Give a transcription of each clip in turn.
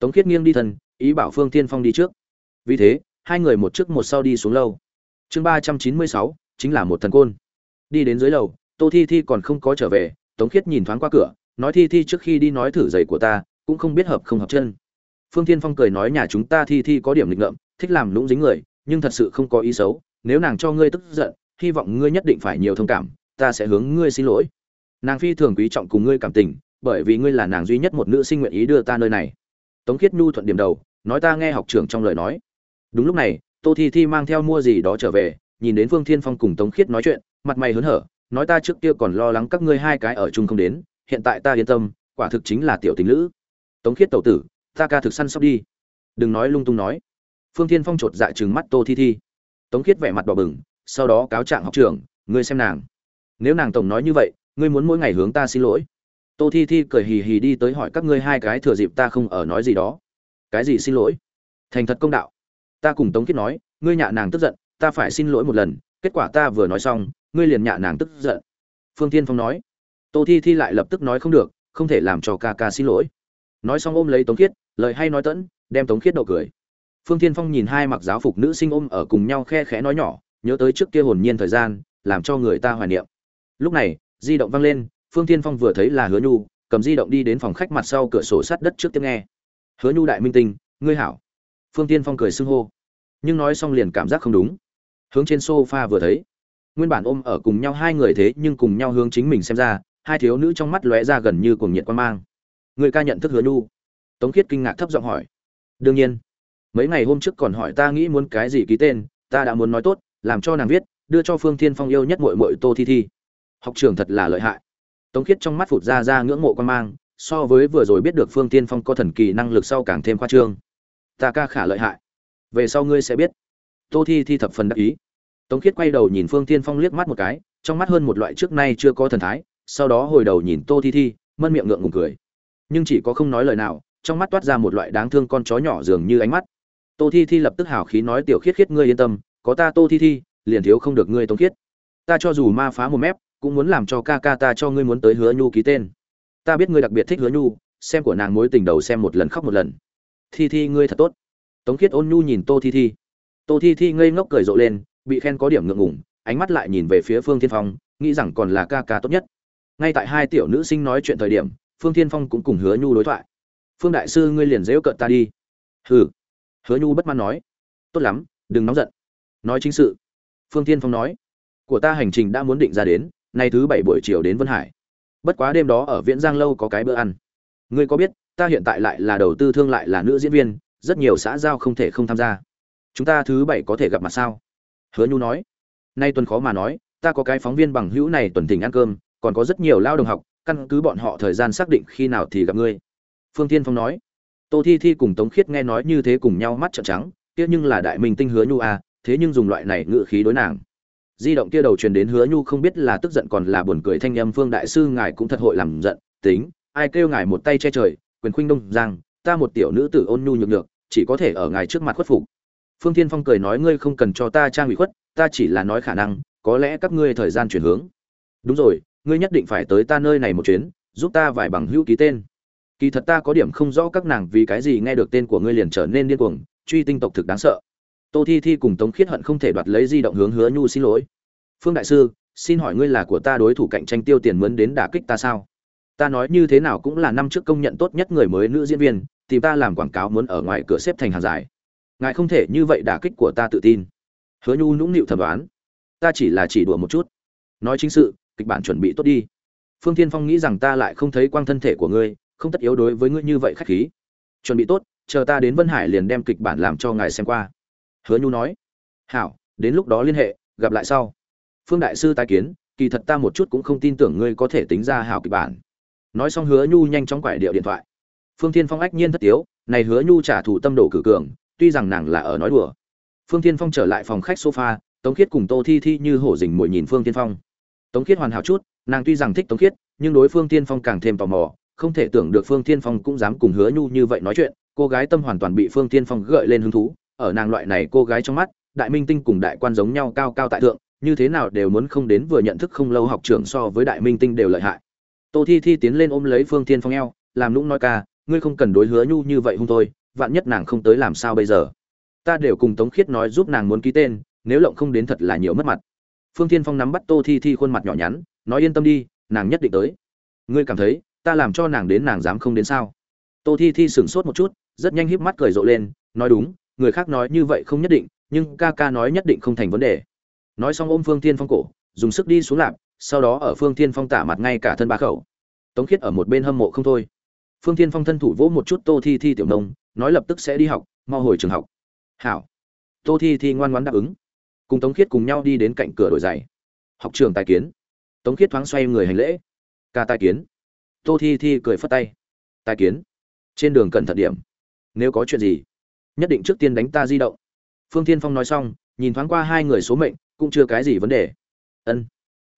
tống khiết nghiêng đi thân, ý bảo phương tiên phong đi trước. Vì thế, hai người một trước một sau đi xuống lâu chương ba trăm chín mươi sáu, chính là một thần côn. Đi đến dưới lầu, tô thi thi còn không có trở về, tống khiết nhìn thoáng qua cửa, nói thi thi trước khi đi nói thử giày của ta, cũng không biết hợp không hợp chân. Phương tiên phong cười nói nhà chúng ta thi thi có điểm lịch ngợm, thích làm lũng dính người, nhưng thật sự không có ý xấu, nếu nàng cho ngươi tức giận, hy vọng ngươi nhất định phải nhiều thông cảm, ta sẽ hướng ngươi xin lỗi. Nàng phi thường quý trọng cùng ngươi cảm tình, bởi vì ngươi là nàng duy nhất một nữ sinh nguyện ý đưa ta nơi này tống khiết nhu thuận điểm đầu, nói ta nghe học trưởng trong lời nói. Đúng lúc này, tô thi thi mang theo mua gì đó trở về, nhìn đến phương thiên phong cùng tống khiết nói chuyện, mặt mày hớn hở, nói ta trước kia còn lo lắng các ngươi hai cái ở chung không đến, hiện tại ta yên tâm, quả thực chính là tiểu tình lữ. Tống khiết tẩu tử, ta ca thực săn sóc đi. Đừng nói lung tung nói. Phương thiên phong chột dạ chừng mắt tô thi thi. Tống khiết vẻ mặt đỏ bừng, sau đó cáo trạng học trưởng, ngươi xem nàng. Nếu nàng tổng nói như vậy, ngươi muốn mỗi ngày hướng ta xin lỗi tô thi thi cười hì hì đi tới hỏi các ngươi hai cái thừa dịp ta không ở nói gì đó. Cái gì xin lỗi? Thành thật công đạo. Ta cùng tống Kiết nói ngươi nhạ nàng tức giận ta phải xin lỗi một lần kết quả ta vừa nói xong ngươi liền nhạ nàng tức giận. Phương tiên phong nói. Tô thi thi lại lập tức nói không được không thể làm cho ca ca xin lỗi. Nói xong ôm lấy tống Kiết, lời hay nói tẫn đem tống Kiết đậu cười. Phương tiên phong nhìn hai mặc giáo phục nữ sinh ôm ở cùng nhau khe khẽ nói nhỏ nhớ tới trước kia hồn nhiên thời gian làm cho người ta hoài niệm. Lúc này di động vang lên phương tiên phong vừa thấy là hứa nhu, cầm di động đi đến phòng khách mặt sau cửa sổ sát đất trước tiếp nghe. Hứa nhu đại minh tinh, ngươi hảo. Phương tiên phong cười xưng hô. Nhưng nói xong liền cảm giác không đúng. Hướng trên sofa vừa thấy, nguyên bản ôm ở cùng nhau hai người thế nhưng cùng nhau hướng chính mình xem ra, hai thiếu nữ trong mắt lóe ra gần như cuồng nhiệt quan mang. Người ca nhận thức hứa nhu? Tống khiết kinh ngạc thấp giọng hỏi. Đương nhiên. Mấy ngày hôm trước còn hỏi ta nghĩ muốn cái gì ký tên, ta đã muốn nói tốt, làm cho nàng viết, đưa cho phương thiên phong yêu nhất mội mội tô thi thi. Học trường thật là lợi hại tống khiết trong mắt phụt ra ra ngưỡng mộ quan mang, so với vừa rồi biết được phương tiên phong có thần kỳ năng lực sau càng thêm khoa trương. Ta ca khả lợi hại. Về sau ngươi sẽ biết. Tô thi thi thập phần đắc ý. Tống khiết quay đầu nhìn phương tiên phong liếc mắt một cái, trong mắt hơn một loại trước nay chưa có thần thái, sau đó hồi đầu nhìn tô thi thi, mân miệng ngượng ngùng cười. Nhưng chỉ có không nói lời nào, trong mắt toát ra một loại đáng thương con chó nhỏ dường như ánh mắt. Tô thi thi lập tức hào khí nói, tiểu khiết khiết ngươi yên tâm, có ta tô thi thi, liền thiếu không được ngươi tống khiết. Ta cho dù ma phá một mép cũng muốn làm cho ca ca ta cho ngươi muốn tới hứa nhu ký tên. Ta biết ngươi đặc biệt thích hứa nhu, xem của nàng mối tình đầu xem một lần khóc một lần. Thi thi ngươi thật tốt. Tống khiết ôn nhu nhìn tô thi thi. Tô thi thi ngây ngốc cười rộ lên, bị khen có điểm ngượng ngùng, ánh mắt lại nhìn về phía phương thiên phong, nghĩ rằng còn là ca ca tốt nhất. Ngay tại hai tiểu nữ sinh nói chuyện thời điểm, phương thiên phong cũng cùng hứa nhu đối thoại. Phương đại sư ngươi liền dễu cợt ta đi. Hừ. Hứa nhu bất mãn nói. Tốt lắm, đừng nóng giận. Nói chính sự. Phương thiên phong nói. Của ta hành trình đã muốn định ra đến nay thứ bảy buổi chiều đến vân hải. Bất quá đêm đó ở viễn giang lâu có cái bữa ăn. Ngươi có biết, ta hiện tại lại là đầu tư thương lại là nữ diễn viên, rất nhiều xã giao không thể không tham gia. Chúng ta thứ bảy có thể gặp mặt sao? Hứa nhu nói. Nay tuần khó mà nói, ta có cái phóng viên bằng hữu này tuần thỉnh ăn cơm, còn có rất nhiều lao đồng học, căn cứ bọn họ thời gian xác định khi nào thì gặp ngươi. Phương tiên phong nói. Tô thi thi cùng tống khiết nghe nói như thế cùng nhau mắt trợn trắng, kia nhưng là đại minh tinh hứa nhu à thế nhưng dùng loại này ngự khí đối nàng di động kia đầu truyền đến hứa nhu không biết là tức giận còn là buồn cười thanh âm phương đại sư ngài cũng thật hội làm giận, tính, ai kêu ngài một tay che trời, quyền khuynh đông giang, ta một tiểu nữ tử ôn nhu nhược nhược, chỉ có thể ở ngài trước mặt khuất phục. Phương thiên phong cười nói ngươi không cần cho ta trang bị khuất, ta chỉ là nói khả năng, có lẽ các ngươi thời gian chuyển hướng. Đúng rồi, ngươi nhất định phải tới ta nơi này một chuyến, giúp ta vài bằng hữu ký tên. Kỳ thật ta có điểm không rõ các nàng vì cái gì nghe được tên của ngươi liền trở nên điên cuồng, truy tinh tộc thực đáng sợ tô thi thi cùng tống khiết hận không thể đoạt lấy di động hướng hứa nhu xin lỗi. Phương đại sư, xin hỏi ngươi là của ta đối thủ cạnh tranh tiêu tiền mướn đến đả kích ta sao? Ta nói như thế nào cũng là năm trước công nhận tốt nhất người mới nữ diễn viên tìm ta làm quảng cáo muốn ở ngoài cửa xếp thành hàng dài. Ngài không thể như vậy đả kích của ta tự tin. Hứa nhu nũng nịu thẩm đoán. Ta chỉ là chỉ đùa một chút. Nói chính sự, kịch bản chuẩn bị tốt đi. Phương thiên phong nghĩ rằng ta lại không thấy quang thân thể của ngươi, không tất yếu đối với ngươi như vậy khách khí. Chuẩn bị tốt, chờ ta đến vân hải liền đem kịch bản làm cho ngài xem qua hứa nhu nói, hảo, đến lúc đó liên hệ, gặp lại sau. Phương đại sư tai kiến, kỳ thật ta một chút cũng không tin tưởng ngươi có thể tính ra hảo kịch bản. Nói xong hứa nhu nhanh chóng quải điệu điện thoại. Phương thiên phong ách nhiên thất tiếu, này hứa nhu trả thù tâm độ cử cường, tuy rằng nàng là ở nói đùa. Phương thiên phong trở lại phòng khách sofa, tống khiết cùng tô thi thi như hổ dình mồi nhìn phương thiên phong. Tống khiết hoàn hảo chút, nàng tuy rằng thích tống khiết, nhưng đối phương thiên phong càng thêm tò mò, không thể tưởng được phương thiên phong cũng dám cùng hứa nhu như vậy nói chuyện, cô gái tâm hoàn toàn bị phương thiên phong gợi lên hứng thú ở nàng loại này cô gái trong mắt, đại minh tinh cùng đại quan giống nhau cao cao tại thượng, như thế nào đều muốn không đến vừa nhận thức không lâu học trưởng so với đại minh tinh đều lợi hại. Tô thi thi tiến lên ôm lấy phương thiên phong eo, làm nũng nói ca, ngươi không cần đối hứa nhu như vậy hung thôi, vạn nhất nàng không tới làm sao bây giờ? Ta đều cùng tống khiết nói giúp nàng muốn ký tên, nếu lộng không đến thật là nhiều mất mặt. Phương thiên phong nắm bắt tô thi thi khuôn mặt nhỏ nhắn, nói yên tâm đi, nàng nhất định tới. Ngươi cảm thấy, ta làm cho nàng đến nàng dám không đến sao? Tô thi thi sửng sốt một chút, rất nhanh híp mắt cười rộ lên, nói đúng người khác nói như vậy không nhất định, nhưng ca ca nói nhất định không thành vấn đề. Nói xong ôm phương thiên phong cổ, dùng sức đi xuống lạp, sau đó ở phương thiên phong tả mặt ngay cả thân ba khẩu. Tống khiết ở một bên hâm mộ không thôi. Phương thiên phong thân thủ vỗ một chút tô thi thi tiểu nông, nói lập tức sẽ đi học, mau hồi trường học. Hảo. Tô thi thi ngoan ngoãn đáp ứng. Cùng tống khiết cùng nhau đi đến cạnh cửa đổi giày. Học trường tài kiến. Tống khiết thoáng xoay người hành lễ. Ca tài kiến. Tô thi thi cười phất tay. Tài kiến. Trên đường cẩn thận điểm. Nếu có chuyện gì nhất định trước tiên đánh ta di động. Phương thiên phong nói xong, nhìn thoáng qua hai người số mệnh, cũng chưa cái gì vấn đề. Ân.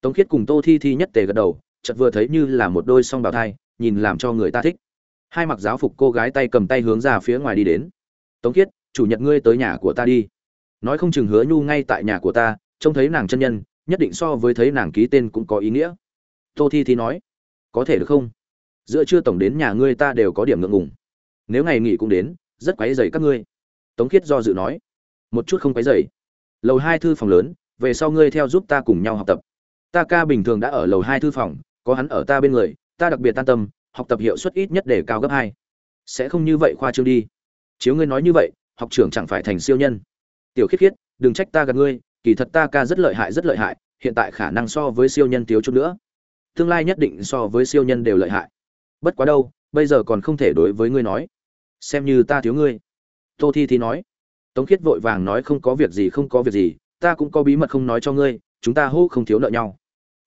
Tống khiết cùng tô thi thi nhất tề gật đầu, chợt vừa thấy như là một đôi song bào thai, nhìn làm cho người ta thích. Hai mặc giáo phục cô gái tay cầm tay hướng ra phía ngoài đi đến. Tống khiết, chủ nhật ngươi tới nhà của ta đi. Nói không chừng hứa nhu ngay tại nhà của ta, trông thấy nàng chân nhân, nhất định so với thấy nàng ký tên cũng có ý nghĩa. Tô thi thi nói, có thể được không? Giữa trưa tổng đến nhà ngươi ta đều có điểm ngượng ngùng. Nếu ngày nghỉ cũng đến rất quấy rầy các ngươi. Tống khiết do dự nói. Một chút không quấy rầy. lầu hai thư phòng lớn, về sau ngươi theo giúp ta cùng nhau học tập. Ta ca bình thường đã ở lầu hai thư phòng, có hắn ở ta bên người, ta đặc biệt tan tâm, học tập hiệu suất ít nhất để cao gấp hai. Sẽ không như vậy khoa trương đi. Chiếu ngươi nói như vậy, học trưởng chẳng phải thành siêu nhân. Tiểu khiết khiết, đừng trách ta gạt ngươi, kỳ thật ta ca rất lợi hại, rất lợi hại, hiện tại khả năng so với siêu nhân thiếu chút nữa. Tương lai nhất định so với siêu nhân đều lợi hại. Bất quá đâu, bây giờ còn không thể đối với ngươi nói xem như ta thiếu ngươi. Tô thi thi nói. Tống khiết vội vàng nói không có việc gì, không có việc gì, ta cũng có bí mật không nói cho ngươi, chúng ta hô không thiếu nợ nhau.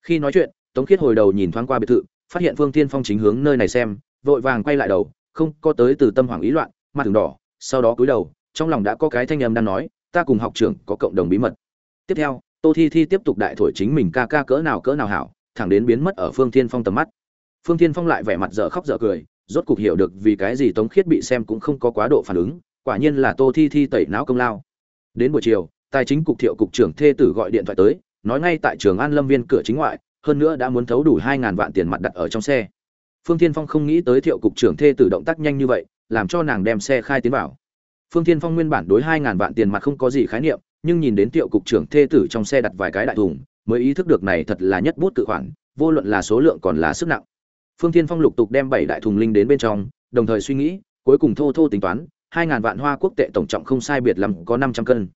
Khi nói chuyện, tống khiết hồi đầu nhìn thoáng qua biệt thự, phát hiện phương tiên phong chính hướng nơi này xem, vội vàng quay lại đầu, không có tới từ tâm hoảng ý loạn, mặt thường đỏ, sau đó cúi đầu, trong lòng đã có cái thanh âm đang nói, ta cùng học trưởng có cộng đồng bí mật. Tiếp theo, tô thi thi tiếp tục đại thổi chính mình ca ca cỡ nào cỡ nào hảo, thẳng đến biến mất ở phương thiên phong tầm mắt. Phương thiên phong lại vẻ mặt dở khóc dở cười rốt cục hiểu được vì cái gì tống khiết bị xem cũng không có quá độ phản ứng, quả nhiên là tô thi thi tẩy não công lao. Đến buổi chiều, tài chính cục thiệu cục trưởng thê tử gọi điện thoại tới, nói ngay tại trường an lâm viên cửa chính ngoại, hơn nữa đã muốn thấu đủ hai ngàn vạn tiền mặt đặt ở trong xe. Phương Thiên phong không nghĩ tới thiệu cục trưởng thê tử động tác nhanh như vậy, làm cho nàng đem xe khai tiến vào. Phương Thiên phong nguyên bản đối hai ngàn vạn tiền mặt không có gì khái niệm, nhưng nhìn đến thiệu cục trưởng thê tử trong xe đặt vài cái đại thùng, mới ý thức được này thật là nhất bút tự khoản, vô luận là số lượng còn là sức nặng phương Thiên phong lục tục đem bảy đại thùng linh đến bên trong, đồng thời suy nghĩ, cuối cùng thô thô tính toán, hai ngàn vạn hoa quốc tệ tổng trọng không sai biệt lắm có năm trăm cân.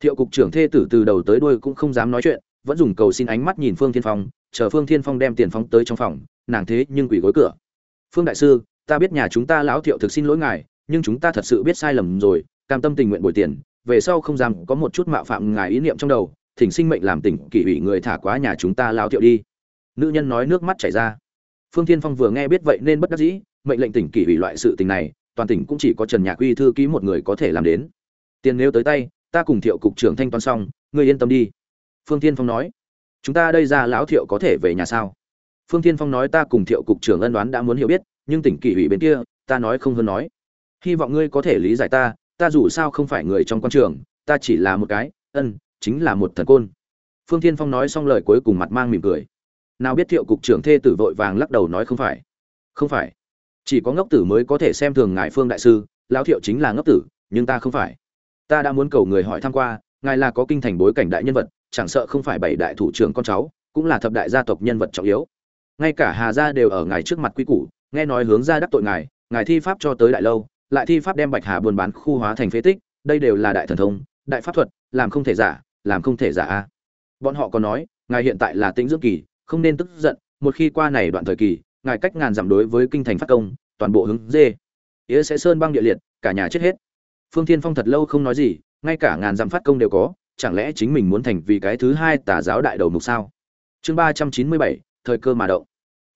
Thiệu cục trưởng thê tử từ đầu tới đuôi cũng không dám nói chuyện, vẫn dùng cầu xin ánh mắt nhìn phương thiên phong, chờ phương thiên phong đem tiền phóng tới trong phòng, nàng thế nhưng quỷ gối cửa. Phương đại sư, ta biết nhà chúng ta lão thiệu thực xin lỗi ngài, nhưng chúng ta thật sự biết sai lầm rồi, cam tâm tình nguyện bồi tiền, về sau không dám có một chút mạo phạm ngài ý niệm trong đầu, thỉnh sinh mệnh làm tỉnh kỷ ủy người thả quá nhà chúng ta lão thiệu đi. Nữ nhân nói nước mắt chảy ra phương thiên phong vừa nghe biết vậy nên bất đắc dĩ, mệnh lệnh tỉnh kỷ ủy loại sự tình này, toàn tỉnh cũng chỉ có trần nhạc uy thư ký một người có thể làm đến. Tiền nếu tới tay, ta cùng thiệu cục trưởng thanh toán xong, ngươi yên tâm đi. Phương Thiên phong nói. Chúng ta đây ra lão thiệu có thể về nhà sao? Phương Thiên phong nói ta cùng thiệu cục trưởng ân đoán đã muốn hiểu biết, nhưng tỉnh kỷ ủy bên kia, ta nói không hơn nói. Hy vọng ngươi có thể lý giải ta ta dù sao không phải người trong quan trường, ta chỉ là một cái, ân, chính là một thần côn. Phương Thiên phong nói xong lời cuối cùng mặt mang mỉm cười nào biết thiệu cục trưởng thê tử vội vàng lắc đầu nói không phải. Không phải. Chỉ có ngốc tử mới có thể xem thường ngài phương đại sư, lão thiệu chính là ngốc tử, nhưng ta không phải. Ta đã muốn cầu người hỏi tham q u a ngài là có kinh thành bối cảnh đại nhân vật, chẳng sợ không phải bảy đại thủ trưởng con cháu, cũng là thập đại gia tộc nhân vật trọng yếu. Ngay cả hà gia đều ở ngài trước mặt quy củ, nghe nói hướng ra đắc tội ngài ngài thi pháp cho tới đại lâu, lại thi pháp đem bạch hà buôn bán khu hóa thành phế tích, đây đều là đại thần thông, đại pháp thuật, làm không thể giả, làm không thể giả a. Bọn họ còn nói, ngài hiện tại là tĩnh dưỡng kỳ không nên tức giận, một khi qua này đoạn thời kỳ, ngài cách ngàn giảm đối với kinh thành phát công, toàn bộ hướng dê. Ý sẽ sơn băng địa liệt, cả nhà chết hết. Phương thiên phong thật lâu không nói gì, ngay cả ngàn giảm phát công đều có, chẳng lẽ chính mình muốn thành vì cái thứ hai tà giáo đại đầu mục sao? Chương ba trăm chín mươi bảy, thời cơ mà động.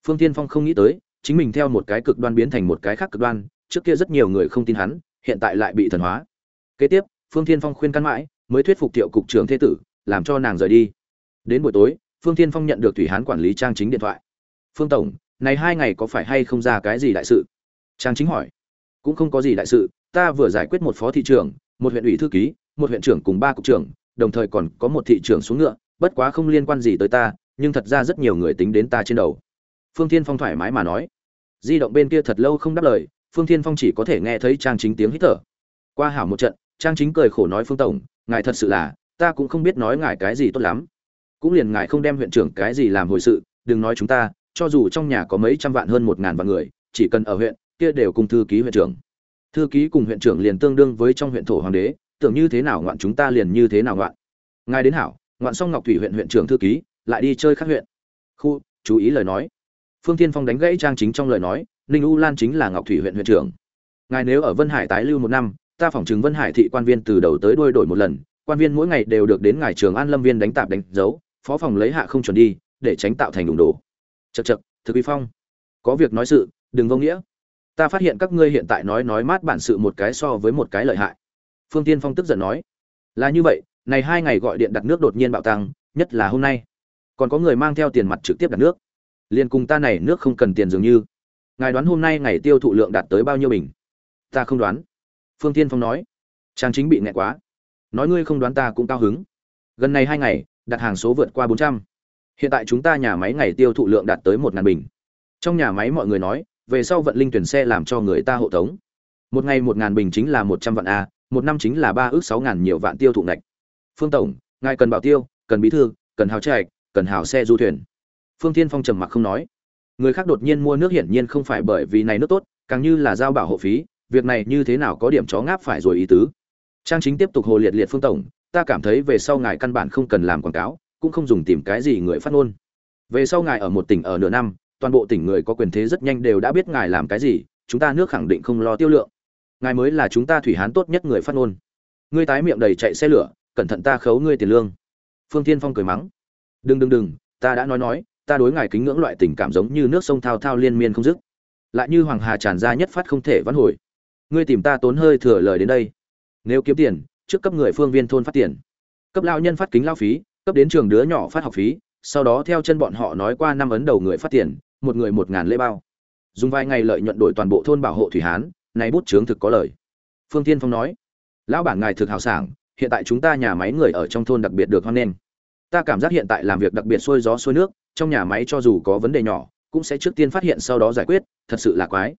Phương thiên phong không nghĩ tới, chính mình theo một cái cực đoan biến thành một cái khác cực đoan, trước kia rất nhiều người không tin hắn, hiện tại lại bị thần hóa. Kế tiếp, phương thiên phong khuyên căn mãi, mới thuyết phục thiệu cục trưởng thế tử, làm cho nàng rời đi. Đến buổi tối phương thiên phong nhận được thủy hán quản lý trang chính điện thoại. Phương tổng, này hai ngày có phải hay không ra cái gì đại sự? Trang chính hỏi. Cũng không có gì đại sự, ta vừa giải quyết một phó thị trưởng, một huyện ủy thư ký, một huyện trưởng cùng ba cục trưởng, đồng thời còn có một thị trưởng xuống ngựa, bất quá không liên quan gì tới ta, nhưng thật ra rất nhiều người tính đến ta trên đầu. Phương thiên phong thoải mái mà nói. Di động bên kia thật lâu không đáp lời, phương thiên phong chỉ có thể nghe thấy trang chính tiếng hít thở. Qua hảo một trận, trang chính cười khổ nói, phương tổng, ngài thật sự là, ta cũng không biết nói ngài cái gì tốt lắm cũng liền ngài không đem huyện trưởng cái gì làm hồi sự, đừng nói chúng ta, cho dù trong nhà có mấy trăm vạn hơn một ngàn vạn người, chỉ cần ở huyện, kia đều cùng thư ký huyện trưởng. Thư ký cùng huyện trưởng liền tương đương với trong huyện thổ hoàng đế, tưởng như thế nào ngoạn chúng ta liền như thế nào ngoạn. Ngài đến hảo, ngoạn xong ngọc thủy huyện huyện trưởng thư ký, lại đi chơi khác huyện. Khu, chú ý lời nói. Phương tiên phong đánh gãy trang chính trong lời nói, ninh u lan chính là ngọc thủy huyện huyện trưởng. Ngài nếu ở vân hải tái lưu một năm, ta phỏng chứng vân hải thị quan viên từ đầu tới đuôi đổi một lần, quan viên mỗi ngày đều được đến ngài trường an lâm viên đánh tạp đánh dấu phó phòng lấy hạ không chuẩn đi, để tránh tạo thành đụng đổ. Chật chật thực uy phong. Có việc nói sự, đừng vô nghĩa. Ta phát hiện các ngươi hiện tại nói nói mát bản sự một cái so với một cái lợi hại. Phương tiên phong tức giận nói. Là như vậy, này hai ngày gọi điện đặt nước đột nhiên bạo tăng, nhất là hôm nay. Còn có người mang theo tiền mặt trực tiếp đặt nước. Liền cùng ta này nước không cần tiền dường như. Ngài đoán hôm nay ngày tiêu thụ lượng đạt tới bao nhiêu bình? Ta không đoán. Phương tiên phong nói. Trang chính bị nghẹn quá. Nói ngươi không đoán ta cũng cao hứng. Gần này hai ngày đặt hàng số vượt qua bốn trăm. Hiện tại chúng ta nhà máy ngày tiêu thụ lượng đạt tới một ngàn bình. Trong nhà máy mọi người nói, về sau vận linh tuyển xe làm cho người ta hộ tống. Một ngày một ngàn bình chính là một trăm vạn a, một năm chính là ba ước sáu ngàn nhiều vạn tiêu thụ ngạch. Phương tổng, ngài cần bảo tiêu, cần bí thư, cần hào trạch, cần hào xe du thuyền. Phương Thiên phong trầm mặc không nói. Người khác đột nhiên mua nước hiển nhiên không phải bởi vì này nước tốt, càng như là giao bảo hộ phí, việc này như thế nào có điểm chó ngáp phải rồi ý tứ. Trang chính tiếp tục hồ liệt liệt phương tổng ta cảm thấy về sau ngài căn bản không cần làm quảng cáo, cũng không dùng tìm cái gì người phát ngôn. Về sau ngài ở một tỉnh ở nửa năm, toàn bộ tỉnh người có quyền thế rất nhanh đều đã biết ngài làm cái gì, chúng ta nước khẳng định không lo tiêu lượng. Ngài mới là chúng ta thủy hán tốt nhất người phát ngôn. Ngươi tái miệng đầy chạy xe lửa, cẩn thận ta khấu ngươi tiền lương. Phương tiên phong cười mắng. Đừng đừng đừng, ta đã nói nói, ta đối ngài kính ngưỡng loại tình cảm giống như nước sông thao thao liên miên không dứt. Lại như hoàng hà tràn ra nhất phát không thể vãn hồi. Ngươi tìm ta tốn hơi thừa lời đến đây. Nếu kiếm tiền trước cấp người phương viên thôn phát tiền. Cấp lao nhân phát kính lao phí, cấp đến trường đứa nhỏ phát học phí, sau đó theo chân bọn họ nói qua năm ấn đầu người phát tiền, một người một ngàn lễ bao. Dùng vài ngày lợi nhuận đổi toàn bộ thôn bảo hộ thủy hán, này bút chướng thực có lời. Phương tiên phong nói, lão bản ngài thực hào sảng, hiện tại chúng ta nhà máy người ở trong thôn đặc biệt được hoan nghênh. Ta cảm giác hiện tại làm việc đặc biệt xuôi gió xuôi nước, trong nhà máy cho dù có vấn đề nhỏ, cũng sẽ trước tiên phát hiện sau đó giải quyết, thật sự là quái.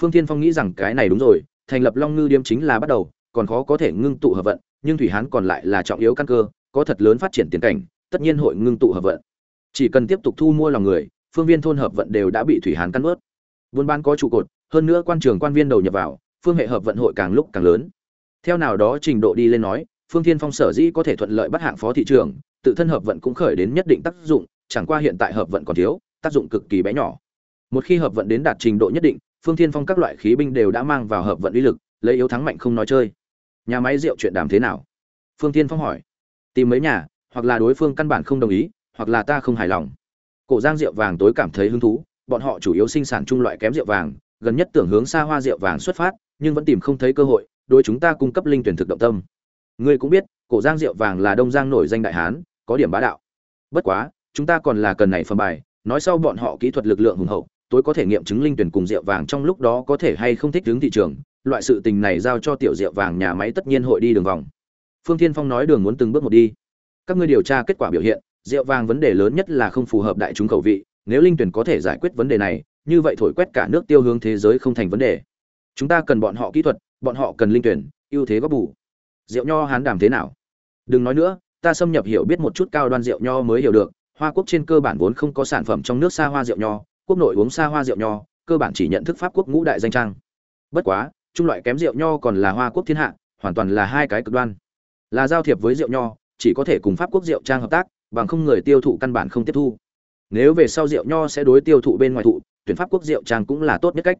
Phương tiên phong nghĩ rằng cái này đúng rồi, thành lập long ngư điếm chính là bắt đầu còn khó có thể ngưng tụ hợp vận, nhưng thủy hán còn lại là trọng yếu căn cơ, có thật lớn phát triển tiền cảnh, tất nhiên hội ngưng tụ hợp vận. Chỉ cần tiếp tục thu mua lòng người, phương viên thôn hợp vận đều đã bị thủy hán cắn nuốt. buôn bán có trụ cột, hơn nữa quan trường quan viên đầu nhập vào, phương hệ hợp vận hội càng lúc càng lớn. Theo nào đó trình độ đi lên nói, phương thiên phong sở dĩ có thể thuận lợi bắt hạng phó thị trường, tự thân hợp vận cũng khởi đến nhất định tác dụng, chẳng qua hiện tại hợp vận còn thiếu, tác dụng cực kỳ bé nhỏ. Một khi hợp vận đến đạt trình độ nhất định, phương thiên phong các loại khí binh đều đã mang vào hợp vận uy lực, lấy yếu thắng mạnh không nói chơi nhà máy rượu chuyện đàm thế nào? Phương thiên phong hỏi. Tìm mấy nhà, hoặc là đối phương căn bản không đồng ý, hoặc là ta không hài lòng. Cổ giang rượu vàng tối cảm thấy hứng thú, bọn họ chủ yếu sinh sản chung loại kém rượu vàng, gần nhất tưởng hướng xa hoa rượu vàng xuất phát, nhưng vẫn tìm không thấy cơ hội, đối chúng ta cung cấp linh tuyển thực động tâm. Ngươi cũng biết, cổ giang rượu vàng là đông giang nổi danh đại hán, có điểm bá đạo. Bất quá, chúng ta còn là cần này phẩm bài, nói sau bọn họ kỹ thuật lực lượng hùng hậu, tối có thể nghiệm chứng linh tuyển cùng rượu vàng trong lúc đó có thể hay không thích ứng thị trường loại sự tình này giao cho tiểu rượu vàng nhà máy tất nhiên hội đi đường vòng. Phương thiên phong nói đường muốn từng bước một đi. Các ngươi điều tra kết quả biểu hiện rượu vàng vấn đề lớn nhất là không phù hợp đại chúng khẩu vị, nếu linh tuyển có thể giải quyết vấn đề này, như vậy thổi quét cả nước tiêu hướng thế giới không thành vấn đề. Chúng ta cần bọn họ kỹ thuật, bọn họ cần linh tuyển ưu thế góp bù. Rượu nho hán đàm thế nào? Đừng nói nữa, ta xâm nhập hiểu biết một chút cao đoan rượu nho mới hiểu được, hoa quốc trên cơ bản vốn không có sản phẩm trong nước xa hoa rượu nho, quốc nội uống xa hoa rượu nho, cơ bản chỉ nhận thức pháp quốc ngũ đại danh trang. Bất quá trung loại kém rượu nho còn là hoa quốc thiên hạ, hoàn toàn là hai cái cực đoan. Là giao thiệp với rượu nho, chỉ có thể cùng pháp quốc rượu trang hợp tác, bằng không người tiêu thụ căn bản không tiếp thu. Nếu về sau rượu nho sẽ đối tiêu thụ bên ngoài thụ, tuyển pháp quốc rượu trang cũng là tốt nhất cách.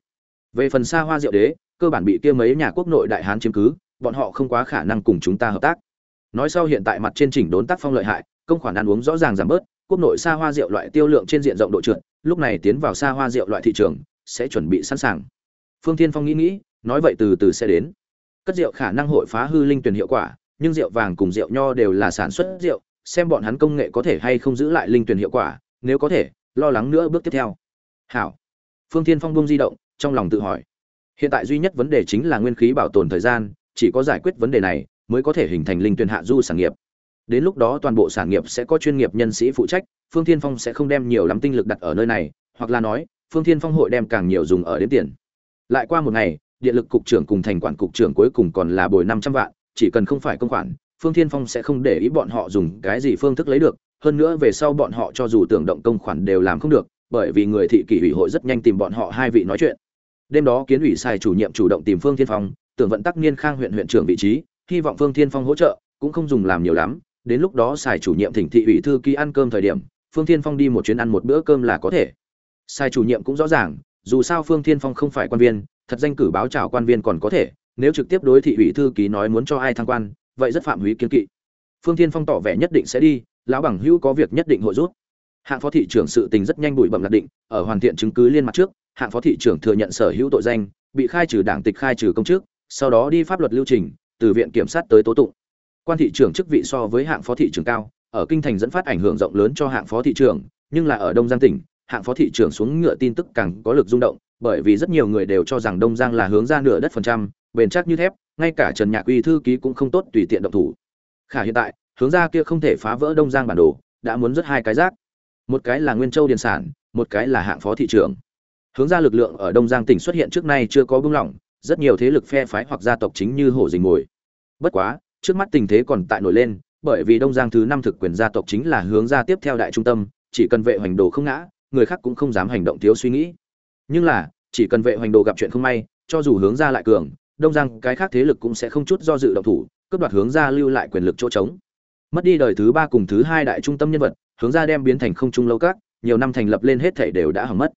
Về phần xa hoa rượu đế, cơ bản bị kia mấy nhà quốc nội đại hán chiếm cứ, bọn họ không quá khả năng cùng chúng ta hợp tác. Nói sau hiện tại mặt trên chỉnh đốn tác phong lợi hại, công khoản ăn uống rõ ràng giảm bớt, quốc nội xa hoa rượu loại tiêu lượng trên diện rộng độ trượt, lúc này tiến vào xa hoa rượu loại thị trường, sẽ chuẩn bị sẵn sàng. Phương thiên phong nghĩ nghĩ nói vậy từ từ sẽ đến. Cất rượu khả năng hội phá hư linh tuyển hiệu quả, nhưng rượu vàng cùng rượu nho đều là sản xuất rượu, xem bọn hắn công nghệ có thể hay không giữ lại linh tuyển hiệu quả, nếu có thể, lo lắng nữa bước tiếp theo. Hảo. Phương thiên phong bông di động, trong lòng tự hỏi. Hiện tại duy nhất vấn đề chính là nguyên khí bảo tồn thời gian, chỉ có giải quyết vấn đề này mới có thể hình thành linh tuyển hạ du sản nghiệp. Đến lúc đó toàn bộ sản nghiệp sẽ có chuyên nghiệp nhân sĩ phụ trách, phương thiên phong sẽ không đem nhiều lắm tinh lực đặt ở nơi này, hoặc là nói, phương thiên phong hội đem càng nhiều dùng ở đến tiền. Lại qua một ngày điện lực cục trưởng cùng thành quản cục trưởng cuối cùng còn là bồi năm trăm vạn, chỉ cần không phải công khoản, phương thiên phong sẽ không để ý bọn họ dùng cái gì phương thức lấy được. Hơn nữa về sau bọn họ cho dù tưởng động công khoản đều làm không được, bởi vì người thị kỷ ủy hội rất nhanh tìm bọn họ hai vị nói chuyện. Đêm đó kiến ủy sai chủ nhiệm chủ động tìm phương thiên phong, tưởng vận tắc niên khang huyện huyện trưởng vị trí, hy vọng phương thiên phong hỗ trợ, cũng không dùng làm nhiều lắm. Đến lúc đó sai chủ nhiệm thỉnh thị ủy thư ký ăn cơm thời điểm, phương thiên phong đi một chuyến ăn một bữa cơm là có thể. Sai chủ nhiệm cũng rõ ràng, dù sao phương thiên phong không phải quan viên thật danh cử báo chào quan viên còn có thể, nếu trực tiếp đối thị ủy thư ký nói muốn cho ai thăng quan, vậy rất phạm húy kiến kỵ. Phương thiên phong tỏ vẻ nhất định sẽ đi, lão bằng hữu có việc nhất định hội rút hạng phó thị trưởng sự tình rất nhanh bụi bẩm lạc định, ở hoàn thiện chứng cứ liên mặt trước, hạng phó thị trưởng thừa nhận sở hữu tội danh, bị khai trừ đảng tịch khai trừ công chức, sau đó đi pháp luật lưu trình, từ viện kiểm sát tới tố tụng. Quan thị trưởng chức vị so với hạng phó thị trưởng cao, ở kinh thành dẫn phát ảnh hưởng rộng lớn cho hạng phó thị trưởng, nhưng là ở đông giang tỉnh, hạng phó thị trưởng xuống ngựa tin tức càng có lực rung động bởi vì rất nhiều người đều cho rằng đông giang là hướng ra nửa đất phần trăm, bền chắc như thép, ngay cả trần nhạc uy thư ký cũng không tốt tùy tiện động thủ. Khả hiện tại, hướng ra kia không thể phá vỡ đông giang bản đồ, đã muốn rất hai cái rác. Một cái là nguyên châu điền sản, một cái là hạng phó thị trưởng hướng ra lực lượng ở đông giang tỉnh xuất hiện trước nay chưa có bưng lỏng, rất nhiều thế lực phe phái hoặc gia tộc chính như hổ dình mồi bất quá, trước mắt tình thế còn tại nổi lên, bởi vì đông giang thứ năm thực quyền gia tộc chính là hướng ra tiếp theo đại trung tâm, chỉ cần vệ hoành đồ không ngã, người khác cũng không dám hành động thiếu suy nghĩ nhưng là, chỉ cần vệ hoành đồ gặp chuyện không may, cho dù hướng ra lại cường, đông giang cái khác thế lực cũng sẽ không chút do dự động thủ, cướp đoạt hướng ra lưu lại quyền lực chỗ trống. Mất đi đời thứ ba cùng thứ hai đại trung tâm nhân vật, hướng ra đem biến thành không trung lâu các, nhiều năm thành lập lên hết thảy đều đã hỏng mất.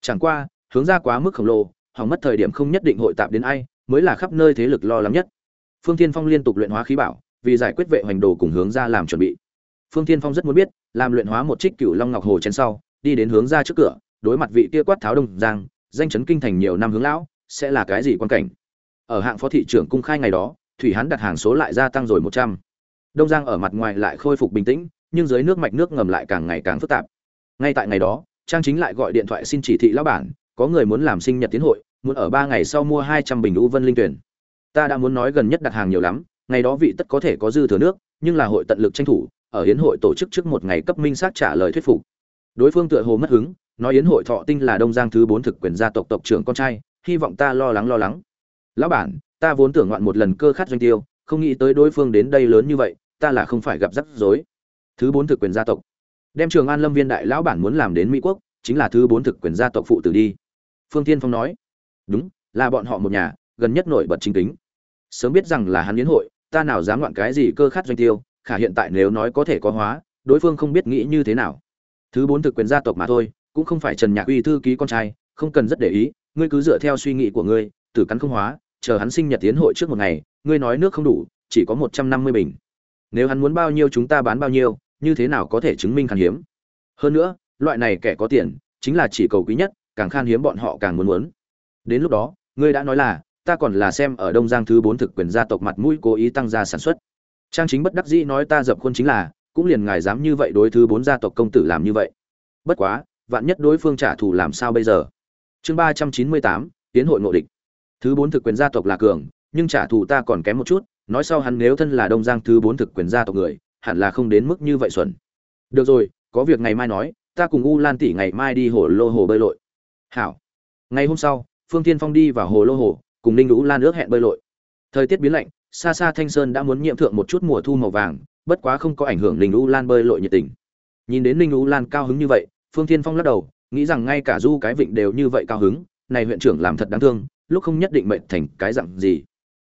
Chẳng qua, hướng ra quá mức khổng lồ, hỏng mất thời điểm không nhất định hội tạp đến ai, mới là khắp nơi thế lực lo lắng nhất. Phương thiên phong liên tục luyện hóa khí bảo, vì giải quyết vệ hoành đồ cùng hướng ra làm chuẩn bị. Phương thiên phong rất muốn biết, làm luyện hóa một trích cửu long ngọc hồ chén sau, đi đến hướng ra trước cửa đối mặt vị kia quát tháo đông giang, danh chấn kinh thành nhiều năm hướng lão, sẽ là cái gì quan cảnh? Ở hạng phó thị trưởng cung khai ngày đó, thủy hán đặt hàng số lại gia tăng rồi một trăm. Đông giang ở mặt ngoài lại khôi phục bình tĩnh, nhưng dưới nước mạch nước ngầm lại càng ngày càng phức tạp. Ngay tại ngày đó, trang chính lại gọi điện thoại xin chỉ thị lão bản, có người muốn làm sinh nhật tiến hội, muốn ở ba ngày sau mua hai trăm bình u vân linh tuyển. Ta đã muốn nói gần nhất đặt hàng nhiều lắm, ngày đó vị tất có thể có dư thừa nước, nhưng là hội tận lực tranh thủ, ở hiến hội tổ chức trước một ngày cấp minh xác trả lời thuyết phục. Đối phương tựa hồ mất hứng nói yến hội thọ tinh là đông giang thứ bốn thực quyền gia tộc tộc trưởng con trai, hy vọng ta lo lắng lo lắng. Lão bản, ta vốn tưởng ngoạn một lần cơ khát doanh tiêu, không nghĩ tới đối phương đến đây lớn như vậy, ta là không phải gặp rắc rối. Thứ bốn thực quyền gia tộc. Đem trường an lâm viên đại lão bản muốn làm đến mỹ quốc, chính là thứ bốn thực quyền gia tộc phụ tử đi. Phương tiên phong nói. Đúng, là bọn họ một nhà, gần nhất nổi bật chính kính. Sớm biết rằng là hắn yến hội, ta nào dám ngoạn cái gì cơ khát doanh tiêu, khả hiện tại nếu nói có thể có hóa, đối phương không biết nghĩ như thế nào. Thứ bốn thực quyền gia tộc mà thôi cũng không phải trần nhạc uy thư ký con trai, không cần rất để ý, ngươi cứ dựa theo suy nghĩ của ngươi, tử cắn không hóa, chờ hắn sinh nhật tiến hội trước một ngày, ngươi nói nước không đủ, chỉ có một trăm năm mươi bình. Nếu hắn muốn bao nhiêu chúng ta bán bao nhiêu, như thế nào có thể chứng minh khan hiếm? Hơn nữa, loại này kẻ có tiền, chính là chỉ cầu quý nhất, càng khan hiếm bọn họ càng muốn muốn. Đến lúc đó, ngươi đã nói là, ta còn là xem ở đông giang thứ bốn thực quyền gia tộc mặt mũi cố ý tăng gia sản xuất. Trang chính bất đắc dĩ nói ta dập khuôn chính là, cũng liền ngài dám như vậy đối thứ bốn gia tộc công tử làm như vậy. Bất quá vạn nhất đối phương trả thù làm sao bây giờ? Chương ba trăm chín mươi tám, tiến hội ngộ địch. Thứ bốn thực quyền gia tộc là cường, nhưng trả thù ta còn kém một chút, nói sau hắn nếu thân là đông giang thứ bốn thực quyền gia tộc người, hẳn là không đến mức như vậy xuẩn. Được rồi, có việc ngày mai nói, ta cùng u lan tỷ ngày mai đi hồ lô hồ bơi lội. Hảo. Ngày hôm sau, phương tiên phong đi vào hồ lô hồ, cùng ninh u lan ước hẹn bơi lội. Thời tiết biến lạnh, xa xa thanh sơn đã muốn nhiệm thượng một chút mùa thu màu vàng, bất quá không có ảnh hưởng ninh u lan bơi lội nhiệt tình. Nhìn đến ninh u lan cao hứng như vậy phương Thiên phong lắc đầu, nghĩ rằng ngay cả du cái vịnh đều như vậy cao hứng, này huyện trưởng làm thật đáng thương, lúc không nhất định mệnh thành cái dạng gì.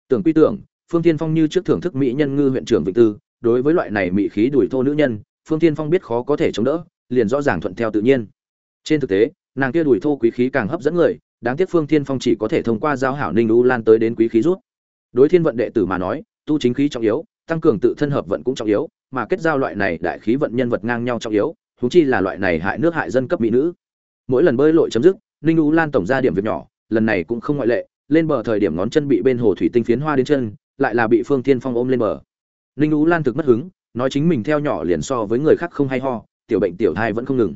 Tưởng quy tưởng, phương Thiên phong như trước thưởng thức mỹ nhân ngư huyện trưởng vịnh tư, đối với loại này mỹ khí đuổi thô nữ nhân, phương Thiên phong biết khó có thể chống đỡ, liền rõ ràng thuận theo tự nhiên. Trên thực tế, nàng kia đuổi thô quý khí càng hấp dẫn người, đáng tiếc phương Thiên phong chỉ có thể thông qua giao hảo ninh u lan tới đến quý khí rút. Đối thiên vận đệ tử mà nói, tu chính khí trọng yếu, tăng cường tự thân hợp vận cũng trọng yếu, mà kết giao loại này đại khí vận nhân vật ngang nhau trọng yếu huống chi là loại này hại nước hại dân cấp mỹ nữ. Mỗi lần bơi lội chấm dứt, ninh u lan tổng ra điểm việc nhỏ, lần này cũng không ngoại lệ, lên bờ thời điểm ngón chân bị bên hồ thủy tinh phiến hoa đến chân, lại là bị phương tiên phong ôm lên bờ. Ninh u lan thực mất hứng, nói chính mình theo nhỏ liền so với người khác không hay ho, tiểu bệnh tiểu thai vẫn không ngừng.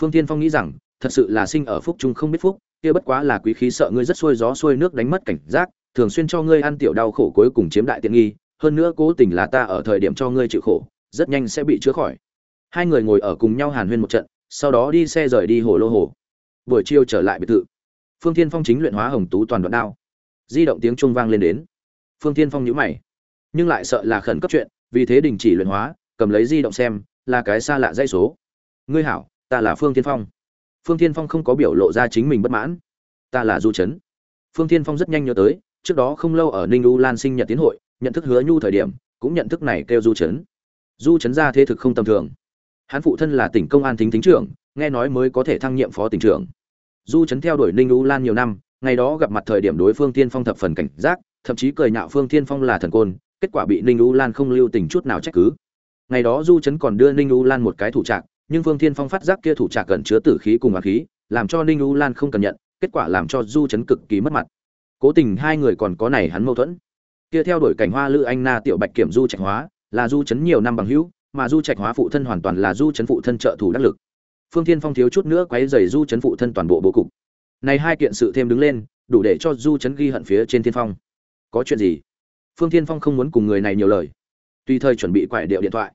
Phương tiên phong nghĩ rằng, thật sự là sinh ở phúc trung không biết phúc, kia bất quá là quý khí sợ ngươi rất xuôi gió xuôi nước đánh mất cảnh giác, thường xuyên cho ngươi ăn tiểu đau khổ cuối cùng chiếm đại tiện nghi, hơn nữa cố tình là ta ở thời điểm cho ngươi chịu khổ, rất nhanh sẽ bị chữa khỏi hai người ngồi ở cùng nhau hàn huyên một trận, sau đó đi xe rời đi hồ lô hồ. Buổi chiều trở lại biệt thự. Phương thiên phong chính luyện hóa hồng tú toàn đoạn đao. Di động tiếng trung vang lên đến. Phương thiên phong nhíu mày. Nhưng lại sợ là khẩn cấp chuyện, vì thế đình chỉ luyện hóa, cầm lấy di động xem, là cái xa lạ dây số. Ngươi hảo, ta là phương thiên phong. Phương thiên phong không có biểu lộ ra chính mình bất mãn. Ta là du trấn phương thiên phong rất nhanh nhớ tới, trước đó không lâu ở ninh u lan sinh nhật tiến hội, nhận thức hứa nhu thời điểm, cũng nhận thức này kêu du trấn du trấn ra thế thực không tầm thường hắn phụ thân là tỉnh công an thính thính trưởng, nghe nói mới có thể thăng nhiệm phó tỉnh trưởng. Du trấn theo đuổi ninh u lan nhiều năm, ngày đó gặp mặt thời điểm đối phương tiên phong thập phần cảnh giác, thậm chí cười nhạo phương tiên phong là thần côn, kết quả bị ninh u lan không lưu tình chút nào trách cứ. Ngày đó du trấn còn đưa ninh u lan một cái thủ trạc, nhưng phương tiên phong phát giác kia thủ trạc gần chứa tử khí cùng hạt khí, làm cho ninh u lan không cần nhận, kết quả làm cho du trấn cực kỳ mất mặt. Cố tình hai người còn có này hắn mâu thuẫn. Kia theo đuổi cảnh hoa lữ anh na tiểu bạch kiểm du trạch hóa, là du trấn nhiều năm bằng hữu mà du trạch hóa phụ thân hoàn toàn là du trấn phụ thân trợ thủ đắc lực. Phương thiên phong thiếu chút nữa quấy dày du trấn phụ thân toàn bộ bố cục. Này hai kiện sự thêm đứng lên, đủ để cho du trấn ghi hận phía trên thiên phong. Có chuyện gì? Phương thiên phong không muốn cùng người này nhiều lời. Tùy thời chuẩn bị quải điệu điện thoại.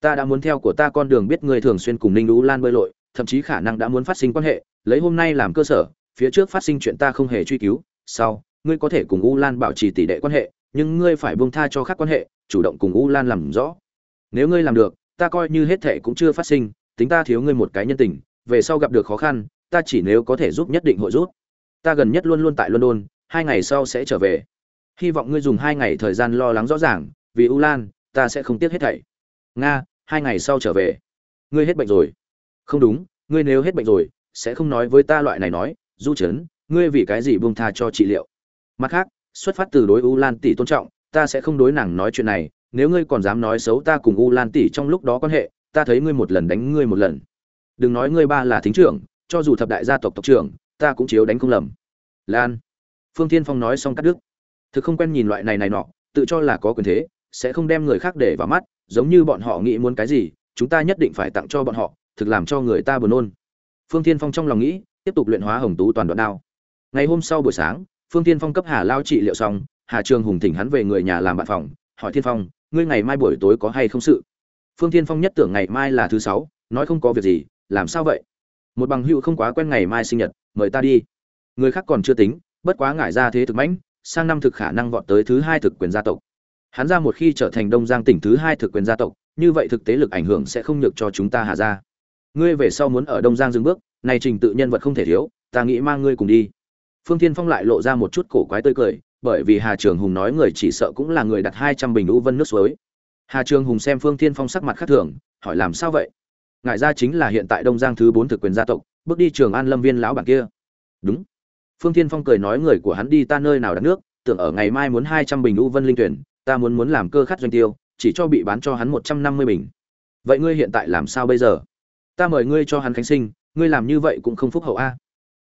Ta đã muốn theo của ta con đường biết người thường xuyên cùng ninh lũ lan bơi lội, thậm chí khả năng đã muốn phát sinh quan hệ, lấy hôm nay làm cơ sở, phía trước phát sinh chuyện ta không hề truy cứu, sau, ngươi có thể cùng u lan bảo trì tỷ đệ quan hệ, nhưng ngươi phải buông tha cho khác quan hệ, chủ động cùng u lan làm rõ nếu ngươi làm được, ta coi như hết thệ cũng chưa phát sinh, tính ta thiếu ngươi một cái nhân tình, về sau gặp được khó khăn, ta chỉ nếu có thể giúp nhất định hội giúp. Ta gần nhất luôn luôn tại london, hai ngày sau sẽ trở về. Hy vọng ngươi dùng hai ngày thời gian lo lắng rõ ràng, vì u lan, ta sẽ không tiếc hết thảy. Nga, hai ngày sau trở về. Ngươi hết bệnh rồi. Không đúng, ngươi nếu hết bệnh rồi, sẽ không nói với ta loại này nói, du trấn ngươi vì cái gì buông tha cho trị liệu? Mặt khác, xuất phát từ đối u lan tỷ tôn trọng, ta sẽ không đối nàng nói chuyện này nếu ngươi còn dám nói xấu ta cùng u lan tỷ trong lúc đó quan hệ, ta thấy ngươi một lần đánh ngươi một lần. Đừng nói ngươi ba là thính trưởng, cho dù thập đại gia tộc tộc trưởng, ta cũng chiếu đánh không lầm. Lan. Phương thiên phong nói xong cắt đứt. Thực không quen nhìn loại này này nọ, tự cho là có quyền thế, sẽ không đem người khác để vào mắt, giống như bọn họ nghĩ muốn cái gì, chúng ta nhất định phải tặng cho bọn họ, thực làm cho người ta buồn nôn. Phương thiên phong trong lòng nghĩ, tiếp tục luyện hóa hồng tú toàn đoạn đao. Ngày hôm sau buổi sáng, phương thiên phong cấp hà lao trị liệu xong, hà trường hùng thỉnh hắn về người nhà làm bạn phòng, hỏi thiên phong ngươi ngày mai buổi tối có hay không sự? Phương thiên phong nhất tưởng ngày mai là thứ sáu, nói không có việc gì, làm sao vậy? Một bằng hữu không quá quen ngày mai sinh nhật, mời ta đi. Người khác còn chưa tính, bất quá ngại ra thế thực mãnh, sang năm thực khả năng vọt tới thứ hai thực quyền gia tộc. Hắn ra một khi trở thành đông giang tỉnh thứ hai thực quyền gia tộc, như vậy thực tế lực ảnh hưởng sẽ không nhược cho chúng ta hà ra. Ngươi về sau muốn ở đông giang dừng bước, này trình tự nhân vật không thể thiếu, ta nghĩ mang ngươi cùng đi. Phương thiên phong lại lộ ra một chút cổ quái tươi cười bởi vì hà trường hùng nói người chỉ sợ cũng là người đặt hai trăm bình u vân nước suối. Hà trường hùng xem phương thiên phong sắc mặt khác thường, hỏi làm sao vậy? Ngại ra chính là hiện tại đông giang thứ bốn thực quyền gia tộc, bước đi trường an lâm viên lão bản kia. Đúng. Phương thiên phong cười nói người của hắn đi ta nơi nào đặt nước, tưởng ở ngày mai muốn hai trăm bình u vân linh tuyển, ta muốn muốn làm cơ khát doanh tiêu, chỉ cho bị bán cho hắn một trăm năm mươi bình. Vậy ngươi hiện tại làm sao bây giờ? Ta mời ngươi cho hắn khánh sinh, ngươi làm như vậy cũng không phúc hậu a.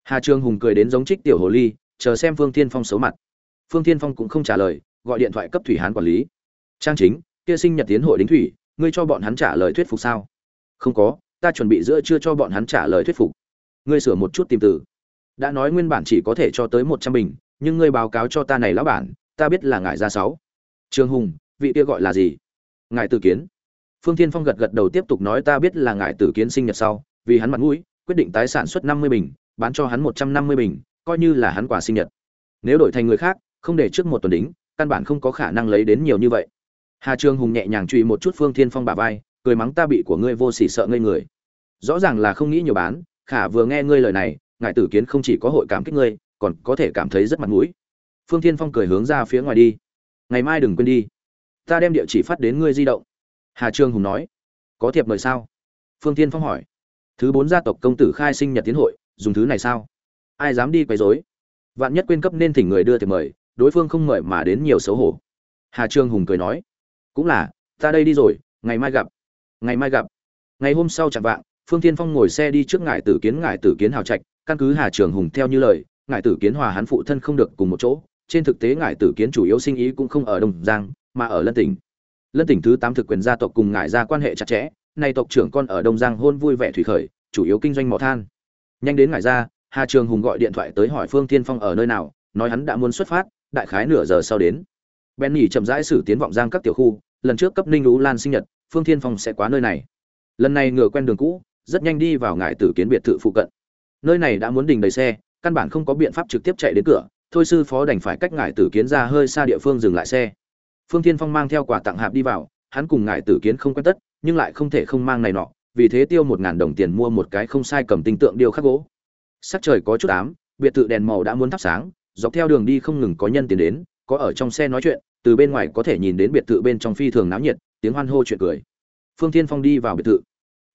Hà trường hùng cười đến giống trích tiểu hồ ly, chờ xem phương thiên phong xấu mặt phương thiên phong cũng không trả lời, gọi điện thoại cấp thủy hán quản lý. Trang chính, kia sinh nhật tiến hội đính thủy, ngươi cho bọn hắn trả lời thuyết phục sao? Không có, ta chuẩn bị giữa chưa cho bọn hắn trả lời thuyết phục. Ngươi sửa một chút tìm từ. Đã nói nguyên bản chỉ có thể cho tới một trăm bình, nhưng ngươi báo cáo cho ta này lão bản, ta biết là ngài ra sáu. Trương hùng, vị kia gọi là gì? Ngài tử kiến. Phương thiên phong gật gật đầu tiếp tục nói, ta biết là ngài tử kiến sinh nhật sau, vì hắn mặt mũi, quyết định tái sản xuất năm mươi bình, bán cho hắn một trăm năm mươi bình, coi như là hắn quà sinh nhật. Nếu đổi thành người khác không để trước một tuần đính, căn bản không có khả năng lấy đến nhiều như vậy. Hà Trường hùng nhẹ nhàng truy một chút phương thiên phong bả vai, cười mắng ta bị của ngươi vô sỉ sợ ngây người. Rõ ràng là không nghĩ nhiều bán, khả vừa nghe ngươi lời này, ngài tử kiến không chỉ có hội cảm kích ngươi, còn có thể cảm thấy rất mặt mũi. Phương thiên phong cười hướng ra phía ngoài đi. Ngày mai đừng quên đi. Ta đem địa chỉ phát đến ngươi di động. Hà trương hùng nói. Có thiệp mời sao? Phương thiên phong hỏi. Thứ bốn gia tộc công tử khai sinh nhật tiến hội, dùng thứ này sao? Ai dám đi quấy rối? Vạn nhất quên cấp nên thỉnh người đưa thiệp mời đối phương không mời mà đến nhiều xấu hổ. Hà trương hùng cười nói, cũng là, ta đây đi rồi, ngày mai gặp, ngày mai gặp. Ngày hôm sau chẳng vạng, phương tiên phong ngồi xe đi trước ngải tử kiến ngải tử kiến hào trạch, căn cứ hà trường hùng theo như lời, ngải tử kiến hòa hắn phụ thân không được cùng một chỗ. Trên thực tế ngải tử kiến chủ yếu sinh ý cũng không ở đông giang, mà ở lân tỉnh. Lân tỉnh thứ tám thực quyền gia tộc cùng ngải ra quan hệ chặt chẽ, nay tộc trưởng con ở đông giang hôn vui vẻ thủy khởi, chủ yếu kinh doanh mỏ than. Nhanh đến ngải ra, hà trường hùng gọi điện thoại tới hỏi phương tiên phong ở nơi nào, nói hắn đã muốn xuất phát đại khái nửa giờ sau đến. Benny chậm rãi xử tiến vọng giang các tiểu khu, lần trước cấp ninh lũ lan sinh nhật, phương thiên phong sẽ quá nơi này. Lần này ngựa quen đường cũ, rất nhanh đi vào ngải tử kiến biệt thự phụ cận. Nơi này đã muốn đình đầy xe, căn bản không có biện pháp trực tiếp chạy đến cửa, thôi sư phó đành phải cách ngải tử kiến ra hơi xa địa phương dừng lại xe. Phương thiên phong mang theo quà tặng hạp đi vào, hắn cùng ngải tử kiến không quen tất, nhưng lại không thể không mang này nọ, vì thế tiêu một ngàn đồng tiền mua một cái không sai cầm tinh tượng điêu khắc gỗ. Sắc trời có chút ám, biệt thự đèn màu đã muốn thắp sáng dọc theo đường đi không ngừng có nhân tiến đến, có ở trong xe nói chuyện, từ bên ngoài có thể nhìn đến biệt thự bên trong phi thường náo nhiệt, tiếng hoan hô chuyện cười. Phương thiên phong đi vào biệt thự.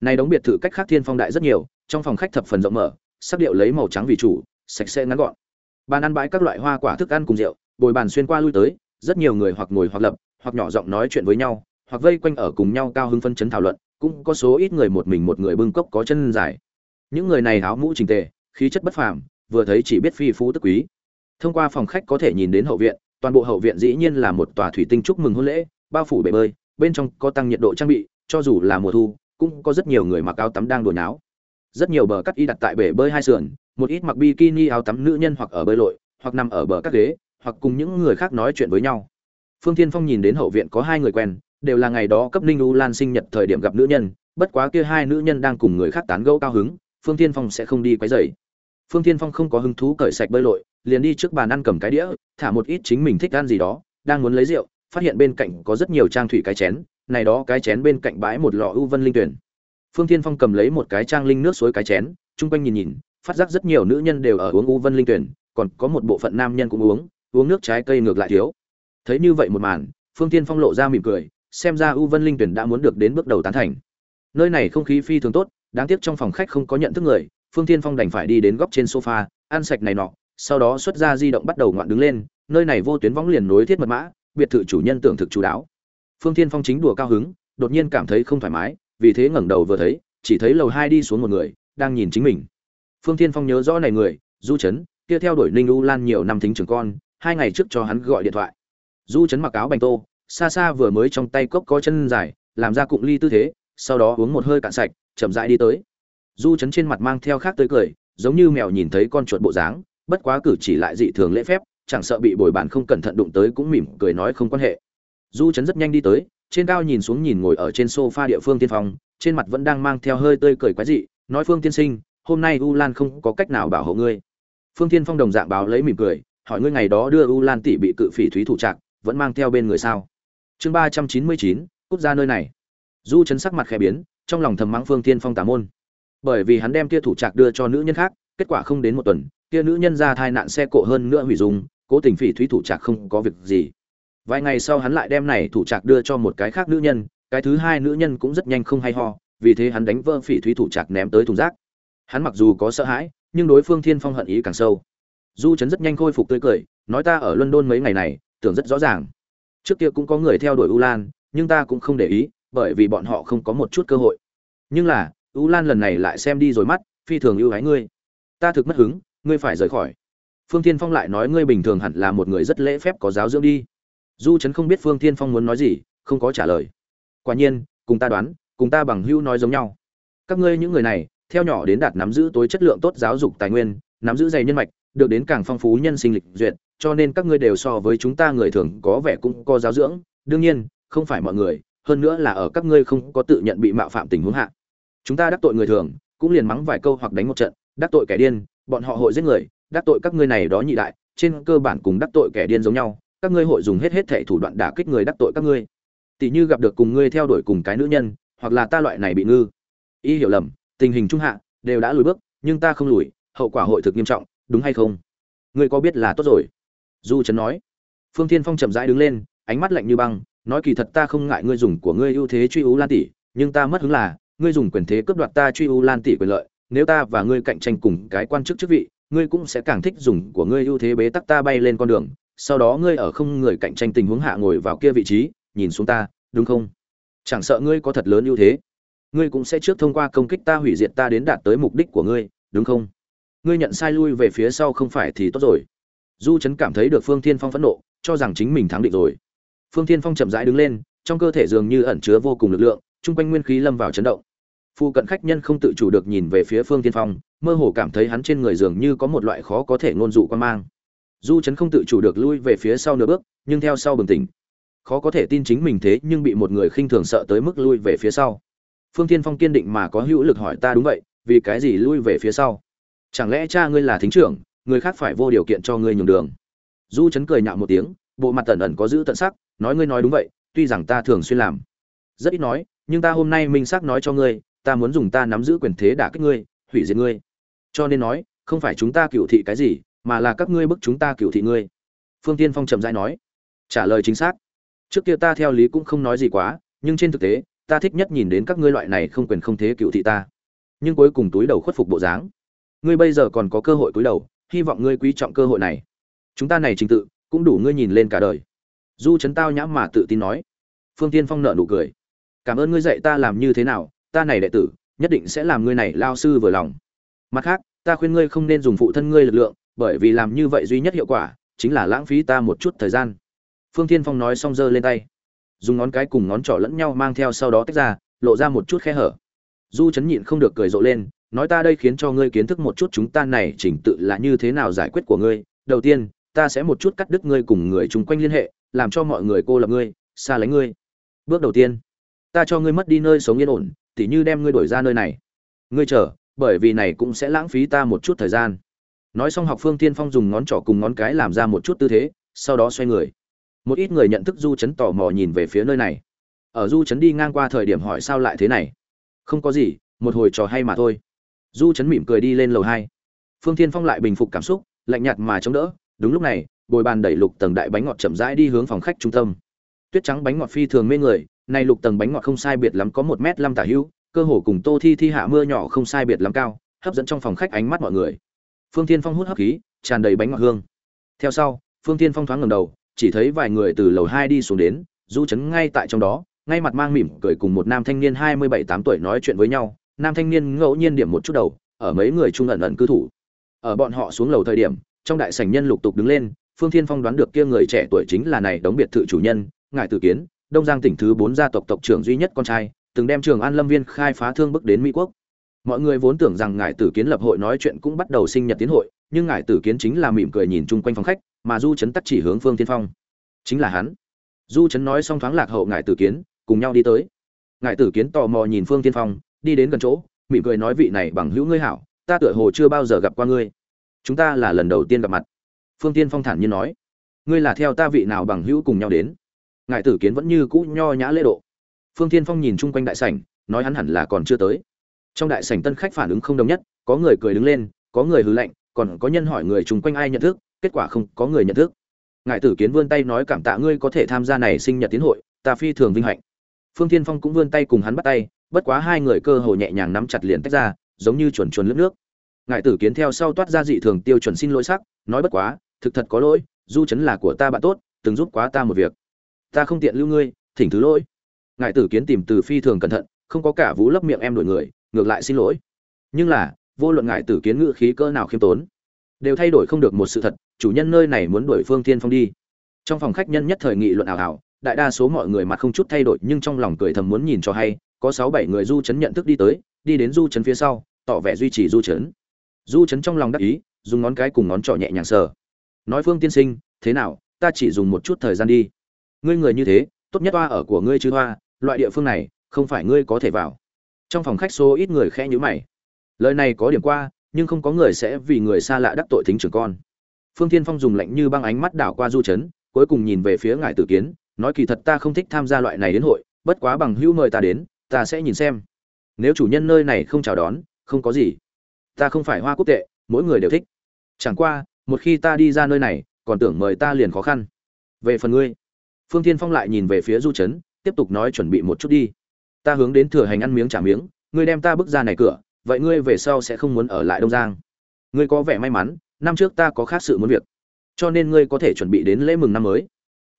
Này đóng biệt thự cách khác thiên phong đại rất nhiều, trong phòng khách thập phần rộng mở, sắc điệu lấy màu trắng vì chủ, sạch sẽ ngắn gọn. Bàn ăn bãi các loại hoa quả thức ăn cùng rượu, bồi bàn xuyên qua lui tới, rất nhiều người hoặc ngồi hoặc lập, hoặc nhỏ giọng nói chuyện với nhau, hoặc vây quanh ở cùng nhau cao hứng phân chấn thảo luận, cũng có số ít người một mình một người bưng cốc có chân dài. Những người này áo mũ trình tề, khí chất bất phàm, vừa thấy chỉ biết phi phú tức quý thông qua phòng khách có thể nhìn đến hậu viện, toàn bộ hậu viện dĩ nhiên là một tòa thủy tinh chúc mừng hôn lễ, bao phủ bể bơi, bên trong có tăng nhiệt độ trang bị, cho dù là mùa thu, cũng có rất nhiều người mặc áo tắm đang đùa náo rất nhiều bờ cắt y đặt tại bể bơi hai sườn, một ít mặc bikini áo tắm nữ nhân hoặc ở bơi lội, hoặc nằm ở bờ các ghế, hoặc cùng những người khác nói chuyện với nhau. Phương thiên phong nhìn đến hậu viện có hai người quen, đều là ngày đó cấp ninh u lan sinh nhật thời điểm gặp nữ nhân, bất quá kia hai nữ nhân đang cùng người khác tán gẫu cao hứng, phương thiên phong sẽ không đi quấy rầy. Phương thiên phong không có hứng thú cởi sạch bơi lội liền đi trước bàn ăn cầm cái đĩa, thả một ít chính mình thích ăn gì đó, đang muốn lấy rượu, phát hiện bên cạnh có rất nhiều trang thủy cái chén, này đó cái chén bên cạnh bãi một lọ ưu vân linh tuyển. Phương thiên phong cầm lấy một cái trang linh nước suối cái chén, chung quanh nhìn nhìn, phát giác rất nhiều nữ nhân đều ở uống ưu vân linh tuyển, còn có một bộ phận nam nhân cũng uống uống nước trái cây ngược lại thiếu. Thấy như vậy một màn, phương thiên phong lộ ra mỉm cười, xem ra ưu vân linh tuyển đã muốn được đến bước đầu tán thành. Nơi này không khí phi thường tốt, đáng tiếc trong phòng khách không có nhận thức người, phương thiên phong đành phải đi đến góc trên sofa, ăn sạch này nọ sau đó xuất ra di động bắt đầu ngoạn đứng lên, nơi này vô tuyến võng liền nối thiết mật mã, biệt thự chủ nhân tưởng thực chủ đáo. Phương thiên phong chính đùa cao hứng, đột nhiên cảm thấy không thoải mái, vì thế ngẩng đầu vừa thấy, chỉ thấy lầu hai đi xuống một người, đang nhìn chính mình. Phương thiên phong nhớ rõ này người, du chấn, kia theo đuổi ninh u lan nhiều năm thính trưởng con, hai ngày trước cho hắn gọi điện thoại. Du chấn mặc áo bành tô, xa xa vừa mới trong tay cốc có chân dài, làm ra cụm ly tư thế, sau đó uống một hơi cạn sạch, chậm rãi đi tới. Du chấn trên mặt mang theo khác tới cười, giống như mèo nhìn thấy con chuột bộ dáng bất quá cử chỉ lại dị thường lễ phép, chẳng sợ bị bồi bàn không cẩn thận đụng tới cũng mỉm cười nói không quan hệ. Du chấn rất nhanh đi tới, trên cao nhìn xuống nhìn ngồi ở trên sofa địa phương tiên phong, trên mặt vẫn đang mang theo hơi tươi cười quái dị, nói phương tiên sinh, hôm nay u lan không có cách nào bảo hộ ngươi. Phương tiên phong đồng dạng báo lấy mỉm cười, hỏi ngươi ngày đó đưa u lan tỷ bị cự phỉ thúy thủ trạc, vẫn mang theo bên người sao? Chương ba trăm chín mươi chín quốc gia nơi này. Du chấn sắc mặt khẽ biến, trong lòng thầm mắng phương tiên phong tà môn. Bởi vì hắn đem kia thủ trạc đưa cho nữ nhân khác, kết quả không đến một tuần kia nữ nhân ra thai nạn xe cộ hơn nữa hủy dung, cố tình phỉ thúy thủ trạc không có việc gì. Vài ngày sau hắn lại đem này thủ trạc đưa cho một cái khác nữ nhân, cái thứ hai nữ nhân cũng rất nhanh không hay ho, vì thế hắn đánh vỡ phỉ thúy thủ trạc ném tới thùng rác. Hắn mặc dù có sợ hãi, nhưng đối phương thiên phong hận ý càng sâu. Du chấn rất nhanh khôi phục tươi cười, nói ta ở london mấy ngày này, tưởng rất rõ ràng. Trước kia cũng có người theo đuổi u lan nhưng ta cũng không để ý, bởi vì bọn họ không có một chút cơ hội. Nhưng là u lan lần này lại xem đi rồi mắt, phi thường ưu ái ngươi. Ta thực mất hứng ngươi phải rời khỏi. Phương tiên phong lại nói ngươi bình thường hẳn là một người rất lễ phép có giáo dưỡng đi. Du trấn không biết phương tiên phong muốn nói gì, không có trả lời. Quả nhiên, cùng ta đoán, cùng ta bằng hữu nói giống nhau. Các ngươi những người này, theo nhỏ đến đạt nắm giữ tối chất lượng tốt giáo dục tài nguyên, nắm giữ dày nhân mạch, được đến càng phong phú nhân sinh lịch duyệt, cho nên các ngươi đều so với chúng ta người thường có vẻ cũng có giáo dưỡng. Đương nhiên, không phải mọi người, hơn nữa là ở các ngươi không có tự nhận bị mạo phạm tình huống hạ. Chúng ta đắc tội người thường, cũng liền mắng vài câu hoặc đánh một trận, đắc tội kẻ điên bọn họ hội giết người, đắc tội các ngươi này đó nhị đại, trên cơ bản cùng đắc tội kẻ điên giống nhau, các ngươi hội dùng hết hết thể thủ đoạn đả kích người đắc tội các ngươi. Tỷ như gặp được cùng ngươi theo đuổi cùng cái nữ nhân, hoặc là ta loại này bị ngư. Y hiểu lầm, tình hình trung hạ, đều đã lùi bước, nhưng ta không lùi, hậu quả hội thực nghiêm trọng, đúng hay không? Ngươi có biết là tốt rồi? Du trấn nói. Phương thiên phong chậm rãi đứng lên, ánh mắt lạnh như băng, nói kỳ thật ta không ngại ngươi dùng của ngươi ưu thế truy ưu lan tỷ, nhưng ta mất hứng là, ngươi dùng quyền thế cướp đoạt ta truy ưu lan tỷ quyền lợi nếu ta và ngươi cạnh tranh cùng cái quan chức chức vị, ngươi cũng sẽ càng thích dùng của ngươi ưu thế bế tắc ta bay lên con đường. Sau đó ngươi ở không người cạnh tranh tình huống hạ ngồi vào kia vị trí, nhìn xuống ta, đúng không? Chẳng sợ ngươi có thật lớn ưu thế, ngươi cũng sẽ trước thông qua công kích ta hủy diệt ta đến đạt tới mục đích của ngươi, đúng không? Ngươi nhận sai lui về phía sau không phải thì tốt rồi. Du chấn cảm thấy được phương thiên phong phẫn nộ, cho rằng chính mình thắng định rồi. Phương thiên phong chậm rãi đứng lên, trong cơ thể dường như ẩn chứa vô cùng lực lượng, chung quanh nguyên khí lâm vào chấn động phu cận khách nhân không tự chủ được nhìn về phía phương tiên phong, mơ hồ cảm thấy hắn trên người dường như có một loại khó có thể ngôn dụ quan mang. Du chấn không tự chủ được lui về phía sau nửa bước, nhưng theo sau bừng tỉnh. Khó có thể tin chính mình thế nhưng bị một người khinh thường sợ tới mức lui về phía sau. Phương tiên phong kiên định mà có hữu lực hỏi ta đúng vậy, vì cái gì lui về phía sau? Chẳng lẽ cha ngươi là thính trưởng, người khác phải vô điều kiện cho ngươi nhường đường? Du chấn cười nhạo một tiếng, bộ mặt tẩn ẩn có giữ tận sắc, nói ngươi nói đúng vậy, tuy rằng ta thường xuyên làm. Rất ít nói, nhưng ta hôm nay minh xác nói cho ngươi ta muốn dùng ta nắm giữ quyền thế đả kích ngươi, hủy diệt ngươi. Cho nên nói, không phải chúng ta cựu thị cái gì, mà là các ngươi bức chúng ta cựu thị ngươi. Phương tiên phong trầm dai nói. Trả lời chính xác. Trước kia ta theo lý cũng không nói gì quá, nhưng trên thực tế, ta thích nhất nhìn đến các ngươi loại này không quyền không thế cựu thị ta. Nhưng cuối cùng túi đầu khuất phục bộ dáng. Ngươi bây giờ còn có cơ hội túi đầu, hy vọng ngươi quý trọng cơ hội này. Chúng ta này trình tự, cũng đủ ngươi nhìn lên cả đời. Du chấn tao nhãm mà tự tin nói. Phương tiên phong nợ nụ cười. Cảm ơn ngươi dạy ta làm như thế nào ta này đệ tử, nhất định sẽ làm ngươi này lao sư vừa lòng. Mặt khác, ta khuyên ngươi không nên dùng phụ thân ngươi lực lượng, bởi vì làm như vậy duy nhất hiệu quả chính là lãng phí ta một chút thời gian. Phương Thiên phong nói xong giơ lên tay. Dùng ngón cái cùng ngón trỏ lẫn nhau mang theo sau đó tách ra, lộ ra một chút khe hở. Du chấn nhịn không được cười rộ lên, nói ta đây khiến cho ngươi kiến thức một chút chúng ta này chỉnh tự là như thế nào giải quyết của ngươi. Đầu tiên, ta sẽ một chút cắt đứt ngươi cùng người chung quanh liên hệ, làm cho mọi người cô lập ngươi, xa lánh ngươi. Bước đầu tiên, ta cho ngươi mất đi nơi sống yên ổn tỉ như đem ngươi đổi ra nơi này. Ngươi chờ, bởi vì này cũng sẽ lãng phí ta một chút thời gian. Nói xong học phương tiên phong dùng ngón trỏ cùng ngón cái làm ra một chút tư thế, sau đó xoay người. Một ít người nhận thức du chấn tò mò nhìn về phía nơi này. Ở du chấn đi ngang qua thời điểm hỏi sao lại thế này? Không có gì, một hồi trò hay mà thôi. Du chấn mỉm cười đi lên lầu hai. Phương tiên phong lại bình phục cảm xúc, lạnh nhạt mà chống đỡ. Đúng lúc này, bồi bàn đẩy lục tầng đại bánh ngọt chậm rãi đi hướng phòng khách trung tâm. Tuyết trắng bánh ngọt phi thường mê người này lục tầng bánh ngọt không sai biệt lắm có một m năm tả hữu, cơ hồ cùng tô thi thi hạ mưa nhỏ không sai biệt lắm cao, hấp dẫn trong phòng khách ánh mắt mọi người. Phương tiên phong hút hấp khí, tràn đầy bánh ngọt hương. Theo sau, phương tiên phong thoáng ngầm đầu, chỉ thấy vài người từ lầu hai đi xuống đến, du chấn ngay tại trong đó, ngay mặt mang mỉm cười cùng một nam thanh niên hai mươi bảy tám tuổi nói chuyện với nhau. Nam thanh niên ngẫu nhiên điểm một chút đầu, ở mấy người trung ẩn ẩn cư thủ. Ở bọn họ xuống lầu thời điểm, trong đại sảnh nhân lục tục đứng lên, phương thiên phong đoán được kia người trẻ tuổi chính là này đóng biệt thự chủ nhân ngài tử kiến đông giang tỉnh thứ bốn gia tộc tộc trưởng duy nhất con trai, từng đem trường an lâm viên khai phá thương bức đến mỹ quốc. Mọi người vốn tưởng rằng ngài tử kiến lập hội nói chuyện cũng bắt đầu sinh nhật tiến hội, nhưng ngài tử kiến chính là mỉm cười nhìn chung quanh phòng khách, mà du chấn tắc chỉ hướng phương thiên phong. Chính là hắn. Du chấn nói xong thoáng lạc hậu ngài tử kiến, cùng nhau đi tới. Ngài tử kiến tò mò nhìn phương thiên phong, đi đến gần chỗ, mỉm cười nói vị này bằng hữu ngươi hảo, ta tựa hồ chưa bao giờ gặp qua ngươi. Chúng ta là lần đầu tiên gặp mặt. Phương tiên phong thản nhiên nói. Ngươi là theo ta vị nào bằng hữu cùng nhau đến? Ngài tử kiến vẫn như cũ nho nhã lễ độ. Phương Thiên phong nhìn chung quanh đại sảnh, nói hắn hẳn là còn chưa tới. Trong đại sảnh tân khách phản ứng không đồng nhất, có người cười đứng lên, có người hứ lạnh, còn có nhân hỏi người chung quanh ai nhận thức, kết quả không có người nhận thức. Ngài tử kiến vươn tay nói cảm tạ ngươi có thể tham gia này sinh nhật tiến hội, ta phi thường vinh hạnh. Phương Thiên phong cũng vươn tay cùng hắn bắt tay, bất quá hai người cơ hồ nhẹ nhàng nắm chặt liền tách ra, giống như chuẩn chuẩn lướt nước. Ngài tử kiến theo sau toát ra dị thường tiêu chuẩn xin lỗi sắc, nói bất quá, thực thật có lỗi, du chấn là của ta bạn tốt, từng giúp quá ta một việc ta không tiện lưu ngươi, thỉnh thứ lỗi. Ngài tử kiến tìm từ phi thường cẩn thận, không có cả vũ lấp miệng em đổi người, ngược lại xin lỗi. Nhưng là, vô luận ngài tử kiến ngự khí cỡ nào khiêm tốn, đều thay đổi không được một sự thật, chủ nhân nơi này muốn đuổi phương tiên phong đi. Trong phòng khách nhân nhất thời nghị luận ảo ảo, đại đa số mọi người mặt không chút thay đổi nhưng trong lòng cười thầm muốn nhìn cho hay, có sáu bảy người du chấn nhận thức đi tới, đi đến du chấn phía sau, tỏ vẻ duy trì du chấn. Du chấn trong lòng đắc ý, dùng ngón cái cùng ngón trỏ nhẹ nhàng sờ. Nói phương tiên sinh, thế nào, ta chỉ dùng một chút thời gian đi ngươi người như thế, tốt nhất hoa ở của ngươi chứ hoa loại địa phương này, không phải ngươi có thể vào. Trong phòng khách số ít người khẽ nhữ mày. Lời này có điểm qua, nhưng không có người sẽ vì người xa lạ đắc tội thính trưởng con. Phương Thiên phong dùng lạnh như băng ánh mắt đảo qua du chấn, cuối cùng nhìn về phía ngài tử kiến, nói kỳ thật ta không thích tham gia loại này đến hội, bất quá bằng hữu mời ta đến, ta sẽ nhìn xem. Nếu chủ nhân nơi này không chào đón, không có gì. Ta không phải hoa quốc tệ, mỗi người đều thích. Chẳng qua, một khi ta đi ra nơi này, còn tưởng mời ta liền khó khăn. Về phần ngươi phương Thiên phong lại nhìn về phía du trấn tiếp tục nói chuẩn bị một chút đi. Ta hướng đến thừa hành ăn miếng trả miếng, ngươi đem ta bước ra này cửa, vậy ngươi về sau sẽ không muốn ở lại đông giang. Ngươi có vẻ may mắn, năm trước ta có khác sự muốn việc, cho nên ngươi có thể chuẩn bị đến lễ mừng năm mới.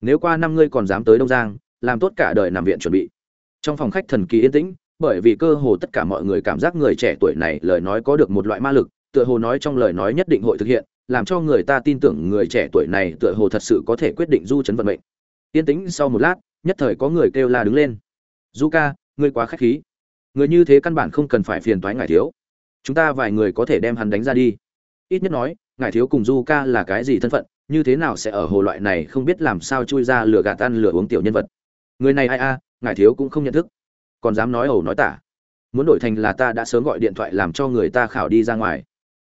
Nếu qua năm ngươi còn dám tới đông giang, làm tốt cả đời nằm viện chuẩn bị. Trong phòng khách thần kỳ yên tĩnh, bởi vì cơ hồ tất cả mọi người cảm giác người trẻ tuổi này lời nói có được một loại ma lực, tựa hồ nói trong lời nói nhất định hội thực hiện, làm cho người ta tin tưởng người trẻ tuổi này tựa hồ thật sự có thể quyết định du chấn vận mệnh yên tĩnh sau một lát, nhất thời có người kêu la đứng lên. Du ca ngươi quá khách khí. Người như thế căn bản không cần phải phiền toái ngài thiếu. Chúng ta vài người có thể đem hắn đánh ra đi. Ít nhất nói, ngài thiếu cùng du ca là cái gì thân phận, như thế nào sẽ ở hồ loại này không biết làm sao chui ra lửa gạt ăn lửa uống tiểu nhân vật. Người này ai a, ngài thiếu cũng không nhận thức. Còn dám nói ẩu nói tả. Muốn đổi thành là ta đã sớm gọi điện thoại làm cho người ta khảo đi ra ngoài.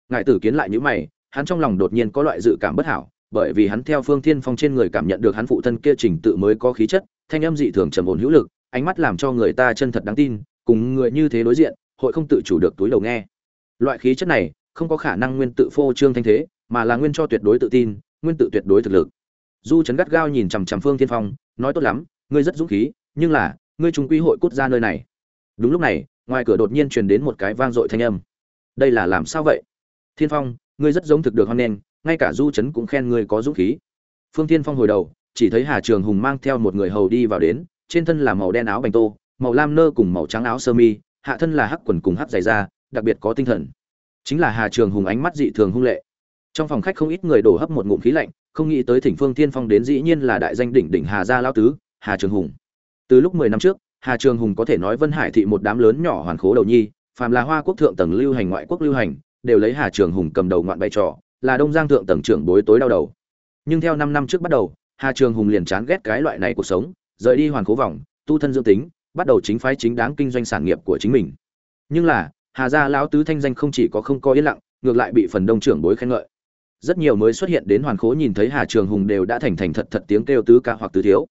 Ngài tử kiến lại như mày, hắn trong lòng đột nhiên có loại dự cảm bất hảo bởi vì hắn theo phương thiên phong trên người cảm nhận được hắn phụ thân kia trình tự mới có khí chất thanh âm dị thường trầm ổn hữu lực ánh mắt làm cho người ta chân thật đáng tin cùng người như thế đối diện hội không tự chủ được túi đầu nghe. Loại khí chất này không có khả năng nguyên tự phô trương thanh thế mà là nguyên cho tuyệt đối tự tin nguyên tự tuyệt đối thực lực. Du trấn gắt gao nhìn chằm chằm phương thiên phong nói tốt lắm ngươi rất dũng khí nhưng là ngươi trung quy hội cút ra nơi này. Đúng lúc này ngoài cửa đột nhiên truyền đến một cái vang dội thanh âm. Đây là làm sao vậy? Thiên phong ngươi rất giống thực được hoan nên, ngay cả du trấn cũng khen ngươi có dũng khí. Phương thiên phong hồi đầu, chỉ thấy hà trường hùng mang theo một người hầu đi vào đến, trên thân là màu đen áo bành tô, màu lam nơ cùng màu trắng áo sơ mi, hạ thân là hắc quần cùng hắc dày da, đặc biệt có tinh thần. Chính là hà trường hùng ánh mắt dị thường hung lệ. Trong phòng khách không ít người đổ hấp một ngụm khí lạnh, không nghĩ tới thỉnh phương thiên phong đến dĩ nhiên là đại danh đỉnh đỉnh hà gia lao tứ, hà trường hùng. Từ lúc mười năm trước, hà trường hùng có thể nói vân hải thị một đám lớn nhỏ hoàn khố đầu nhi, phàm là hoa quốc thượng tầng lưu hành ngoại quốc lưu hành, đều lấy hà trường hùng cầm đầu ngoạn bày trò là đông giang thượng tầng trưởng bối tối đau đầu. Nhưng theo năm năm trước bắt đầu, hà trường hùng liền chán ghét cái loại này cuộc sống, rời đi hoàn cố vòng tu thân dưỡng tính, bắt đầu chính phái chính đáng kinh doanh sản nghiệp của chính mình. Nhưng là, hà gia lão tứ thanh danh không chỉ có không có yên lặng, ngược lại bị phần đông trưởng bối khen ngợi. Rất nhiều mới xuất hiện đến hoàn khố nhìn thấy hà trường hùng đều đã thành thành thật thật tiếng kêu tứ ca hoặc tứ thiếu.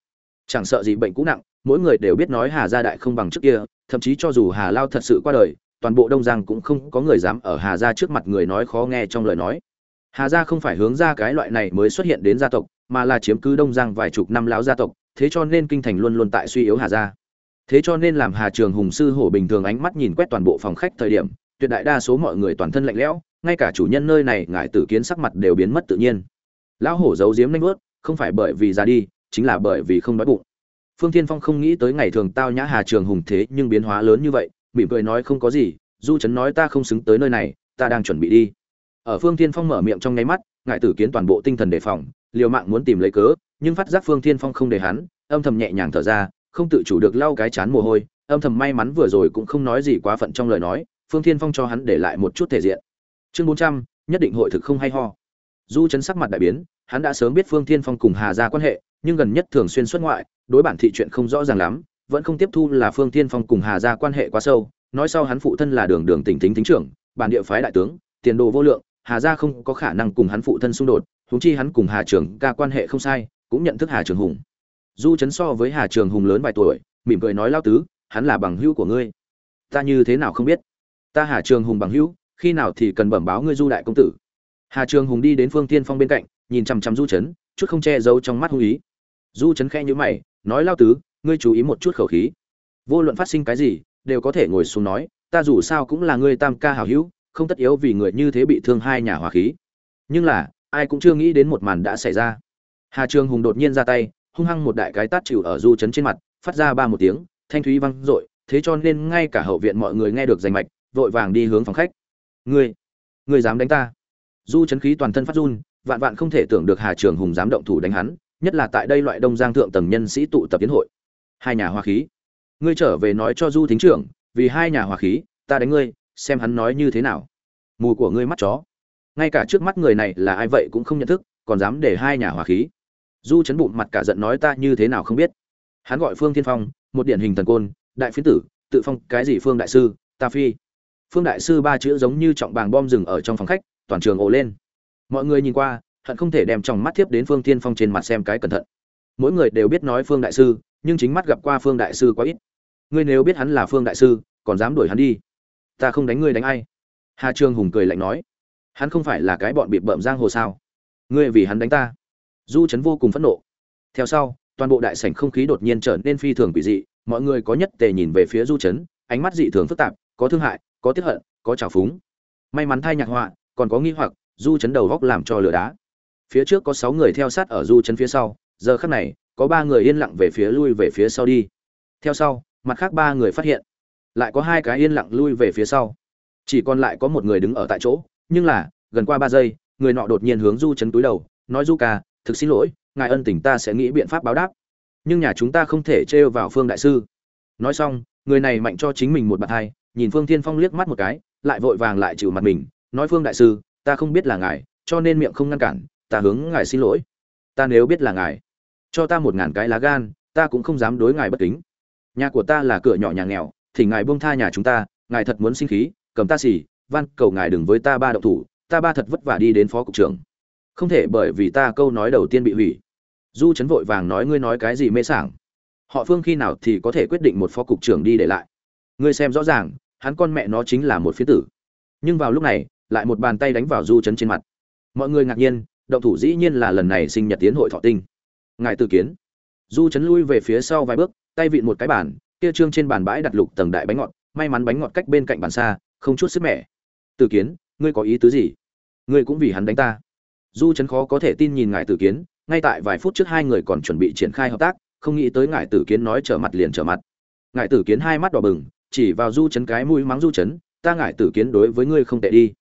Chẳng sợ gì bệnh cũ nặng, mỗi người đều biết nói hà gia đại không bằng trước kia, thậm chí cho dù hà lao thật sự qua đời, toàn bộ đông giang cũng không có người dám ở hà gia trước mặt người nói khó nghe trong lời nói hà gia không phải hướng ra cái loại này mới xuất hiện đến gia tộc mà là chiếm cứ đông giang vài chục năm lão gia tộc thế cho nên kinh thành luôn luôn tại suy yếu hà gia. Thế cho nên làm hà trường hùng sư hổ bình thường ánh mắt nhìn quét toàn bộ phòng khách thời điểm tuyệt đại đa số mọi người toàn thân lạnh lẽo ngay cả chủ nhân nơi này ngại tử kiến sắc mặt đều biến mất tự nhiên. Lão hổ giấu giếm nanh bước, không phải bởi vì ra đi chính là bởi vì không đói bụng. Phương thiên phong không nghĩ tới ngày thường tao nhã hà trường hùng thế nhưng biến hóa lớn như vậy mỉm cười nói không có gì du trấn nói ta không xứng tới nơi này ta đang chuẩn bị đi ở phương thiên phong mở miệng trong nháy mắt ngại tử kiến toàn bộ tinh thần đề phòng, liều mạng muốn tìm lấy cớ, nhưng phát giác phương thiên phong không để hắn, âm thầm nhẹ nhàng thở ra, không tự chủ được lau cái chán mồ hôi, âm thầm may mắn vừa rồi cũng không nói gì quá phận trong lời nói, phương thiên phong cho hắn để lại một chút thể diện. Chương bốn trăm, nhất định hội thực không hay ho. Du chấn sắc mặt đại biến, hắn đã sớm biết phương thiên phong cùng hà ra quan hệ, nhưng gần nhất thường xuyên xuất ngoại, đối bản thị chuyện không rõ ràng lắm, vẫn không tiếp thu là phương thiên phong cùng hà ra quan hệ quá sâu, nói sau hắn phụ thân là đường đường tỉnh thính thính trưởng, bản địa phái đại tướng, tiền đồ vô lượng hà gia không có khả năng cùng hắn phụ thân xung đột, huống chi hắn cùng hà trường ca quan hệ không sai, cũng nhận thức hà trường hùng. Du chấn so với hà trường hùng lớn vài tuổi, mỉm cười nói lao tứ, hắn là bằng hữu của ngươi. Ta như thế nào không biết? Ta hà trường hùng bằng hữu, khi nào thì cần bẩm báo ngươi du đại công tử? Hà trường hùng đi đến phương tiên phong bên cạnh, nhìn chằm chằm du chấn, chút không che giấu trong mắt hung ý. Du chấn khẽ nhữ mày, nói lao tứ, ngươi chú ý một chút khẩu khí. Vô luận phát sinh cái gì, đều có thể ngồi xuống nói, ta dù sao cũng là ngươi tam ca hào hữu không tất yếu vì người như thế bị thương hai nhà hòa khí. Nhưng là, ai cũng chưa nghĩ đến một màn đã xảy ra. Hà trường hùng đột nhiên ra tay, hung hăng một đại cái tát chịu ở du chấn trên mặt, phát ra ba một tiếng, thanh thúy văng dội, thế cho nên ngay cả hậu viện mọi người nghe được rành mạch, vội vàng đi hướng phòng khách. Ngươi ngươi dám đánh ta? Du chấn khí toàn thân phát run, vạn vạn không thể tưởng được hà trường hùng dám động thủ đánh hắn, nhất là tại đây loại đông giang thượng tầng nhân sĩ tụ tập tiến hội. Hai nhà hòa khí. Ngươi trở về nói cho du thính trưởng, vì hai nhà hòa khí, ta đánh ngươi xem hắn nói như thế nào. Mù của ngươi mắt chó. Ngay cả trước mắt người này là ai vậy cũng không nhận thức, còn dám để hai nhà hòa khí. Du chấn bụng mặt cả giận nói ta như thế nào không biết. Hắn gọi phương thiên phong, một điển hình thần côn, đại phiến tử, tự phong cái gì phương đại sư, ta phi. Phương đại sư ba chữ giống như trọng bàng bom rừng ở trong phòng khách, toàn trường ồ lên. Mọi người nhìn qua, hận không thể đem trong mắt thiếp đến phương thiên phong trên mặt xem cái cẩn thận. Mỗi người đều biết nói phương đại sư, nhưng chính mắt gặp qua phương đại sư quá ít. Ngươi nếu biết hắn là phương đại sư, còn dám đuổi hắn đi ta không đánh ngươi đánh ai. Hà trương hùng cười lạnh nói hắn không phải là cái bọn bị bợm giang hồ sao? Ngươi vì hắn đánh ta. Du Trấn vô cùng phẫn nộ. Theo sau toàn bộ đại sảnh không khí đột nhiên trở nên phi thường quỷ dị mọi người có nhất tề nhìn về phía du Trấn, ánh mắt dị thường phức tạp có thương hại có tiếp hận có trào phúng. May mắn thay nhạc họa còn có nghi hoặc du chấn đầu góc làm cho lửa đá. Phía trước có sáu người theo sát ở du chấn phía sau giờ khắc này có ba người yên lặng về phía lui về phía sau đi. Theo sau mặt khác ba người phát hiện lại có hai cái yên lặng lui về phía sau. Chỉ còn lại có một người đứng ở tại chỗ, nhưng là, gần qua ba giây, người nọ đột nhiên hướng du chấn túi đầu, nói du ca, thực xin lỗi, ngài ân tình ta sẽ nghĩ biện pháp báo đáp. Nhưng nhà chúng ta không thể trêu vào phương đại sư. Nói xong, người này mạnh cho chính mình một bàn hai, nhìn phương thiên phong liếc mắt một cái, lại vội vàng lại chịu mặt mình, nói phương đại sư, ta không biết là ngài, cho nên miệng không ngăn cản, ta hướng ngài xin lỗi. Ta nếu biết là ngài, cho ta một ngàn cái lá gan, ta cũng không dám đối ngài bất kính. Nhà của ta là cửa nhỏ nhà nghèo thì ngài buông tha nhà chúng ta, ngài thật muốn sinh khí, cầm ta xỉ van, cầu ngài đừng với ta ba động thủ, ta ba thật vất vả đi đến phó cục trưởng. Không thể bởi vì ta câu nói đầu tiên bị hủy. Du chấn vội vàng nói, ngươi nói cái gì mê sảng? Họ phương khi nào thì có thể quyết định một phó cục trưởng đi để lại? Ngươi xem rõ ràng, hắn con mẹ nó chính là một phía tử. Nhưng vào lúc này, lại một bàn tay đánh vào du chấn trên mặt. Mọi người ngạc nhiên, động thủ dĩ nhiên là lần này sinh nhật tiến hội thọ tinh. Ngài từ kiến. Du chấn lui về phía sau vài bước, tay vịn một cái bàn kia trương trên bàn bãi đặt lục tầng đại bánh ngọt, may mắn bánh ngọt cách bên cạnh bàn xa, không chút sức mẻ. Tử kiến, ngươi có ý tứ gì? Ngươi cũng vì hắn đánh ta. Du chấn khó có thể tin nhìn ngài tử kiến, ngay tại vài phút trước hai người còn chuẩn bị triển khai hợp tác, không nghĩ tới ngài tử kiến nói trở mặt liền trở mặt. Ngài tử kiến hai mắt đỏ bừng, chỉ vào du chấn cái mũi mắng du chấn, ta ngài tử kiến đối với ngươi không tệ đi.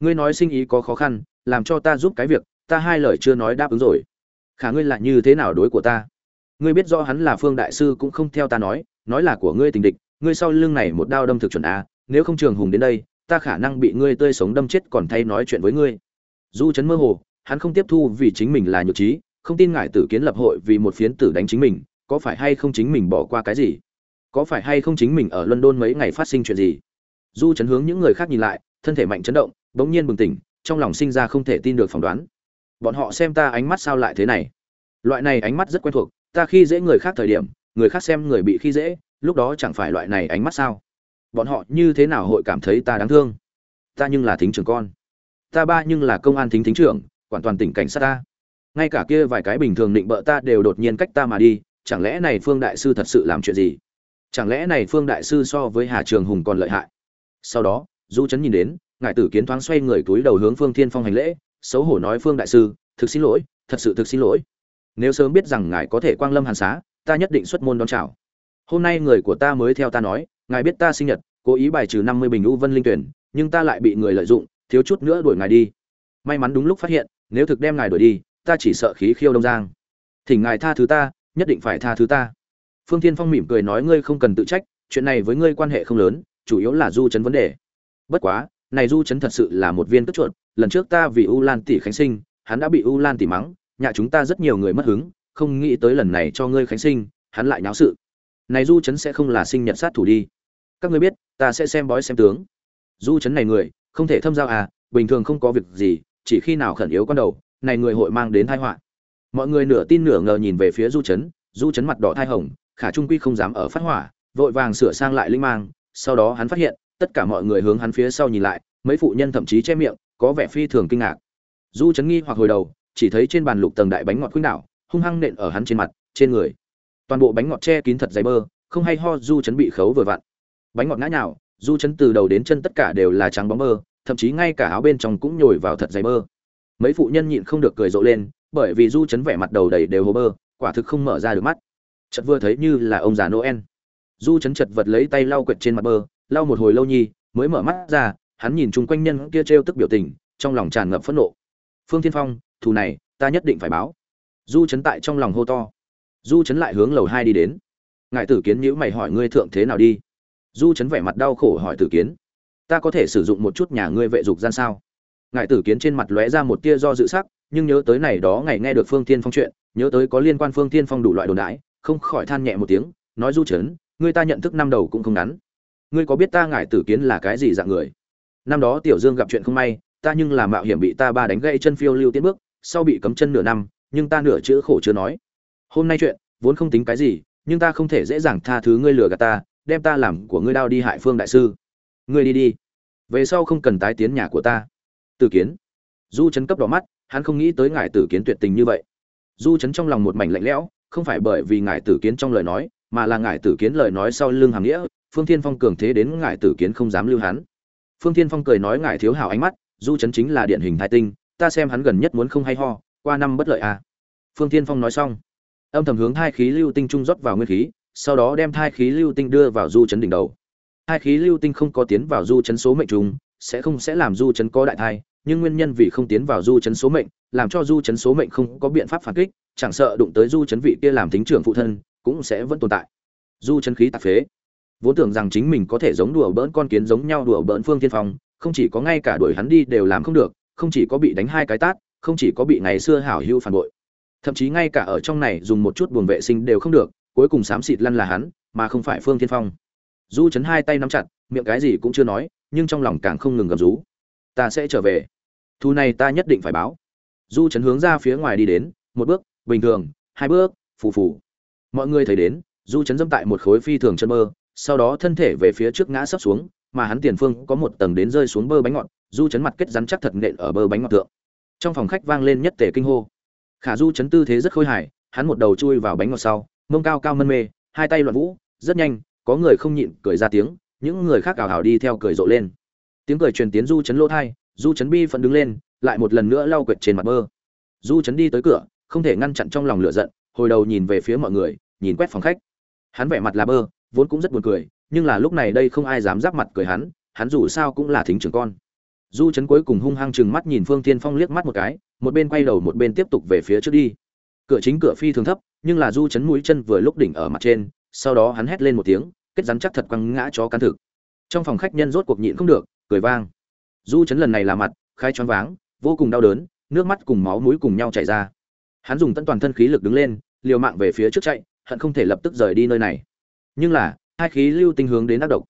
Ngươi nói sinh ý có khó khăn, làm cho ta giúp cái việc, ta hai lời chưa nói đáp ứng rồi. Khả ngươi lại như thế nào đối của ta? Ngươi biết rõ hắn là phương đại sư cũng không theo ta nói nói là của ngươi tình địch, ngươi sau lưng này một đao đâm thực chuẩn a, nếu không trường hùng đến đây, ta khả năng bị ngươi tươi sống đâm chết còn thay nói chuyện với ngươi. Du chấn mơ hồ, hắn không tiếp thu vì chính mình là nhược trí, không tin ngải tử kiến lập hội vì một phiến tử đánh chính mình, có phải hay không chính mình bỏ qua cái gì? Có phải hay không chính mình ở london mấy ngày phát sinh chuyện gì? Du chấn hướng những người khác nhìn lại, thân thể mạnh chấn động, bỗng nhiên bừng tỉnh, trong lòng sinh ra không thể tin được phỏng đoán. Bọn họ xem ta ánh mắt sao lại thế này? Loại này ánh mắt rất quen thuộc, ta khi dễ người khác thời điểm người khác xem người bị khi dễ, lúc đó chẳng phải loại này ánh mắt sao? Bọn họ như thế nào hội cảm thấy ta đáng thương? Ta nhưng là thính trưởng con. Ta ba nhưng là công an thính thính trưởng, quản toàn tỉnh cảnh sát ta. Ngay cả kia vài cái bình thường định bợ ta đều đột nhiên cách ta mà đi, chẳng lẽ này phương đại sư thật sự làm chuyện gì? Chẳng lẽ này phương đại sư so với hà trường hùng còn lợi hại? Sau đó, du chấn nhìn đến, ngài tử kiến thoáng xoay người túi đầu hướng phương thiên phong hành lễ, xấu hổ nói, phương đại sư, thực xin lỗi, thật sự thực xin lỗi. Nếu sớm biết rằng ngài có thể quang lâm hàn xá ta nhất định xuất môn đón chào. Hôm nay người của ta mới theo ta nói, ngài biết ta sinh nhật, cố ý bài trừ năm mươi bình u vân linh tuyển, nhưng ta lại bị người lợi dụng, thiếu chút nữa đuổi ngài đi. May mắn đúng lúc phát hiện, nếu thực đem ngài đuổi đi, ta chỉ sợ khí khiêu đông giang. Thỉnh ngài tha thứ ta, nhất định phải tha thứ ta. Phương thiên phong mỉm cười nói ngươi không cần tự trách, chuyện này với ngươi quan hệ không lớn, chủ yếu là du chấn vấn đề. Bất quá, này du chấn thật sự là một viên tức chuột, lần trước ta vì u lan tỷ khánh sinh, hắn đã bị u lan tỷ mắng nhà chúng ta rất nhiều người mất hứng không nghĩ tới lần này cho ngươi khánh sinh, hắn lại nháo sự. Này du chấn sẽ không là sinh nhật sát thủ đi. Các ngươi biết, ta sẽ xem bói xem tướng. Du chấn này người, không thể thâm giao à bình thường không có việc gì, chỉ khi nào khẩn yếu con đầu, này người hội mang đến tai họa. Mọi người nửa tin nửa ngờ nhìn về phía du chấn du chấn mặt đỏ thai hồng, khả trung quy không dám ở phát hỏa, vội vàng sửa sang lại linh mang, sau đó hắn phát hiện, tất cả mọi người hướng hắn phía sau nhìn lại, mấy phụ nhân thậm chí che miệng, có vẻ phi thường kinh ngạc. Du chấn nghi hoặc hồi đầu, chỉ thấy trên bàn lục tầng đại bánh ngọt khuynh đảo hung hăng nện ở hắn trên mặt, trên người. Toàn bộ bánh ngọt che kín thật dày bơ, không hay ho, du chấn bị khấu vừa vặn. Bánh ngọt ngã nhào, du chấn từ đầu đến chân tất cả đều là trắng bóng bơ, thậm chí ngay cả áo bên trong cũng nhồi vào thật dày bơ. Mấy phụ nhân nhịn không được cười rộ lên, bởi vì du chấn vẻ mặt đầu đầy đều hồ bơ, quả thực không mở ra được mắt. Chợt vừa thấy như là ông già noel. Du chấn chật vật lấy tay lau quệt trên mặt bơ, lau một hồi lâu nhi, mới mở mắt ra, hắn nhìn chung quanh nhân kia trêu tức biểu tình, trong lòng tràn ngập phẫn nộ. Phương thiên phong, thù này, ta nhất định phải báo du chấn tại trong lòng hô to. Du chấn lại hướng lầu hai đi đến. Ngài tử kiến nhữ mày hỏi ngươi thượng thế nào đi. Du chấn vẻ mặt đau khổ hỏi tử kiến. Ta có thể sử dụng một chút nhà ngươi vệ dục gian sao? Ngài tử kiến trên mặt lóe ra một tia do dự sắc, nhưng nhớ tới này đó ngày nghe được phương tiên phong chuyện, nhớ tới có liên quan phương tiên phong đủ loại đồn đãi không khỏi than nhẹ một tiếng, nói du chấn, ngươi ta nhận thức năm đầu cũng không ngắn. Ngươi có biết ta ngài tử kiến là cái gì dạng người? Năm đó tiểu dương gặp chuyện không may, ta nhưng là mạo hiểm bị ta ba đánh gãy chân phiêu lưu tiến bước, sau bị cấm chân nửa năm nhưng ta nửa chữ khổ chưa nói. Hôm nay chuyện, vốn không tính cái gì, nhưng ta không thể dễ dàng tha thứ ngươi lừa gạt ta, đem ta làm của ngươi đao đi hại phương đại sư. Ngươi đi đi. Về sau không cần tái tiến nhà của ta. Tử kiến. Du chấn cấp đỏ mắt, hắn không nghĩ tới ngài tử kiến tuyệt tình như vậy. Du chấn trong lòng một mảnh lạnh lẽo, không phải bởi vì ngài tử kiến trong lời nói, mà là ngài tử kiến lời nói sau lưng hàm nghĩa, phương thiên phong cường thế đến ngài tử kiến không dám lưu hắn. Phương thiên phong cười nói ngài thiếu hảo ánh mắt, du chấn chính là điển hình thái tinh, ta xem hắn gần nhất muốn không hay ho qua năm bất lợi à. phương thiên phong nói xong, âm thầm hướng thai khí lưu tinh trung rót vào nguyên khí, sau đó đem thai khí lưu tinh đưa vào du chấn đỉnh đầu. Thai khí lưu tinh không có tiến vào du chấn số mệnh trùng, sẽ không sẽ làm du chấn có đại thai, nhưng nguyên nhân vì không tiến vào du chấn số mệnh, làm cho du chấn số mệnh không có biện pháp phản kích, chẳng sợ đụng tới du chấn vị kia làm tính trưởng phụ thân, cũng sẽ vẫn tồn tại. Du chấn khí tạp phế. Vốn tưởng rằng chính mình có thể giống đùa bỡn con kiến giống nhau đùa bỡn phương tiên phong, không chỉ có ngay cả đuổi hắn đi đều làm không được, không chỉ có bị đánh hai cái tát không chỉ có bị ngày xưa hảo hữu phản bội, thậm chí ngay cả ở trong này dùng một chút buồng vệ sinh đều không được, cuối cùng xám xịt lăn là hắn, mà không phải phương tiên phong. Du chấn hai tay nắm chặt, miệng cái gì cũng chưa nói, nhưng trong lòng càng không ngừng gầm rú. Ta sẽ trở về. Thu này ta nhất định phải báo. Du chấn hướng ra phía ngoài đi đến, một bước, bình thường, hai bước, phù phù. Mọi người thấy đến du chấn dâm tại một khối phi thường chân mơ sau đó thân thể về phía trước ngã sấp xuống, mà hắn tiền phương có một tầng đến rơi xuống bơ bánh ngọt du chấn mặt kết rắn chắc thật nện ở bơ bánh ngọt tượng trong phòng khách vang lên nhất tể kinh hô. Khả du chấn tư thế rất khôi hài, hắn một đầu chui vào bánh ngọt sau, mông cao cao mân mê, hai tay loạn vũ, rất nhanh, có người không nhịn cười ra tiếng, những người khác ảo hảo đi theo cười rộ lên. Tiếng cười truyền tiến du chấn lỗ thai, du chấn bi phận đứng lên, lại một lần nữa lau quệt trên mặt bơ. Du chấn đi tới cửa, không thể ngăn chặn trong lòng lửa giận, hồi đầu nhìn về phía mọi người, nhìn quét phòng khách. Hắn vẻ mặt là bơ, vốn cũng rất buồn cười, nhưng là lúc này đây không ai dám giáp mặt cười hắn hắn dù sao cũng là thính trưởng con du chấn cuối cùng hung hăng chừng mắt nhìn phương tiên phong liếc mắt một cái, một bên quay đầu một bên tiếp tục về phía trước đi. Cửa chính cửa phi thường thấp, nhưng là du chấn mũi chân vừa lúc đỉnh ở mặt trên, sau đó hắn hét lên một tiếng, kết rắn chắc thật quăng ngã chó cắn thực. Trong phòng khách nhân rốt cuộc nhịn không được, cười vang. Du chấn lần này là mặt, khai choáng váng, vô cùng đau đớn, nước mắt cùng máu mũi cùng nhau chảy ra. Hắn dùng tận toàn thân khí lực đứng lên, liều mạng về phía trước chạy, hận không thể lập tức rời đi nơi này. Nhưng là, hai khí lưu tinh hướng đến tác độc.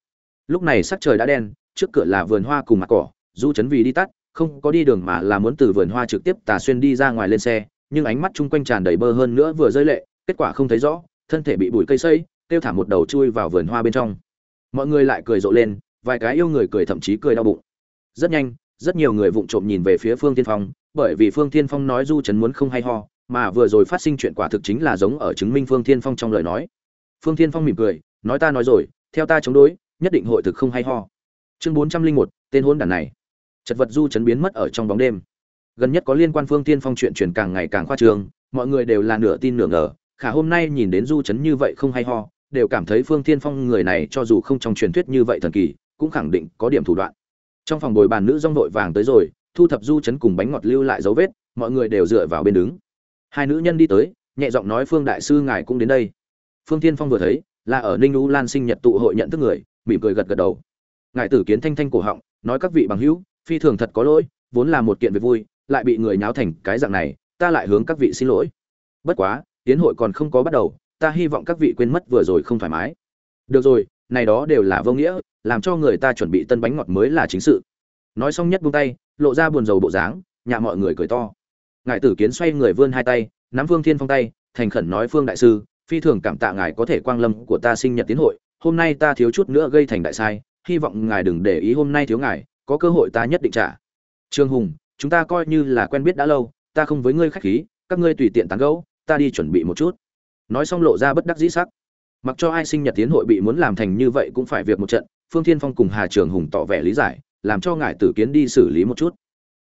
Lúc này sắc trời đã đen, trước cửa là vườn hoa cùng mặt cỏ du chấn vì đi tắt, không có đi đường mà là muốn từ vườn hoa trực tiếp tà xuyên đi ra ngoài lên xe, nhưng ánh mắt chung quanh tràn đầy bơ hơn nữa vừa rơi lệ, kết quả không thấy rõ, thân thể bị bụi cây xây tiêu thả một đầu chui vào vườn hoa bên trong. Mọi người lại cười rộ lên, vài cái yêu người cười thậm chí cười đau bụng. Rất nhanh, rất nhiều người vụng trộm nhìn về phía phương tiên phong, bởi vì phương tiên phong nói du chấn muốn không hay ho, mà vừa rồi phát sinh chuyện quả thực chính là giống ở chứng minh phương tiên phong trong lời nói. Phương tiên phong mỉm cười, nói ta nói rồi, theo ta chống đối, nhất định hội thực không hay ho. Chương bốn trăm linh một, tên hôn đàn này chật vật du chấn biến mất ở trong bóng đêm. Gần nhất có liên quan phương tiên phong chuyện truyền càng ngày càng khoa trương, mọi người đều là nửa tin nửa ngờ, khả hôm nay nhìn đến du chấn như vậy không hay ho, đều cảm thấy phương tiên phong người này cho dù không trong truyền thuyết như vậy thần kỳ, cũng khẳng định có điểm thủ đoạn. Trong phòng bồi bàn nữ rong vội vàng tới rồi, thu thập du chấn cùng bánh ngọt lưu lại dấu vết, mọi người đều dựa vào bên đứng. Hai nữ nhân đi tới, nhẹ giọng nói phương đại sư ngài cũng đến đây. Phương tiên phong vừa thấy, là ở ninh u lan sinh nhật tụ hội nhận thức người, mỉm cười gật gật đầu. Ngài tử kiến thanh thanh cổ họng, nói các vị bằng hữu phi thường thật có lỗi, vốn là một kiện việc vui, lại bị người nháo thành cái dạng này, ta lại hướng các vị xin lỗi. Bất quá, tiến hội còn không có bắt đầu, ta hy vọng các vị quên mất vừa rồi không thoải mái. Được rồi, này đó đều là vô nghĩa, làm cho người ta chuẩn bị tân bánh ngọt mới là chính sự. Nói xong nhất buông tay, lộ ra buồn rầu bộ dáng nhà mọi người cười to. Ngài tử kiến xoay người vươn hai tay, nắm vương thiên phong tay, thành khẩn nói, phương đại sư, phi thường cảm tạ ngài có thể quang lâm của ta sinh nhật tiến hội, hôm nay ta thiếu chút nữa gây thành đại sai, hy vọng ngài đừng để ý hôm nay thiếu ngài có cơ hội ta nhất định trả. Trương hùng, chúng ta coi như là quen biết đã lâu, ta không với ngươi khách khí, các ngươi tùy tiện tán gẫu, ta đi chuẩn bị một chút. Nói xong lộ ra bất đắc dĩ sắc. Mặc cho ai sinh nhật tiến hội bị muốn làm thành như vậy cũng phải việc một trận, phương thiên phong cùng hà trường hùng tỏ vẻ lý giải, làm cho ngài tử kiến đi xử lý một chút.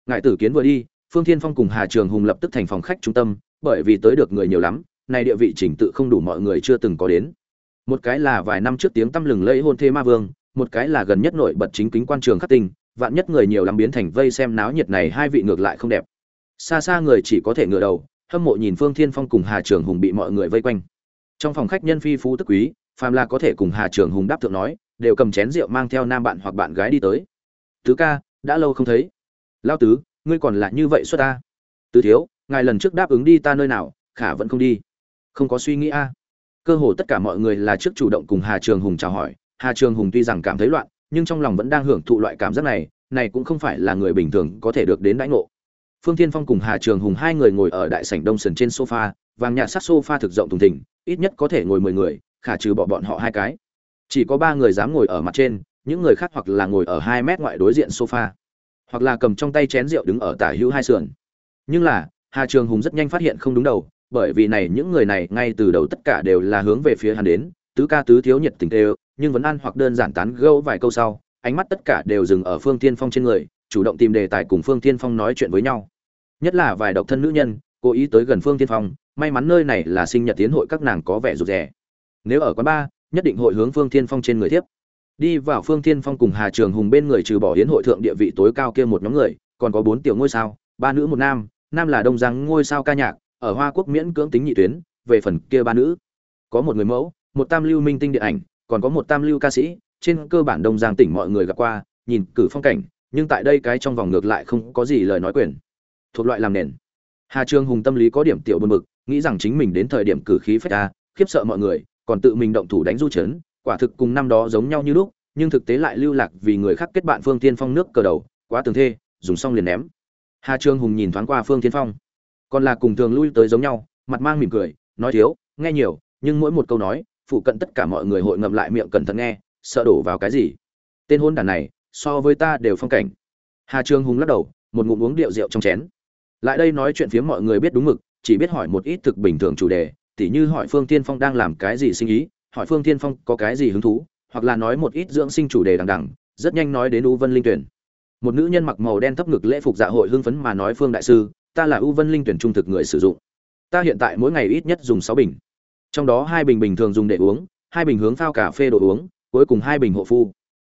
Ngài tử kiến vừa đi, phương thiên phong cùng hà trường hùng lập tức thành phòng khách trung tâm, bởi vì tới được người nhiều lắm, này địa vị chỉnh tự không đủ mọi người chưa từng có đến. Một cái là vài năm trước tiếng tăm lừng lẫy hôn thê ma vương, một cái là gần nhất nổi bật chính kính quan trường khắc tinh vạn nhất người nhiều lắm biến thành vây xem náo nhiệt này, hai vị ngược lại không đẹp. Xa xa người chỉ có thể ngửa đầu, hâm mộ nhìn phương thiên phong cùng hà trường hùng bị mọi người vây quanh. Trong phòng khách nhân phi phú tức quý, phàm là có thể cùng hà trường hùng đáp thượng nói, đều cầm chén rượu mang theo nam bạn hoặc bạn gái đi tới. Tứ ca, đã lâu không thấy. Lao tứ, ngươi còn lại như vậy xuất ta? Tứ thiếu, ngài lần trước đáp ứng đi ta nơi nào, khả vẫn không đi. Không có suy nghĩ a. Cơ hồ tất cả mọi người là trước chủ động cùng hà trường hùng chào hỏi. Hà trường hùng tuy rằng cảm thấy loạn nhưng trong lòng vẫn đang hưởng thụ loại cảm giác này này cũng không phải là người bình thường có thể được đến đãi ngộ. Phương thiên phong cùng hà trường hùng hai người ngồi ở đại sảnh đông sần trên sofa, vàng nhạt sắc sofa thực rộng thùng thình, ít nhất có thể ngồi mười người, khả trừ bỏ bọn họ hai cái. Chỉ có ba người dám ngồi ở mặt trên, những người khác hoặc là ngồi ở hai mét ngoại đối diện sofa, hoặc là cầm trong tay chén rượu đứng ở tả hữu hai sườn. Nhưng là, hà trường hùng rất nhanh phát hiện không đúng đầu, bởi vì này những người này ngay từ đầu tất cả đều là hướng về phía hắn đến tứ ca tứ thiếu nhiệt tình tê nhưng vẫn ăn hoặc đơn giản tán gẫu vài câu sau, ánh mắt tất cả đều dừng ở phương tiên phong trên người, chủ động tìm đề tài cùng phương tiên phong nói chuyện với nhau. Nhất là vài độc thân nữ nhân, cố ý tới gần phương tiên phong, may mắn nơi này là sinh nhật tiến hội các nàng có vẻ rụt rè. Nếu ở quán ba, nhất định hội hướng phương tiên phong trên người tiếp. Đi vào phương tiên phong cùng hà trường hùng bên người trừ bỏ hiến hội thượng địa vị tối cao kia một nhóm người, còn có bốn tiểu ngôi sao, ba nữ một nam nam là đông giang ngôi sao ca nhạc, ở hoa quốc miễn cưỡng tính nhị tuyến, về phần kia ba nữ, có một người mẫu một tam lưu minh tinh điện ảnh, còn có một tam lưu ca sĩ, trên cơ bản đông giang tỉnh mọi người gặp qua, nhìn cử phong cảnh, nhưng tại đây cái trong vòng ngược lại không có gì lời nói quyền. Thuộc loại làm nền. Hà trường hùng tâm lý có điểm tiểu buồn bực, nghĩ rằng chính mình đến thời điểm cử khí phách ta khiếp sợ mọi người, còn tự mình động thủ đánh du chấn, quả thực cùng năm đó giống nhau như lúc, nhưng thực tế lại lưu lạc vì người khác kết bạn phương tiên phong nước cờ đầu, quá tường thê, dùng xong liền ném. Hà trương hùng nhìn thoáng qua phương thiên phong. Còn là cùng thường lui tới giống nhau, mặt mang mỉm cười, nói thiếu, nghe nhiều, nhưng mỗi một câu nói phụ cận tất cả mọi người hội ngậm lại miệng cẩn thận nghe, sợ đổ vào cái gì. Tên hôn đàn này, so với ta đều phong cảnh. Hà trương hùng lắc đầu, một ngụm uống điệu rượu trong chén. Lại đây nói chuyện phía mọi người biết đúng mực, chỉ biết hỏi một ít thực bình thường chủ đề, tỉ như hỏi phương tiên phong đang làm cái gì sinh ý, hỏi phương tiên phong có cái gì hứng thú, hoặc là nói một ít dưỡng sinh chủ đề đằng đằng, rất nhanh nói đến u vân linh tuyển. Một nữ nhân mặc màu đen thấp ngực lễ phục dạ hội hưng phấn mà nói phương đại sư, ta là u vân linh tuyển trung thực người sử dụng. Ta hiện tại mỗi ngày ít nhất dùng sáu bình trong đó hai bình bình thường dùng để uống, hai bình hướng phao cà phê đồ uống, cuối cùng hai bình hộ phu.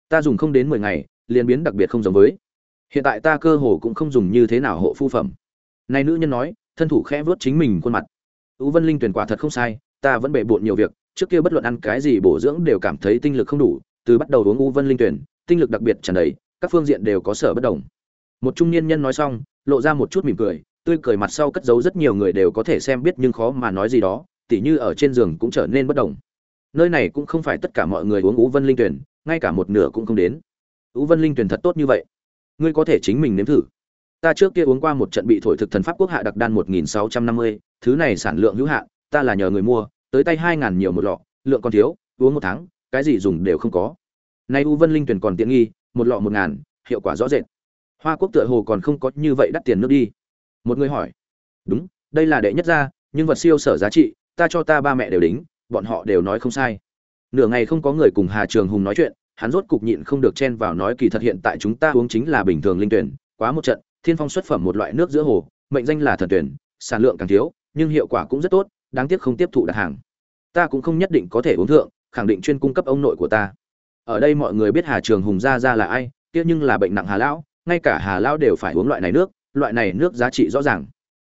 Ta dùng không đến mười ngày, liền biến đặc biệt không giống với. Hiện tại ta cơ hồ cũng không dùng như thế nào hộ phu phẩm. Này nữ nhân nói, thân thủ khẽ vớt chính mình khuôn mặt. U vân linh tuyển quả thật không sai, ta vẫn bề bộn nhiều việc, trước kia bất luận ăn cái gì bổ dưỡng đều cảm thấy tinh lực không đủ, từ bắt đầu uống u vân linh tuyển, tinh lực đặc biệt tràn đầy, các phương diện đều có sở bất đồng. Một trung niên nhân nói xong, lộ ra một chút mỉm cười, tươi cười mặt sau cất giấu rất nhiều người đều có thể xem biết nhưng khó mà nói gì đó tỉ như ở trên giường cũng trở nên bất đồng. Nơi này cũng không phải tất cả mọi người uống ú vân linh tuyển ngay cả một nửa cũng không đến. Ú vân linh tuyển thật tốt như vậy. Ngươi có thể chính mình nếm thử. Ta trước kia uống qua một trận bị thổi thực thần pháp quốc hạ đặc đan một nghìn sáu trăm năm mươi, thứ này sản lượng hữu hạn, ta là nhờ người mua, tới tay hai ngàn nhiều một lọ, lượng còn thiếu, uống một tháng, cái gì dùng đều không có. Nay u vân linh tuyển còn tiện nghi, một lọ một ngàn, hiệu quả rõ rệt. Hoa quốc tựa hồ còn không có như vậy đắt tiền nước đi. Một người hỏi. Đúng, đây là đệ nhất gia, nhưng vật siêu sở giá trị ta cho ta ba mẹ đều đính, bọn họ đều nói không sai. Nửa ngày không có người cùng hà trường hùng nói chuyện, hắn rốt cục nhịn không được chen vào nói kỳ thật hiện tại chúng ta uống chính là bình thường linh tuyển, quá một trận, thiên phong xuất phẩm một loại nước giữa hồ, mệnh danh là thần tuyển, sản lượng càng thiếu, nhưng hiệu quả cũng rất tốt, đáng tiếc không tiếp thụ đặt hàng. Ta cũng không nhất định có thể uống thượng, khẳng định chuyên cung cấp ông nội của ta. Ở đây mọi người biết hà trường hùng ra ra là ai tiếc nhưng là bệnh nặng hà lão, ngay cả hà lão đều phải uống loại này nước, loại này nước giá trị rõ ràng.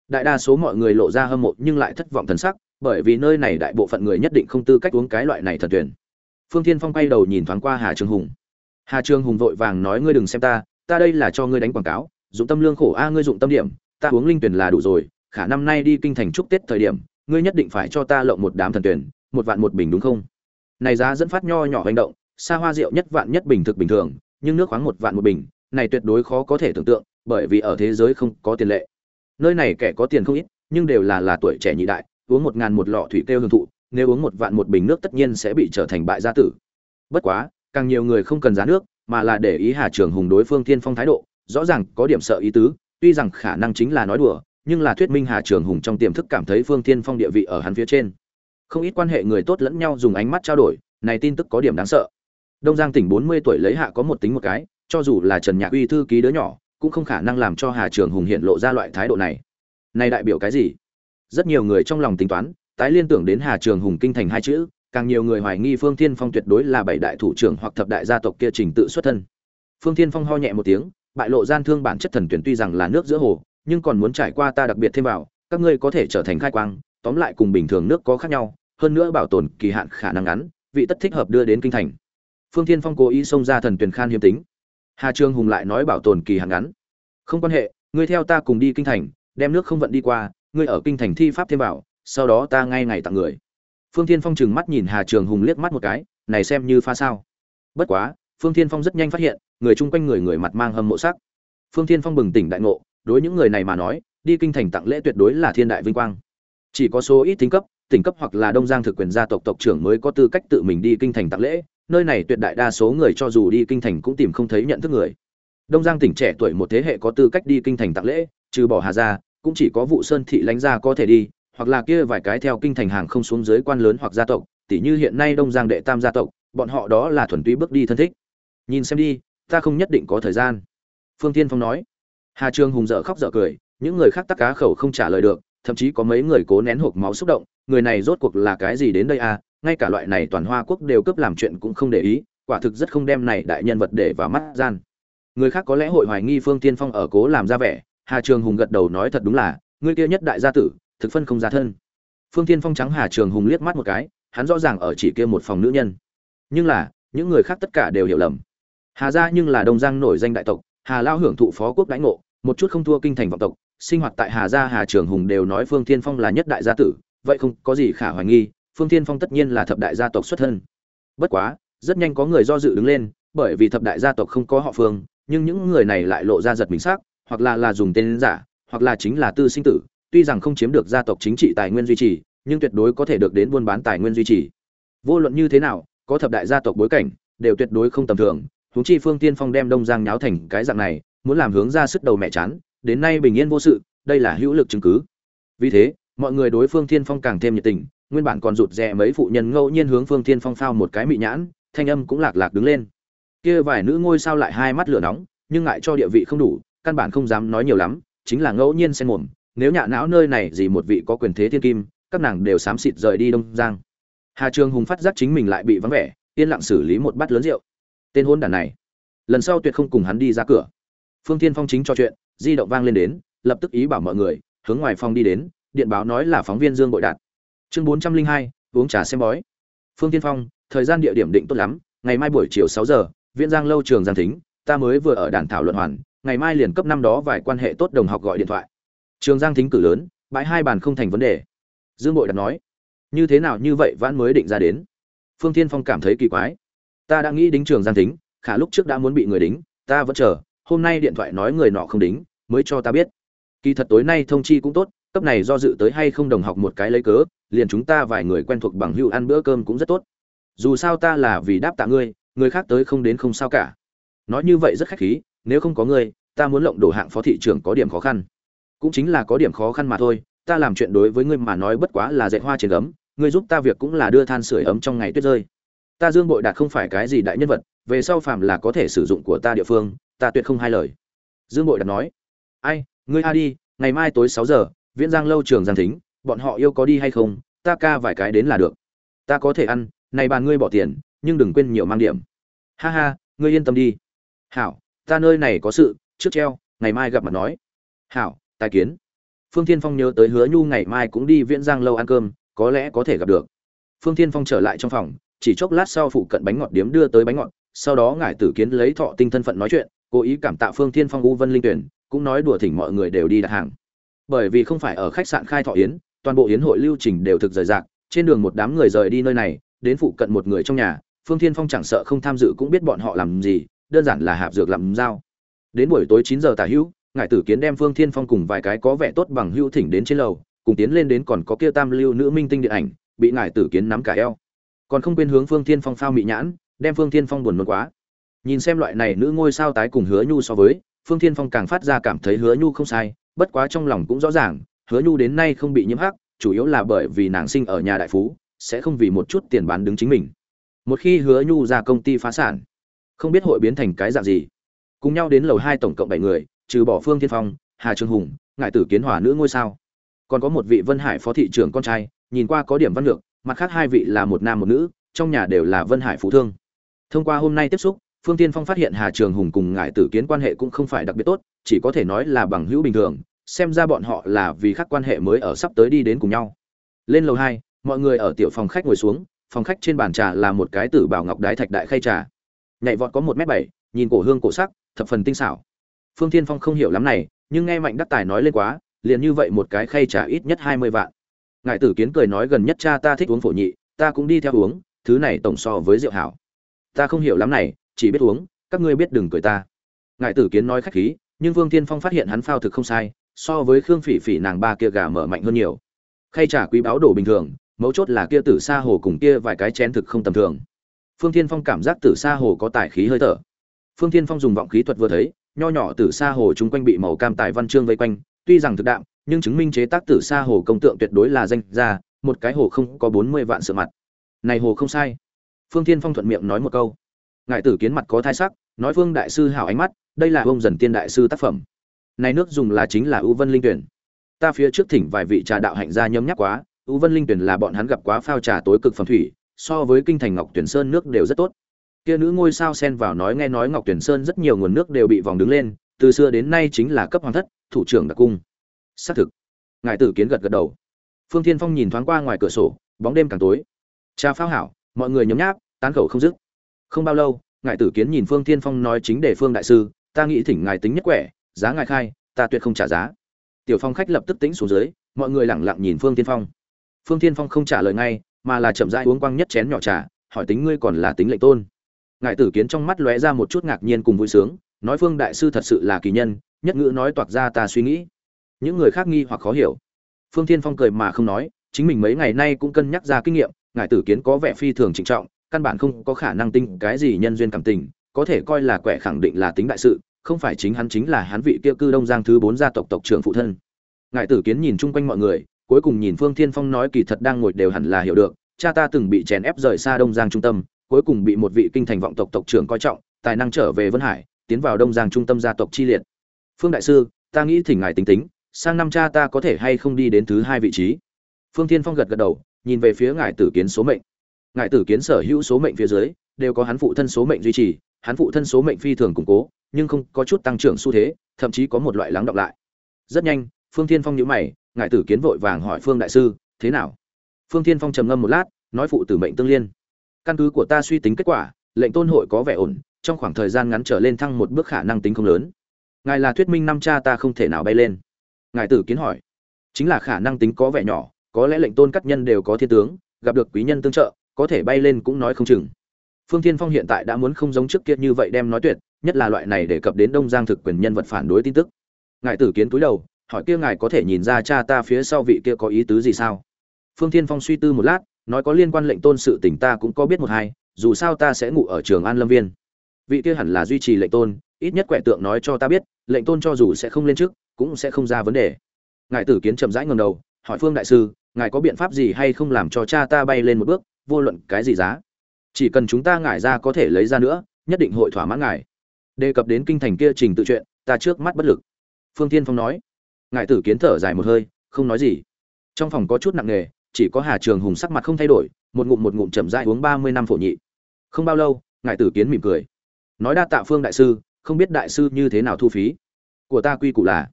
Đại đa số mọi người lộ ra hâm mộ nhưng lại thất vọng thần sắc bởi vì nơi này đại bộ phận người nhất định không tư cách uống cái loại này thần tuyển. Phương thiên phong quay đầu nhìn thoáng qua hà trường hùng. Hà trường hùng vội vàng nói, ngươi đừng xem ta ta đây là cho ngươi đánh quảng cáo, dụng tâm lương khổ a, ngươi dụng tâm điểm, ta uống linh tuyển là đủ rồi, khả năm nay đi kinh thành chúc tết thời điểm, ngươi nhất định phải cho ta lộng một đám thần tuyển, một vạn một bình đúng không? Này giá dẫn phát nho nhỏ hành động, xa hoa rượu nhất vạn nhất bình thực bình thường, nhưng nước khoáng một vạn một bình, này tuyệt đối khó có thể tưởng tượng, bởi vì ở thế giới không có tiền lệ. Nơi này kẻ có tiền không ít, nhưng đều là là tuổi trẻ nhị đại uống một ngàn một lọ thủy tiêu hưởng thụ, nếu uống một vạn một bình nước tất nhiên sẽ bị trở thành bại gia tử. Bất quá, càng nhiều người không cần giá nước, mà là để ý hà trường hùng đối phương thiên phong thái độ, rõ ràng có điểm sợ ý tứ, tuy rằng khả năng chính là nói đùa, nhưng là thuyết minh hà trường hùng trong tiềm thức cảm thấy phương thiên phong địa vị ở hắn phía trên. Không ít quan hệ người tốt lẫn nhau dùng ánh mắt trao đổi, này tin tức có điểm đáng sợ. Đông giang tỉnh bốn mươi tuổi lấy hạ có một tính một cái, cho dù là trần nhạc uy thư ký đứa nhỏ, cũng không khả năng làm cho hà trường hùng hiện lộ ra loại thái độ này. Này đại biểu cái gì? Rất nhiều người trong lòng tính toán, tái liên tưởng đến hà trường hùng kinh thành hai chữ, càng nhiều người hoài nghi phương thiên phong tuyệt đối là bảy đại thủ trưởng hoặc thập đại gia tộc kia trình tự xuất thân. Phương thiên phong ho nhẹ một tiếng, bại lộ gian thương bản chất thần tuyển tuy rằng là nước giữa hồ, nhưng còn muốn trải qua ta đặc biệt thêm vào, các ngươi có thể trở thành khai quang, tóm lại cùng bình thường nước có khác nhau, hơn nữa bảo tồn kỳ hạn khả năng ngắn, vị tất thích hợp đưa đến kinh thành. Phương thiên phong cố ý xông ra thần tuyển khan hiếm tính. Hà trương hùng lại nói bảo tồn kỳ hạn ngắn. Không quan hệ, ngươi theo ta cùng đi kinh thành, đem nước không vận đi qua ngươi ở kinh thành thi pháp thêm bảo sau đó ta ngay ngày tặng người. Phương thiên phong trừng mắt nhìn hà trường hùng liếc mắt một cái, này xem như pha sao. Bất quá, phương thiên phong rất nhanh phát hiện, người chung quanh người người mặt mang hâm mộ sắc. Phương thiên phong bừng tỉnh đại ngộ, đối những người này mà nói, đi kinh thành tặng lễ tuyệt đối là thiên đại vinh quang. Chỉ có số ít tính cấp, tỉnh cấp hoặc là đông giang thực quyền gia tộc tộc trưởng mới có tư cách tự mình đi kinh thành tặng lễ, nơi này tuyệt đại đa số người cho dù đi kinh thành cũng tìm không thấy nhận thức người. Đông giang tỉnh trẻ tuổi một thế hệ có tư cách đi kinh thành tặng lễ, trừ bỏ hà gia cũng chỉ có vụ sơn thị lãnh gia có thể đi, hoặc là kia vài cái theo kinh thành hàng không xuống dưới quan lớn hoặc gia tộc tỷ như hiện nay đông giang đệ tam gia tộc, bọn họ đó là thuần túy bước đi thân thích. Nhìn xem đi, ta không nhất định có thời gian. Phương tiên phong nói. Hà trương hùng dở khóc dở cười, những người khác tắc cá khẩu không trả lời được, thậm chí có mấy người cố nén hộp máu xúc động, người này rốt cuộc là cái gì đến đây à? Ngay cả loại này toàn hoa quốc đều cướp làm chuyện cũng không để ý, quả thực rất không đem này đại nhân vật để vào mắt gian. Người khác có lẽ hội hoài nghi phương tiên phong ở cố làm ra vẻ hà trường hùng gật đầu nói thật đúng là, ngươi kia nhất đại gia tử, thực phân không ra thân. Phương Thiên phong trắng hà trường hùng liếc mắt một cái, hắn rõ ràng ở chỉ kia một phòng nữ nhân. Nhưng là, những người khác tất cả đều hiểu lầm. Hà gia nhưng là đông giang nổi danh đại tộc, hà lao hưởng thụ phó quốc đãi ngộ, một chút không thua kinh thành vọng tộc, sinh hoạt tại hà gia hà trường hùng đều nói phương Thiên phong là nhất đại gia tử, vậy không có gì khả hoài nghi, phương Thiên phong tất nhiên là thập đại gia tộc xuất thân. Bất quá, rất nhanh có người do dự đứng lên, bởi vì thập đại gia tộc không có họ phương, nhưng những người này lại lộ ra giật mình sắc hoặc là là dùng tên giả, hoặc là chính là tư sinh tử, tuy rằng không chiếm được gia tộc chính trị tài nguyên duy trì, nhưng tuyệt đối có thể được đến buôn bán tài nguyên duy trì. Vô luận như thế nào, có thập đại gia tộc bối cảnh, đều tuyệt đối không tầm thường, huống chi phương tiên phong đem đông giang nháo thành cái dạng này, muốn làm hướng ra sức đầu mẹ chán, đến nay bình yên vô sự, đây là hữu lực chứng cứ. Vì thế, mọi người đối phương tiên phong càng thêm nhiệt tình, nguyên bản còn rụt rè mấy phụ nhân ngẫu nhiên hướng phương tiên phong phao một cái mị nhãn, thanh âm cũng lạc lạc đứng lên. Kia vài nữ ngôi sao lại hai mắt lửa nóng, nhưng ngại cho địa vị không đủ căn bản không dám nói nhiều lắm, chính là ngẫu nhiên xen mồm, nếu nhạ não nơi này gì một vị có quyền thế thiên kim, các nàng đều xám xịt rời đi đông giang. Hà trường hùng phát giác chính mình lại bị vắng vẻ, yên lặng xử lý một bát lớn rượu. Tên hôn đản này, lần sau tuyệt không cùng hắn đi ra cửa. Phương thiên phong chính cho chuyện, di động vang lên đến, lập tức ý bảo mọi người, hướng ngoài phòng đi đến, điện báo nói là phóng viên dương bội đạt. Chương bốn trăm linh hai, uống trà xem bói. Phương tiên phong, thời gian địa điểm định tốt lắm, ngày mai buổi chiều sáu giờ, viễn giang lâu trường giang thính, ta mới vừa ở đàn thảo luận hoàn ngày mai liền cấp năm đó vài quan hệ tốt đồng học gọi điện thoại. Trường giang thính cử lớn, bãi hai bàn không thành vấn đề. Dương bội đặt nói, như thế nào như vậy vãn mới định ra đến? Phương Thiên phong cảm thấy kỳ quái, ta đã nghĩ đính trường giang thính, khả lúc trước đã muốn bị người đính, ta vẫn chờ, hôm nay điện thoại nói người nọ không đính, mới cho ta biết. Kỳ thật tối nay thông chi cũng tốt, cấp này do dự tới hay không đồng học một cái lấy cớ, liền chúng ta vài người quen thuộc bằng hữu ăn bữa cơm cũng rất tốt. Dù sao ta là vì đáp tạ ngươi, người khác tới không đến không sao cả. Nói như vậy rất khách khí nếu không có ngươi, ta muốn lộng đổ hạng phó thị trưởng có điểm khó khăn. Cũng chính là có điểm khó khăn mà thôi, ta làm chuyện đối với ngươi mà nói bất quá là dạy hoa trên gấm, ngươi giúp ta việc cũng là đưa than sửa ấm trong ngày tuyết rơi. Ta dương bội đạt không phải cái gì đại nhân vật, về sau phàm là có thể sử dụng của ta địa phương, ta tuyệt không hai lời. Dương bội đạt nói, ai, ngươi a đi, ngày mai tối sáu giờ, viễn giang lâu trường giang thính, bọn họ yêu có đi hay không, ta ca vài cái đến là được. Ta có thể ăn, này bàn ngươi bỏ tiền, nhưng đừng quên nhiều mang điểm. Ha ha, ngươi yên tâm đi. Hảo ta nơi này có sự, trước treo, ngày mai gặp mặt nói. Hảo, tài kiến. Phương thiên phong nhớ tới hứa nhu ngày mai cũng đi viễn giang lâu ăn cơm, có lẽ có thể gặp được. Phương thiên phong trở lại trong phòng, chỉ chốc lát sau phụ cận bánh ngọt điếm đưa tới bánh ngọt, sau đó ngải tử kiến lấy thọ tinh thân phận nói chuyện, cố ý cảm tạ phương thiên phong u vân linh tuyển, cũng nói đùa thỉnh mọi người đều đi đặt hàng. Bởi vì không phải ở khách sạn khai thọ yến, toàn bộ yến hội lưu trình đều thực rời rạc, trên đường một đám người rời đi nơi này, đến phụ cận một người trong nhà, phương thiên phong chẳng sợ không tham dự cũng biết bọn họ làm gì đơn giản là hạp dược làm dao. Đến buổi tối chín giờ tả hữu, ngài tử kiến đem phương thiên phong cùng vài cái có vẻ tốt bằng hữu thỉnh đến trên lầu, cùng tiến lên đến còn có kia tam lưu nữ minh tinh điện ảnh, bị ngài tử kiến nắm cả eo. Còn không quên hướng phương thiên phong phao mị nhãn, đem phương thiên phong buồn nôn quá. Nhìn xem loại này nữ ngôi sao tái cùng hứa nhu so với, phương thiên phong càng phát ra cảm thấy hứa nhu không sai, bất quá trong lòng cũng rõ ràng, hứa nhu đến nay không bị nhiễm hắc, chủ yếu là bởi vì nàng sinh ở nhà đại phú, sẽ không vì một chút tiền bán đứng chính mình. Một khi hứa nhu ra công ty phá sản không biết hội biến thành cái dạng gì. Cùng nhau đến lầu hai tổng cộng bảy người, trừ bỏ phương thiên phong, hà Trường hùng ngại tử kiến hòa nữ ngôi sao. Còn có một vị vân hải phó thị trưởng con trai, nhìn qua có điểm văn lược, mặt khác hai vị là một nam một nữ, trong nhà đều là vân hải phú thương. Thông qua hôm nay tiếp xúc, phương tiên phong phát hiện hà trường hùng cùng ngại tử kiến quan hệ cũng không phải đặc biệt tốt, chỉ có thể nói là bằng hữu bình thường, xem ra bọn họ là vì khác quan hệ mới ở sắp tới đi đến cùng nhau. Lên lầu hai, mọi người ở tiểu phòng khách ngồi xuống, phòng khách trên bàn trà là một cái tử bảo ngọc đái thạch đại khay trà nhảy vọt có một m bảy, nhìn cổ hương cổ sắc, thập phần tinh xảo. Phương tiên phong không hiểu lắm này, nhưng nghe mạnh đắc tài nói lên quá, liền như vậy một cái khay trà ít nhất hai mươi vạn. Ngài tử kiến cười nói gần nhất cha ta thích uống phổ nhị, ta cũng đi theo uống, thứ này tổng so với rượu hảo. Ta không hiểu lắm này, chỉ biết uống, các ngươi biết đừng cười ta. Ngài tử kiến nói khách khí, nhưng vương thiên phong phát hiện hắn phao thực không sai, so với khương phỉ phỉ nàng ba kia gà mở mạnh hơn nhiều. Khay trà quý báo đồ bình thường, mấu chốt là kia tử sa hồ cùng kia vài cái chén thực không tầm thường phương thiên phong cảm giác tử sa hồ có tài khí hơi thở. Phương thiên phong dùng vọng khí thuật vừa thấy, nho nhỏ tử sa hồ chung quanh bị màu cam tài văn chương vây quanh, tuy rằng thực đạm, nhưng chứng minh chế tác tử sa hồ công tượng tuyệt đối là danh ra một cái hồ không có bốn mươi vạn sự mặt. Này hồ không sai. Phương thiên phong thuận miệng nói một câu. Ngại tử kiến mặt có thai sắc, nói phương đại sư hảo ánh mắt, đây là ông dần tiên đại sư tác phẩm. Này nước dùng là chính là ưu vân linh tuyển. Ta phía trước thỉnh vài vị trà đạo hạnh gia nhấm nhắc quá ưu vân linh tuyển là bọn hắn gặp quá phao trà tối cực phẩm thủy so với kinh thành ngọc tuyển sơn nước đều rất tốt. Kia nữ ngôi sao xen vào nói nghe nói ngọc tuyển sơn rất nhiều nguồn nước đều bị vòng đứng lên, từ xưa đến nay chính là cấp hoàng thất, thủ trưởng đặc cung. Xác thực. Ngài tử kiến gật gật đầu. Phương thiên phong nhìn thoáng qua ngoài cửa sổ, bóng đêm càng tối. Cha Pháo hảo, mọi người nhấm nháp, tán khẩu không dứt. Không bao lâu, ngài tử kiến nhìn phương thiên phong nói chính để phương đại sư, ta nghĩ thỉnh ngài tính nhất quẻ, giá ngài khai, ta tuyệt không trả giá. Tiểu phong khách lập tức tính xuống dưới, mọi người lẳng lặng nhìn phương Thiên phong. Phương Thiên phong không trả lời ngay mà là chậm rãi uống quăng nhất chén nhỏ trà, hỏi tính ngươi còn là tính lệnh tôn. Ngài tử kiến trong mắt lóe ra một chút ngạc nhiên cùng vui sướng, nói phương đại sư thật sự là kỳ nhân, nhất ngữ nói toạc ra ta suy nghĩ. Những người khác nghi hoặc khó hiểu. Phương thiên phong cười mà không nói, chính mình mấy ngày nay cũng cân nhắc ra kinh nghiệm, ngài tử kiến có vẻ phi thường trịnh trọng, căn bản không có khả năng tinh cái gì nhân duyên cảm tình, có thể coi là quẻ khẳng định là tính đại sự, không phải chính hắn chính là hắn vị kia cư đông giang thứ bốn gia tộc tộc trưởng phụ thân. Ngài tử kiến nhìn chung quanh mọi người cuối cùng nhìn phương thiên phong nói kỳ thật đang ngồi đều hẳn là hiểu được, cha ta từng bị chèn ép rời xa đông giang trung tâm, cuối cùng bị một vị kinh thành vọng tộc tộc trưởng coi trọng, tài năng trở về vân hải, tiến vào đông giang trung tâm gia tộc chi liệt. Phương đại sư, ta nghĩ thỉnh ngài tính tính, sang năm cha ta có thể hay không đi đến thứ hai vị trí? Phương thiên phong gật gật đầu, nhìn về phía ngài tử kiến số mệnh. Ngài tử kiến sở hữu số mệnh phía dưới, đều có hắn phụ thân số mệnh duy trì, hắn phụ thân số mệnh phi thường củng cố, nhưng không có chút tăng trưởng xu thế, thậm chí có một loại lắng đọng lại. Rất nhanh, phương thiên phong nhíu mày ngài tử kiến vội vàng hỏi phương đại sư, thế nào? Phương thiên phong trầm ngâm một lát, nói phụ tử mệnh tương liên. Căn cứ của ta suy tính kết quả, lệnh tôn hội có vẻ ổn, trong khoảng thời gian ngắn trở lên thăng một bước khả năng tính không lớn. Ngài là thuyết minh năm cha ta không thể nào bay lên. Ngài tử kiến hỏi. Chính là khả năng tính có vẻ nhỏ, có lẽ lệnh tôn các nhân đều có thiên tướng, gặp được quý nhân tương trợ, có thể bay lên cũng nói không chừng. Phương thiên phong hiện tại đã muốn không giống trước kia như vậy đem nói tuyệt, nhất là loại này để cập đến đông giang thực quyền nhân vật phản đối tin tức. Ngài tử kiến túi đầu hỏi kia ngài có thể nhìn ra cha ta phía sau vị kia có ý tứ gì sao? Phương thiên phong suy tư một lát, nói có liên quan lệnh tôn sự tỉnh ta cũng có biết một hai, dù sao ta sẽ ngủ ở trường an lâm viên. Vị kia hẳn là duy trì lệnh tôn, ít nhất quẻ tượng nói cho ta biết, lệnh tôn cho dù sẽ không lên trước cũng sẽ không ra vấn đề. Ngài tử kiến chậm rãi ngầm đầu, hỏi phương đại sư, ngài có biện pháp gì hay không làm cho cha ta bay lên một bước, vô luận cái gì giá? Chỉ cần chúng ta ngải ra có thể lấy ra nữa, nhất định hội thỏa mãn ngài. Đề cập đến kinh thành kia trình tự chuyện, ta trước mắt bất lực. Phương tiên phong nói. Ngại tử kiến thở dài một hơi, không nói gì. Trong phòng có chút nặng nề, chỉ có hà trường hùng sắc mặt không thay đổi, một ngụm một ngụm chậm rãi uống ba mươi năm phổ nhị. Không bao lâu Ngại tử kiến mỉm cười. Nói đa tạ phương đại sư, không biết đại sư như thế nào thu phí. Của ta quy củ là,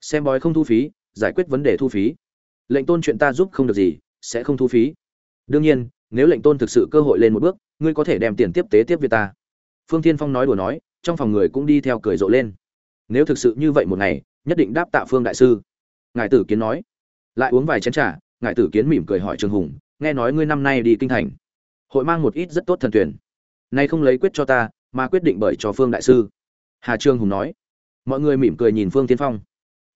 xem bói không thu phí, giải quyết vấn đề thu phí. Lệnh tôn chuyện ta giúp không được gì, sẽ không thu phí. Đương nhiên, nếu lệnh tôn thực sự cơ hội lên một bước, ngươi có thể đem tiền tiếp tế tiếp việt ta. Phương thiên phong nói đùa nói, trong phòng người cũng đi theo cười rộ lên. Nếu thực sự như vậy một ngày nhất định đáp tạ phương đại sư. Ngài tử kiến nói. Lại uống vài chén trà, ngài tử kiến mỉm cười hỏi trương hùng, nghe nói ngươi năm nay đi kinh thành. Hội mang một ít rất tốt thần tuyển. Nay không lấy quyết cho ta, mà quyết định bởi cho phương đại sư. Hà trương hùng nói. Mọi người mỉm cười nhìn phương tiên phong.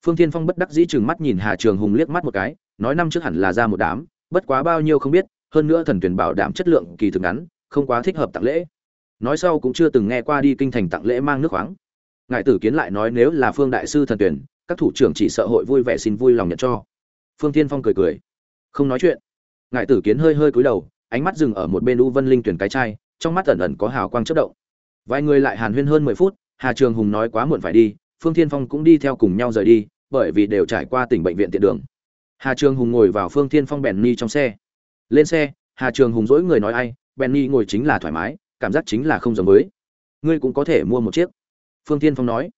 Phương tiên phong bất đắc dĩ chừng mắt nhìn hà trường hùng liếc mắt một cái, nói năm trước hẳn là ra một đám, bất quá bao nhiêu không biết, hơn nữa thần tuyển bảo đảm chất lượng kỳ thực ngắn, không quá thích hợp tặng lễ. Nói sau cũng chưa từng nghe qua đi kinh thành tặng lễ mang nước khoáng ngài tử kiến lại nói nếu là phương đại sư thần tuyển, các thủ trưởng chỉ sợ hội vui vẻ xin vui lòng nhận cho. Phương tiên phong cười cười. Không nói chuyện. Ngài tử kiến hơi hơi cúi đầu, ánh mắt dừng ở một bên u vân linh tuyển cái chai, trong mắt ẩn ẩn có hào quang chất động. Vài người lại hàn huyên hơn mười phút, hà trường hùng nói quá muộn phải đi, phương thiên phong cũng đi theo cùng nhau rời đi, bởi vì đều trải qua tỉnh bệnh viện tiện đường. Hà trường hùng ngồi vào phương thiên phong bèn ni trong xe. Lên xe, hà trường hùng dỗi người nói ai, bèn ni ngồi chính là thoải mái, cảm giác chính là không giống với. Ngươi cũng có thể mua một chiếc phương thiên phong nói,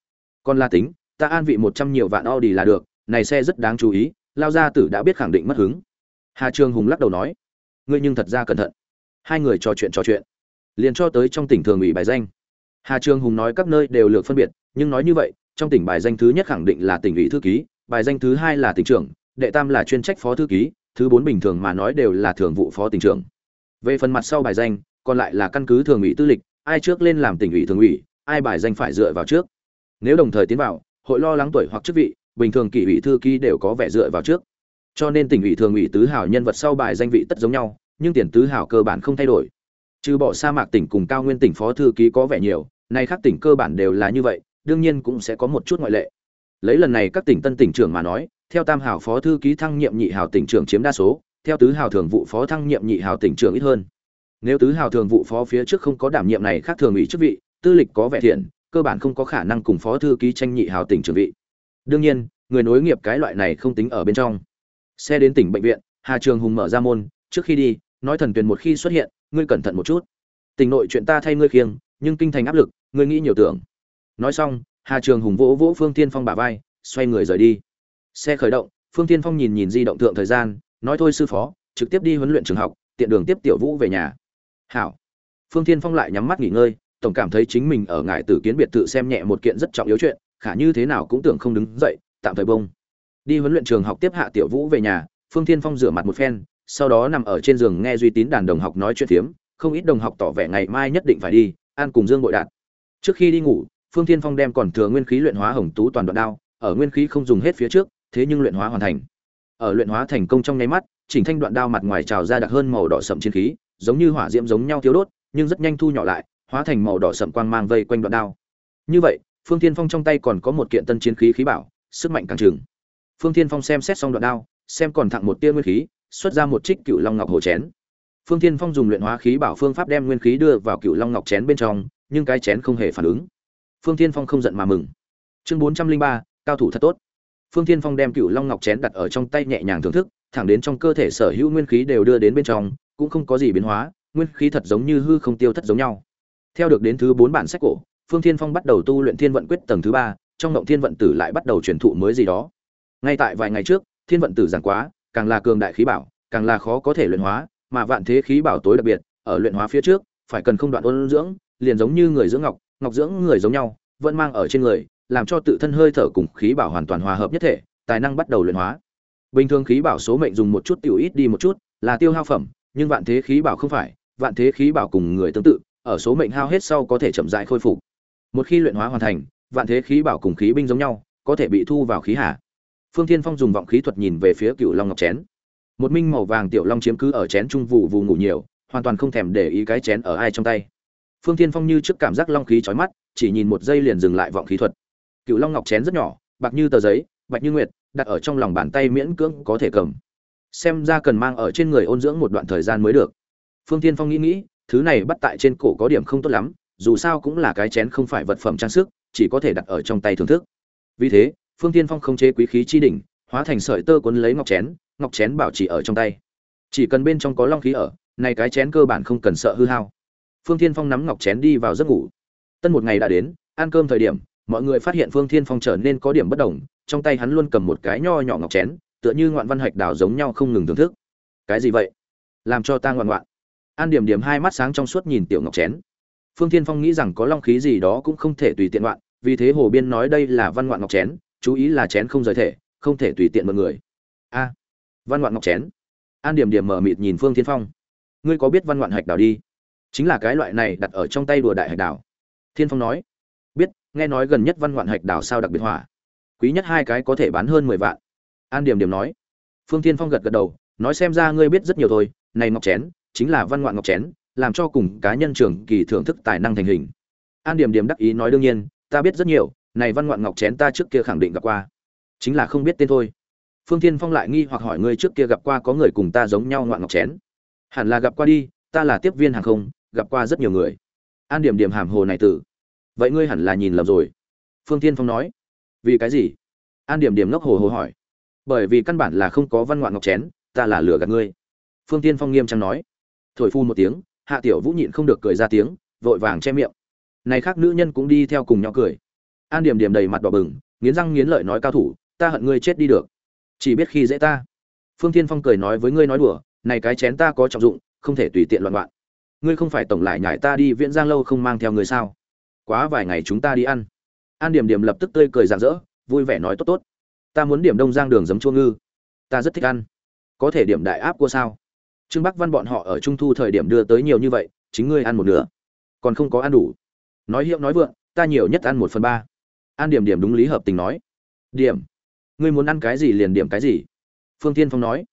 còn la tính, ta an vị một trăm nhiều vạn audi là được, này xe rất đáng chú ý, lao gia tử đã biết khẳng định mất hứng. Hà trường hùng lắc đầu nói, ngươi nhưng thật ra cẩn thận. Hai người trò chuyện trò chuyện, liền cho tới trong tỉnh thường ủy bài danh. Hà trường hùng nói, các nơi đều lược phân biệt, nhưng nói như vậy, trong tỉnh bài danh thứ nhất khẳng định là tỉnh ủy thư ký, bài danh thứ hai là tỉnh trưởng, đệ tam là chuyên trách phó thư ký, thứ bốn bình thường mà nói đều là thường vụ phó tỉnh trưởng. Về phần mặt sau bài danh, còn lại là căn cứ thường ủy tư lịch, ai trước lên làm tỉnh ủy thường ủy ai bài danh phải dựa vào trước. Nếu đồng thời tiến vào, hội lo lắng tuổi hoặc chức vị, bình thường kỷ ủy thư ký đều có vẻ dựa vào trước. Cho nên tỉnh ủy thường ủy tứ hảo nhân vật sau bài danh vị tất giống nhau, nhưng tiền tứ hảo cơ bản không thay đổi. Trừ bỏ sa mạc tỉnh cùng cao nguyên tỉnh phó thư ký có vẻ nhiều, nay các tỉnh cơ bản đều là như vậy, đương nhiên cũng sẽ có một chút ngoại lệ. Lấy lần này các tỉnh tân tỉnh trưởng mà nói, theo tam hảo phó thư ký thăng nhiệm nhị hảo tỉnh trưởng chiếm đa số, theo tứ hảo thường vụ phó thăng nhiệm nhị hảo tỉnh trưởng ít hơn. Nếu tứ hảo thường vụ phó phía trước không có đảm nhiệm này khác thường ủy chức vị tư lịch có vẻ thiện, cơ bản không có khả năng cùng phó thư ký tranh nhị hào tỉnh trưởng vị. Đương nhiên, người nối nghiệp cái loại này không tính ở bên trong. Xe đến tỉnh bệnh viện, hà trường hùng mở ra môn, trước khi đi, nói thần tuyền một khi xuất hiện, ngươi cẩn thận một chút. Tình nội chuyện ta thay ngươi khiêng, nhưng kinh thành áp lực, ngươi nghĩ nhiều tưởng. Nói xong, hà trường hùng vỗ vỗ phương tiên phong bả vai, xoay người rời đi. Xe khởi động, phương tiên phong nhìn nhìn di động thượng thời gian, nói thôi sư phó, trực tiếp đi huấn luyện trường học, tiện đường tiếp tiểu vũ về nhà. Hảo. Phương tiên phong lại nhắm mắt nghỉ ngơi tổng cảm thấy chính mình ở ngải tử kiến biệt thự xem nhẹ một kiện rất trọng yếu chuyện, khả như thế nào cũng tưởng không đứng dậy, tạm thời bông. Đi huấn luyện trường học tiếp hạ tiểu vũ về nhà, phương thiên phong rửa mặt một phen, sau đó nằm ở trên giường nghe duy tín đàn đồng học nói chuyện thiếm không ít đồng học tỏ vẻ ngày mai nhất định phải đi an cùng dương bội đạt. Trước khi đi ngủ, phương thiên phong đem còn thừa nguyên khí luyện hóa hồng tú toàn đoạn đao, ở nguyên khí không dùng hết phía trước, thế nhưng luyện hóa hoàn thành. Ở luyện hóa thành công trong nháy mắt, chỉnh thanh đoạn đao mặt ngoài trào ra đặc hơn màu đỏ sậm chiến khí, giống như hỏa diễm giống nhau thiếu đốt, nhưng rất nhanh thu nhỏ lại hóa thành màu đỏ sậm quang mang vây quanh đoạn đao. Như vậy, phương thiên phong trong tay còn có một kiện tân chiến khí khí bảo, sức mạnh càng trường. Phương thiên phong xem xét xong đoạn đao, xem còn thặng một tia nguyên khí, xuất ra một trích cựu long ngọc hồ chén. Phương thiên phong dùng luyện hóa khí bảo phương pháp đem nguyên khí đưa vào cựu long ngọc chén bên trong, nhưng cái chén không hề phản ứng. Phương thiên phong không giận mà mừng. Chương bốn trăm linh ba, cao thủ thật tốt. Phương thiên phong đem cựu long ngọc chén đặt ở trong tay nhẹ nhàng thưởng thức, thẳng đến trong cơ thể sở hữu nguyên khí đều đưa đến bên trong, cũng không có gì biến hóa, nguyên khí thật giống như hư không tiêu thất giống nhau theo được đến thứ bốn bản sách cổ, phương thiên phong bắt đầu tu luyện thiên vận quyết tầng thứ ba, trong động thiên vận tử lại bắt đầu truyền thụ mới gì đó. Ngay tại vài ngày trước, thiên vận tử giảng quá, càng là cường đại khí bảo, càng là khó có thể luyện hóa, mà vạn thế khí bảo tối đặc biệt, ở luyện hóa phía trước, phải cần không đoạn ôn dưỡng, liền giống như người dưỡng ngọc ngọc dưỡng người giống nhau, vẫn mang ở trên người, làm cho tự thân hơi thở cùng khí bảo hoàn toàn hòa hợp nhất thể, tài năng bắt đầu luyện hóa. Bình thường khí bảo số mệnh dùng một chút tiểu ít đi một chút, là tiêu hao phẩm, nhưng vạn thế khí bảo không phải, vạn thế khí bảo cùng người tương tự ở số mệnh hao hết sau có thể chậm rãi khôi phục. Một khi luyện hóa hoàn thành, vạn thế khí bảo cùng khí binh giống nhau, có thể bị thu vào khí hà. Phương thiên phong dùng vọng khí thuật nhìn về phía cựu long ngọc chén. Một minh màu vàng tiểu long chiếm cứ ở chén trung vụ vụ ngủ nhiều, hoàn toàn không thèm để ý cái chén ở ai trong tay. Phương thiên phong như trước cảm giác long khí chói mắt, chỉ nhìn một giây liền dừng lại vọng khí thuật. Cựu long ngọc chén rất nhỏ, bạc như tờ giấy, bạch như nguyệt, đặt ở trong lòng bàn tay miễn cưỡng có thể cầm. Xem ra cần mang ở trên người ôn dưỡng một đoạn thời gian mới được. Phương thiên phong nghĩ nghĩ thứ này bắt tại trên cổ có điểm không tốt lắm, dù sao cũng là cái chén không phải vật phẩm trang sức, chỉ có thể đặt ở trong tay thưởng thức. Vì thế, phương tiên phong không chế quý khí chi đỉnh, hóa thành sợi tơ cuốn lấy ngọc chén ngọc chén bảo chỉ ở trong tay. Chỉ cần bên trong có long khí ở, này cái chén cơ bản không cần sợ hư hao. Phương thiên phong nắm ngọc chén đi vào giấc ngủ. Tân một ngày đã đến, ăn cơm thời điểm, mọi người phát hiện phương thiên phong trở nên có điểm bất đồng, trong tay hắn luôn cầm một cái nho nhỏ ngọc chén, tựa như ngoạn văn hạch đào giống nhau không ngừng thưởng thức. Cái gì vậy? Làm cho ta ngoạn ngoạn an điểm điểm hai mắt sáng trong suốt nhìn tiểu ngọc chén. Phương thiên phong nghĩ rằng có long khí gì đó cũng không thể tùy tiện loạn. vì thế hồ biên nói đây là văn ngoạn ngọc chén, chú ý là chén không rời thể, không thể tùy tiện một người. A, văn ngoạn ngọc chén. An điểm điểm mở mịt nhìn phương thiên phong. Ngươi có biết văn ngoạn hạch đào đi? Chính là cái loại này đặt ở trong tay đùa đại hạch đào thiên phong nói. Biết, nghe nói gần nhất văn ngoạn hạch đào sao đặc biệt hỏa. Quý nhất hai cái có thể bán hơn mười vạn. An điểm điểm nói. Phương thiên phong gật gật đầu, nói xem ra ngươi biết rất nhiều thôi, này ngọc chén chính là văn ngoạn ngọc chén, làm cho cùng cá nhân trưởng kỳ thưởng thức tài năng thành hình. An điểm điểm đắc ý nói đương nhiên, ta biết rất nhiều, này văn ngoạn ngọc chén ta trước kia khẳng định gặp qua. Chính là không biết tên thôi. Phương thiên phong lại nghi hoặc hỏi, ngươi trước kia gặp qua có người cùng ta giống nhau ngoạn ngọc chén? Hẳn là gặp qua đi, ta là tiếp viên hàng không, gặp qua rất nhiều người. An điểm điểm hàm hồ này tử vậy ngươi hẳn là nhìn lầm rồi. Phương thiên phong nói, vì cái gì? An điểm điểm ngốc hồ hồ hỏi, bởi vì căn bản là không có văn ngoạn ngọc chén, ta là lừa gạt ngươi. Phương tiên phong nghiêm trang nói thổi phu một tiếng, hạ tiểu vũ nhịn không được cười ra tiếng, vội vàng che miệng. Này khác nữ nhân cũng đi theo cùng nhau cười. An điểm điểm đầy mặt đỏ bừng, nghiến răng nghiến lợi nói cao thủ, ta hận ngươi chết đi được. Chỉ biết khi dễ ta. Phương thiên phong cười nói với ngươi nói đùa, này cái chén ta có trọng dụng, không thể tùy tiện loạn loạn. Ngươi không phải tổng lại nhải ta đi viễn giang lâu không mang theo người sao? Quá vài ngày chúng ta đi ăn. An điểm điểm lập tức tươi cười rạng rỡ, vui vẻ nói, tốt tốt. Ta muốn điểm đông giang đường giấm chua ngư. Ta rất thích ăn. Có thể điểm đại áp cua sao? Trương bắc văn bọn họ ở trung thu thời điểm đưa tới nhiều như vậy, chính ngươi ăn một nửa. Còn không có ăn đủ. Nói hiệu nói vượng, ta nhiều nhất ăn một phần ba. An điểm điểm đúng lý hợp tình nói. Điểm, ngươi muốn ăn cái gì liền điểm cái gì. Phương tiên phong nói.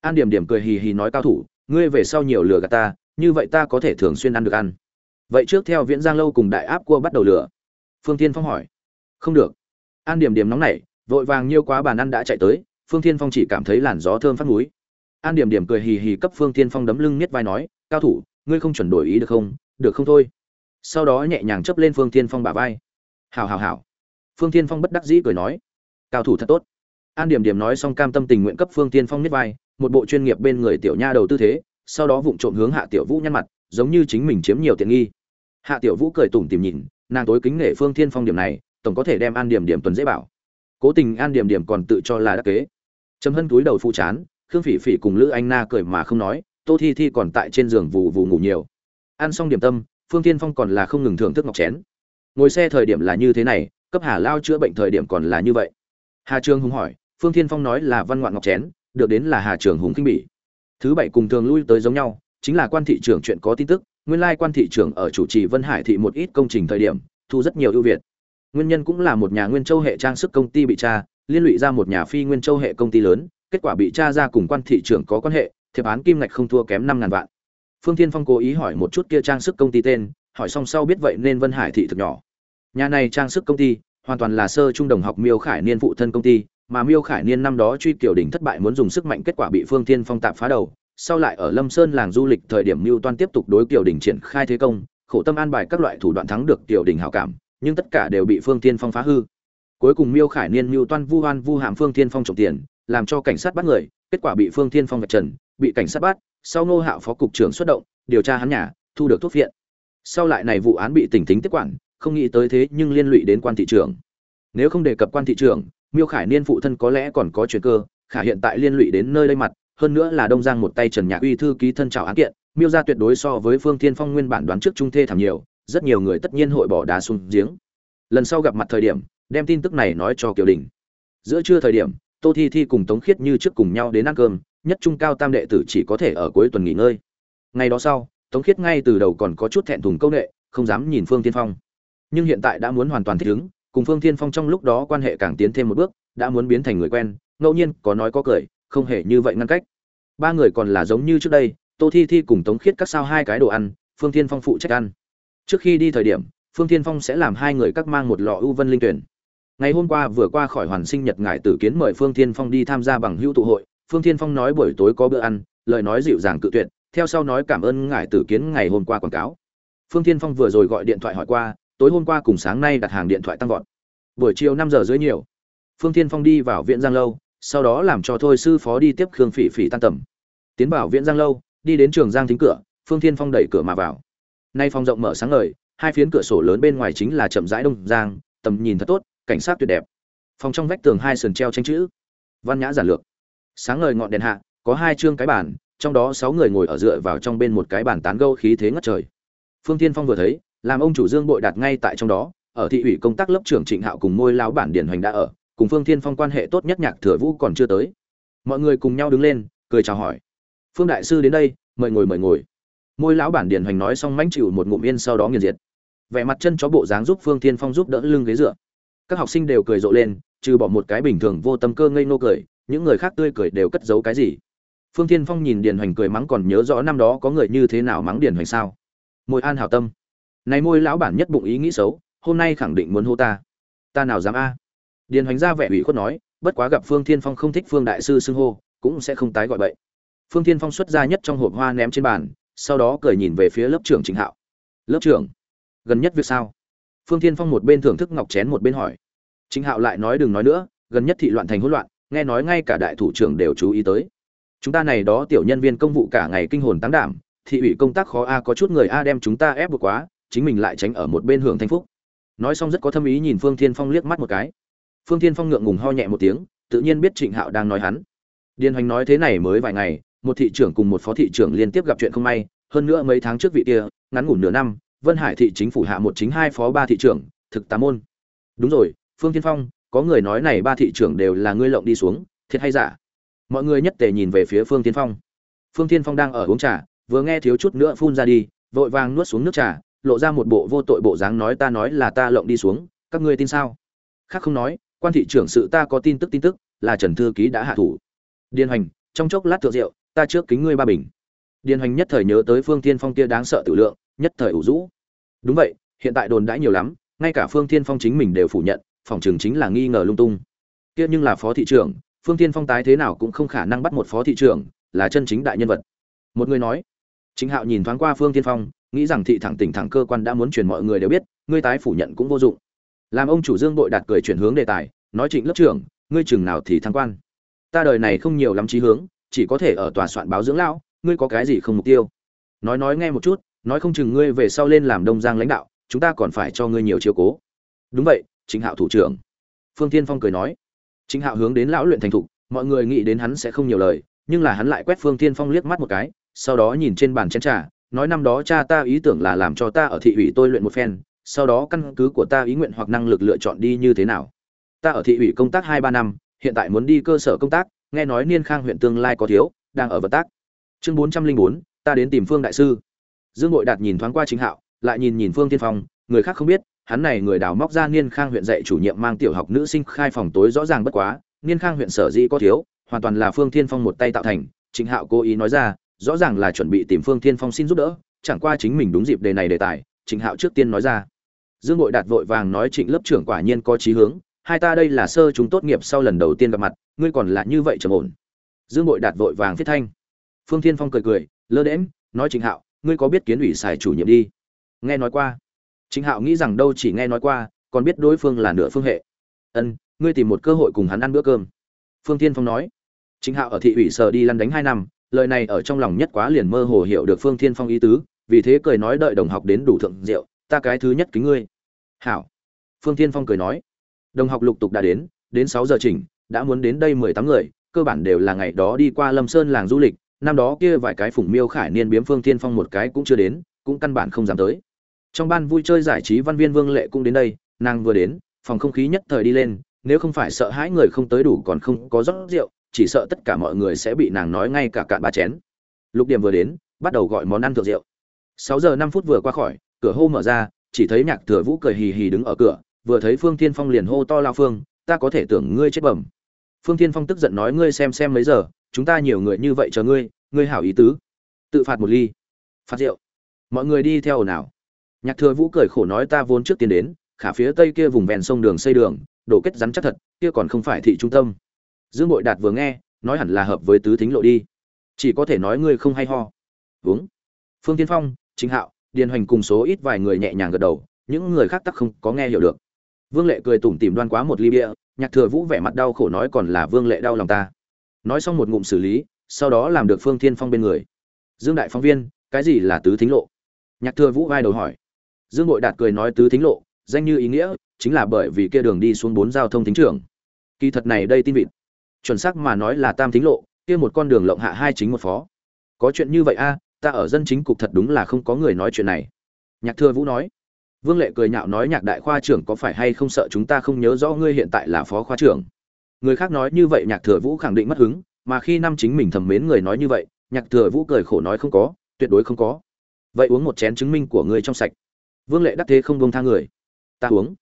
An điểm điểm cười hì hì nói cao thủ, ngươi về sau nhiều lừa gạt ta, như vậy ta có thể thường xuyên ăn được ăn. Vậy trước theo viễn giang lâu cùng đại áp cua bắt đầu lừa. Phương tiên phong hỏi. Không được. An điểm điểm nóng nảy, vội vàng nhiêu quá bàn ăn đã chạy tới, phương tiên phong chỉ cảm thấy làn gió thơm phát núi an điểm điểm cười hì hì cấp phương tiên phong đấm lưng miết vai nói, cao thủ, ngươi không chuẩn đổi ý được không? Được không thôi. Sau đó nhẹ nhàng chấp lên phương tiên phong bả vai. Hào hào hào phương tiên phong bất đắc dĩ cười nói, cao thủ thật tốt. An điểm điểm nói xong cam tâm tình nguyện cấp phương tiên phong miết vai, một bộ chuyên nghiệp bên người tiểu nha đầu tư thế, sau đó vụng trộm hướng hạ tiểu vũ nhăn mặt, giống như chính mình chiếm nhiều tiện nghi. Hạ tiểu vũ cười tủm tìm nhìn, nàng tối kính nể phương tiên phong điểm này, tổng có thể đem an điểm điểm tuần dễ bảo. Cố tình an điểm điểm còn tự cho là đắc kế. Chấm hân túi đầu phụ chán khương phỉ phỉ cùng lữ anh na cười mà không nói, tô thi thi còn tại trên giường vù vù ngủ nhiều. Ăn xong điểm tâm, phương tiên phong còn là không ngừng thưởng thức ngọc chén. Ngồi xe thời điểm là như thế này, cấp hà lao chữa bệnh thời điểm còn là như vậy. Hà trường hùng hỏi, phương tiên phong nói là văn ngoạn ngọc chén, được đến là hà trường hùng kinh bỉ. Thứ bảy cùng thường lui tới giống nhau, chính là quan thị trưởng chuyện có tin tức, nguyên lai quan thị trưởng ở chủ trì vân hải thị một ít công trình thời điểm, thu rất nhiều ưu việt. Nguyên nhân cũng là một nhà nguyên châu hệ trang sức công ty bị tra, liên lụy ra một nhà phi nguyên châu hệ công ty lớn kết quả bị tra ra cùng quan thị trưởng có quan hệ, thiệp án kim ngạch không thua kém năm ngàn vạn. Phương thiên phong cố ý hỏi một chút kia trang sức công ty tên, hỏi xong sau biết vậy nên vân hải thị thực nhỏ. Nhà này trang sức công ty hoàn toàn là sơ trung đồng học miêu khải niên phụ thân công ty, mà miêu khải niên năm đó truy kiểu đỉnh thất bại muốn dùng sức mạnh kết quả bị phương thiên phong tạm phá đầu, sau lại ở lâm sơn làng du lịch thời điểm mưu toan tiếp tục đối kiểu đỉnh triển khai thế công, khổ tâm an bài các loại thủ đoạn thắng được tiểu đỉnh hảo cảm, nhưng tất cả đều bị phương thiên phong phá hư. Cuối cùng miêu khải niên mưu toan vu oan vu hàm phương thiên phong trộm tiền làm cho cảnh sát bắt người, kết quả bị phương thiên phong vạch trần, bị cảnh sát bắt, sau ngô hạo phó cục trưởng xuất động, điều tra hắn nhà, thu được thuốc viện. Sau lại này vụ án bị tỉnh tính tiếp quản, không nghĩ tới thế nhưng liên lụy đến quan thị trường nếu không đề cập quan thị trường miêu khải niên phụ thân có lẽ còn có chuyện cơ, khả hiện tại liên lụy đến nơi đây mặt, hơn nữa là đông giang một tay trần nhạc uy thư ký thân trào án kiện, miêu ra tuyệt đối so với phương thiên phong nguyên bản đoán trước trung thê thảm nhiều, rất nhiều người tất nhiên hội bỏ đá xuống giếng. Lần sau gặp mặt thời điểm, đem tin tức này nói cho kiều đình. Giữa trưa thời điểm tô thi thi cùng tống khiết như trước cùng nhau đến ăn cơm, nhất trung cao tam đệ tử chỉ có thể ở cuối tuần nghỉ ngơi. Ngày đó sau, tống khiết ngay từ đầu còn có chút thẹn thùng câu nệ, không dám nhìn phương tiên phong. Nhưng hiện tại đã muốn hoàn toàn thích ứng, cùng phương tiên phong trong lúc đó quan hệ càng tiến thêm một bước, đã muốn biến thành người quen, ngẫu nhiên có nói có cười, không hề như vậy ngăn cách. Ba người còn là giống như trước đây, tô thi thi cùng tống khiết cắt sao hai cái đồ ăn, phương tiên phong phụ trách ăn. Trước khi đi thời điểm, phương tiên phong sẽ làm hai người cắt mang một lọ ưu vân linh tuyển ngày hôm qua vừa qua khỏi hoàn sinh nhật ngải tử kiến mời phương Thiên phong đi tham gia bằng hữu tụ hội. Phương Thiên phong nói buổi tối có bữa ăn, lời nói dịu dàng cự tuyệt, theo sau nói cảm ơn ngải tử kiến ngày hôm qua quảng cáo. Phương Thiên phong vừa rồi gọi điện thoại hỏi qua, tối hôm qua cùng sáng nay đặt hàng điện thoại tăng vọt. Buổi chiều năm giờ dưới nhiều. Phương Thiên phong đi vào viện giang lâu, sau đó làm cho thôi sư phó đi tiếp khương phỉ phỉ tan tầm. Tiến vào viện giang lâu, đi đến trường giang thính cửa, phương Thiên phong đẩy cửa mà vào. Nay phòng rộng mở sáng ngời, hai phiến cửa sổ lớn bên ngoài chính là chậm rãi đông giang, tầm nhìn thật tốt cảnh sát tuyệt đẹp. Phòng trong vách tường hai sườn treo tranh chữ. Văn nhã giản lược. Sáng ngời ngọn đèn hạ, có hai chương cái bàn, trong đó sáu người ngồi ở dựa vào trong bên một cái bàn tán gâu khí thế ngất trời. Phương tiên phong vừa thấy, làm ông chủ dương bội đạt ngay tại trong đó, ở thị ủy công tác lớp trưởng trịnh hạo cùng môi lão bản điển hoành đã ở, cùng phương tiên phong quan hệ tốt nhất nhạc thừa vũ còn chưa tới. Mọi người cùng nhau đứng lên, cười chào hỏi. Phương đại sư đến đây, mời ngồi mời ngồi. Môi lão bản điển hoành nói xong mánh chịu một ngụm yên sau đó nghiền diệt. Vẻ mặt chân chó bộ dáng giúp phương Thiên phong giúp đỡ lưng ghế dựa các học sinh đều cười rộ lên, trừ bỏ một cái bình thường vô tâm cơ ngây nô cười, những người khác tươi cười đều cất giấu cái gì? Phương tiên phong nhìn điền hoành cười mắng còn nhớ rõ năm đó có người như thế nào mắng điền hoành sao? Môi an hảo tâm. Này môi lão bản nhất bụng ý nghĩ xấu, hôm nay khẳng định muốn hô ta. Ta nào dám a? Điền hoành ra vẻ ủy khuất nói, bất quá gặp phương thiên phong không thích phương đại sư xưng hô, cũng sẽ không tái gọi bậy. Phương thiên phong xuất ra nhất trong hộp hoa ném trên bàn, sau đó cười nhìn về phía lớp trưởng trịnh hạo. Lớp trưởng, gần nhất việc sao? Phương thiên phong một bên thưởng thức ngọc chén một bên hỏi. Trịnh hạo lại nói đừng nói nữa, gần nhất thị loạn thành hỗn loạn, nghe nói ngay cả đại thủ trưởng đều chú ý tới. Chúng ta này đó tiểu nhân viên công vụ cả ngày kinh hồn tăng đảm, thị ủy công tác khó a, có chút người a đem chúng ta ép buộc quá, chính mình lại tránh ở một bên hưởng thanh phúc. Nói xong rất có thâm ý nhìn phương thiên phong liếc mắt một cái. Phương thiên phong ngượng ngùng ho nhẹ một tiếng, tự nhiên biết trịnh hạo đang nói hắn. Điền hoành nói thế này mới vài ngày, một thị trưởng cùng một phó thị trưởng liên tiếp gặp chuyện không may, hơn nữa mấy tháng trước vị kia, ngắn ngủn nửa năm vân hải thị chính phủ hạ một chính hai phó ba thị trưởng thực tám môn. Đúng rồi phương thiên phong có người nói này ba thị trưởng đều là ngươi lộng đi xuống thiệt hay giả? Mọi người nhất tề nhìn về phía phương Thiên phong. Phương Thiên phong đang ở uống trà vừa nghe thiếu chút nữa phun ra đi vội vàng nuốt xuống nước trà lộ ra một bộ vô tội bộ dáng nói ta nói là ta lộng đi xuống các ngươi tin sao? Khác không nói quan thị trưởng sự ta có tin tức tin tức là trần thư ký đã hạ thủ. Điền Hành, trong chốc lát thượng rượu ta trước kính ngươi ba bình. Điền hoành nhất thời nhớ tới phương Thiên phong kia đáng sợ tử lượng nhất thời ủ rũ đúng vậy, hiện tại đồn đãi nhiều lắm, ngay cả phương Thiên phong chính mình đều phủ nhận, phòng trường chính là nghi ngờ lung tung. Kia nhưng là phó thị trưởng, phương Thiên phong tái thế nào cũng không khả năng bắt một phó thị trưởng, là chân chính đại nhân vật. Một người nói, chính hạo nhìn thoáng qua phương Thiên phong, nghĩ rằng thị thẳng tỉnh thẳng cơ quan đã muốn truyền mọi người đều biết, ngươi tái phủ nhận cũng vô dụng. Làm ông chủ dương đội đạt cười chuyển hướng đề tài, nói trịnh lớp trưởng, ngươi chừng nào thì thăng quan. Ta đời này không nhiều lắm trí hướng, chỉ có thể ở tòa soạn báo dưỡng lão, ngươi có cái gì không mục tiêu? Nói nói nghe một chút nói không chừng ngươi về sau lên làm đông giang lãnh đạo, chúng ta còn phải cho ngươi nhiều chiếu cố. Đúng vậy chính hạo thủ trưởng. Phương tiên phong cười nói. Chính hạo hướng đến lão luyện thành thục, mọi người nghĩ đến hắn sẽ không nhiều lời, nhưng là hắn lại quét phương tiên phong liếc mắt một cái, sau đó nhìn trên bàn chén trà, nói năm đó cha ta ý tưởng là làm cho ta ở thị ủy tôi luyện một phen, sau đó căn cứ của ta ý nguyện hoặc năng lực lựa chọn đi như thế nào. Ta ở thị ủy công tác hai ba năm, hiện tại muốn đi cơ sở công tác, nghe nói niên khang huyện tương lai có thiếu, đang ở vận tác. Chương bốn trăm linh bốn, ta đến tìm phương đại sư dương bội đạt nhìn thoáng qua chính hạo, lại nhìn nhìn phương tiên phong, người khác không biết, hắn này người đào móc ra niên khang huyện dạy chủ nhiệm mang tiểu học nữ sinh khai phòng tối rõ ràng bất quá, niên khang huyện sở dĩ có thiếu, hoàn toàn là phương thiên phong một tay tạo thành trịnh hạo cố ý nói ra, rõ ràng là chuẩn bị tìm phương thiên phong xin giúp đỡ, chẳng qua chính mình đúng dịp đề này đề tài trịnh hạo trước tiên nói ra. Dương bội đạt vội vàng nói trịnh lớp trưởng quả nhiên có chí hướng, hai ta đây là sơ chúng tốt nghiệp sau lần đầu tiên gặp mặt, ngươi còn là như vậy trầm ổn. Dương bội đạt vội vàng viết thanh. Phương thiên phong cười cười, lơ đễm nói trịnh hạo ngươi có biết kiến ủy xài chủ nhiệm đi? Nghe nói qua. Chính hạo nghĩ rằng đâu chỉ nghe nói qua, còn biết đối phương là nửa phương hệ. Ân, ngươi tìm một cơ hội cùng hắn ăn bữa cơm. Phương thiên phong nói. Chính hạo ở thị ủy sở đi lăn đánh hai năm, lời này ở trong lòng nhất quá liền mơ hồ hiểu được phương thiên phong ý tứ, vì thế cười nói đợi đồng học đến đủ thượng rượu, ta cái thứ nhất kính ngươi. Hảo. Phương thiên phong cười nói. Đồng học lục tục đã đến đến sáu giờ chỉnh, đã muốn đến đây mười tám người, cơ bản đều là ngày đó đi qua lâm sơn làng du lịch năm đó kia vài cái phủng miêu khải niên biếm phương thiên phong một cái cũng chưa đến, cũng căn bản không dám tới. Trong ban vui chơi giải trí văn viên vương lệ cũng đến đây, nàng vừa đến, phòng không khí nhất thời đi lên, nếu không phải sợ hãi người không tới đủ còn không có rót rượu, chỉ sợ tất cả mọi người sẽ bị nàng nói ngay cả cạn ba chén. Lục điểm vừa đến, bắt đầu gọi món ăn thượng rượu. Sáu giờ năm phút vừa qua khỏi, cửa hô mở ra, chỉ thấy nhạc thừa vũ cười hì hì đứng ở cửa, vừa thấy phương thiên phong liền hô to lao phương, ta có thể tưởng ngươi chết bẩm phương thiên phong tức giận nói, ngươi xem xem mấy giờ, chúng ta nhiều người như vậy chờ ngươi ngươi hảo ý tứ. Tự phạt một ly. Phạt rượu. Mọi người đi theo ồn ào. Nhạc thừa vũ cười khổ nói, ta vốn trước tiên đến, khả phía tây kia vùng ven sông đường xây đường đổ kết rắn chắc thật, kia còn không phải thị trung tâm. Dương bội đạt vừa nghe, nói hẳn là hợp với tứ thính lộ đi. Chỉ có thể nói, ngươi không hay ho. Uống phương tiên phong chính hạo, điền hoành cùng số ít vài người nhẹ nhàng gật đầu, những người khác tắc không có nghe hiểu được vương lệ cười tủm tỉm đoan quá một ly bia, nhạc thừa vũ vẻ mặt đau khổ nói còn là vương lệ đau lòng ta. Nói xong một ngụm xử lý, sau đó làm được phương thiên phong bên người. Dương đại phóng viên, cái gì là tứ thính lộ? Nhạc thừa vũ vai đầu hỏi. Dương bội đạt cười nói tứ thính lộ, danh như ý nghĩa, chính là bởi vì kia đường đi xuống bốn giao thông thính trưởng kỳ thật này đây tin vịt. Chuẩn xác mà nói là tam thính lộ, kia một con đường lộng hạ hai chính một phó. Có chuyện như vậy a, ta ở dân chính cục thật đúng là không có người nói chuyện này. Nhạc thừa vũ nói vương lệ cười nhạo nói, nhạc đại khoa trưởng có phải hay không sợ chúng ta không nhớ rõ ngươi hiện tại là phó khoa trưởng? Người khác nói, như vậy nhạc thừa vũ khẳng định mất hứng, mà khi năm chính mình thầm mến người nói như vậy, nhạc thừa vũ cười khổ nói không có, tuyệt đối không có. Vậy uống một chén chứng minh của ngươi trong sạch. Vương lệ đắc thế không buông tha người. Ta uống.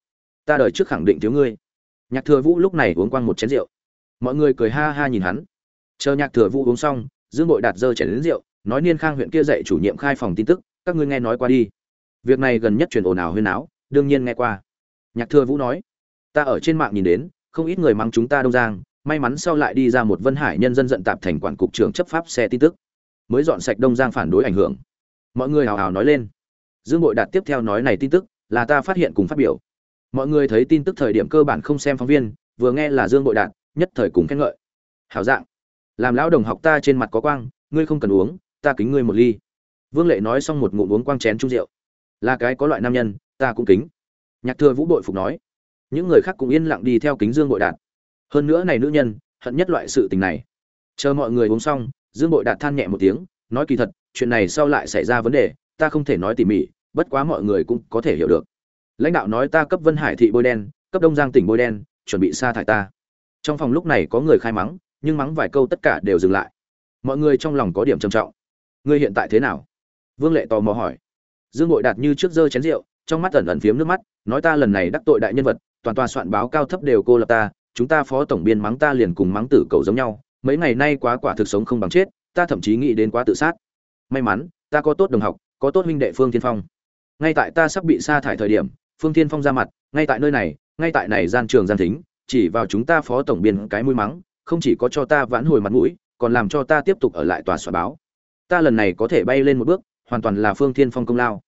Ta đợi trước khẳng định thiếu ngươi. Nhạc thừa vũ lúc này uống quang một chén rượu. Mọi người cười ha ha nhìn hắn. Chờ nhạc thừa vũ uống xong, dương bội đạt giơ chén rượu, nói, niên khang huyện kia dạy chủ nhiệm khai phòng tin tức, các ngươi nghe nói qua đi việc này gần nhất truyền ồn ào huyên áo đương nhiên nghe qua. Nhạc thừa vũ nói, ta ở trên mạng nhìn đến, không ít người mắng chúng ta đông giang, may mắn sau lại đi ra một vân hải nhân dân giận tạp thành quản cục trưởng chấp pháp xe tin tức, mới dọn sạch đông giang phản đối ảnh hưởng. Mọi người hào hào nói lên, dương bội đạt tiếp theo nói này tin tức, là ta phát hiện cùng phát biểu. Mọi người thấy tin tức thời điểm cơ bản không xem phóng viên, vừa nghe là dương bội đạt, nhất thời cùng khen ngợi. Hảo dạng, làm lão đồng học ta trên mặt có quang, ngươi không cần uống, ta kính ngươi một ly. Vương lệ nói xong một ngụm uống quang chén chung rượu là cái có loại nam nhân, ta cũng kính. Nhạc thừa vũ bội phục nói. Những người khác cũng yên lặng đi theo kính dương bội đạt. Hơn nữa này nữ nhân, hận nhất loại sự tình này. Chờ mọi người uống xong, dương bội đạt than nhẹ một tiếng, nói kỳ thật, chuyện này sau lại xảy ra vấn đề, ta không thể nói tỉ mỉ, bất quá mọi người cũng có thể hiểu được. Lãnh đạo nói ta cấp vân hải thị bôi đen, cấp đông giang tỉnh bôi đen, chuẩn bị sa thải ta. Trong phòng lúc này có người khai mắng, nhưng mắng vài câu tất cả đều dừng lại. Mọi người trong lòng có điểm trầm trọng. Ngươi hiện tại thế nào? Vương lệ tò mò hỏi dương bội đạt như trước dơ chén rượu, trong mắt ẩn ẩn phiếm nước mắt, nói ta lần này đắc tội đại nhân vật, toàn tòa soạn báo cao thấp đều cô lập ta, chúng ta phó tổng biên mắng ta liền cùng mắng tử cầu giống nhau, mấy ngày nay quá quả thực sống không bằng chết, ta thậm chí nghĩ đến quá tự sát. May mắn, ta có tốt đồng học, có tốt huynh đệ phương thiên phong. Ngay tại ta sắp bị sa thải thời điểm, phương thiên phong ra mặt, ngay tại nơi này, ngay tại này gian trường gian thính, chỉ vào chúng ta phó tổng biên cái mũi mắng, không chỉ có cho ta vãn hồi mặt mũi, còn làm cho ta tiếp tục ở lại tòa soạn báo. Ta lần này có thể bay lên một bước hoàn toàn là phương thiên phong công lao.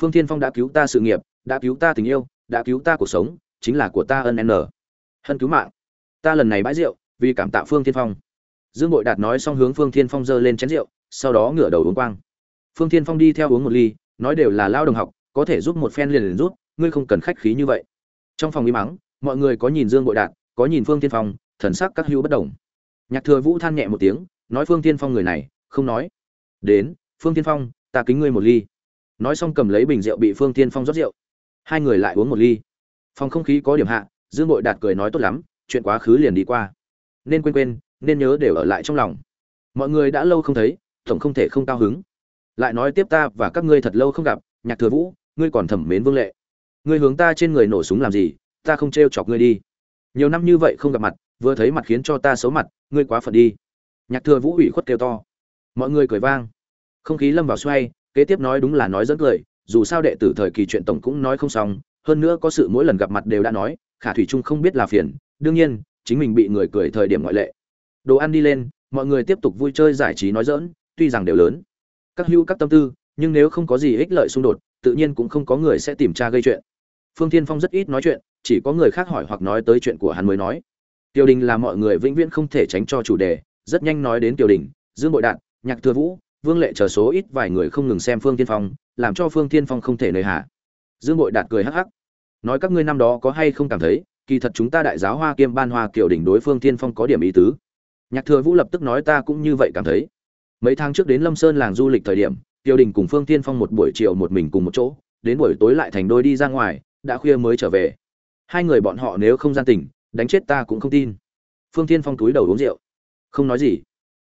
Phương thiên phong đã cứu ta sự nghiệp, đã cứu ta tình yêu, đã cứu ta cuộc sống, chính là của ta ân n. Hân cứu mạng. Ta lần này bãi rượu, vì cảm tạ phương thiên phong. Dương bội đạt nói xong hướng phương thiên phong giơ lên chén rượu, sau đó ngửa đầu uống quang. Phương thiên phong đi theo uống một ly, nói đều là lao đồng học, có thể giúp một phen liền liền rút ngươi không cần khách khí như vậy. Trong phòng y mắng mọi người có nhìn dương bội đạt, có nhìn phương thiên phong, thần sắc các hữu bất đồng. Nhạc thừa vũ than nhẹ một tiếng, nói phương thiên phong người này, không nói. Đến, phương thiên phong ta kính ngươi một ly. Nói xong cầm lấy bình rượu bị phương thiên phong rót rượu. Hai người lại uống một ly. Phòng không khí có điểm hạ, dương bội đạt cười nói tốt lắm, chuyện quá khứ liền đi qua. Nên quên quên, nên nhớ đều ở lại trong lòng. Mọi người đã lâu không thấy, tổng không thể không cao hứng. Lại nói tiếp ta và các ngươi thật lâu không gặp, nhạc thừa vũ, ngươi còn thẩm mến vương lệ. Ngươi hướng ta trên người nổ súng làm gì, ta không t chọc ngươi đi. Nhiều năm như vậy không gặp mặt, vừa thấy mặt khiến cho ta xấu mặt, ngươi quá phận đi. Nhạc thừa vũ ủy khuất kêu to. Mọi người cười vang không khí lâm vào xoay, kế tiếp nói đúng là nói dẫn cười, dù sao đệ tử thời kỳ chuyện tổng cũng nói không xong, hơn nữa có sự mỗi lần gặp mặt đều đã nói, khả thủy trung không biết là phiền, đương nhiên, chính mình bị người cười thời điểm ngoại lệ. Đồ ăn đi lên, mọi người tiếp tục vui chơi giải trí nói dỡn tuy rằng đều lớn. Các hữu các tâm tư, nhưng nếu không có gì ích lợi xung đột, tự nhiên cũng không có người sẽ tìm tra gây chuyện. Phương thiên phong rất ít nói chuyện, chỉ có người khác hỏi hoặc nói tới chuyện của hắn mới nói. Tiểu đình là mọi người vĩnh viễn không thể tránh cho chủ đề, rất nhanh nói đến tiểu đình, dương bội đạn nhạc thừa vũ vương lệ chờ số ít vài người không ngừng xem phương tiên phong, làm cho phương tiên phong không thể nơi hạ. Dương bội đạt cười hắc hắc. Nói các ngươi năm đó có hay không cảm thấy, kỳ thật chúng ta đại giáo hoa kiêm ban hoa kiểu đỉnh đối phương tiên phong có điểm ý tứ. Nhạc thừa vũ lập tức nói ta cũng như vậy cảm thấy. Mấy tháng trước đến lâm sơn làng du lịch thời điểm tiểu đình cùng phương tiên phong một buổi chiều một mình cùng một chỗ, đến buổi tối lại thành đôi đi ra ngoài, đã khuya mới trở về. Hai người bọn họ nếu không gian tình, đánh chết ta cũng không tin. Phương tiên phong túi đầu uống rượu. Không nói gì.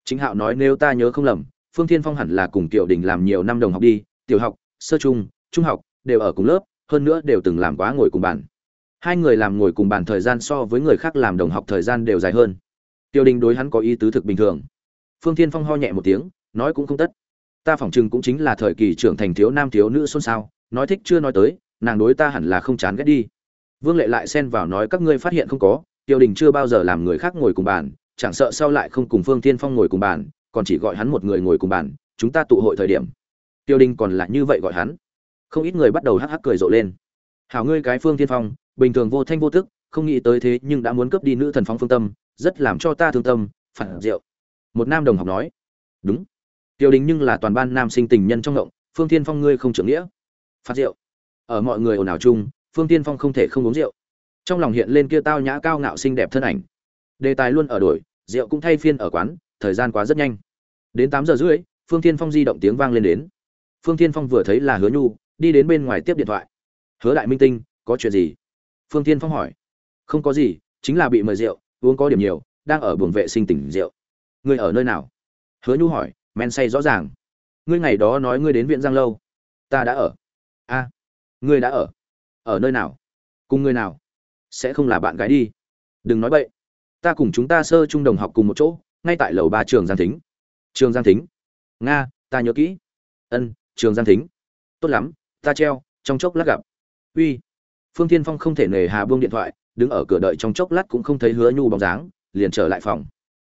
Chính hạo nói nếu ta nhớ không lầm phương Thiên phong hẳn là cùng tiểu đình làm nhiều năm đồng học đi, tiểu học, sơ trung trung học, đều ở cùng lớp, hơn nữa đều từng làm quá ngồi cùng bàn. Hai người làm ngồi cùng bàn thời gian so với người khác làm đồng học thời gian đều dài hơn. Tiểu đình đối hắn có ý tứ thực bình thường. Phương Thiên phong ho nhẹ một tiếng, nói cũng không tất. Ta phỏng chừng cũng chính là thời kỳ trưởng thành thiếu nam thiếu nữ xôn xao, nói thích chưa nói tới, nàng đối ta hẳn là không chán ghét đi. Vương lệ lại xen vào nói các ngươi phát hiện không có tiểu đình chưa bao giờ làm người khác ngồi cùng bàn, chẳng sợ sau lại không cùng phương Thiên phong ngồi cùng bàn còn chỉ gọi hắn một người ngồi cùng bàn, chúng ta tụ hội thời điểm. Tiêu đình còn là như vậy gọi hắn. Không ít người bắt đầu hắc hắc cười rộ lên. Hảo ngươi cái phương tiên phong, bình thường vô thanh vô tức, không nghĩ tới thế nhưng đã muốn cướp đi nữ thần phong phương tâm, rất làm cho ta thương tâm, phản rượu. Một nam đồng học nói. Đúng. Tiêu đình nhưng là toàn ban nam sinh tình nhân trong ngộng, phương tiên phong ngươi không trưởng nghĩa. Phạt rượu. Ở mọi người ồn ào chung, phương tiên phong không thể không uống rượu. Trong lòng hiện lên kia tao nhã cao ngạo xinh đẹp thân ảnh. Đề tài luôn ở đổi, rượu cũng thay phiên ở quán thời gian quá rất nhanh. Đến tám giờ rưỡi, phương thiên phong di động tiếng vang lên đến. Phương thiên phong vừa thấy là hứa nhu, đi đến bên ngoài tiếp điện thoại. Hứa đại minh tinh, có chuyện gì? Phương thiên phong hỏi. Không có gì, chính là bị mời rượu, uống có điểm nhiều, đang ở buồng vệ sinh tỉnh rượu. Ngươi ở nơi nào? Hứa nhu hỏi, men say rõ ràng. Ngươi ngày đó nói ngươi đến viện giang lâu. Ta đã ở. A, ngươi đã ở. Ở nơi nào? Cùng ngươi nào. Sẽ không là bạn gái đi. Đừng nói vậy ta cùng chúng ta sơ trung đồng học cùng một chỗ ngay tại lầu ba trường giang thính. Trường giang thính. Nga, ta nhớ kỹ. Ân, trường giang thính. Tốt lắm, ta treo, trong chốc lát gặp. Uy. Phương tiên phong không thể nề hà buông điện thoại, đứng ở cửa đợi trong chốc lát cũng không thấy hứa nhu bóng dáng, liền trở lại phòng.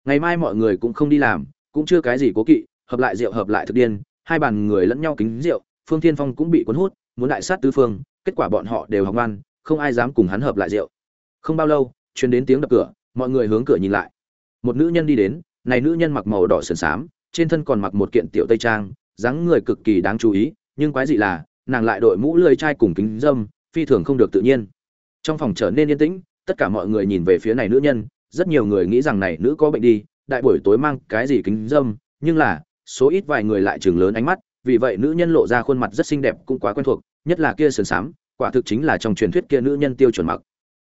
Ngày mai mọi người cũng không đi làm, cũng chưa cái gì cố kỵ, hợp lại rượu hợp lại thực điên, hai bàn người lẫn nhau kính rượu, phương tiên phong cũng bị cuốn hút, muốn đại sát tứ phương, kết quả bọn họ đều học ngoan không ai dám cùng hắn hợp lại rượu. Không bao lâu, truyền đến tiếng đập cửa, mọi người hướng cửa nhìn lại một nữ nhân đi đến, này nữ nhân mặc màu đỏ sườn xám, trên thân còn mặc một kiện tiểu tây trang, dáng người cực kỳ đáng chú ý, nhưng quái dị là, nàng lại đội mũ lưỡi chai cùng kính dâm, phi thường không được tự nhiên. Trong phòng trở nên yên tĩnh, tất cả mọi người nhìn về phía này nữ nhân, rất nhiều người nghĩ rằng này nữ có bệnh đi, đại buổi tối mang cái gì kính dâm, nhưng là, số ít vài người lại chừng lớn ánh mắt, vì vậy nữ nhân lộ ra khuôn mặt rất xinh đẹp cũng quá quen thuộc, nhất là kia sườn xám, quả thực chính là trong truyền thuyết kia nữ nhân tiêu chuẩn mặc.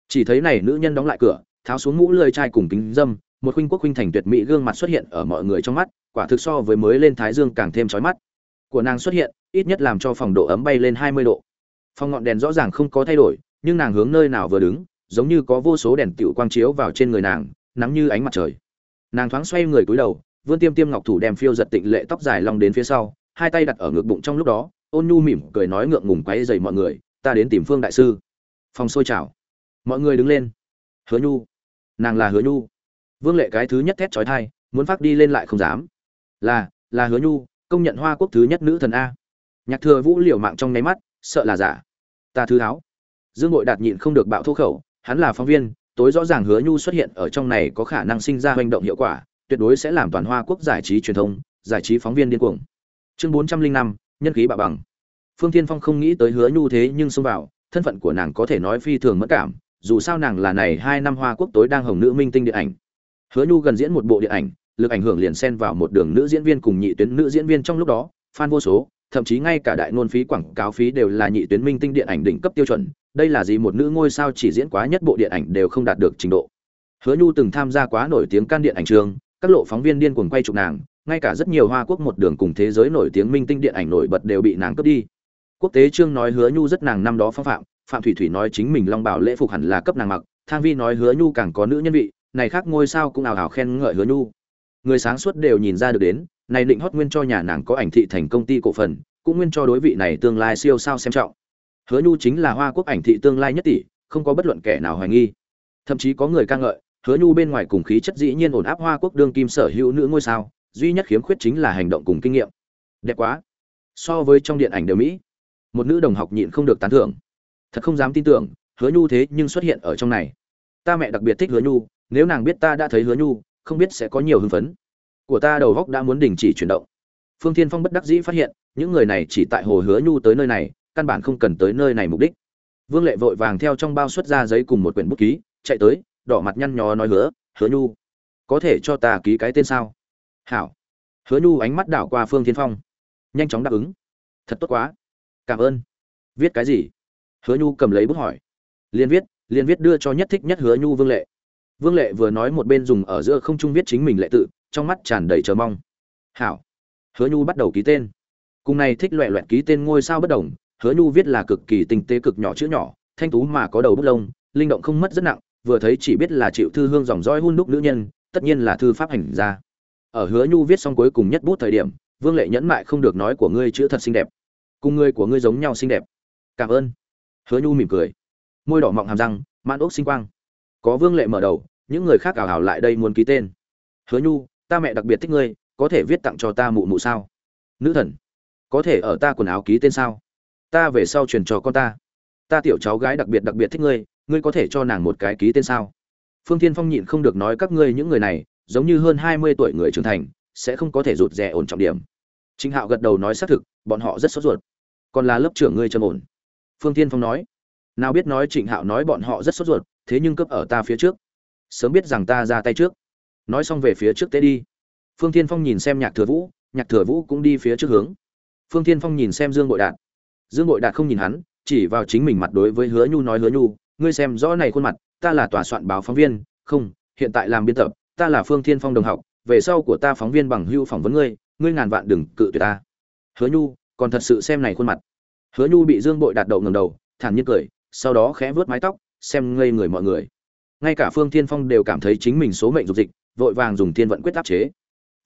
Chỉ thấy này nữ nhân đóng lại cửa, tháo xuống mũ lơi chai cùng kính dâm một khuynh quốc khuynh thành tuyệt mỹ gương mặt xuất hiện ở mọi người trong mắt, quả thực so với mới lên thái dương càng thêm chói mắt. Của nàng xuất hiện, ít nhất làm cho phòng độ ấm bay lên hai mươi độ. Phòng ngọn đèn rõ ràng không có thay đổi, nhưng nàng hướng nơi nào vừa đứng, giống như có vô số đèn tiểu quang chiếu vào trên người nàng, nắng như ánh mặt trời. Nàng thoáng xoay người cúi đầu, vươn tiêm tiêm ngọc thủ đem phiêu giật tịnh lệ tóc dài long đến phía sau, hai tay đặt ở ngực bụng trong lúc đó, ôn nhu mỉm cười nói ngượng ngùng quấy rầy mọi người, ta đến tìm phương đại sư. Phòng sôi trào mọi người đứng lên. Hứa nhu. Nàng là hứa nhu vương lệ cái thứ nhất thét trói thai muốn phát đi lên lại không dám. Là là hứa nhu, công nhận hoa quốc thứ nhất nữ thần a. Nhạc thừa vũ liều mạng trong nháy mắt, sợ là giả. Ta thứ tháo dương ngụy đạt nhịn không được bạo thô khẩu, hắn là phóng viên, tối rõ ràng hứa nhu xuất hiện ở trong này có khả năng sinh ra hành động hiệu quả, tuyệt đối sẽ làm toàn hoa quốc giải trí truyền thông, giải trí phóng viên điên cuồng. Chương bốn trăm linh năm, nhân khí bạo bằng. Phương thiên phong không nghĩ tới hứa nhu thế nhưng xông vào, thân phận của nàng có thể nói phi thường mất cảm, dù sao nàng là này hai năm hoa quốc tối đang hồng nữ minh tinh điện ảnh hứa nhu gần diễn một bộ điện ảnh, lực ảnh hưởng liền xen vào một đường nữ diễn viên cùng nhị tuyến nữ diễn viên trong lúc đó, fan vô số, thậm chí ngay cả đại ngôn phí quảng cáo phí đều là nhị tuyến minh tinh điện ảnh đỉnh cấp tiêu chuẩn, đây là gì một nữ ngôi sao chỉ diễn quá nhất bộ điện ảnh đều không đạt được trình độ. Hứa nhu từng tham gia quá nổi tiếng can điện ảnh trường, các lộ phóng viên điên cuồng quay chụp nàng, ngay cả rất nhiều hoa quốc một đường cùng thế giới nổi tiếng minh tinh điện ảnh nổi bật đều bị nàng cướp đi. Quốc tế trương nói hứa nhu rất nàng năm đó phong phạm phạm thủy thủy nói chính mình long bảo lễ phục hẳn là cấp nàng mặc, thang vi nói hứa nhu càng có nữ nhân vị này khác ngôi sao cũng ảo ảo khen ngợi hứa nhu. Người sáng suốt đều nhìn ra được đến, này định hót nguyên cho nhà nàng có ảnh thị thành công ty cổ phần, cũng nguyên cho đối vị này tương lai siêu sao xem trọng. Hứa nhu chính là hoa quốc ảnh thị tương lai nhất tỷ, không có bất luận kẻ nào hoài nghi. Thậm chí có người ca ngợi, hứa nhu bên ngoài cùng khí chất dĩ nhiên ổn áp hoa quốc đương kim sở hữu nữ ngôi sao, duy nhất khiếm khuyết chính là hành động cùng kinh nghiệm. Đẹp quá. So với trong điện ảnh đều mỹ. Một nữ đồng học nhịn không được tán thưởng. Thật không dám tin tưởng, hứa nhu thế nhưng xuất hiện ở trong này. Ta mẹ đặc biệt thích hứa nhu nếu nàng biết ta đã thấy hứa nhu, không biết sẽ có nhiều hưng phấn. Của ta đầu góc đã muốn đình chỉ chuyển động. Phương thiên phong bất đắc dĩ phát hiện, những người này chỉ tại hồ hứa nhu tới nơi này, căn bản không cần tới nơi này mục đích. Vương lệ vội vàng theo trong bao xuất ra giấy cùng một quyển bút ký, chạy tới, đỏ mặt nhăn nhó nói hứa hứa nhu, có thể cho ta ký cái tên sao? Hảo. Hứa nhu ánh mắt đảo qua phương thiên phong, nhanh chóng đáp ứng. Thật tốt quá, cảm ơn. Viết cái gì? Hứa nhu cầm lấy bút hỏi. Liền viết liền viết đưa cho nhất thích nhất hứa nhu vương lệ vương lệ vừa nói một bên dùng ở giữa không trung viết chính mình lệ tự, trong mắt tràn đầy chờ mong. Hảo. Hứa nhu bắt đầu ký tên. Cùng này thích loẻo loẻo ký tên ngôi sao bất đồng, hứa nhu viết là cực kỳ tinh tế cực nhỏ chữ nhỏ, thanh tú mà có đầu bút lông, linh động không mất rất nặng, vừa thấy chỉ biết là chịu thư hương dòng dõi hun đúc nữ nhân, tất nhiên là thư pháp hành ra ở hứa nhu viết xong cuối cùng nhất bút thời điểm, vương lệ nhẫn mại không được nói của ngươi chữ thật xinh đẹp. Cùng ngươi của ngươi giống nhau xinh đẹp. Cảm ơn. Hứa nhu mỉm cười. Môi đỏ mọng hàm răng, mãn ốc sinh quang. Có vương lệ mở đầu những người khác ảo hảo lại đây muốn ký tên. Hứa nhu, ta mẹ đặc biệt thích ngươi, có thể viết tặng cho ta mụ mụ sao? Nữ thần, có thể ở ta quần áo ký tên sao? Ta về sau truyền cho con ta. Ta tiểu cháu gái đặc biệt đặc biệt thích ngươi ngươi có thể cho nàng một cái ký tên sao? Phương thiên phong nhịn không được nói các ngươi những người này, giống như hơn hai mươi tuổi người trưởng thành, sẽ không có thể rụt rè ổn trọng điểm. Chính hạo gật đầu nói xác thực, bọn họ rất sốt ruột. Còn là lớp trưởng ngươi trầm ổn. Phương thiên phong nói, nào biết nói trịnh hạo nói bọn họ rất sốt ruột, thế nhưng cấp ở ta phía trước sớm biết rằng ta ra tay trước. Nói xong về phía trước tế đi. Phương thiên phong nhìn xem nhạc thừa vũ, nhạc thừa vũ cũng đi phía trước hướng. Phương thiên phong nhìn xem dương bội đạt. Dương bội đạt không nhìn hắn, chỉ vào chính mình mặt đối với hứa nhu nói, hứa nhu, ngươi xem rõ này khuôn mặt, ta là tòa soạn báo phóng viên, không, hiện tại làm biên tập, ta là phương thiên phong đồng học, về sau của ta phóng viên bằng hưu phỏng vấn ngươi ngươi ngàn vạn đừng cự tuyệt ta. Hứa nhu, còn thật sự xem này khuôn mặt. Hứa nhu bị dương bội đạt đậu ngầm đầu, thản nhiên cười, sau đó khẽ vớt mái tóc, xem ngây người mọi người ngay cả phương thiên phong đều cảm thấy chính mình số mệnh dục dịch, vội vàng dùng thiên vận quyết áp chế.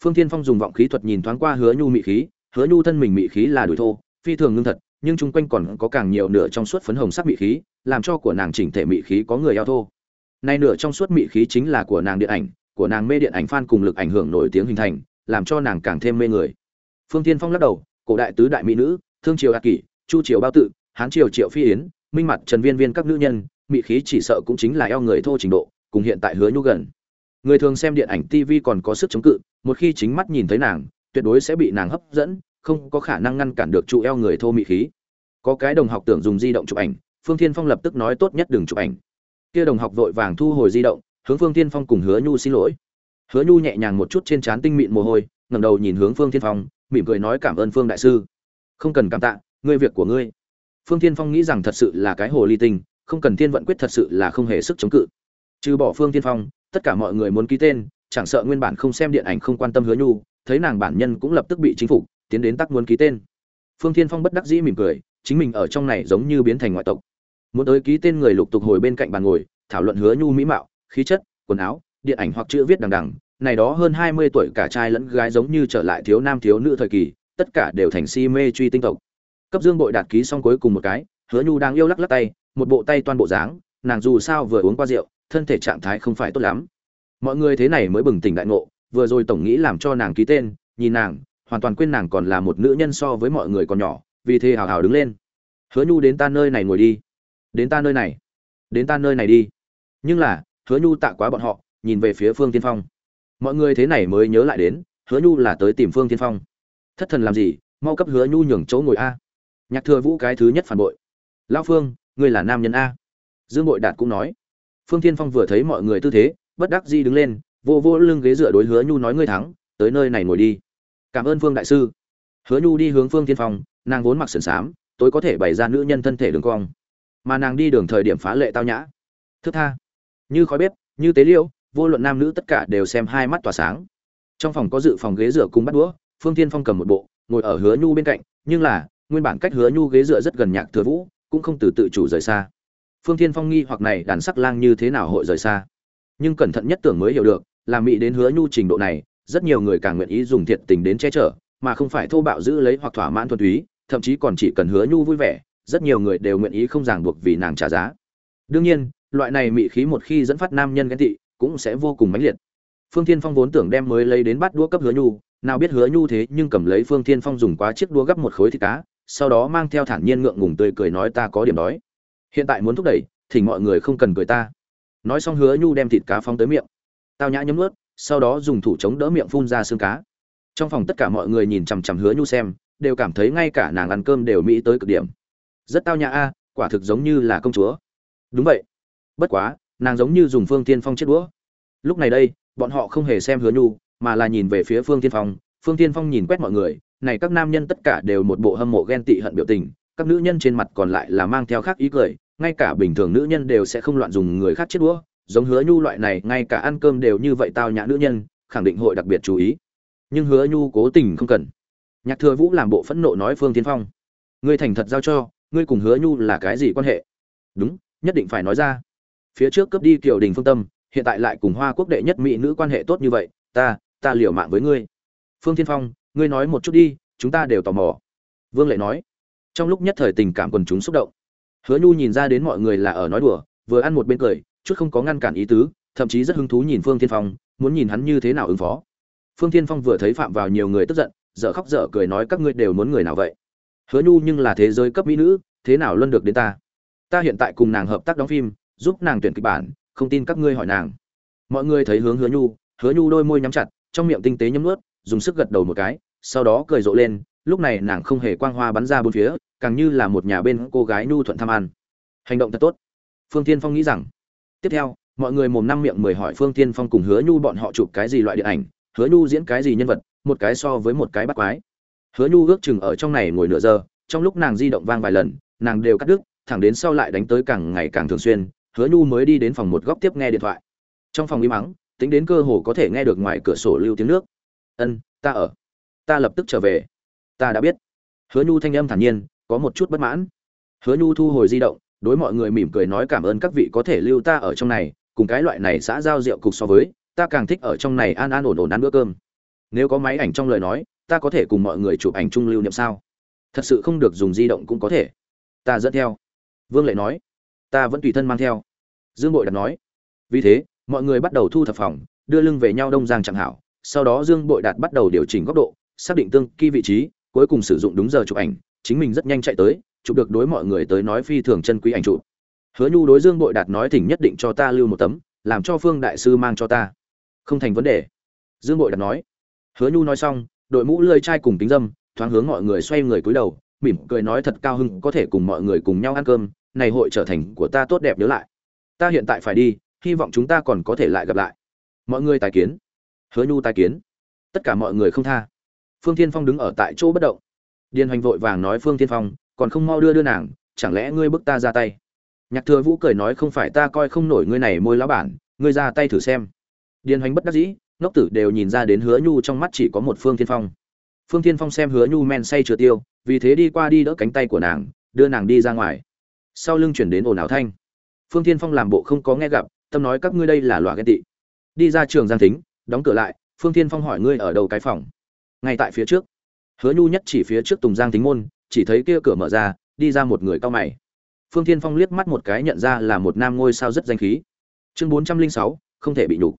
Phương thiên phong dùng vọng khí thuật nhìn thoáng qua hứa nhu mị khí, hứa nhu thân mình mị khí là đuổi thô, phi thường ngưng thật, nhưng chung quanh còn có càng nhiều nửa trong suốt phấn hồng sắc mị khí, làm cho của nàng chỉnh thể mị khí có người eo thô. Nay nửa trong suốt mị khí chính là của nàng điện ảnh, của nàng mê điện ảnh fan cùng lực ảnh hưởng nổi tiếng hình thành, làm cho nàng càng thêm mê người. Phương thiên phong lắc đầu, cổ đại tứ đại mỹ nữ, thương triều a kỷ, chu triều bao tự, hán triều triệu phi yến, minh mặt trần viên viên các nữ nhân mị khí chỉ sợ cũng chính là eo người thô trình độ, cùng hiện tại hứa nhu gần. Người thường xem điện ảnh tv còn có sức chống cự, một khi chính mắt nhìn thấy nàng, tuyệt đối sẽ bị nàng hấp dẫn, không có khả năng ngăn cản được trụ eo người thô mị khí. Có cái đồng học tưởng dùng di động chụp ảnh, phương thiên phong lập tức nói tốt nhất đừng chụp ảnh. Kia đồng học vội vàng thu hồi di động, hướng phương thiên phong cùng hứa nhu xin lỗi. Hứa nhu nhẹ nhàng một chút trên trán tinh mịn mồ hôi, ngẩng đầu nhìn hướng phương thiên phong, mỉm cười nói cảm ơn phương đại sư. Không cần cảm tạ, ngươi việc của ngươi. Phương thiên phong nghĩ rằng thật sự là cái hồ ly tinh không cần thiên vận quyết thật sự là không hề sức chống cự. Trừ bỏ phương thiên phong, tất cả mọi người muốn ký tên, chẳng sợ nguyên bản không xem điện ảnh không quan tâm hứa nhu, thấy nàng bản nhân cũng lập tức bị chính phủ tiến đến tắc muốn ký tên. Phương thiên phong bất đắc dĩ mỉm cười, chính mình ở trong này giống như biến thành ngoại tộc. Muốn tới ký tên người lục tục hồi bên cạnh bàn ngồi, thảo luận hứa nhu mỹ mạo, khí chất, quần áo, điện ảnh hoặc chữ viết đằng đằng, này đó hơn hai mươi tuổi cả trai lẫn gái giống như trở lại thiếu nam thiếu nữ thời kỳ, tất cả đều thành si mê truy tinh tộc. Cấp dương bội đạt ký xong cuối cùng một cái, hứa nhu đang yêu lắc lắc tay một bộ tay toan bộ dáng, nàng dù sao vừa uống qua rượu, thân thể trạng thái không phải tốt lắm. Mọi người thế này mới bừng tỉnh đại ngộ, vừa rồi tổng nghĩ làm cho nàng ký tên, nhìn nàng, hoàn toàn quên nàng còn là một nữ nhân so với mọi người còn nhỏ, vì thế hào hào đứng lên. Hứa nhu đến ta nơi này ngồi đi. Đến ta nơi này. Đến ta nơi này đi. Nhưng là, hứa nhu tạ quá bọn họ, nhìn về phía phương tiên phong. Mọi người thế này mới nhớ lại đến, hứa nhu là tới tìm phương tiên phong. Thất thần làm gì, mau cấp hứa nhu nhường chỗ ngồi a. Nhạc thừa vũ cái thứ nhất phản bội. Lao phương ngươi là nam nhân a? Dương bội đạt cũng nói. Phương tiên phong vừa thấy mọi người tư thế, bất đắc di đứng lên, vô vô lưng ghế dựa đối hứa nhu nói ngươi thắng, tới nơi này ngồi đi. Cảm ơn phương đại sư. Hứa nhu đi hướng phương tiên phong, nàng vốn mặc sườn xám, tối có thể bày ra nữ nhân thân thể đường cong. Mà nàng đi đường thời điểm phá lệ tao nhã. Thức tha. Như khói bếp, như tế liêu, vô luận nam nữ tất cả đều xem hai mắt tỏa sáng. Trong phòng có dự phòng ghế dựa cùng bắt đũa, phương tiên phong cầm một bộ, ngồi ở hứa nhu bên cạnh, nhưng là, nguyên bản cách hứa nhu ghế dựa rất gần nhạc thừa vũ cũng không từ tự chủ rời xa. Phương thiên phong nghi hoặc này đàn sắc lang như thế nào hội rời xa? Nhưng cẩn thận nhất tưởng mới hiểu được làm mỹ đến hứa nhu trình độ này, rất nhiều người càng nguyện ý dùng thiệt tình đến che chở, mà không phải thô bạo giữ lấy hoặc thỏa mãn thuần túy, thậm chí còn chỉ cần hứa nhu vui vẻ, rất nhiều người đều nguyện ý không ràng buộc vì nàng trả giá. Đương nhiên, loại này mị khí một khi dẫn phát nam nhân ghen tị, cũng sẽ vô cùng mãnh liệt. Phương thiên phong vốn tưởng đem mới lấy đến bắt đũa cấp hứa nhu, nào biết hứa nhu thế nhưng cầm lấy phương thiên phong dùng quá chiếc đũa gấp một khối thịt cá sau đó mang theo thản nhiên ngượng ngùng tươi cười nói ta có điểm đói. Hiện tại muốn thúc đẩy, thì mọi người không cần cười ta. Nói xong hứa nhu đem thịt cá phóng tới miệng. Tao nhã nhấm nuốt, sau đó dùng thủ chống đỡ miệng phun ra xương cá. Trong phòng tất cả mọi người nhìn chằm chằm hứa nhu xem, đều cảm thấy ngay cả nàng ăn cơm đều mỹ tới cực điểm. Rất tao nhã a, quả thực giống như là công chúa. Đúng vậy. Bất quá, nàng giống như dùng phương tiên phong chết đũa. Lúc này đây, bọn họ không hề xem hứa nhu, mà là nhìn về phía phương tiên phong. Phương tiên phong nhìn quét mọi người này các nam nhân tất cả đều một bộ hâm mộ ghen tị hận biểu tình, các nữ nhân trên mặt còn lại là mang theo khác ý cười, ngay cả bình thường nữ nhân đều sẽ không loạn dùng người khác chết đũa, giống hứa nhu loại này, ngay cả ăn cơm đều như vậy tao nhã nữ nhân, khẳng định hội đặc biệt chú ý. Nhưng hứa nhu cố tình không cần. Nhạc thừa vũ làm bộ phẫn nộ nói phương tiến phong, ngươi thành thật giao cho, ngươi cùng hứa nhu là cái gì quan hệ? Đúng, nhất định phải nói ra. Phía trước cướp đi kiều đình phương tâm, hiện tại lại cùng hoa quốc đệ nhất mỹ nữ quan hệ tốt như vậy, ta ta liều mạng với ngươi. Phương thiên phong ngươi nói một chút đi, chúng ta đều tò mò. Vương lệ nói. Trong lúc nhất thời tình cảm quần chúng xúc động. Hứa nhu nhìn ra đến mọi người là ở nói đùa, vừa ăn một bên cười, chút không có ngăn cản ý tứ, thậm chí rất hứng thú nhìn phương thiên phong, muốn nhìn hắn như thế nào ứng phó. Phương thiên phong vừa thấy phạm vào nhiều người tức giận, dở khóc dở cười nói các ngươi đều muốn người nào vậy? Hứa nhu nhưng là thế giới cấp mỹ nữ, thế nào luân được đến ta? Ta hiện tại cùng nàng hợp tác đóng phim, giúp nàng tuyển kịch bản, không tin các ngươi hỏi nàng. Mọi người thấy hướng hứa nhu hứa nhu đôi môi nhắm chặt, trong miệng tinh tế nhấm nuốt dùng sức gật đầu một cái, sau đó cười rộ lên, lúc này nàng không hề quang hoa bắn ra bốn phía, càng như là một nhà bên cô gái nhu thuận tham ăn. Hành động thật tốt. Phương tiên phong nghĩ rằng, tiếp theo, mọi người mồm năm miệng mười hỏi phương tiên phong cùng hứa nhu bọn họ chụp cái gì loại điện ảnh, hứa nhu diễn cái gì nhân vật, một cái so với một cái bắt quái. Hứa nhu ước chừng ở trong này ngồi nửa giờ, trong lúc nàng di động vang vài lần, nàng đều cắt đứt, thẳng đến sau lại đánh tới càng ngày càng thường xuyên, hứa nhu mới đi đến phòng một góc tiếp nghe điện thoại. Trong phòng im mắng tính đến cơ hồ có thể nghe được ngoài cửa sổ lưu tiếng nước ân, ta ở. Ta lập tức trở về. Ta đã biết. Hứa nhu thanh âm thản nhiên, có một chút bất mãn. Hứa nhu thu hồi di động, đối mọi người mỉm cười nói cảm ơn các vị có thể lưu ta ở trong này, cùng cái loại này xã giao rượu cục so với, ta càng thích ở trong này an an ổn ổn ăn bữa cơm. Nếu có máy ảnh trong lời nói, ta có thể cùng mọi người chụp ảnh chung lưu niệm sao? Thật sự không được dùng di động cũng có thể. Ta dẫn theo. Vương lệ nói. Ta vẫn tùy thân mang theo. Dương bội đặt nói. Vì thế, mọi người bắt đầu thu thập phòng, đưa lưng về nhau đông giang chẳng hảo sau đó dương bội đạt bắt đầu điều chỉnh góc độ, xác định tương kỳ vị trí, cuối cùng sử dụng đúng giờ chụp ảnh, chính mình rất nhanh chạy tới, chụp được đối mọi người tới nói phi thường chân quý ảnh chụp. Hứa nhu đối dương bội đạt nói thỉnh nhất định cho ta lưu một tấm, làm cho phương đại sư mang cho ta. Không thành vấn đề. Dương bội đạt nói. Hứa nhu nói xong, đội mũ lơi chai cùng tính dâm, thoáng hướng mọi người xoay người cúi đầu, mỉm cười nói thật cao hưng, có thể cùng mọi người cùng nhau ăn cơm, này hội trở thành của ta tốt đẹp nhớ lại. Ta hiện tại phải đi, hy vọng chúng ta còn có thể lại gặp lại. Mọi người tài kiến hứa nhu tài kiến. Tất cả mọi người không tha. Phương thiên phong đứng ở tại chỗ bất động. Điền hoành vội vàng nói, phương thiên phong, còn không mau đưa đưa nàng, chẳng lẽ ngươi bức ta ra tay? Nhạc thừa vũ cười nói, không phải ta coi không nổi ngươi này môi lá bản, ngươi ra tay thử xem. Điền hoành bất đắc dĩ, ngốc tử đều nhìn ra đến hứa nhu trong mắt chỉ có một phương thiên phong. Phương thiên phong xem hứa nhu men say chưa tiêu, vì thế đi qua đi đỡ cánh tay của nàng, đưa nàng đi ra ngoài. Sau lưng chuyển đến ồn ào thanh. Phương thiên phong làm bộ không có nghe gặp, tâm nói, các ngươi đây là loại ghen tị. Đi ra trường giang thính đóng cửa lại, phương thiên phong hỏi ngươi ở đầu cái phòng? Ngay tại phía trước. Hứa nhu nhất chỉ phía trước tùng giang thính môn, chỉ thấy kia cửa mở ra, đi ra một người cao mày. Phương thiên phong liếc mắt một cái nhận ra là một nam ngôi sao rất danh khí. Chương bốn trăm linh sáu, không thể bị nhục.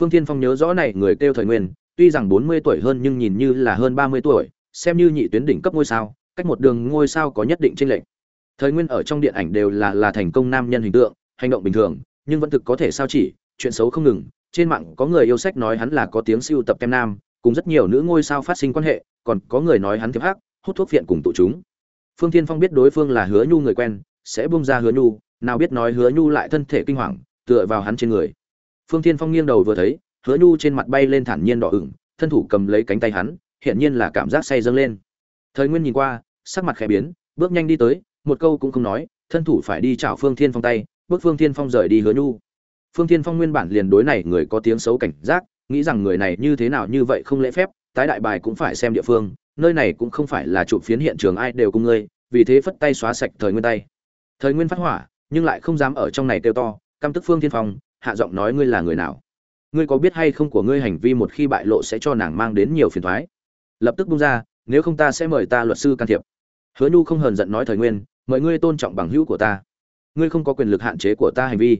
Phương thiên phong nhớ rõ này người kêu thời nguyên, tuy rằng bốn mươi tuổi hơn nhưng nhìn như là hơn ba mươi tuổi, xem như nhị tuyến đỉnh cấp ngôi sao, cách một đường ngôi sao có nhất định tranh lệch. Thời nguyên ở trong điện ảnh đều là là thành công nam nhân hình tượng, hành động bình thường, nhưng vẫn thực có thể sao chỉ, chuyện xấu không ngừng trên mạng có người yêu sách nói hắn là có tiếng siêu tập kem nam, cùng rất nhiều nữ ngôi sao phát sinh quan hệ, còn có người nói hắn thiệp hắc, hút thuốc phiện cùng tụ chúng. Phương thiên phong biết đối phương là hứa nhu người quen, sẽ bung ra hứa nhu, nào biết nói hứa nhu lại thân thể kinh hoàng, tựa vào hắn trên người. Phương thiên phong nghiêng đầu vừa thấy, hứa nhu trên mặt bay lên thản nhiên đỏ ửng, thân thủ cầm lấy cánh tay hắn, hiển nhiên là cảm giác say dâng lên. Thời nguyên nhìn qua, sắc mặt khẽ biến, bước nhanh đi tới, một câu cũng không nói, thân thủ phải đi chảo phương thiên phong tay, bước phương thiên phong rời đi hứa nhu phương thiên phong nguyên bản liền đối này người có tiếng xấu cảnh giác, nghĩ rằng người này như thế nào như vậy không lễ phép, tái đại bài cũng phải xem địa phương, nơi này cũng không phải là chụp phiến hiện trường ai đều cùng ngươi, vì thế phất tay xóa sạch thời nguyên tay. Thời nguyên phát hỏa, nhưng lại không dám ở trong này kêu to, căm tức phương thiên phong, hạ giọng nói ngươi là người nào? Ngươi có biết hay không của ngươi hành vi một khi bại lộ sẽ cho nàng mang đến nhiều phiền thoái lập tức bung ra, nếu không ta sẽ mời ta luật sư can thiệp. Hứa nhu không hờn giận nói thời nguyên, mời ngươi tôn trọng bằng hữu của ta. Ngươi không có quyền lực hạn chế của ta hành vi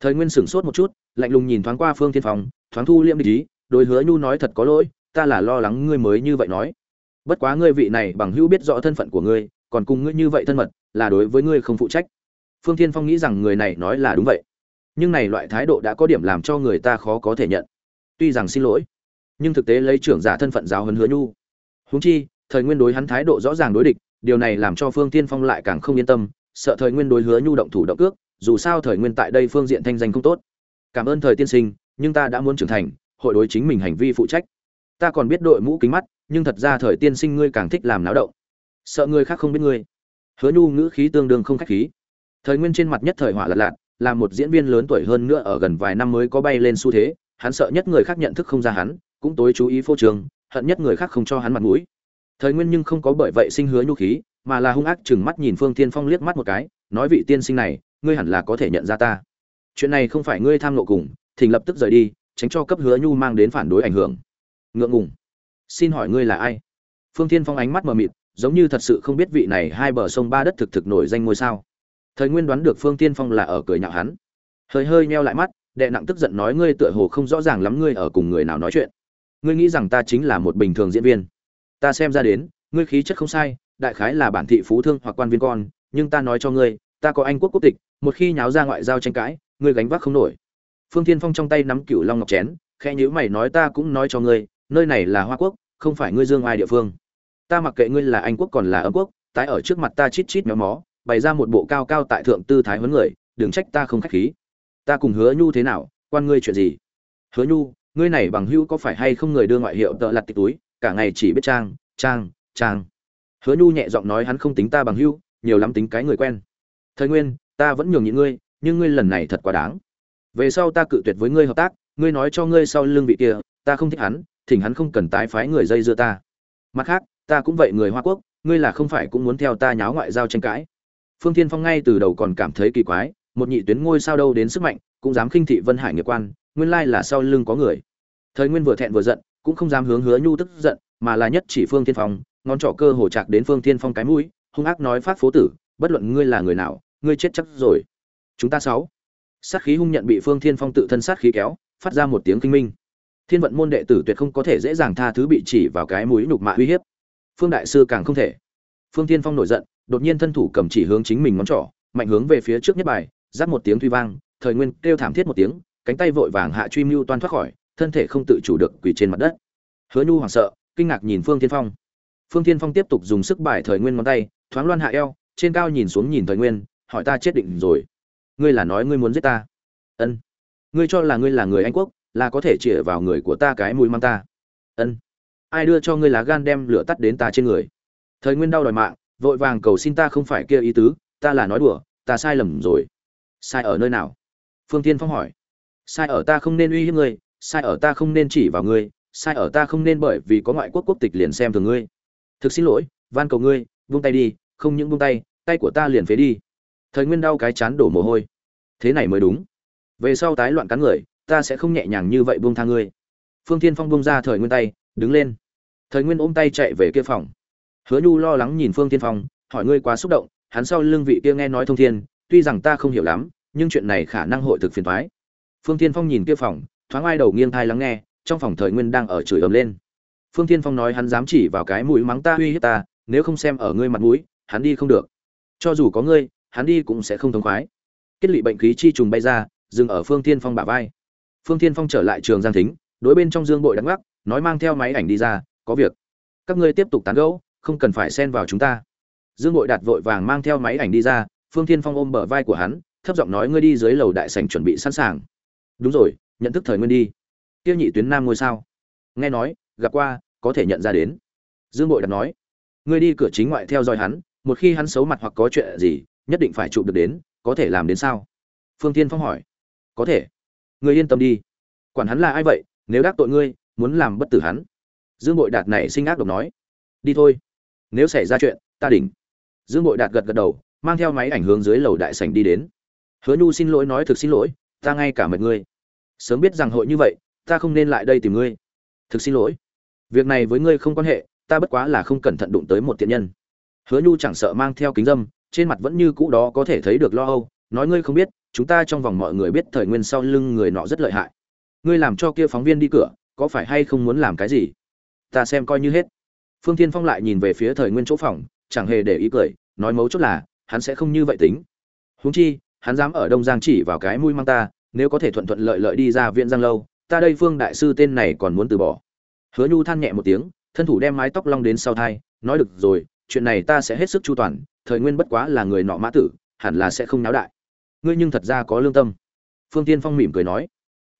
thời nguyên sửng sốt một chút, lạnh lùng nhìn thoáng qua phương thiên phong thoáng thu liêm ý, đối hứa nhu nói thật có lỗi, ta là lo lắng ngươi mới như vậy nói. Bất quá ngươi vị này bằng hữu biết rõ thân phận của ngươi, còn cùng ngươi như vậy thân mật, là đối với ngươi không phụ trách. Phương thiên phong nghĩ rằng người này nói là đúng vậy. Nhưng này loại thái độ đã có điểm làm cho người ta khó có thể nhận. Tuy rằng xin lỗi, nhưng thực tế lấy trưởng giả thân phận giáo huấn hứa nhu. Huống chi, thời nguyên đối hắn thái độ rõ ràng đối địch, điều này làm cho phương tiên phong lại càng không yên tâm, sợ thời nguyên đối hứa nhu động thủ động cước dù sao thời nguyên tại đây phương diện thanh danh không tốt. Cảm ơn thời tiên sinh, nhưng ta đã muốn trưởng thành, hội đối chính mình hành vi phụ trách. Ta còn biết đội mũ kính mắt, nhưng thật ra thời tiên sinh ngươi càng thích làm náo động. Sợ người khác không biết ngươi. Hứa nhu ngữ khí tương đương không khách khí. Thời nguyên trên mặt nhất thời hỏa lật lạt, là một diễn viên lớn tuổi hơn nữa ở gần vài năm mới có bay lên xu thế, hắn sợ nhất người khác nhận thức không ra hắn, cũng tối chú ý phô trường, hận nhất người khác không cho hắn mặt mũi. Thời nguyên nhưng không có bởi vậy sinh hứa nhu khí, mà là hung ác chừng mắt nhìn phương tiên phong liếc mắt một cái, nói vị tiên sinh này ngươi hẳn là có thể nhận ra ta. Chuyện này không phải ngươi tham nộ cùng thỉnh lập tức rời đi, tránh cho cấp hứa nhu mang đến phản đối ảnh hưởng. Ngượng ngùng. Xin hỏi ngươi là ai? Phương Thiên phong ánh mắt mờ mịt, giống như thật sự không biết vị này hai bờ sông ba đất thực thực nổi danh ngôi sao. Thời nguyên đoán được phương tiên phong là ở cười nhạo hắn. Hơi hơi meo lại mắt, đệ nặng tức giận nói ngươi tựa hồ không rõ ràng lắm ngươi ở cùng người nào nói chuyện. Ngươi nghĩ rằng ta chính là một bình thường diễn viên. Ta xem ra đến, ngươi khí chất không sai, đại khái là bản thị phú thương hoặc quan viên con, nhưng ta nói cho ngươi ta có anh quốc quốc tịch, một khi nháo ra ngoại giao tranh cãi, ngươi gánh vác không nổi. Phương Thiên phong trong tay nắm cửu long ngọc chén, khẽ nhữ mày nói ta cũng nói cho ngươi, nơi này là hoa quốc, không phải ngươi dương ai địa phương. Ta mặc kệ ngươi là anh quốc còn là ấm quốc, tái ở trước mặt ta chít chít méo mó, bày ra một bộ cao cao tại thượng tư thái huấn người, đừng trách ta không khách khí. Ta cùng hứa nhu thế nào, quan ngươi chuyện gì? Hứa nhu, ngươi này bằng hữu có phải hay không người đưa ngoại hiệu tợ lặt tịch túi, cả ngày chỉ biết trang trang trang. Hứa nhu nhẹ giọng nói hắn không tính ta bằng hữu, nhiều lắm tính cái người quen thời nguyên, ta vẫn nhường nhịn ngươi, nhưng ngươi lần này thật quá đáng. Về sau ta cự tuyệt với ngươi hợp tác, ngươi nói cho ngươi sau lưng vị kia, ta không thích hắn, thỉnh hắn không cần tái phái người dây dưa ta. Mặt khác, ta cũng vậy người hoa quốc, ngươi là không phải cũng muốn theo ta nháo ngoại giao tranh cãi. Phương thiên phong ngay từ đầu còn cảm thấy kỳ quái, một nhị tuyến ngôi sao đâu đến sức mạnh, cũng dám khinh thị vân hải nghiệp quan, nguyên lai là sau lưng có người. Thời nguyên vừa thẹn vừa giận, cũng không dám hướng hứa nhu tức giận, mà là nhất chỉ phương thiên phong, ngón trỏ cơ hồ chạc đến phương thiên phong cái mũi, hung ác nói phát phố tử, bất luận ngươi là người nào ngươi chết chắc rồi. Chúng ta sáu. Sát khí hung nhận bị phương thiên phong tự thân sát khí kéo, phát ra một tiếng kinh minh. Thiên vận môn đệ tử tuyệt không có thể dễ dàng tha thứ bị chỉ vào cái mũi nhục mạ uy hiếp. Phương đại sư càng không thể. Phương thiên phong nổi giận, đột nhiên thân thủ cầm chỉ hướng chính mình ngón trỏ, mạnh hướng về phía trước nhất bài giáp một tiếng thuy vang, thời nguyên kêu thảm thiết một tiếng, cánh tay vội vàng hạ truy mưu toan thoát khỏi, thân thể không tự chủ được quỳ trên mặt đất. Hứa nhu hoảng sợ, kinh ngạc nhìn phương thiên phong. Phương thiên phong tiếp tục dùng sức bài thời nguyên ngón tay, thoáng loan hạ eo, trên cao nhìn xuống nhìn thời nguyên hỏi ta chết định rồi. Ngươi là nói ngươi muốn giết ta. Ân. Ngươi cho là ngươi là người anh quốc, là có thể chĩa vào người của ta cái mũi mang ta. Ân. Ai đưa cho ngươi lá gan đem lửa tắt đến ta trên người? Thời nguyên đau đòi mạng, vội vàng cầu xin ta không phải kia ý tứ, ta là nói đùa, ta sai lầm rồi. Sai ở nơi nào? Phương tiên phong hỏi. Sai ở ta không nên uy hiếp ngươi, sai ở ta không nên chỉ vào ngươi, sai ở ta không nên bởi vì có ngoại quốc quốc tịch liền xem thường ngươi. Thực xin lỗi, van cầu ngươi, vung tay đi, không những vung tay tay của ta liền phế đi thời nguyên đau cái chán đổ mồ hôi. Thế này mới đúng. Về sau tái loạn cắn người, ta sẽ không nhẹ nhàng như vậy buông tha ngươi. Phương thiên phong buông ra thời nguyên tay, đứng lên. Thời nguyên ôm tay chạy về kia phòng. Hứa nhu lo lắng nhìn phương thiên phong, hỏi ngươi quá xúc động, hắn sau lưng vị kia nghe nói thông thiên, tuy rằng ta không hiểu lắm, nhưng chuyện này khả năng hội thực phiền thoái phương thiên phong nhìn kia phòng, thoáng ai đầu nghiêng thai lắng nghe, trong phòng thời nguyên đang ở chửi ầm lên. Phương thiên phong nói hắn dám chỉ vào cái mũi mắng ta, uy hiếp ta, nếu không xem ở ngươi mặt mũi, hắn đi không được. Cho dù có ngươi hắn đi cũng sẽ không thống khoái. Kết lị bệnh khí chi trùng bay ra, dừng ở phương thiên phong bả vai. Phương thiên phong trở lại trường giang thính, đối bên trong dương bội đắng gác nói mang theo máy ảnh đi ra, có việc. Các ngươi tiếp tục tán gẫu, không cần phải xen vào chúng ta. Dương bội đạt vội vàng mang theo máy ảnh đi ra, phương thiên phong ôm bờ vai của hắn, thấp giọng nói, ngươi đi dưới lầu đại sảnh chuẩn bị sẵn sàng. Đúng rồi, nhận thức thời nguyên đi. Tiêu nhị tuyến nam ngôi sao? Nghe nói, gặp qua, có thể nhận ra đến. Dương bội đạt nói, ngươi đi cửa chính ngoại theo dõi hắn, một khi hắn xấu mặt hoặc có chuyện gì nhất định phải chụp được đến, có thể làm đến sao? Phương tiên phong hỏi. Có thể. Ngươi yên tâm đi. Quản hắn là ai vậy, nếu đắc tội ngươi, muốn làm bất tử hắn. Dương bội đạt này sinh ác độc nói. Đi thôi. Nếu xảy ra chuyện, ta đỉnh. Dương bội đạt gật gật đầu, mang theo máy ảnh hướng dưới lầu đại sảnh đi đến. Hứa nhu xin lỗi nói thực xin lỗi, ta ngay cả mệt ngươi. Sớm biết rằng hội như vậy, ta không nên lại đây tìm ngươi. Thực xin lỗi. Việc này với ngươi không quan hệ, ta bất quá là không cẩn thận đụng tới một tiện nhân. Hứa nhu chẳng sợ mang theo kính dâm trên mặt vẫn như cũ đó có thể thấy được lo âu, nói ngươi không biết, chúng ta trong vòng mọi người biết thời nguyên sau lưng người nọ rất lợi hại. Ngươi làm cho kia phóng viên đi cửa, có phải hay không muốn làm cái gì? Ta xem coi như hết. Phương thiên phong lại nhìn về phía thời nguyên chỗ phòng, chẳng hề để ý cười, nói mấu chốt là, hắn sẽ không như vậy tính. Huống chi, hắn dám ở đông giang chỉ vào cái mũi mang ta, nếu có thể thuận thuận lợi lợi đi ra viện giang lâu, ta đây phương đại sư tên này còn muốn từ bỏ. Hứa nhu than nhẹ một tiếng, thân thủ đem mái tóc long đến sau thai, nói được rồi, chuyện này ta sẽ hết sức chu toàn thời nguyên bất quá là người nọ mã tử, hẳn là sẽ không náo đại. Ngươi nhưng thật ra có lương tâm. Phương tiên phong mỉm cười nói.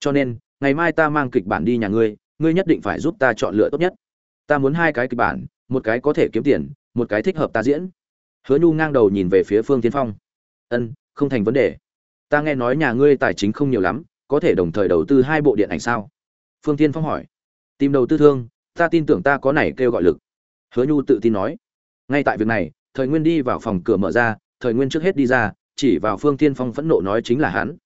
Cho nên, ngày mai ta mang kịch bản đi nhà ngươi ngươi nhất định phải giúp ta chọn lựa tốt nhất. Ta muốn hai cái kịch bản, một cái có thể kiếm tiền, một cái thích hợp ta diễn. Hứa nhu ngang đầu nhìn về phía phương tiên phong. Ân, không thành vấn đề. Ta nghe nói nhà ngươi tài chính không nhiều lắm, có thể đồng thời đầu tư hai bộ điện ảnh sao? Phương tiên phong hỏi. Tìm đầu tư thương, ta tin tưởng ta có này kêu gọi lực. Hứa nhu tự tin nói. Ngay tại việc này thời nguyên đi vào phòng cửa mở ra, thời nguyên trước hết đi ra, chỉ vào phương tiên phong phẫn nộ nói chính là hắn.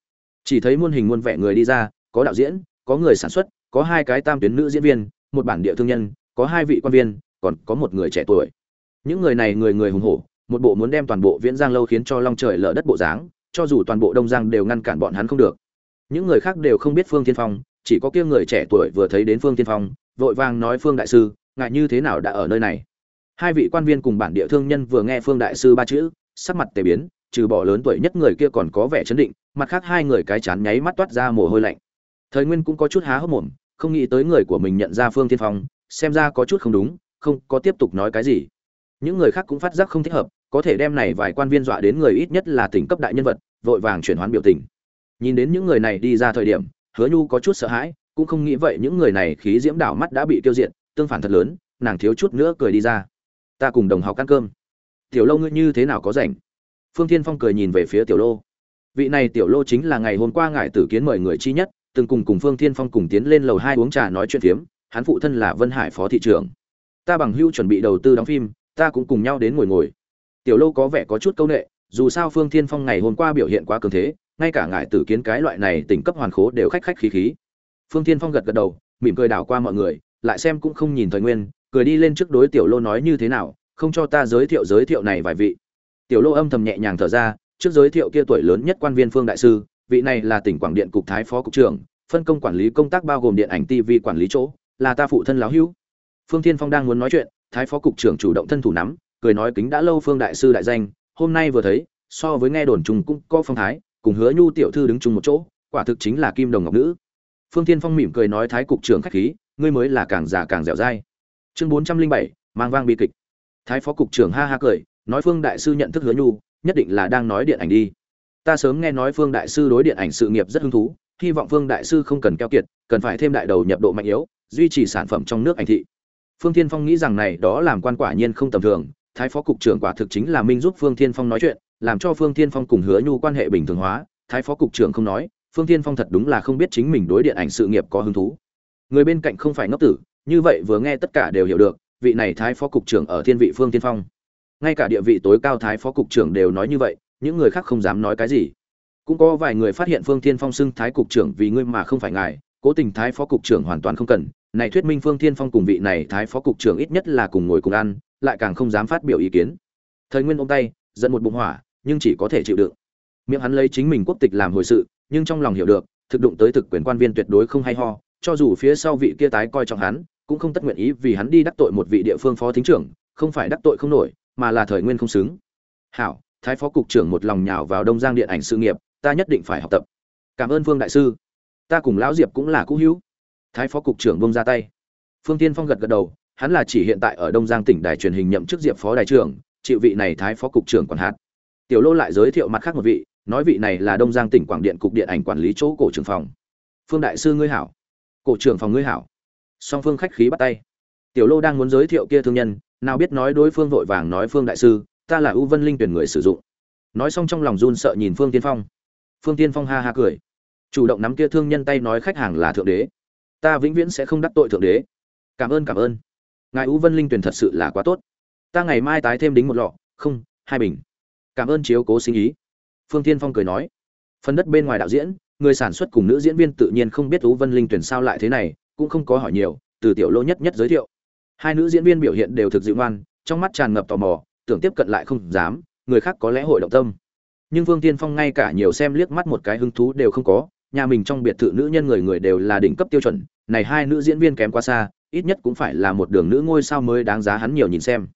Chỉ thấy muôn hình muôn vẻ người đi ra, có đạo diễn, có người sản xuất, có hai cái tam tuyến nữ diễn viên, một bản địa thương nhân, có hai vị quan viên, còn có một người trẻ tuổi. Những người này người người hùng hổ, một bộ muốn đem toàn bộ viễn giang lâu khiến cho long trời lở đất bộ dáng, cho dù toàn bộ đông giang đều ngăn cản bọn hắn không được. Những người khác đều không biết phương tiên phong, chỉ có kia người trẻ tuổi vừa thấy đến phương tiên phong, vội vàng nói, phương đại sư ngại như thế nào đã ở nơi này? Hai vị quan viên cùng bản địa thương nhân vừa nghe phương đại sư ba chữ, sắc mặt tề biến, trừ bỏ lớn tuổi nhất người kia còn có vẻ chấn định, mặt khác hai người cái chán nháy mắt toát ra mồ hôi lạnh. Thời nguyên cũng có chút há hốc mồm, không nghĩ tới người của mình nhận ra phương tiên phong, xem ra có chút không đúng, không có tiếp tục nói cái gì. Những người khác cũng phát giác không thích hợp, có thể đem này vài quan viên dọa đến người ít nhất là tỉnh cấp đại nhân vật, vội vàng chuyển hoán biểu tình. Nhìn đến những người này đi ra thời điểm, hứa nhu có chút sợ hãi, cũng không nghĩ vậy những người này khí diễm đảo mắt đã bị tiêu diệt, tương phản thật lớn, nàng thiếu chút nữa cười đi ra ta cùng đồng học ăn cơm. Tiểu lô ngươi như thế nào có rảnh? Phương thiên phong cười nhìn về phía tiểu lô. Vị này tiểu lô chính là ngày hôm qua ngài tử kiến mời người chi nhất, từng cùng cùng phương thiên phong cùng tiến lên lầu hai uống trà nói chuyện phiếm, hắn phụ thân là vân hải phó thị trưởng. Ta bằng hưu chuẩn bị đầu tư đóng phim, ta cũng cùng nhau đến ngồi ngồi. Tiểu lô có vẻ có chút câu nệ, dù sao phương thiên phong ngày hôm qua biểu hiện quá cường thế, ngay cả ngài tử kiến cái loại này tỉnh cấp hoàn khố đều khách khách khí khí. Phương thiên phong gật gật đầu, mỉm cười đảo qua mọi người, lại xem cũng không nhìn thời nguyên cười đi lên trước đối tiểu lô nói như thế nào, không cho ta giới thiệu giới thiệu này vài vị. Tiểu lô âm thầm nhẹ nhàng thở ra, trước giới thiệu kia tuổi lớn nhất quan viên phương đại sư, vị này là tỉnh quảng điện cục thái phó cục trưởng, phân công quản lý công tác bao gồm điện ảnh tv quản lý chỗ, là ta phụ thân láo hữu. Phương thiên phong đang muốn nói chuyện, thái phó cục trưởng chủ động thân thủ nắm, cười nói kính đã lâu phương đại sư đại danh, hôm nay vừa thấy, so với nghe đồn trùng cũng có phong thái, cùng hứa nhu tiểu thư đứng chung một chỗ, quả thực chính là kim đồng ngọc nữ. Phương thiên phong mỉm cười nói thái cục trưởng khách khí, ngươi mới là càng già càng dẻo dai chương bốn trăm linh bảy, mang vang bi kịch. Thái phó cục trưởng ha ha cười, nói phương đại sư nhận thức hứa nhu, nhất định là đang nói điện ảnh đi. Ta sớm nghe nói phương đại sư đối điện ảnh sự nghiệp rất hứng thú, hy vọng phương đại sư không cần keo kiệt, cần phải thêm đại đầu nhập độ mạnh yếu, duy trì sản phẩm trong nước ảnh thị. Phương thiên phong nghĩ rằng này đó làm quan quả nhiên không tầm thường, thái phó cục trưởng quả thực chính là minh giúp phương thiên phong nói chuyện, làm cho phương thiên phong cùng hứa nhu quan hệ bình thường hóa, thái phó cục trưởng không nói, phương thiên phong thật đúng là không biết chính mình đối điện ảnh sự nghiệp có hứng thú. Người bên cạnh không phải ngốc tử như vậy vừa nghe tất cả đều hiểu được, vị này thái phó cục trưởng ở thiên vị phương tiên phong. Ngay cả địa vị tối cao thái phó cục trưởng đều nói như vậy, những người khác không dám nói cái gì. Cũng có vài người phát hiện phương tiên phong xưng thái cục trưởng vì ngươi mà không phải ngài, cố tình thái phó cục trưởng hoàn toàn không cần. Này thuyết minh phương tiên phong cùng vị này thái phó cục trưởng ít nhất là cùng ngồi cùng ăn, lại càng không dám phát biểu ý kiến. Thời nguyên ôm tay dẫn một bụng hỏa, nhưng chỉ có thể chịu đựng. Miệng hắn lấy chính mình quốc tịch làm hồi sự, nhưng trong lòng hiểu được, thực đụng tới thực quyền quan viên tuyệt đối không hay ho, cho dù phía sau vị kia tái coi trọng hắn cũng không tất nguyện ý vì hắn đi đắc tội một vị địa phương phó thính trưởng, không phải đắc tội không nổi, mà là thời nguyên không xứng. Hảo, thái phó cục trưởng một lòng nhào vào đông giang điện ảnh sự nghiệp, ta nhất định phải học tập. Cảm ơn phương đại sư. Ta cùng lão diệp cũng là cũ hữu. Thái phó cục trưởng bông ra tay. Phương tiên phong gật gật đầu, hắn là chỉ hiện tại ở đông giang tỉnh đài truyền hình nhậm chức diệp phó đại trưởng, chịu vị này thái phó cục trưởng quản hạt. Tiểu lô lại giới thiệu mặt khác một vị, nói vị này là đông giang tỉnh quảng điện cục điện ảnh quản lý chỗ cổ trưởng phòng. Phương đại sư ngươi hảo. Cổ trưởng phòng ngươi hảo song phương khách khí bắt tay. Tiểu lô đang muốn giới thiệu kia thương nhân, nào biết nói đối phương vội vàng nói phương đại sư, ta là ưu vân linh tuyển người sử dụng. Nói xong trong lòng run sợ nhìn phương tiên phong. Phương tiên phong ha ha cười. Chủ động nắm kia thương nhân tay nói khách hàng là thượng đế. Ta vĩnh viễn sẽ không đắc tội thượng đế. Cảm ơn cảm ơn. Ngài ưu vân linh tuyển thật sự là quá tốt. Ta ngày mai tái thêm đính một lọ, không, hai bình. Cảm ơn chiếu cố sinh ý. Phương tiên phong cười nói. Phần đất bên ngoài đạo diễn, người sản xuất cùng nữ diễn viên tự nhiên không biết ưu vân linh tuyển sao lại thế này cũng không có hỏi nhiều, từ tiểu lô nhất nhất giới thiệu. Hai nữ diễn viên biểu hiện đều thực dịu ngoan, trong mắt tràn ngập tò mò, tưởng tiếp cận lại không dám, người khác có lẽ hội động tâm. Nhưng vương tiên phong ngay cả nhiều xem liếc mắt một cái hứng thú đều không có, nhà mình trong biệt thự nữ nhân người người đều là đỉnh cấp tiêu chuẩn, này hai nữ diễn viên kém quá xa, ít nhất cũng phải là một đường nữ ngôi sao mới đáng giá hắn nhiều nhìn xem.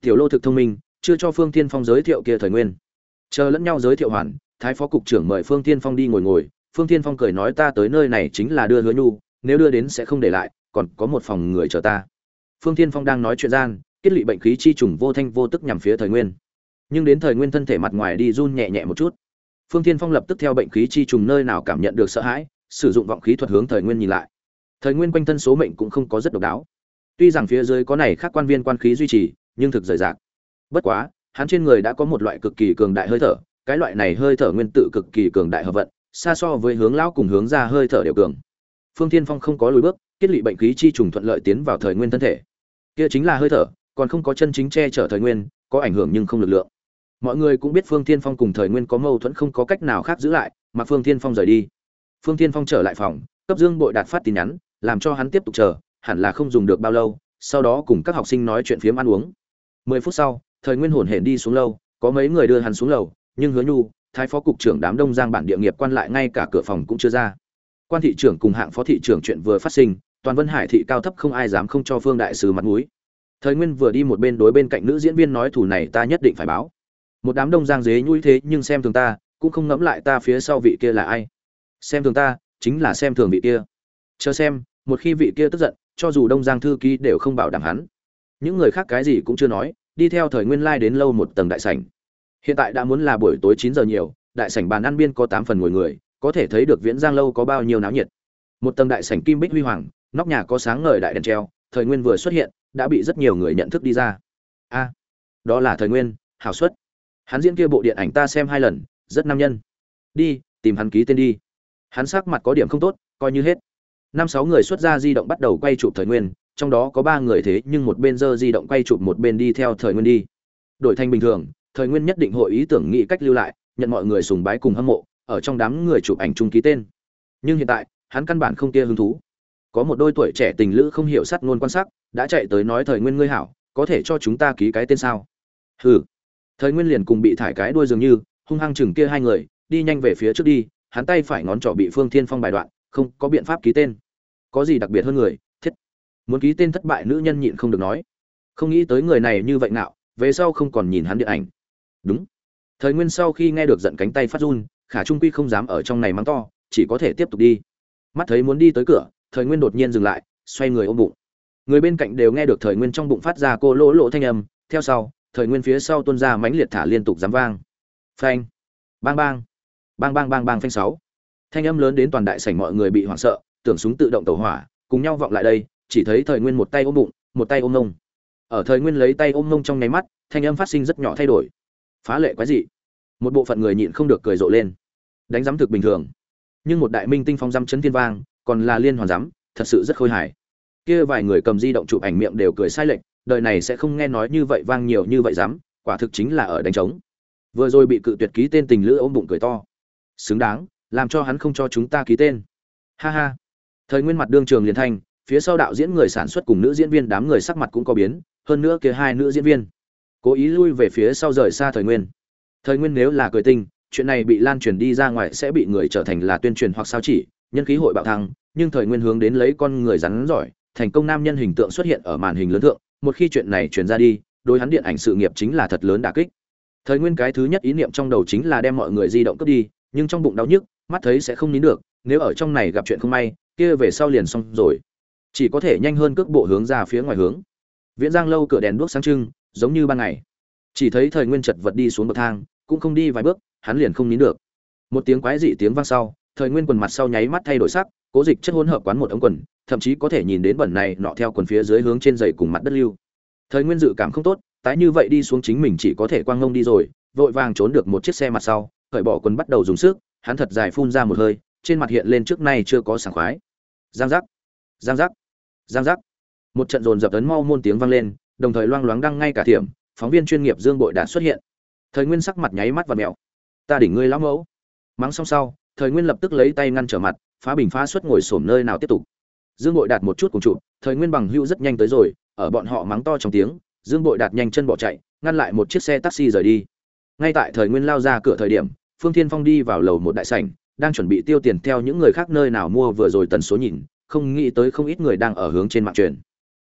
Tiểu lô thực thông minh, chưa cho phương tiên phong giới thiệu kia thời nguyên. Chờ lẫn nhau giới thiệu hoàn, thái phó cục trưởng mời phương tiên phong đi ngồi ngồi, phương tiên phong cười nói ta tới nơi này chính là đưa hứa nhu nếu đưa đến sẽ không để lại, còn có một phòng người chờ ta. Phương tiên phong đang nói chuyện gian kết lị bệnh khí chi trùng vô thanh vô tức nhằm phía thời nguyên. Nhưng đến thời nguyên thân thể mặt ngoài đi run nhẹ nhẹ một chút. Phương tiên phong lập tức theo bệnh khí chi trùng nơi nào cảm nhận được sợ hãi, sử dụng vọng khí thuật hướng thời nguyên nhìn lại. Thời nguyên quanh thân số mệnh cũng không có rất độc đáo. Tuy rằng phía dưới có này khác quan viên quan khí duy trì, nhưng thực rời rạc. Bất quá, hắn trên người đã có một loại cực kỳ cường đại hơi thở, cái loại này hơi thở nguyên tự cực kỳ cường đại hợp vận, xa so với hướng lão cùng hướng ra hơi thở đều cường phương Thiên phong không có lùi bước, kết lị bệnh khí chi trùng thuận lợi tiến vào thời nguyên thân thể. Kia chính là hơi thở, còn không có chân chính che chở thời nguyên, có ảnh hưởng nhưng không lực lượng. Mọi người cũng biết phương Thiên phong cùng thời nguyên có mâu thuẫn không có cách nào khác giữ lại, mà phương Thiên phong rời đi. Phương Thiên phong trở lại phòng, cấp dương bội đạt phát tin nhắn, làm cho hắn tiếp tục chờ, hẳn là không dùng được bao lâu, sau đó cùng các học sinh nói chuyện phiếm ăn uống. Mười phút sau, thời nguyên hồn hển đi xuống lâu có mấy người đưa hắn xuống lầu, nhưng hứa nhu, thái phó cục trưởng đám đông giang bản địa nghiệp quan lại ngay cả cửa phòng cũng chưa ra quan thị trưởng cùng hạng phó thị trưởng chuyện vừa phát sinh, toàn vân hải thị cao thấp không ai dám không cho phương đại sứ mặt mũi. Thời nguyên vừa đi một bên đối bên cạnh nữ diễn viên nói, thủ này ta nhất định phải báo. Một đám đông giang dế nhũi thế, nhưng xem thường ta, cũng không ngẫm lại ta phía sau vị kia là ai. Xem thường ta, chính là xem thường vị kia. Chờ xem, một khi vị kia tức giận, cho dù đông giang thư ký đều không bảo đảm hắn. Những người khác cái gì cũng chưa nói, đi theo thời nguyên lai đến lâu một tầng đại sảnh. Hiện tại đã muốn là buổi tối chín giờ nhiều, đại sảnh bàn ăn biên có tám phần ngồi người có thể thấy được viễn giang lâu có bao nhiêu náo nhiệt. Một tầng đại sảnh kim bích huy hoàng, nóc nhà có sáng ngời đại đèn treo, thời nguyên vừa xuất hiện, đã bị rất nhiều người nhận thức đi ra. A, đó là thời nguyên hảo xuất. Hắn diễn kia bộ điện ảnh ta xem hai lần, rất nam nhân. Đi, tìm hắn ký tên đi. Hắn sắc mặt có điểm không tốt, coi như hết. Năm sáu người xuất ra di động bắt đầu quay chụp thời nguyên, trong đó có ba người thế nhưng một bên dơ di động quay chụp một bên đi theo thời nguyên đi. Đổi thành bình thường, thời nguyên nhất định hội ý tưởng nghĩ cách lưu lại, nhận mọi người sùng bái cùng hâm mộ ở trong đám người chụp ảnh chung ký tên. Nhưng hiện tại, hắn căn bản không kia hứng thú. Có một đôi tuổi trẻ tình lữ không hiểu sát ngôn quan sắc đã chạy tới nói thời nguyên ngươi hảo, có thể cho chúng ta ký cái tên sao? Hừ. Thời nguyên liền cùng bị thải cái đuôi dường như, hung hăng chừng kia hai người, đi nhanh về phía trước đi, hắn tay phải ngón trỏ bị phương thiên phong bài đoạn, không có biện pháp ký tên. Có gì đặc biệt hơn người? Thiết. Muốn ký tên thất bại nữ nhân nhịn không được nói. Không nghĩ tới người này như vậy nào về sau không còn nhìn hắn điện ảnh. Đúng. Thời nguyên sau khi nghe được giận cánh tay phát run khả trung quy không dám ở trong này mắng to, chỉ có thể tiếp tục đi. Mắt thấy muốn đi tới cửa, thời nguyên đột nhiên dừng lại, xoay người ôm bụng. Người bên cạnh đều nghe được thời nguyên trong bụng phát ra cô lỗ lỗ thanh âm, theo sau, thời nguyên phía sau tuôn ra mãnh liệt thả liên tục dám vang. Phanh! Bang bang! Bang bang bang bang phanh sáu. Thanh âm lớn đến toàn đại sảnh mọi người bị hoảng sợ, tưởng súng tự động tẩu hỏa, cùng nhau vọng lại đây, chỉ thấy thời nguyên một tay ôm bụng, một tay ôm nông. Ở thời nguyên lấy tay ôm nông trong nháy mắt, thanh âm phát sinh rất nhỏ thay đổi. Phá lệ quái dị. Một bộ phận người nhịn không được cười rộ lên đánh giám thực bình thường. Nhưng một đại minh tinh phong giám chấn thiên vang, còn là liên hoàn giám, thật sự rất khôi hài. Kia vài người cầm di động chụp ảnh miệng đều cười sai lệch, đời này sẽ không nghe nói như vậy vang nhiều như vậy dám quả thực chính là ở đánh trống. Vừa rồi bị cự tuyệt ký tên tình lữ ôm bụng cười to. Xứng đáng, làm cho hắn không cho chúng ta ký tên. Ha ha. Thời nguyên mặt đương trường liền thanh phía sau đạo diễn người sản xuất cùng nữ diễn viên đám người sắc mặt cũng có biến, hơn nữa kia hai nữ diễn viên. Cố ý lui về phía sau rời xa thời nguyên. Thời nguyên nếu là cười tinh chuyện này bị lan truyền đi ra ngoài sẽ bị người trở thành là tuyên truyền hoặc sao chỉ, nhân khí hội bạo thăng, nhưng thời nguyên hướng đến lấy con người rắn giỏi, thành công nam nhân hình tượng xuất hiện ở màn hình lớn thượng, một khi chuyện này truyền ra đi, đối hắn điện ảnh sự nghiệp chính là thật lớn đả kích. Thời nguyên cái thứ nhất ý niệm trong đầu chính là đem mọi người di động cướp đi, nhưng trong bụng đau nhức, mắt thấy sẽ không nín được, nếu ở trong này gặp chuyện không may, kia về sau liền xong rồi. Chỉ có thể nhanh hơn cước bộ hướng ra phía ngoài hướng. Viễn giang lâu cửa đèn đuốc sáng trưng, giống như ban ngày. Chỉ thấy thời nguyên chật vật đi xuống bậc thang, cũng không đi vài bước hắn liền không nín được. Một tiếng quái dị tiếng vang sau, thời nguyên quần mặt sau nháy mắt thay đổi sắc, cố dịch chất hỗn hợp quán một ống quần, thậm chí có thể nhìn đến bẩn này nọ theo quần phía dưới hướng trên giày cùng mặt đất lưu. Thời nguyên dự cảm không tốt, tái như vậy đi xuống chính mình chỉ có thể quang ngông đi rồi, vội vàng trốn được một chiếc xe mặt sau, cởi bỏ quần bắt đầu dùng sức, hắn thật dài phun ra một hơi, trên mặt hiện lên trước nay chưa có sảng khoái. Giang giác giang giác giang giác. Một trận dồn dập ấn mau môn tiếng vang lên, đồng thời loang loáng đăng ngay cả thiểm phóng viên chuyên nghiệp dương bội đã xuất hiện. Thời nguyên sắc mặt nháy mắt và mèo ta đỉnh ngươi lão mẫu. Mắng xong sau, thời nguyên lập tức lấy tay ngăn trở mặt, phá bình phá xuất ngồi sổm nơi nào tiếp tục. Dương bội đạt một chút cùng chụp, thời nguyên bằng hữu rất nhanh tới rồi, ở bọn họ mắng to trong tiếng, dương bội đạt nhanh chân bỏ chạy, ngăn lại một chiếc xe taxi rời đi. Ngay tại thời nguyên lao ra cửa thời điểm, phương thiên phong đi vào lầu một đại sảnh, đang chuẩn bị tiêu tiền theo những người khác nơi nào mua vừa rồi tần số nhìn, không nghĩ tới không ít người đang ở hướng trên mạng truyền.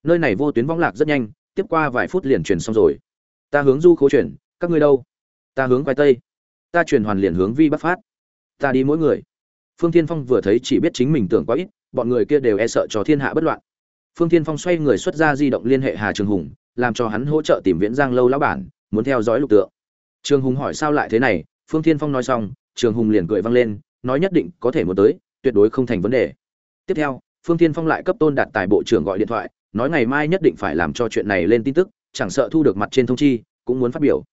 Nơi này vô tuyến võng lạc rất nhanh, tiếp qua vài phút liền truyền xong rồi. Ta hướng du khố chuyển, các ngươi đâu? Ta hướng quay tây ta truyền hoàn liền hướng vi bắc phát. Ta đi mỗi người. Phương thiên phong vừa thấy chỉ biết chính mình tưởng quá ít, bọn người kia đều e sợ cho thiên hạ bất loạn. Phương thiên phong xoay người xuất ra di động liên hệ hà trường hùng, làm cho hắn hỗ trợ tìm viễn giang lâu lão bản, muốn theo dõi lục tượng. Trường hùng hỏi sao lại thế này, phương thiên phong nói xong, trường hùng liền cười vang lên, nói nhất định có thể muốn tới, tuyệt đối không thành vấn đề. Tiếp theo, phương thiên phong lại cấp tôn đạt tài bộ trưởng gọi điện thoại, nói ngày mai nhất định phải làm cho chuyện này lên tin tức, chẳng sợ thu được mặt trên thông chi, cũng muốn phát biểu.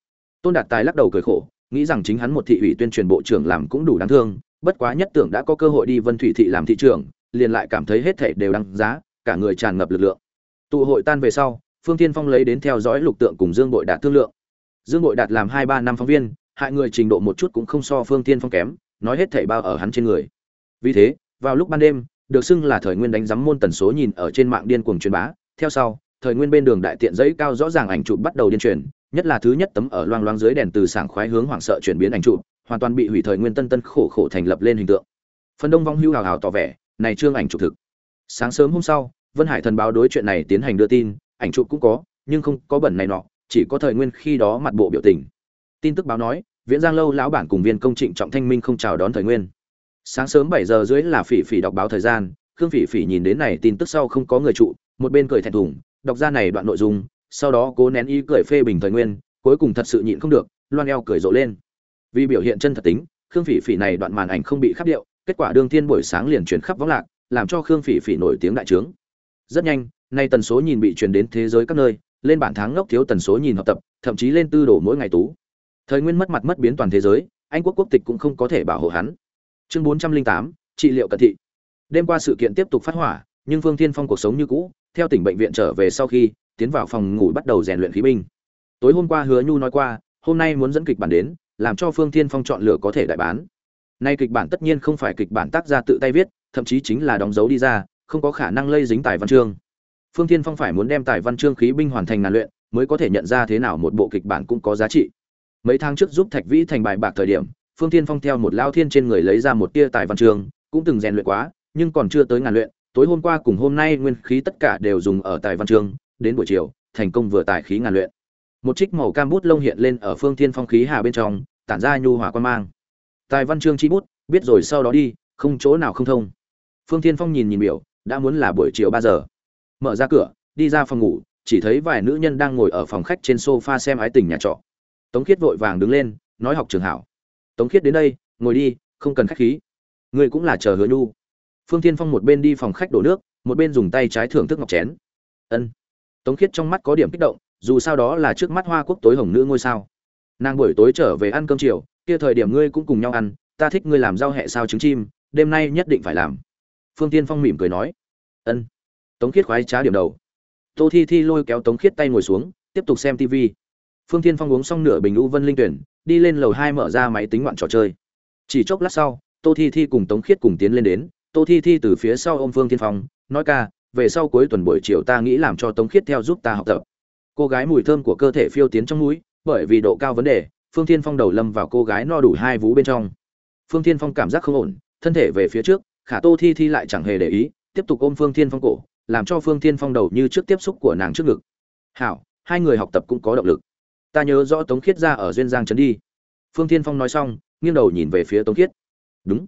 Tôn đạt tài lắc đầu cười khổ nghĩ rằng chính hắn một thị ủy tuyên truyền bộ trưởng làm cũng đủ đáng thương, bất quá nhất tưởng đã có cơ hội đi vân thủy thị làm thị trưởng, liền lại cảm thấy hết thảy đều đáng giá, cả người tràn ngập lực lượng. Tụ hội tan về sau, phương tiên phong lấy đến theo dõi lục tượng cùng dương bội đạt thương lượng. Dương bội đạt làm hai ba năm phóng viên, hại người trình độ một chút cũng không so phương tiên phong kém, nói hết thảy bao ở hắn trên người. Vì thế, vào lúc ban đêm, được xưng là thời nguyên đánh giám môn tần số nhìn ở trên mạng điên cuồng truyền bá, theo sau, thời nguyên bên đường đại tiện giấy cao rõ ràng ảnh chụp bắt đầu điên truyền nhất là thứ nhất tấm ở loang loang dưới đèn từ sảng khoái hướng hoảng sợ chuyển biến ảnh trụ, hoàn toàn bị hủy thời nguyên tân tân khổ khổ thành lập lên hình tượng. Phần đông vong hưu hào hào tỏ vẻ, này trương ảnh chụp thực. Sáng sớm hôm sau, vân hải thần báo đối chuyện này tiến hành đưa tin, ảnh chụp cũng có, nhưng không có bẩn này nọ, chỉ có thời nguyên khi đó mặt bộ biểu tình. Tin tức báo nói, viễn giang lâu lão bản cùng viên công trịnh trọng thanh minh không chào đón thời nguyên. Sáng sớm bảy giờ dưới là phỉ phỉ đọc báo thời gian, khương phỉ phỉ nhìn đến này tin tức sau không có người trụ, một bên cười thẹn thùng, đọc ra này đoạn nội dung sau đó cố nén ý cười phê bình thời nguyên, cuối cùng thật sự nhịn không được, loan eo cười rộ lên. Vì biểu hiện chân thật tính, khương phỉ phỉ này đoạn màn ảnh không bị khắc điệu, kết quả đương thiên buổi sáng liền chuyển khắp võng lạc, làm cho khương phỉ phỉ nổi tiếng đại trướng. Rất nhanh, nay tần số nhìn bị truyền đến thế giới các nơi, lên bản tháng ngốc thiếu tần số nhìn học tập, thậm chí lên tư đồ mỗi ngày tú. Thời nguyên mất mặt mất biến toàn thế giới, anh quốc quốc tịch cũng không có thể bảo hộ hắn. Chương bốn trăm linh tám, trị liệu cận thị. Đêm qua sự kiện tiếp tục phát hỏa, nhưng phương thiên phong cuộc sống như cũ, theo tỉnh bệnh viện trở về sau khi tiến vào phòng ngủ bắt đầu rèn luyện khí binh. Tối hôm qua hứa nhu nói qua, hôm nay muốn dẫn kịch bản đến, làm cho phương thiên phong chọn lựa có thể đại bán. Nay kịch bản tất nhiên không phải kịch bản tác gia tự tay viết, thậm chí chính là đóng dấu đi ra, không có khả năng lây dính tài văn chương. Phương thiên phong phải muốn đem tài văn chương khí binh hoàn thành ngàn luyện, mới có thể nhận ra thế nào một bộ kịch bản cũng có giá trị. Mấy tháng trước giúp thạch vĩ thành bài bạc thời điểm, phương thiên phong theo một lao thiên trên người lấy ra một tia tài văn chương, cũng từng rèn luyện quá, nhưng còn chưa tới ngàn luyện. Tối hôm qua cùng hôm nay nguyên khí tất cả đều dùng ở tài văn chương đến buổi chiều, thành công vừa tài khí ngàn luyện. Một trích màu cam bút lông hiện lên ở phương thiên phong khí hà bên trong, tản ra nhu hòa quan mang. Tài văn chương chi bút, biết rồi sau đó đi, không chỗ nào không thông. Phương thiên phong nhìn nhìn biểu, đã muốn là buổi chiều ba giờ. Mở ra cửa, đi ra phòng ngủ, chỉ thấy vài nữ nhân đang ngồi ở phòng khách trên sofa xem ái tình nhà trọ. Tống khiết vội vàng đứng lên, nói học trường hảo. Tống khiết đến đây, ngồi đi, không cần khách khí. Người cũng là chờ hứa nhu. Phương thiên phong một bên đi phòng khách đổ nước, một bên dùng tay trái thưởng thức ngọc chén. Ân tống khiết trong mắt có điểm kích động, dù sao đó là trước mắt hoa quốc tối hồng nữ ngôi sao. Nàng buổi tối trở về ăn cơm chiều, kia thời điểm ngươi cũng cùng nhau ăn, ta thích ngươi làm rau hẹ sao trứng chim, đêm nay nhất định phải làm. Phương tiên phong mỉm cười nói. Ân. Tống khiết khoái trá điểm đầu. Tô thi thi lôi kéo tống khiết tay ngồi xuống, tiếp tục xem tv phương tiên phong uống xong nửa bình u vân linh tuyển, đi lên lầu hai mở ra máy tính ngoạn trò chơi. Chỉ chốc lát sau, tô thi thi cùng tống khiết cùng tiến lên đến. Tô thi thi từ phía sau ô m phương tiên phong, nói ca về sau cuối tuần buổi chiều ta nghĩ làm cho tống khiết theo giúp ta học tập. Cô gái mùi thơm của cơ thể phiêu tiến trong mũi, bởi vì độ cao vấn đề phương thiên phong đầu lâm vào cô gái no đủ hai vú bên trong. Phương thiên phong cảm giác không ổn thân thể về phía trước khả tô thi thi lại chẳng hề để ý tiếp tục ôm phương thiên phong cổ làm cho phương thiên phong đầu như trước tiếp xúc của nàng trước ngực. Hảo hai người học tập cũng có động lực. Ta nhớ rõ tống khiết ra ở duyên giang trấn đi. Phương thiên phong nói xong nghiêng đầu nhìn về phía tống khiết. Đúng.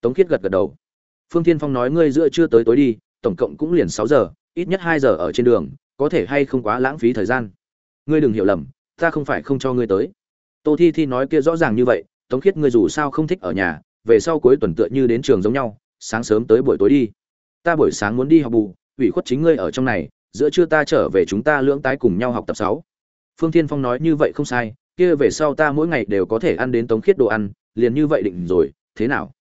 Tống khiết gật gật đầu. Phương thiên phong nói ngươi giữa chưa tới tối đi tổng cộng cũng liền sáu giờ, ít nhất hai giờ ở trên đường, có thể hay không quá lãng phí thời gian. Ngươi đừng hiểu lầm, ta không phải không cho ngươi tới. Tô thi thi nói kia rõ ràng như vậy, tống khiết ngươi dù sao không thích ở nhà, về sau cuối tuần tựa như đến trường giống nhau, sáng sớm tới buổi tối đi. Ta buổi sáng muốn đi học bù, ủy khuất chính ngươi ở trong này, giữa trưa ta trở về chúng ta lưỡng tái cùng nhau học tập sáu. Phương thiên phong nói như vậy không sai, kia về sau ta mỗi ngày đều có thể ăn đến tống khiết đồ ăn, liền như vậy định rồi, thế nào?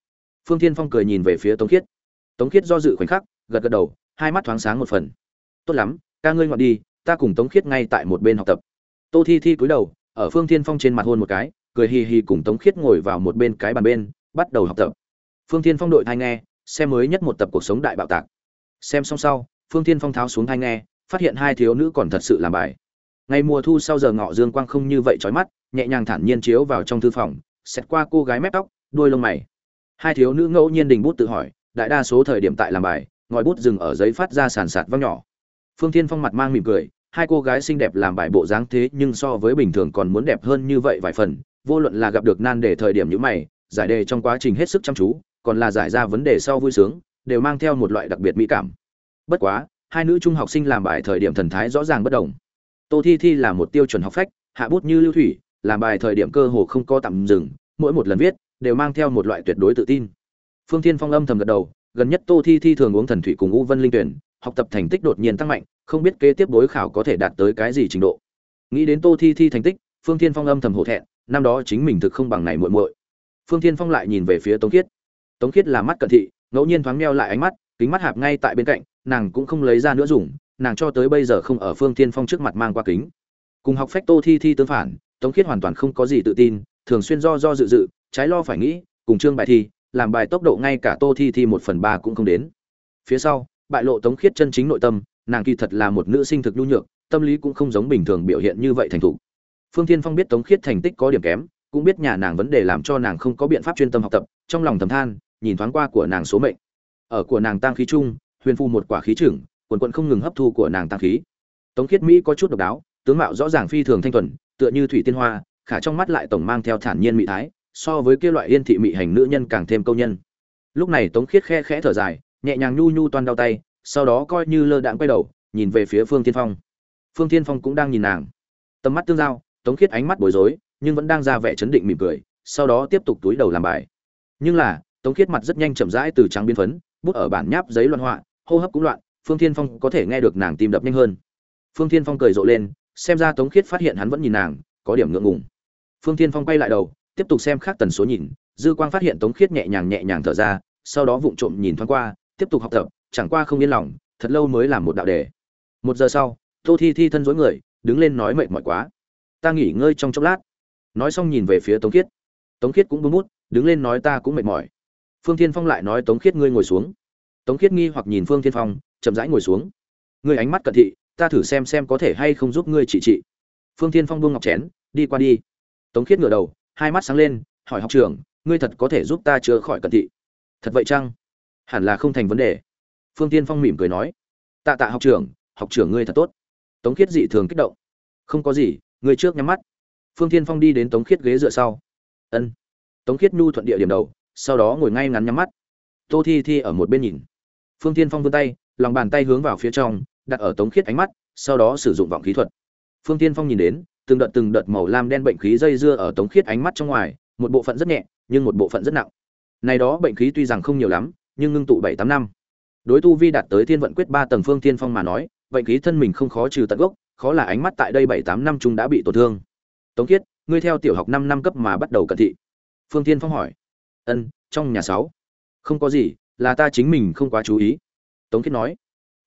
Phương thiên phong cười nhìn về phía tống khiết. Tống khiết do dự khoảnh khắc gật gật đầu, hai mắt thoáng sáng một phần. Tốt lắm, ca ngươi ngoạn đi, ta cùng tống khiết ngay tại một bên học tập. Tô thi thi cúi đầu, ở phương thiên phong trên mặt hôn một cái, cười hì hì cùng tống khiết ngồi vào một bên cái bàn bên, bắt đầu học tập. Phương thiên phong đội thai nghe, xem mới nhất một tập cuộc sống đại bạo tạc. Xem xong sau, phương thiên phong tháo xuống thai nghe, phát hiện hai thiếu nữ còn thật sự làm bài. Ngày mùa thu sau giờ ngọ dương quang không như vậy trói mắt, nhẹ nhàng thản nhiên chiếu vào trong thư phòng xét qua cô gái mép tóc, đuôi lông mày. Hai thiếu nữ ngẫu nhiên đình bút tự hỏi, đại đa số thời điểm tại làm bài ngòi bút dừng ở giấy phát ra sàn sạt văng nhỏ. Phương thiên phong mặt mang mỉm cười, hai cô gái xinh đẹp làm bài bộ dáng thế nhưng so với bình thường còn muốn đẹp hơn như vậy vài phần, vô luận là gặp được nan đề thời điểm như mày, giải đề trong quá trình hết sức chăm chú, còn là giải ra vấn đề sau vui sướng, đều mang theo một loại đặc biệt mỹ cảm. Bất quá, hai nữ trung học sinh làm bài thời điểm thần thái rõ ràng bất đồng. Tô thi thi là một tiêu chuẩn học phách, hạ bút như lưu thủy, làm bài thời điểm cơ hồ không có tạm dừng, mỗi một lần viết, đều mang theo một loại tuyệt đối tự tin. Phương thiên phong âm thầm gật đầu gần nhất tô thi thi thường uống thần thủy cùng u vân linh tuyển, học tập thành tích đột nhiên tăng mạnh, không biết kế tiếp đối khảo có thể đạt tới cái gì trình độ. Nghĩ đến tô thi thi thành tích, phương thiên phong âm thầm hổ thẹn, năm đó chính mình thực không bằng này muội muội. Phương thiên phong lại nhìn về phía tống khiết. Tống khiết là mắt cận thị, ngẫu nhiên thoáng meo lại ánh mắt, kính mắt hạp ngay tại bên cạnh, nàng cũng không lấy ra nữa dùng, nàng cho tới bây giờ không ở phương thiên phong trước mặt mang qua kính. Cùng học phách tô thi thi tương phản, tống khiết hoàn toàn không có gì tự tin, thường xuyên do do dự dự, trái lo phải nghĩ, cùng chương bài thi làm bài tốc độ ngay cả tô thi thi một phần ba cũng không đến. Phía sau, bại lộ tống khiết chân chính nội tâm, nàng kỳ thật là một nữ sinh thực nhu nhược, tâm lý cũng không giống bình thường biểu hiện như vậy thành thục. Phương thiên phong biết tống khiết thành tích có điểm kém, cũng biết nhà nàng vấn đề làm cho nàng không có biện pháp chuyên tâm học tập, trong lòng thầm than, nhìn thoáng qua của nàng số mệnh. Ở của nàng tăng khí chung huyền phu một quả khí trưởng, quần quận không ngừng hấp thu của nàng tăng khí. Tống khiết mỹ có chút độc đáo, tướng mạo rõ ràng phi thường thanh thuần, tựa như thủy tiên hoa, khả trong mắt lại tổng mang theo thản nhiên mỹ thái so với kia loại yên thị mỹ hành nữ nhân càng thêm câu nhân. Lúc này tống khiết khe khẽ thở dài, nhẹ nhàng nhu nhu toan đau tay, sau đó coi như lơ đãng quay đầu, nhìn về phía phương tiên phong. Phương tiên phong cũng đang nhìn nàng. Tầm mắt tương giao, tống khiết ánh mắt bối rối, nhưng vẫn đang ra vẻ chấn định mỉm cười, sau đó tiếp tục túi đầu làm bài. Nhưng là, tống khiết mặt rất nhanh chậm rãi từ trắng biến phấn, bút ở bản nháp giấy loạn họa, hô hấp cũng loạn, phương thiên phong có thể nghe được nàng tim đập nhanh hơn. Phương thiên phong cười rộ lên, xem ra tống khiết phát hiện hắn vẫn nhìn nàng, có điểm ngượng ngùng. Phương thiên phong quay lại đầu tiếp tục xem khác tần số nhìn, dư quang phát hiện tống khiết nhẹ nhàng nhẹ nhàng thở ra, sau đó vụng trộm nhìn thoáng qua, tiếp tục học tập, chẳng qua không yên lòng, thật lâu mới làm một đạo đề. Một giờ sau, tô thi thi thân dối người, đứng lên nói mệt mỏi quá. Ta nghỉ ngơi trong chốc lát. Nói xong nhìn về phía tống khiết. Tống khiết cũng bấm mút đứng lên nói ta cũng mệt mỏi. Phương thiên phong lại nói tống khiết ngươi ngồi xuống. Tống khiết nghi hoặc nhìn phương thiên phong, chậm rãi ngồi xuống. Ngươi ánh mắt cận thị, ta thử xem xem có thể hay không giúp ngươi trị trị. Phương thiên phong buông ngọc chén, đi qua đi. Tống khiết ngửa đầu hai mắt sáng lên, hỏi học trưởng, ngươi thật có thể giúp ta chữa khỏi cận thị? Thật vậy chăng? Hẳn là không thành vấn đề. Phương tiên phong mỉm cười nói. Tạ tạ học trưởng học trưởng ngươi thật tốt. Tống khiết dị thường kích động. Không có gì, ngươi trước nhắm mắt. Phương tiên phong đi đến tống khiết ghế dựa sau. Ân. Tống khiết nhu thuận địa điểm đầu, sau đó ngồi ngay ngắn nhắm mắt. Tô thi thi ở một bên nhìn. Phương tiên phong vươn tay, lòng bàn tay hướng vào phía trong, đặt ở tống khiết ánh mắt, sau đó sử dụng vọng khí thuật. Phương tiên phong nhìn đến từng đợt từng đợt màu lam đen bệnh khí dây dưa ở tống khiết ánh mắt trong ngoài, một bộ phận rất nhẹ, nhưng một bộ phận rất nặng. Này đó bệnh khí tuy rằng không nhiều lắm, nhưng ngưng tụ bảy tám năm. Đối tu vi đạt tới thiên vận quyết ba tầng phương thiên phong mà nói, bệnh khí thân mình không khó trừ tận gốc, khó là ánh mắt tại đây bảy tám năm chung đã bị tổn thương. Tống khiết, ngươi theo tiểu học năm năm cấp mà bắt đầu cận thị. Phương thiên phong hỏi. Ân, trong nhà sáu. Không có gì, là ta chính mình không quá chú ý. Tống khiết nói.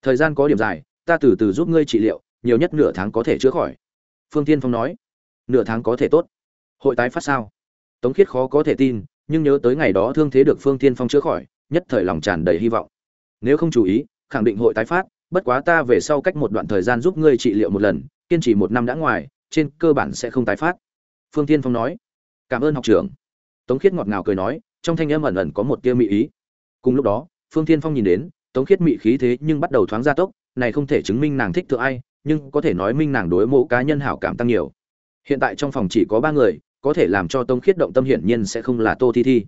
Thời gian có điểm dài, ta từ từ giúp ngươi trị liệu, nhiều nhất nửa tháng có thể chữa khỏi phương tiên phong nói, nửa tháng có thể tốt. Hội tái phát sao? Tống khiết khó có thể tin, nhưng nhớ tới ngày đó thương thế được phương tiên phong chữa khỏi, nhất thời lòng tràn đầy hy vọng. Nếu không chú ý, khẳng định hội tái phát, bất quá ta về sau cách một đoạn thời gian giúp ngươi trị liệu một lần, kiên trì một năm đã ngoài, trên cơ bản sẽ không tái phát. Phương tiên phong nói, cảm ơn học trưởng. Tống khiết ngọt ngào cười nói, trong thanh âm ẩn ẩn có một tia mị ý. Cùng lúc đó, phương tiên phong nhìn đến, tống khiết mị khí thế nhưng bắt đầu thoáng gia tốc, này không thể chứng minh nàng thích thượng ai nhưng có thể nói minh nàng đối mộ cá nhân hảo cảm tăng nhiều. Hiện tại trong phòng chỉ có ba người, có thể làm cho tống khiết động tâm hiển nhiên sẽ không là tô thi thi.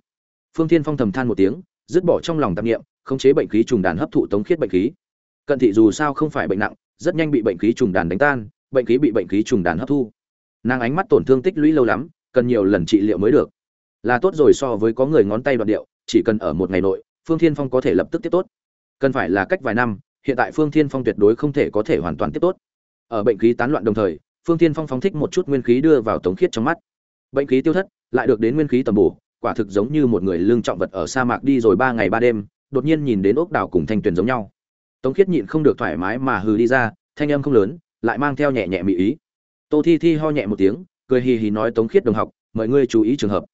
Phương tiên phong thầm than một tiếng, dứt bỏ trong lòng tạp nghiệm khống chế bệnh khí trùng đàn hấp thụ tống khiết bệnh khí. Cận thị dù sao không phải bệnh nặng, rất nhanh bị bệnh khí trùng đàn đánh tan, bệnh khí bị bệnh khí trùng đàn hấp thu. Nàng ánh mắt tổn thương tích lũy lâu lắm, cần nhiều lần trị liệu mới được. Là tốt rồi so với có người ngón tay đoạn điệu, chỉ cần ở một ngày nội, phương thiên phong có thể lập tức tiếp tốt. Cần phải là cách vài năm, hiện tại phương thiên phong tuyệt đối không thể có thể hoàn toàn tiếp tốt ở bệnh khí tán loạn đồng thời, phương thiên phong phóng thích một chút nguyên khí đưa vào tống khiết trong mắt. Bệnh khí tiêu thất, lại được đến nguyên khí tầm bổ, quả thực giống như một người lương trọng vật ở sa mạc đi rồi ba ngày ba đêm, đột nhiên nhìn đến ốc đảo cùng thanh tuyền giống nhau. Tống khiết nhịn không được thoải mái mà hừ đi ra, thanh âm không lớn, lại mang theo nhẹ nhẹ mỹ ý. Tô thi thi ho nhẹ một tiếng, cười hì hì nói tống khiết đồng học, mời ngươi chú ý trường hợp.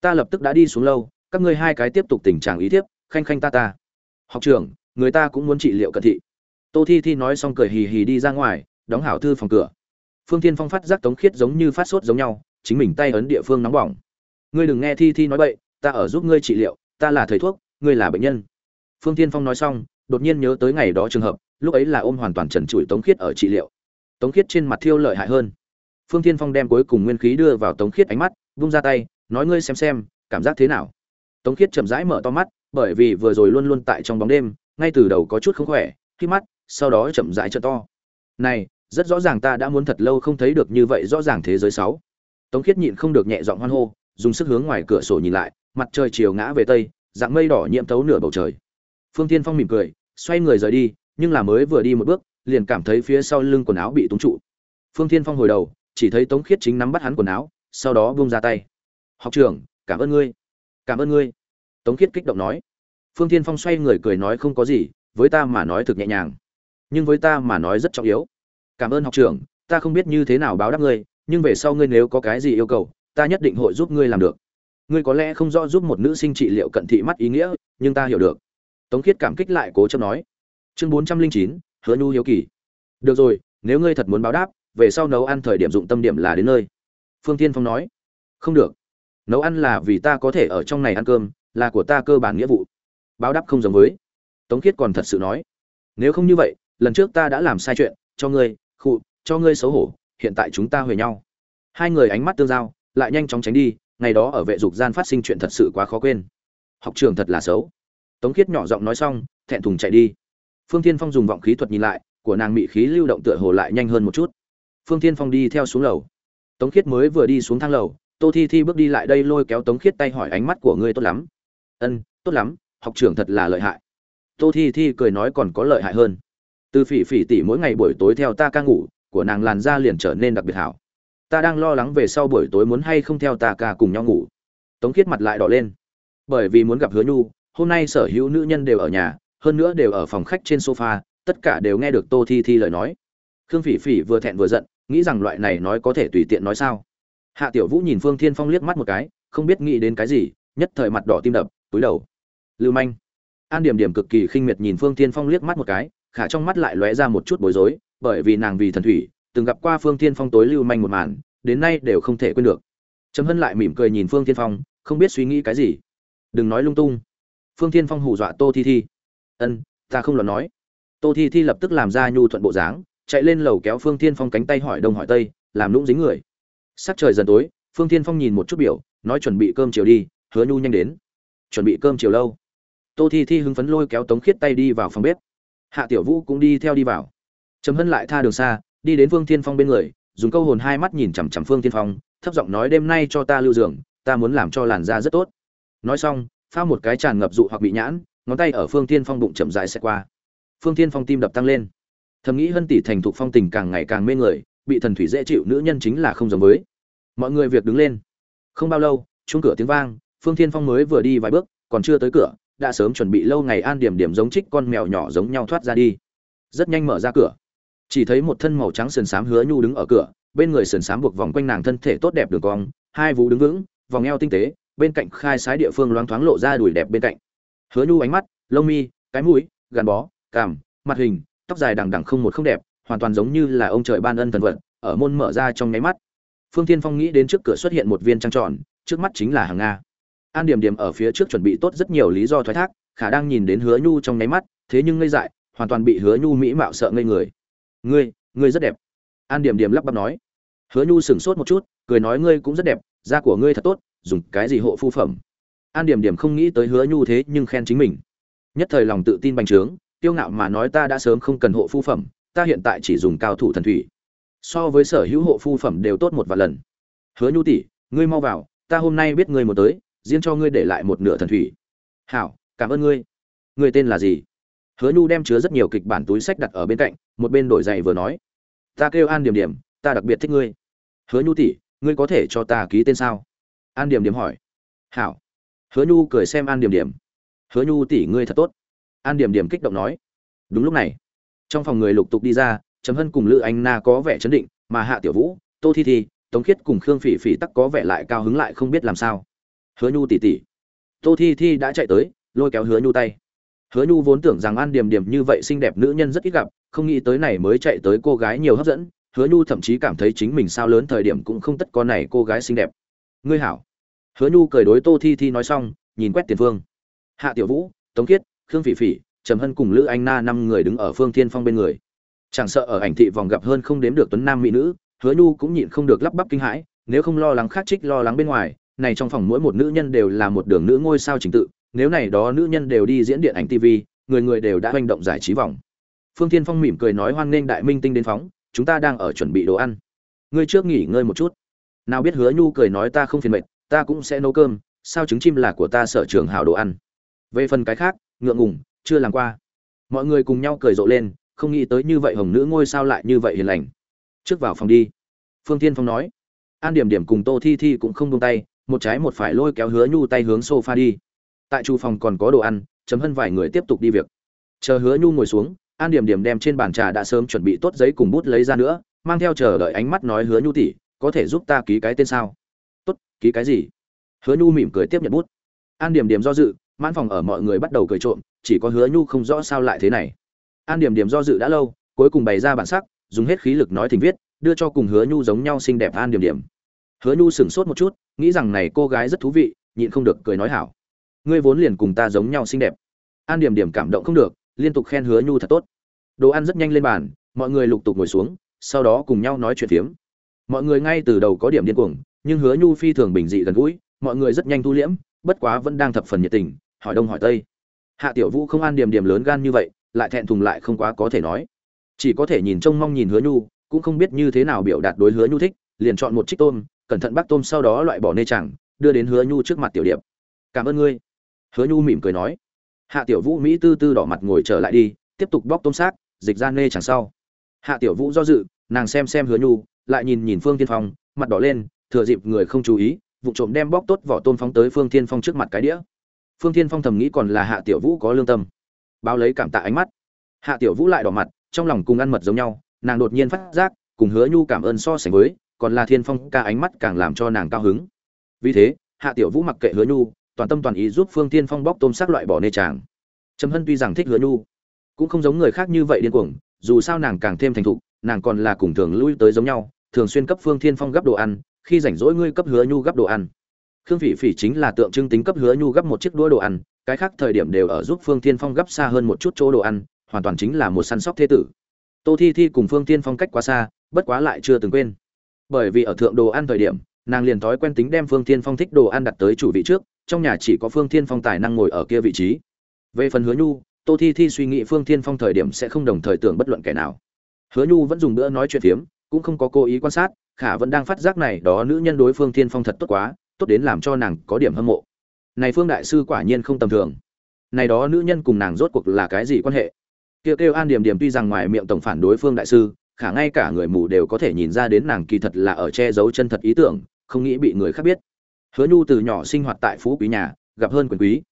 Ta lập tức đã đi xuống lâu, các ngươi hai cái tiếp tục tình trạng ý thiếp, khanh khanh ta ta. Học trưởng, người ta cũng muốn trị liệu cận thị. Tô thi thi nói xong cười hì hì đi ra ngoài đóng hảo thư phòng cửa. Phương Thiên phong phát giác tống khiết giống như phát sốt giống nhau, chính mình tay ấn địa phương nóng bỏng. Ngươi đừng nghe thi thi nói bậy, ta ở giúp ngươi trị liệu, ta là thầy thuốc, ngươi là bệnh nhân. Phương Thiên phong nói xong, đột nhiên nhớ tới ngày đó trường hợp, lúc ấy là ôm hoàn toàn trần trụi tống khiết ở trị liệu. Tống khiết trên mặt thiêu lợi hại hơn. Phương Thiên phong đem cuối cùng nguyên khí đưa vào tống khiết ánh mắt, vung ra tay, nói ngươi xem xem, cảm giác thế nào? Tống khiết chậm rãi mở to mắt, bởi vì vừa rồi luôn luôn tại trong bóng đêm, ngay từ đầu có chút không khỏe, khi mắt, sau đó chậm rãi trợ to. Này rất rõ ràng ta đã muốn thật lâu không thấy được như vậy rõ ràng thế giới sáu. Tống khiết nhịn không được nhẹ giọng hoan hô, dùng sức hướng ngoài cửa sổ nhìn lại, mặt trời chiều ngã về tây, dạng mây đỏ nhiễm tấu nửa bầu trời. Phương tiên phong mỉm cười, xoay người rời đi, nhưng là mới vừa đi một bước, liền cảm thấy phía sau lưng quần áo bị túng trụ. Phương tiên phong hồi đầu, chỉ thấy tống khiết chính nắm bắt hắn quần áo, sau đó buông ra tay. Học trưởng, cảm ơn ngươi, cảm ơn ngươi. Tống khiết kích động nói. Phương tiên phong xoay người cười nói không có gì, với ta mà nói thực nhẹ nhàng, nhưng với ta mà nói rất trọng yếu cảm ơn học trưởng, ta không biết như thế nào báo đáp ngươi, nhưng về sau ngươi nếu có cái gì yêu cầu, ta nhất định hội giúp ngươi làm được. Ngươi có lẽ không rõ giúp một nữ sinh trị liệu cận thị mắt ý nghĩa, nhưng ta hiểu được. Tống khiết cảm kích lại cố chấp nói. Chương bốn trăm linh chín, hứa nhu hiếu kỳ. Được rồi, nếu ngươi thật muốn báo đáp, về sau nấu ăn thời điểm dụng tâm điểm là đến nơi. Phương tiên phong nói. Không được. Nấu ăn là vì ta có thể ở trong này ăn cơm, là của ta cơ bản nghĩa vụ. Báo đáp không giống với. Tống khiết còn thật sự nói. Nếu không như vậy, lần trước ta đã làm sai chuyện, cho ngươi khụ, cho ngươi xấu hổ, hiện tại chúng ta huề nhau. Hai người ánh mắt tương giao, lại nhanh chóng tránh đi, ngày đó ở vệ dục gian phát sinh chuyện thật sự quá khó quên. Học trường thật là xấu. Tống khiết nhỏ giọng nói xong, thẹn thùng chạy đi. Phương tiên phong dùng vọng khí thuật nhìn lại, của nàng bị khí lưu động tựa hồ lại nhanh hơn một chút. Phương tiên phong đi theo xuống lầu. Tống khiết mới vừa đi xuống thang lầu, tô thi thi bước đi lại đây lôi kéo tống khiết tay hỏi ánh mắt của ngươi tốt lắm. Ân, tốt lắm, học trưởng thật là lợi hại. Tô thi thi cười nói còn có lợi hại hơn từ phỉ phỉ tỉ mỗi ngày buổi tối theo ta ca ngủ, của nàng làn da liền trở nên đặc biệt hảo. Ta đang lo lắng về sau buổi tối muốn hay không theo ta ca cùng nhau ngủ. Tống khiết mặt lại đỏ lên. Bởi vì muốn gặp hứa nhu, hôm nay sở hữu nữ nhân đều ở nhà, hơn nữa đều ở phòng khách trên sofa, tất cả đều nghe được tô thi thi lời nói. Khương phỉ phỉ vừa thẹn vừa giận, nghĩ rằng loại này nói có thể tùy tiện nói sao. Hạ tiểu vũ nhìn phương thiên phong liếc mắt một cái, không biết nghĩ đến cái gì, nhất thời mặt đỏ tim đập, túi đầu. Lưu manh. An điểm điểm cực kỳ khinh miệt nhìn phương thiên phong liếc mắt một cái khả trong mắt lại lóe ra một chút bối rối, bởi vì nàng vì thần thủy, từng gặp qua phương thiên phong tối lưu manh một màn, đến nay đều không thể quên được. Trầm hân lại mỉm cười nhìn phương thiên phong, không biết suy nghĩ cái gì. Đừng nói lung tung. Phương thiên phong hù dọa tô thi thi. Ân, ta không lo nói. Tô thi thi lập tức làm ra nhu thuận bộ dáng, chạy lên lầu kéo phương thiên phong cánh tay hỏi đông hỏi tây, làm lũng dính người. Sắc trời dần tối, phương thiên phong nhìn một chút biểu, nói chuẩn bị cơm chiều đi, hứa nhu nhanh đến. Chuẩn bị cơm chiều lâu. Tô thi thi hứng phấn lôi kéo tống khiết tay đi vào phòng bếp hạ tiểu vũ cũng đi theo đi vào. Trầm hân lại tha đường xa, đi đến Vương thiên phong bên người, dùng câu hồn hai mắt nhìn chằm chằm phương thiên phong, thấp giọng nói, đêm nay cho ta lưu giường, ta muốn làm cho làn da rất tốt. Nói xong pha một cái tràn ngập dụ hoặc bị nhãn, ngón tay ở phương thiên phong bụng chậm dài sẽ qua. Phương thiên phong tim đập tăng lên. Thầm nghĩ hân tỷ thành thục phong tình càng ngày càng mê người, bị thần thủy dễ chịu, nữ nhân chính là không giống với. Mọi người việc đứng lên. Không bao lâu, chuông cửa tiếng vang, phương thiên phong mới vừa đi vài bước, còn chưa tới cửa đã sớm chuẩn bị lâu ngày an điểm điểm giống trích con mèo nhỏ giống nhau thoát ra đi. Rất nhanh mở ra cửa. Chỉ thấy một thân màu trắng sườn xám hứa nhu đứng ở cửa, bên người sườn xám buộc vòng quanh nàng thân thể tốt đẹp đường cong, hai vú đứng vững, vòng eo tinh tế, bên cạnh khai sái địa phương loáng thoáng lộ ra đùi đẹp bên cạnh. Hứa nhu ánh mắt, lông mi, cái mũi gắn bó, cằm, mặt hình, tóc dài đằng đằng không một không đẹp, hoàn toàn giống như là ông trời ban ân thần vật, ở môn mở ra trong nháy mắt. Phương tiên phong nghĩ đến trước cửa xuất hiện một viên trăng tròn, trước mắt chính là hàng nga an điểm điểm ở phía trước chuẩn bị tốt rất nhiều lý do thoái thác, khả đang nhìn đến hứa nhu trong nháy mắt, thế nhưng ngây dại, hoàn toàn bị hứa nhu mỹ mạo sợ ngây người. Ngươi ngươi rất đẹp. An điểm điểm lắp bắp nói. Hứa nhu sửng sốt một chút, cười nói, ngươi cũng rất đẹp, da của ngươi thật tốt, dùng cái gì hộ phu phẩm? An điểm điểm không nghĩ tới hứa nhu thế nhưng khen chính mình. Nhất thời lòng tự tin bành trướng tiêu ngạo mà nói ta đã sớm không cần hộ phu phẩm, ta hiện tại chỉ dùng cao thủ thần thủy. So với sở hữu hộ phu phẩm đều tốt một vài lần. Hứa nhu tỷ, ngươi mau vào, ta hôm nay biết ngươi một tới riêng cho ngươi để lại một nửa thần thủy. Hảo, cảm ơn ngươi. Ngươi tên là gì? Hứa nhu đem chứa rất nhiều kịch bản túi sách đặt ở bên cạnh, một bên đổi giày vừa nói. Ta kêu an điểm điểm, ta đặc biệt thích ngươi. Hứa nhu tỷ, ngươi có thể cho ta ký tên sao? An điểm điểm hỏi. Hảo. Hứa nhu cười xem an điểm điểm. Hứa nhu tỷ, ngươi thật tốt. An điểm điểm kích động nói. Đúng lúc này, trong phòng người lục tục đi ra chấm hân cùng lữ anh na có vẻ chấn định, mà hạ tiểu vũ, tô thi thi, tống khiết cùng khương phỉ phỉ tắc có vẻ lại cao hứng lại không biết làm sao hứa nhu tỉ tỉ. Tô thi thi đã chạy tới, lôi kéo hứa nhu tay. Hứa nhu vốn tưởng rằng an điểm điểm như vậy xinh đẹp nữ nhân rất ít gặp, không nghĩ tới này mới chạy tới cô gái nhiều hấp dẫn, hứa nhu thậm chí cảm thấy chính mình sao lớn thời điểm cũng không tất có này cô gái xinh đẹp. Ngươi hảo. Hứa nhu cười đối tô thi thi nói xong, nhìn quét tiền phương. Hạ tiểu vũ, tống kiết khương phỉ phỉ, trầm hân cùng lữ anh na năm người đứng ở phương thiên phong bên người. Chẳng sợ ở ảnh thị vòng gặp hơn không đếm được tuấn nam mỹ nữ, hứa nhu cũng nhịn không được lắp bắp kinh hãi, nếu không lo lắng khác trích lo lắng bên ngoài này trong phòng mỗi một nữ nhân đều là một đường nữ ngôi sao trình tự, nếu này đó nữ nhân đều đi diễn điện ảnh tv người người đều đã hành động giải trí vòng. Phương thiên phong mỉm cười nói hoan nghênh đại minh tinh đến phóng, chúng ta đang ở chuẩn bị đồ ăn. Ngươi trước nghỉ ngơi một chút. Nào biết hứa nhu cười nói ta không phiền mệt, ta cũng sẽ nấu cơm, sao trứng chim là của ta sở trường hảo đồ ăn. Về phần cái khác, ngượng ngùng, chưa làm qua. Mọi người cùng nhau cười rộ lên, không nghĩ tới như vậy hồng nữ ngôi sao lại như vậy hiền lành. Trước vào phòng đi. Phương tiên phong nói. An điểm điểm cùng tô thi thi cũng không buông tay một trái một phải lôi kéo hứa nhu tay hướng sofa đi. Tại chu phòng còn có đồ ăn chấm hân vài người tiếp tục đi việc. Chờ hứa nhu ngồi xuống, an điểm điểm đem trên bàn trà đã sớm chuẩn bị tốt giấy cùng bút lấy ra nữa, mang theo chờ đợi ánh mắt nói hứa nhu tỷ, có thể giúp ta ký cái tên sao? Tốt, ký cái gì? Hứa nhu mỉm cười tiếp nhận bút. An điểm điểm do dự, mãn phòng ở mọi người bắt đầu cười trộm, chỉ có hứa nhu không rõ sao lại thế này. An điểm điểm do dự đã lâu, cuối cùng bày ra bản sắc, dùng hết khí lực nói thỉnh viết, đưa cho cùng hứa nhu giống nhau xinh đẹp an điểm điểm hứa nhu sửng sốt một chút, nghĩ rằng này cô gái rất thú vị, nhịn không được cười nói hảo. Ngươi vốn liền cùng ta giống nhau xinh đẹp. An điểm điểm cảm động không được, liên tục khen hứa nhu thật tốt. Đồ ăn rất nhanh lên bàn, mọi người lục tục ngồi xuống, sau đó cùng nhau nói chuyện phiếm. Mọi người ngay từ đầu có điểm điên cuồng, nhưng hứa nhu phi thường bình dị gần gũi, mọi người rất nhanh thu liễm, bất quá vẫn đang thập phần nhiệt tình, hỏi đông hỏi tây. Hạ tiểu vũ không an điểm điểm lớn gan như vậy, lại thẹn thùng lại không quá có thể nói. Chỉ có thể nhìn trông mong nhìn hứa nhu, cũng không biết như thế nào biểu đạt đối hứa nhu thích, liền chọn một trích tôm cẩn thận bắt tôm sau đó loại bỏ nê chẳng, đưa đến hứa nhu trước mặt tiểu điệp. Cảm ơn ngươi. Hứa nhu mỉm cười nói. Hạ tiểu vũ mỹ tư tư đỏ mặt ngồi trở lại đi, tiếp tục bóc tôm xác, dịch ra nê chẳng sau. Hạ tiểu vũ do dự, nàng xem xem hứa nhu, lại nhìn nhìn phương tiên phong, mặt đỏ lên, thừa dịp người không chú ý, vụ trộm đem bóc tốt vỏ tôm phóng tới phương tiên phong trước mặt cái đĩa. Phương tiên phong thầm nghĩ còn là hạ tiểu vũ có lương tâm. Báo lấy cảm tạ ánh mắt. Hạ tiểu vũ lại đỏ mặt, trong lòng cùng ăn mật giống nhau, nàng đột nhiên phát giác, cùng hứa nhu cảm ơn so sánh với còn là thiên phong ca ánh mắt càng làm cho nàng cao hứng. Vì thế, hạ tiểu vũ mặc kệ hứa nhu, toàn tâm toàn ý giúp phương tiên phong bóc tôm xác loại bỏ nê tràng trầm hân tuy rằng thích hứa nhu, cũng không giống người khác như vậy điên cuồng, dù sao nàng càng thêm thành thục, nàng còn là cùng thường lui tới giống nhau, thường xuyên cấp phương thiên phong gấp đồ ăn, khi rảnh rỗi ngươi cấp hứa nhu gấp đồ ăn. Khương phỉ phỉ chính là tượng trưng tính cấp hứa nhu gấp một chiếc đũa đồ ăn, cái khác thời điểm đều ở giúp phương thiên phong gấp xa hơn một chút chỗ đồ ăn, hoàn toàn chính là một săn sóc thế tử. Tô thi thi cùng phương thiên phong cách quá xa, bất quá lại chưa từng quên bởi vì ở thượng đồ ăn thời điểm, nàng liền thói quen tính đem phương thiên phong thích đồ ăn đặt tới chủ vị trước, trong nhà chỉ có phương thiên phong tài năng ngồi ở kia vị trí. Về phần hứa nhu, tô thi thi suy nghĩ phương thiên phong thời điểm sẽ không đồng thời tưởng bất luận kẻ nào. Hứa nhu vẫn dùng bữa nói chuyện phiếm, cũng không có cố ý quan sát, khả vẫn đang phát giác này đó nữ nhân đối phương thiên phong thật tốt quá, tốt đến làm cho nàng có điểm hâm mộ. Này phương đại sư quả nhiên không tầm thường. Này đó nữ nhân cùng nàng rốt cuộc là cái gì quan hệ? Kêu kêu an điểm điểm tuy rằng ngoài miệng tổng phản đối phương đại sư khả ngay cả người mù đều có thể nhìn ra đến nàng kỳ thật là ở che giấu chân thật ý tưởng, không nghĩ bị người khác biết. Hứa nhu từ nhỏ sinh hoạt tại phú quý nhà, gặp hơn quyền quý.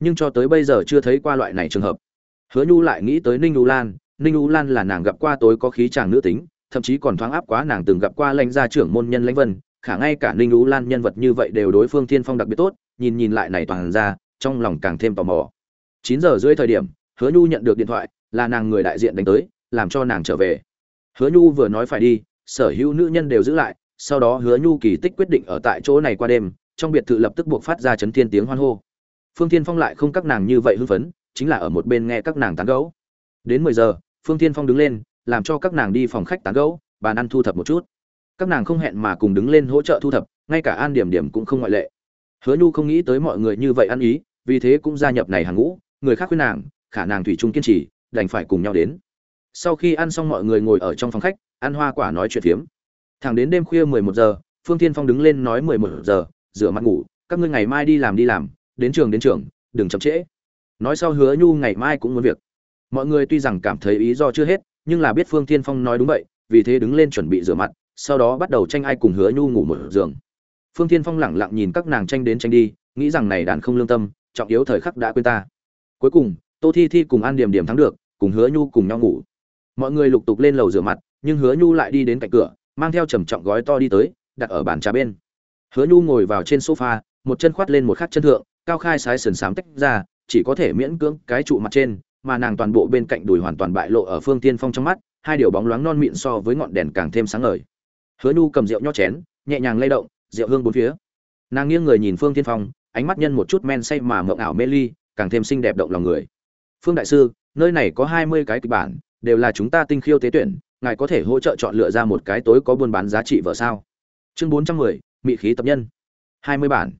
Nhưng cho tới bây giờ chưa thấy qua loại này trường hợp. Hứa nhu lại nghĩ tới ninh u lan, ninh u lan là nàng gặp qua tối có khí chàng nữ tính, thậm chí còn thoáng áp quá nàng từng gặp qua lãnh gia trưởng môn nhân lãnh vân, khả ngay cả ninh u lan nhân vật như vậy đều đối phương thiên phong đặc biệt tốt, nhìn nhìn lại này toàn ra, trong lòng càng thêm tò mò. Chín giờ rưỡi thời điểm, hứa nhu nhận được điện thoại, là nàng người đại diện đánh tới, làm cho nàng trở về hứa nhu vừa nói phải đi, sở hữu nữ nhân đều giữ lại, sau đó hứa nhu kỳ tích quyết định ở tại chỗ này qua đêm, trong biệt thự lập tức buộc phát ra chấn thiên tiếng hoan hô. Phương thiên phong lại không các nàng như vậy hưng phấn, chính là ở một bên nghe các nàng tán gẫu. Đến mười giờ, phương thiên phong đứng lên, làm cho các nàng đi phòng khách tán gẫu, bàn ăn thu thập một chút. Các nàng không hẹn mà cùng đứng lên hỗ trợ thu thập, ngay cả an điểm điểm cũng không ngoại lệ. Hứa nhu không nghĩ tới mọi người như vậy ăn ý, vì thế cũng gia nhập này hàng ngũ, người khác khuyên nàng, khả nàng thủy chung kiên trì, đành phải cùng nhau đến sau khi ăn xong mọi người ngồi ở trong phòng khách, ăn hoa quả nói chuyện phiếm. Thẳng đến đêm khuya mười một giờ, phương tiên phong đứng lên nói mười một giờ, rửa mặt ngủ, các ngươi ngày mai đi làm đi làm, đến trường đến trường, đừng chậm trễ. Nói sau hứa nhu ngày mai cũng muốn việc. Mọi người tuy rằng cảm thấy ý do chưa hết, nhưng là biết phương tiên phong nói đúng vậy, vì thế đứng lên chuẩn bị rửa mặt, sau đó bắt đầu tranh ai cùng hứa nhu ngủ một giường. Phương tiên phong lẳng lặng nhìn các nàng tranh đến tranh đi, nghĩ rằng này đàn không lương tâm, trọng yếu thời khắc đã quên ta. Cuối cùng, tô thi thi cùng an điểm điểm thắng được, cùng hứa nhu cùng nhau ngủ mọi người lục tục lên lầu rửa mặt, nhưng hứa nhu lại đi đến cạnh cửa, mang theo trầm trọng gói to đi tới, đặt ở bàn trà bên. Hứa nhu ngồi vào trên sofa, một chân khoát lên một khắc chân thượng, cao khai sái sườn sám tách ra, chỉ có thể miễn cưỡng cái trụ mặt trên, mà nàng toàn bộ bên cạnh đùi hoàn toàn bại lộ ở phương tiên phong trong mắt, hai điều bóng loáng non mịn so với ngọn đèn càng thêm sáng ngời. Hứa nhu cầm rượu nho chén, nhẹ nhàng lay động, rượu hương bốn phía. Nàng nghiêng người nhìn phương tiên phong, ánh mắt nhân một chút men say mà mộng ảo mê ly, càng thêm xinh đẹp động lòng người. Phương đại sư, nơi này có hai mươi cái kịch bản đều là chúng ta tinh khiêu tế tuyển, ngài có thể hỗ trợ chọn lựa ra một cái tối có buôn bán giá trị vợ sao? Chương bốn trăm mười, mị khí tập nhân. hai mươi bản.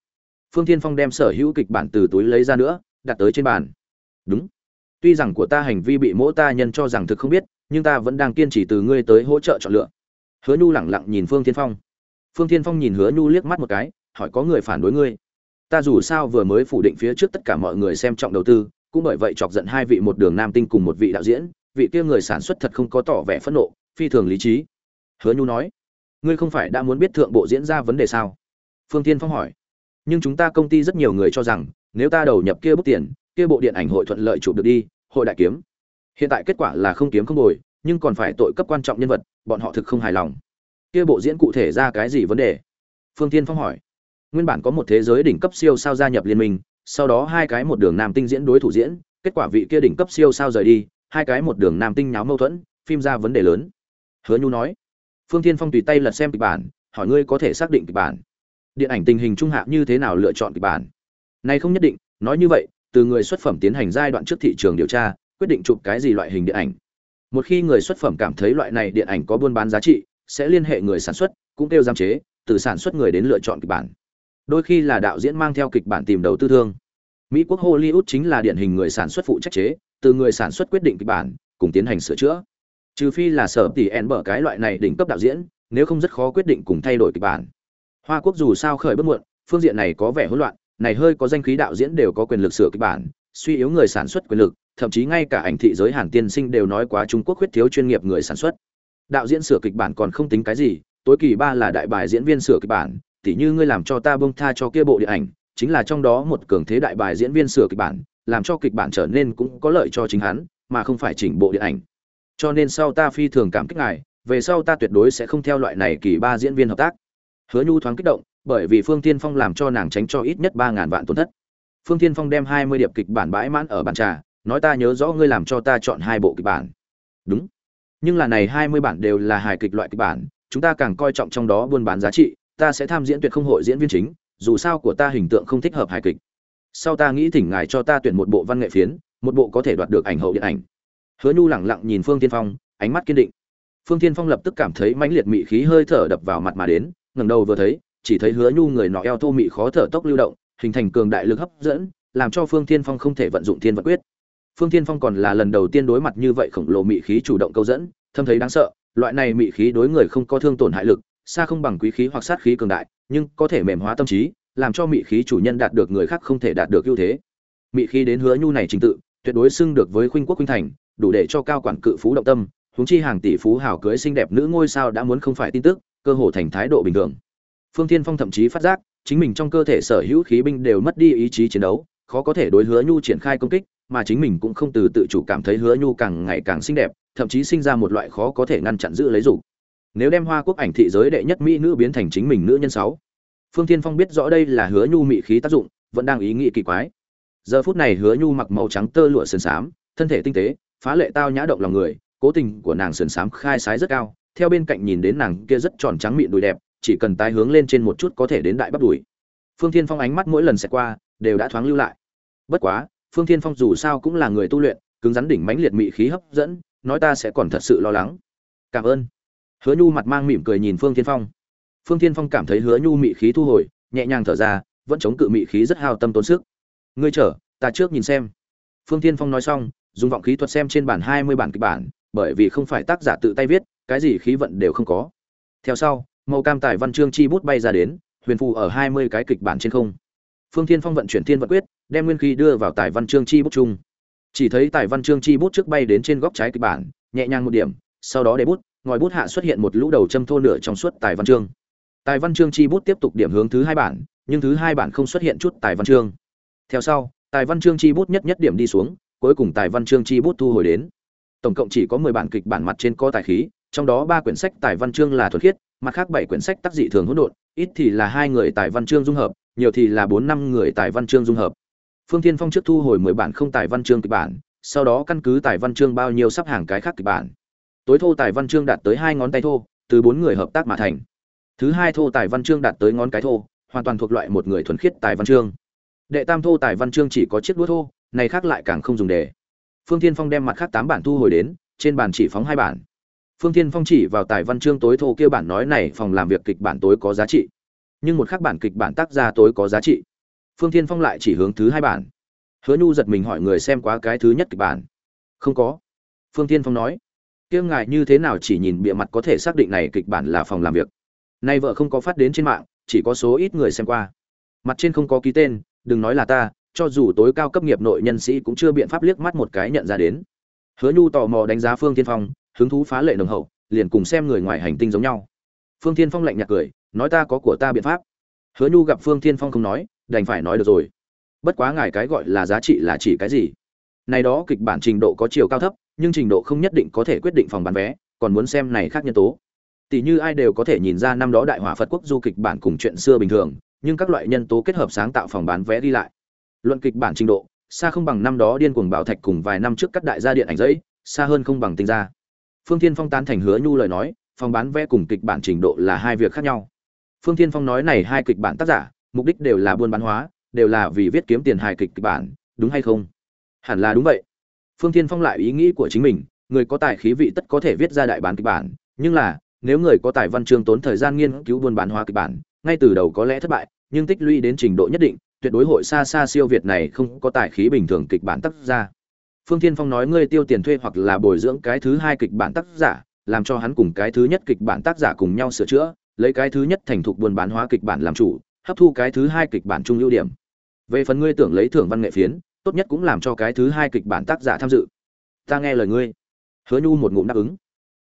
Phương thiên phong đem sở hữu kịch bản từ túi lấy ra nữa, đặt tới trên bàn. Đúng. Tuy rằng của ta hành vi bị mỗ ta nhân cho rằng thực không biết, nhưng ta vẫn đang kiên trì từ ngươi tới hỗ trợ chọn lựa. Hứa nhu lẳng lặng nhìn phương thiên phong. Phương thiên phong nhìn hứa nhu liếc mắt một cái, hỏi có người phản đối ngươi? Ta dù sao vừa mới phủ định phía trước tất cả mọi người xem trọng đầu tư, cũng bởi vậy chọc giận hai vị một đường nam tinh cùng một vị đạo diễn vị kia người sản xuất thật không có tỏ vẻ phẫn nộ, phi thường lý trí. Hứa nhu nói, ngươi không phải đã muốn biết thượng bộ diễn ra vấn đề sao? Phương tiên phong hỏi. Nhưng chúng ta công ty rất nhiều người cho rằng, nếu ta đầu nhập kia bút tiền, kia bộ điện ảnh hội thuận lợi chụp được đi, hội đại kiếm. Hiện tại kết quả là không kiếm không bồi, nhưng còn phải tội cấp quan trọng nhân vật, bọn họ thực không hài lòng. Kia bộ diễn cụ thể ra cái gì vấn đề? Phương tiên phong hỏi. Nguyên bản có một thế giới đỉnh cấp siêu sao gia nhập liên minh, sau đó hai cái một đường nam tinh diễn đối thủ diễn, kết quả vị kia đỉnh cấp siêu sao rời đi hai cái một đường nam tinh nháo mâu thuẫn, phim ra vấn đề lớn. Hứa nhu nói, phương thiên phong tùy tay lật xem kịch bản, hỏi ngươi có thể xác định kịch bản. Điện ảnh tình hình trung hạ như thế nào lựa chọn kịch bản? Này không nhất định, nói như vậy, từ người xuất phẩm tiến hành giai đoạn trước thị trường điều tra, quyết định chụp cái gì loại hình điện ảnh. Một khi người xuất phẩm cảm thấy loại này điện ảnh có buôn bán giá trị, sẽ liên hệ người sản xuất, cũng kêu giam chế, từ sản xuất người đến lựa chọn kịch bản. Đôi khi là đạo diễn mang theo kịch bản tìm đầu tư thương. Mỹ quốc hollywood chính là điển hình người sản xuất phụ trách chế từ người sản xuất quyết định kịch bản, cùng tiến hành sửa chữa. Trừ phi là sở tỷ en bở cái loại này đỉnh cấp đạo diễn, nếu không rất khó quyết định cùng thay đổi kịch bản. Hoa quốc dù sao khởi bất muộn, phương diện này có vẻ hỗn loạn, này hơi có danh khí đạo diễn đều có quyền lực sửa kịch bản, suy yếu người sản xuất quyền lực, thậm chí ngay cả ảnh thị giới hàn tiên sinh đều nói quá trung quốc khuyết thiếu chuyên nghiệp người sản xuất. Đạo diễn sửa kịch bản còn không tính cái gì, tối kỳ ba là đại bài diễn viên sửa kịch bản, tỉ như ngươi làm cho ta bông tha cho kia bộ điện ảnh, chính là trong đó một cường thế đại bài diễn viên sửa kịch bản làm cho kịch bản trở nên cũng có lợi cho chính hắn, mà không phải chỉnh bộ điện ảnh. Cho nên sau ta phi thường cảm kích ngài, về sau ta tuyệt đối sẽ không theo loại này kỳ ba diễn viên hợp tác. Hứa nhu thoáng kích động, bởi vì phương tiên phong làm cho nàng tránh cho ít nhất ba ngàn vạn tổn thất. Phương tiên phong đem hai mươi điệp kịch bản bãi mãn ở bàn trà, nói ta nhớ rõ ngươi làm cho ta chọn hai bộ kịch bản. Đúng. Nhưng là này hai mươi bản đều là hài kịch loại kịch bản, chúng ta càng coi trọng trong đó buôn bán giá trị, ta sẽ tham diễn tuyệt không hội diễn viên chính, dù sao của ta hình tượng không thích hợp hài kịch sau ta nghĩ thỉnh ngài cho ta tuyển một bộ văn nghệ phiến, một bộ có thể đoạt được ảnh hậu điện ảnh. Hứa nhu lẳng lặng nhìn phương tiên phong, ánh mắt kiên định. Phương tiên phong lập tức cảm thấy mãnh liệt mị khí hơi thở đập vào mặt mà đến, ngẩng đầu vừa thấy, chỉ thấy hứa nhu người nọ eo thô mị khó thở tốc lưu động, hình thành cường đại lực hấp dẫn, làm cho phương tiên phong không thể vận dụng thiên vật quyết. Phương tiên phong còn là lần đầu tiên đối mặt như vậy khổng lồ mị khí chủ động câu dẫn, thâm thấy đáng sợ, loại này mị khí đối người không có thương tổn hại lực, xa không bằng quý khí hoặc sát khí cường đại, nhưng có thể mềm hóa tâm trí làm cho mị khí chủ nhân đạt được người khác không thể đạt được ưu thế. Mị khí đến hứa nhu này trình tự, tuyệt đối xưng được với khuynh quốc khuynh thành, đủ để cho cao quản cự phú động tâm, huống chi hàng tỷ phú hào cưới xinh đẹp nữ ngôi sao đã muốn không phải tin tức, cơ hồ thành thái độ bình thường. Phương thiên phong thậm chí phát giác, chính mình trong cơ thể sở hữu khí binh đều mất đi ý chí chiến đấu, khó có thể đối hứa nhu triển khai công kích, mà chính mình cũng không từ tự chủ cảm thấy hứa nhu càng ngày càng xinh đẹp, thậm chí sinh ra một loại khó có thể ngăn chặn giữ lấy dục. Nếu đem hoa quốc ảnh thị giới đệ nhất mỹ nữ biến thành chính mình nữ nhân sáu phương thiên phong biết rõ đây là hứa nhu mị khí tác dụng, vẫn đang ý nghĩ kỳ quái. Giờ phút này hứa nhu mặc màu trắng tơ lụa sườn xám, thân thể tinh tế, phá lệ tao nhã động lòng người, cố tình của nàng sườn xám khai sái rất cao, theo bên cạnh nhìn đến nàng kia rất tròn trắng mịn đùi đẹp, chỉ cần tái hướng lên trên một chút có thể đến đại bắp đùi. Phương thiên phong ánh mắt mỗi lần sẽ qua, đều đã thoáng lưu lại. Bất quá, phương thiên phong dù sao cũng là người tu luyện, cứng rắn đỉnh mãnh liệt mị khí hấp dẫn, nói ta sẽ còn thật sự lo lắng. Cảm ơn. Hứa nhu mặt mang mỉm cười nhìn phương thiên phong phương thiên phong cảm thấy hứa nhu mị khí thu hồi nhẹ nhàng thở ra vẫn chống cự mị khí rất hao tâm tốn sức. Ngươi chở, ta trước nhìn xem. Phương thiên phong nói xong dùng vọng khí thuật xem trên bản hai mươi bản kịch bản bởi vì không phải tác giả tự tay viết cái gì khí vận đều không có. Theo sau màu cam tài văn chương chi bút bay ra đến huyền phù ở hai mươi cái kịch bản trên không. Phương thiên phong vận chuyển thiên vận quyết đem nguyên khí đưa vào tài văn chương chi bút chung. Chỉ thấy tài văn chương chi bút trước bay đến trên góc trái kịch bản nhẹ nhàng một điểm sau đó để bút ngòi bút hạ xuất hiện một lũ đầu châm thô nửa trong suốt tài văn chương tài văn chương chi bút tiếp tục điểm hướng thứ hai bản, nhưng thứ hai bản không xuất hiện chút tài văn chương. Theo sau, tài văn chương chi bút nhất nhất điểm đi xuống, cuối cùng tài văn chương chi bút thu hồi đến. Tổng cộng chỉ có mười bản kịch bản mặt trên có tài khí, trong đó ba quyển sách tài văn chương là thuật khiết, mặt khác bảy quyển sách tác dị thường hỗn độn, ít thì là hai người tài văn chương dung hợp, nhiều thì là bốn năm người tài văn chương dung hợp. Phương tiên phong trước thu hồi mười bản không tài văn chương kịch bản, sau đó căn cứ tài văn chương bao nhiêu sắp hàng cái khác kịch bản. Tối thô tài văn chương đạt tới hai ngón tay thô, từ bốn người hợp tác mà thành thứ hai thô tài văn chương đạt tới ngón cái thô, hoàn toàn thuộc loại một người thuần khiết tài văn chương. Đệ tam thô tài văn chương chỉ có chiếc đũa thô, này khác lại càng không dùng để. phương tiên phong đem mặt khác tám bản thu hồi đến, trên bàn chỉ phóng hai bản. Phương tiên phong chỉ vào tài văn chương tối thô kia bản nói này phòng làm việc kịch bản tối có giá trị. Nhưng một khác bản kịch bản tác gia tối có giá trị. Phương tiên phong lại chỉ hướng thứ hai bản. Hứa nhu giật mình hỏi người xem quá cái thứ nhất kịch bản. Không có. Phương tiên phong nói. Kiêng ngài như thế nào chỉ nhìn bịa mặt có thể xác định này kịch bản là phòng làm việc? Nay vợ không có phát đến trên mạng, chỉ có số ít người xem qua. Mặt trên không có ký tên, đừng nói là ta, cho dù tối cao cấp nghiệp nội nhân sĩ cũng chưa biện pháp liếc mắt một cái nhận ra đến. Hứa nhu tò mò đánh giá phương tiên phong, hứng thú phá lệ nồng hậu, liền cùng xem người ngoài hành tinh giống nhau. Phương tiên phong lạnh nhạt cười, nói ta có của ta biện pháp. Hứa nhu gặp phương tiên phong không nói, đành phải nói được rồi. Bất quá ngài cái gọi là giá trị là chỉ cái gì? Này đó kịch bản trình độ có chiều cao thấp, nhưng trình độ không nhất định có thể quyết định phòng bán vé, còn muốn xem này khác nhân tố tỷ như ai đều có thể nhìn ra năm đó đại hỏa phật quốc du kịch bản cùng chuyện xưa bình thường, nhưng các loại nhân tố kết hợp sáng tạo phòng bán vé đi lại. Luận kịch bản trình độ, xa không bằng năm đó điên cuồng bảo thạch cùng vài năm trước các đại gia điện ảnh giấy, xa hơn không bằng tinh ra phương thiên phong tán thành hứa nhu lời nói, phòng bán vé cùng kịch bản trình độ là hai việc khác nhau. Phương thiên phong nói này hai kịch bản tác giả, mục đích đều là buôn bán hóa, đều là vì viết kiếm tiền hài kịch kịch bản, đúng hay không? Hẳn là đúng vậy. Phương thiên phong lại ý nghĩ của chính mình, người có tài khí vị tất có thể viết ra đại bản kịch bản, nhưng là nếu người có tài văn chương tốn thời gian nghiên cứu buôn bán hóa kịch bản, ngay từ đầu có lẽ thất bại, nhưng tích lũy đến trình độ nhất định, tuyệt đối hội xa xa siêu việt này không có tài khí bình thường kịch bản tác ra phương thiên phong nói ngươi tiêu tiền thuê hoặc là bồi dưỡng cái thứ hai kịch bản tác giả, làm cho hắn cùng cái thứ nhất kịch bản tác giả cùng nhau sửa chữa, lấy cái thứ nhất thành thục buôn bán hóa kịch bản làm chủ, hấp thu cái thứ hai kịch bản chung ưu điểm. Về phần ngươi tưởng lấy thưởng văn nghệ phiến, tốt nhất cũng làm cho cái thứ hai kịch bản tác giả tham dự. Ta nghe lời ngươi. Hứa nhu một ngụm đáp ứng.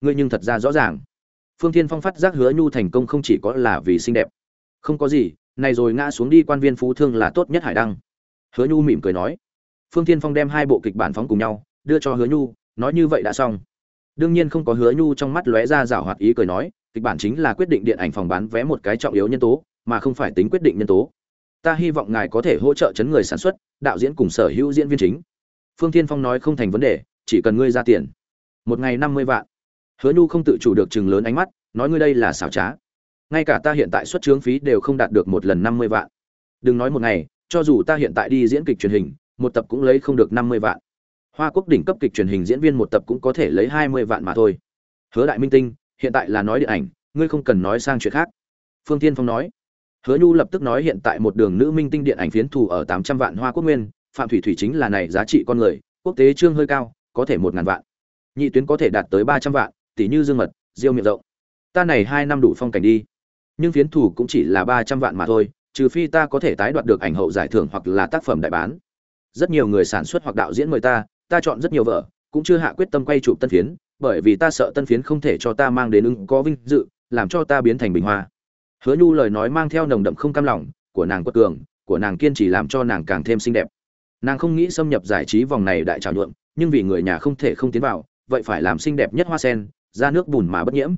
Ngươi nhưng thật ra rõ ràng phương thiên phong phát giác hứa nhu thành công không chỉ có là vì xinh đẹp. Không có gì, này rồi ngã xuống đi quan viên phú thương là tốt nhất hải đăng. Hứa nhu mỉm cười nói. Phương thiên phong đem hai bộ kịch bản phóng cùng nhau, đưa cho hứa nhu, nói như vậy đã xong. Đương nhiên không có hứa nhu trong mắt lóe ra rảo hoạt ý cười nói, kịch bản chính là quyết định điện ảnh phòng bán vé một cái trọng yếu nhân tố, mà không phải tính quyết định nhân tố. Ta hy vọng ngài có thể hỗ trợ chấn người sản xuất, đạo diễn cùng sở hữu diễn viên chính. Phương thiên phong nói không thành vấn đề, chỉ cần ngươi ra tiền. Một ngày năm mươi vạn hứa nhu không tự chủ được chừng lớn ánh mắt, nói ngươi đây là xảo trá. Ngay cả ta hiện tại xuất chướng phí đều không đạt được một lần năm mươi vạn. Đừng nói một ngày, cho dù ta hiện tại đi diễn kịch truyền hình, một tập cũng lấy không được năm mươi vạn. Hoa quốc đỉnh cấp kịch truyền hình diễn viên một tập cũng có thể lấy hai mươi vạn mà thôi. Hứa đại minh tinh, hiện tại là nói điện ảnh, ngươi không cần nói sang chuyện khác. Phương tiên phong nói. Hứa nhu lập tức nói hiện tại một đường nữ minh tinh điện ảnh phiến thù ở tám trăm vạn hoa quốc nguyên, phạm thủy thủy chính là này giá trị con người, quốc tế trương hơi cao, có thể một ngàn vạn. Nhị tuyến có thể đạt tới ba trăm vạn tỉ như dương mật, diêu miệng rộng. Ta này hai năm đủ phong cảnh đi. Nhưng phiến thủ cũng chỉ là ba trăm vạn mà thôi, trừ phi ta có thể tái đoạt được ảnh hậu giải thưởng hoặc là tác phẩm đại bán. Rất nhiều người sản xuất hoặc đạo diễn mời ta ta chọn rất nhiều vợ cũng chưa hạ quyết tâm quay chụp tân phiến, bởi vì ta sợ tân phiến không thể cho ta mang đến ứng có vinh dự, làm cho ta biến thành bình hoa. Hứa nhu lời nói mang theo nồng đậm không cam lòng, của nàng quất cường, của nàng kiên trì làm cho nàng càng thêm xinh đẹp. Nàng không nghĩ xâm nhập giải trí vòng này đại trào nhuộm, nhưng vì người nhà không thể không tiến vào, vậy phải làm xinh đẹp nhất hoa sen ra nước bùn mà bất nhiễm.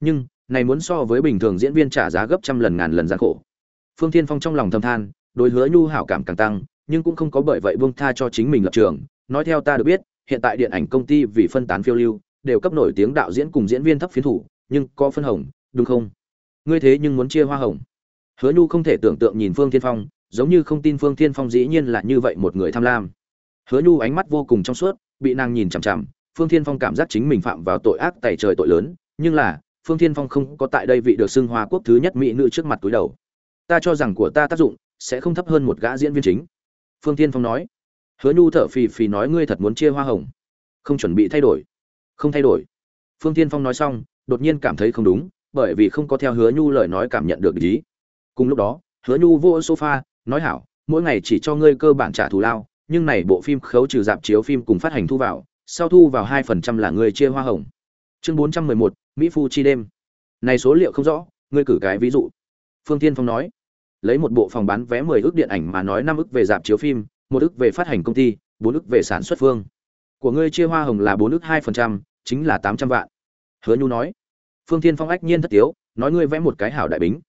Nhưng, này muốn so với bình thường diễn viên trả giá gấp trăm lần ngàn lần gian khổ. Phương thiên phong trong lòng thầm than, đối hứa nhu hảo cảm càng tăng, nhưng cũng không có bởi vậy buông tha cho chính mình lập trường. Nói theo ta được biết, hiện tại điện ảnh công ty vì phân tán phiêu lưu, đều cấp nổi tiếng đạo diễn cùng diễn viên thấp phiến thủ, nhưng có phân hồng, đúng không? Ngươi thế nhưng muốn chia hoa hồng. Hứa nhu không thể tưởng tượng nhìn phương thiên phong, giống như không tin phương thiên phong dĩ nhiên là như vậy một người tham lam. Hứa nhu ánh mắt vô cùng trong suốt, bị nàng nhìn chằm chằm phương thiên phong cảm giác chính mình phạm vào tội ác tày trời tội lớn, nhưng là, phương thiên phong không có tại đây vị được xưng hoa quốc thứ nhất mỹ nữ trước mặt túi đầu. Ta cho rằng của ta tác dụng sẽ không thấp hơn một gã diễn viên chính. Phương thiên phong nói. Hứa nhu thở phì phì nói ngươi thật muốn chia hoa hồng. Không chuẩn bị thay đổi. Không thay đổi. Phương thiên phong nói xong, đột nhiên cảm thấy không đúng, bởi vì không có theo hứa nhu lời nói cảm nhận được ý. Cùng lúc đó, hứa nhu vô sofa, nói hảo, mỗi ngày chỉ cho ngươi cơ bản trả thù lao, nhưng này bộ phim khấu trừ dạp chiếu phim cùng phát hành thu vào sau thu vào hai phần trăm là người chia hoa hồng. Chương bốn trăm mười một, mỹ phu chi đêm. Này số liệu không rõ, ngươi cử cái ví dụ. Phương Thiên phong nói. Lấy một bộ phòng bán vé mười ức điện ảnh mà nói năm ức về dạp chiếu phim, một ức về phát hành công ty, bốn ức về sản xuất phương. Của ngươi chia hoa hồng là bốn ức hai phần trăm, chính là tám trăm vạn. Hứa nhu nói. Phương Thiên phong ách nhiên thất tiếu, nói ngươi vẽ một cái hảo đại bính.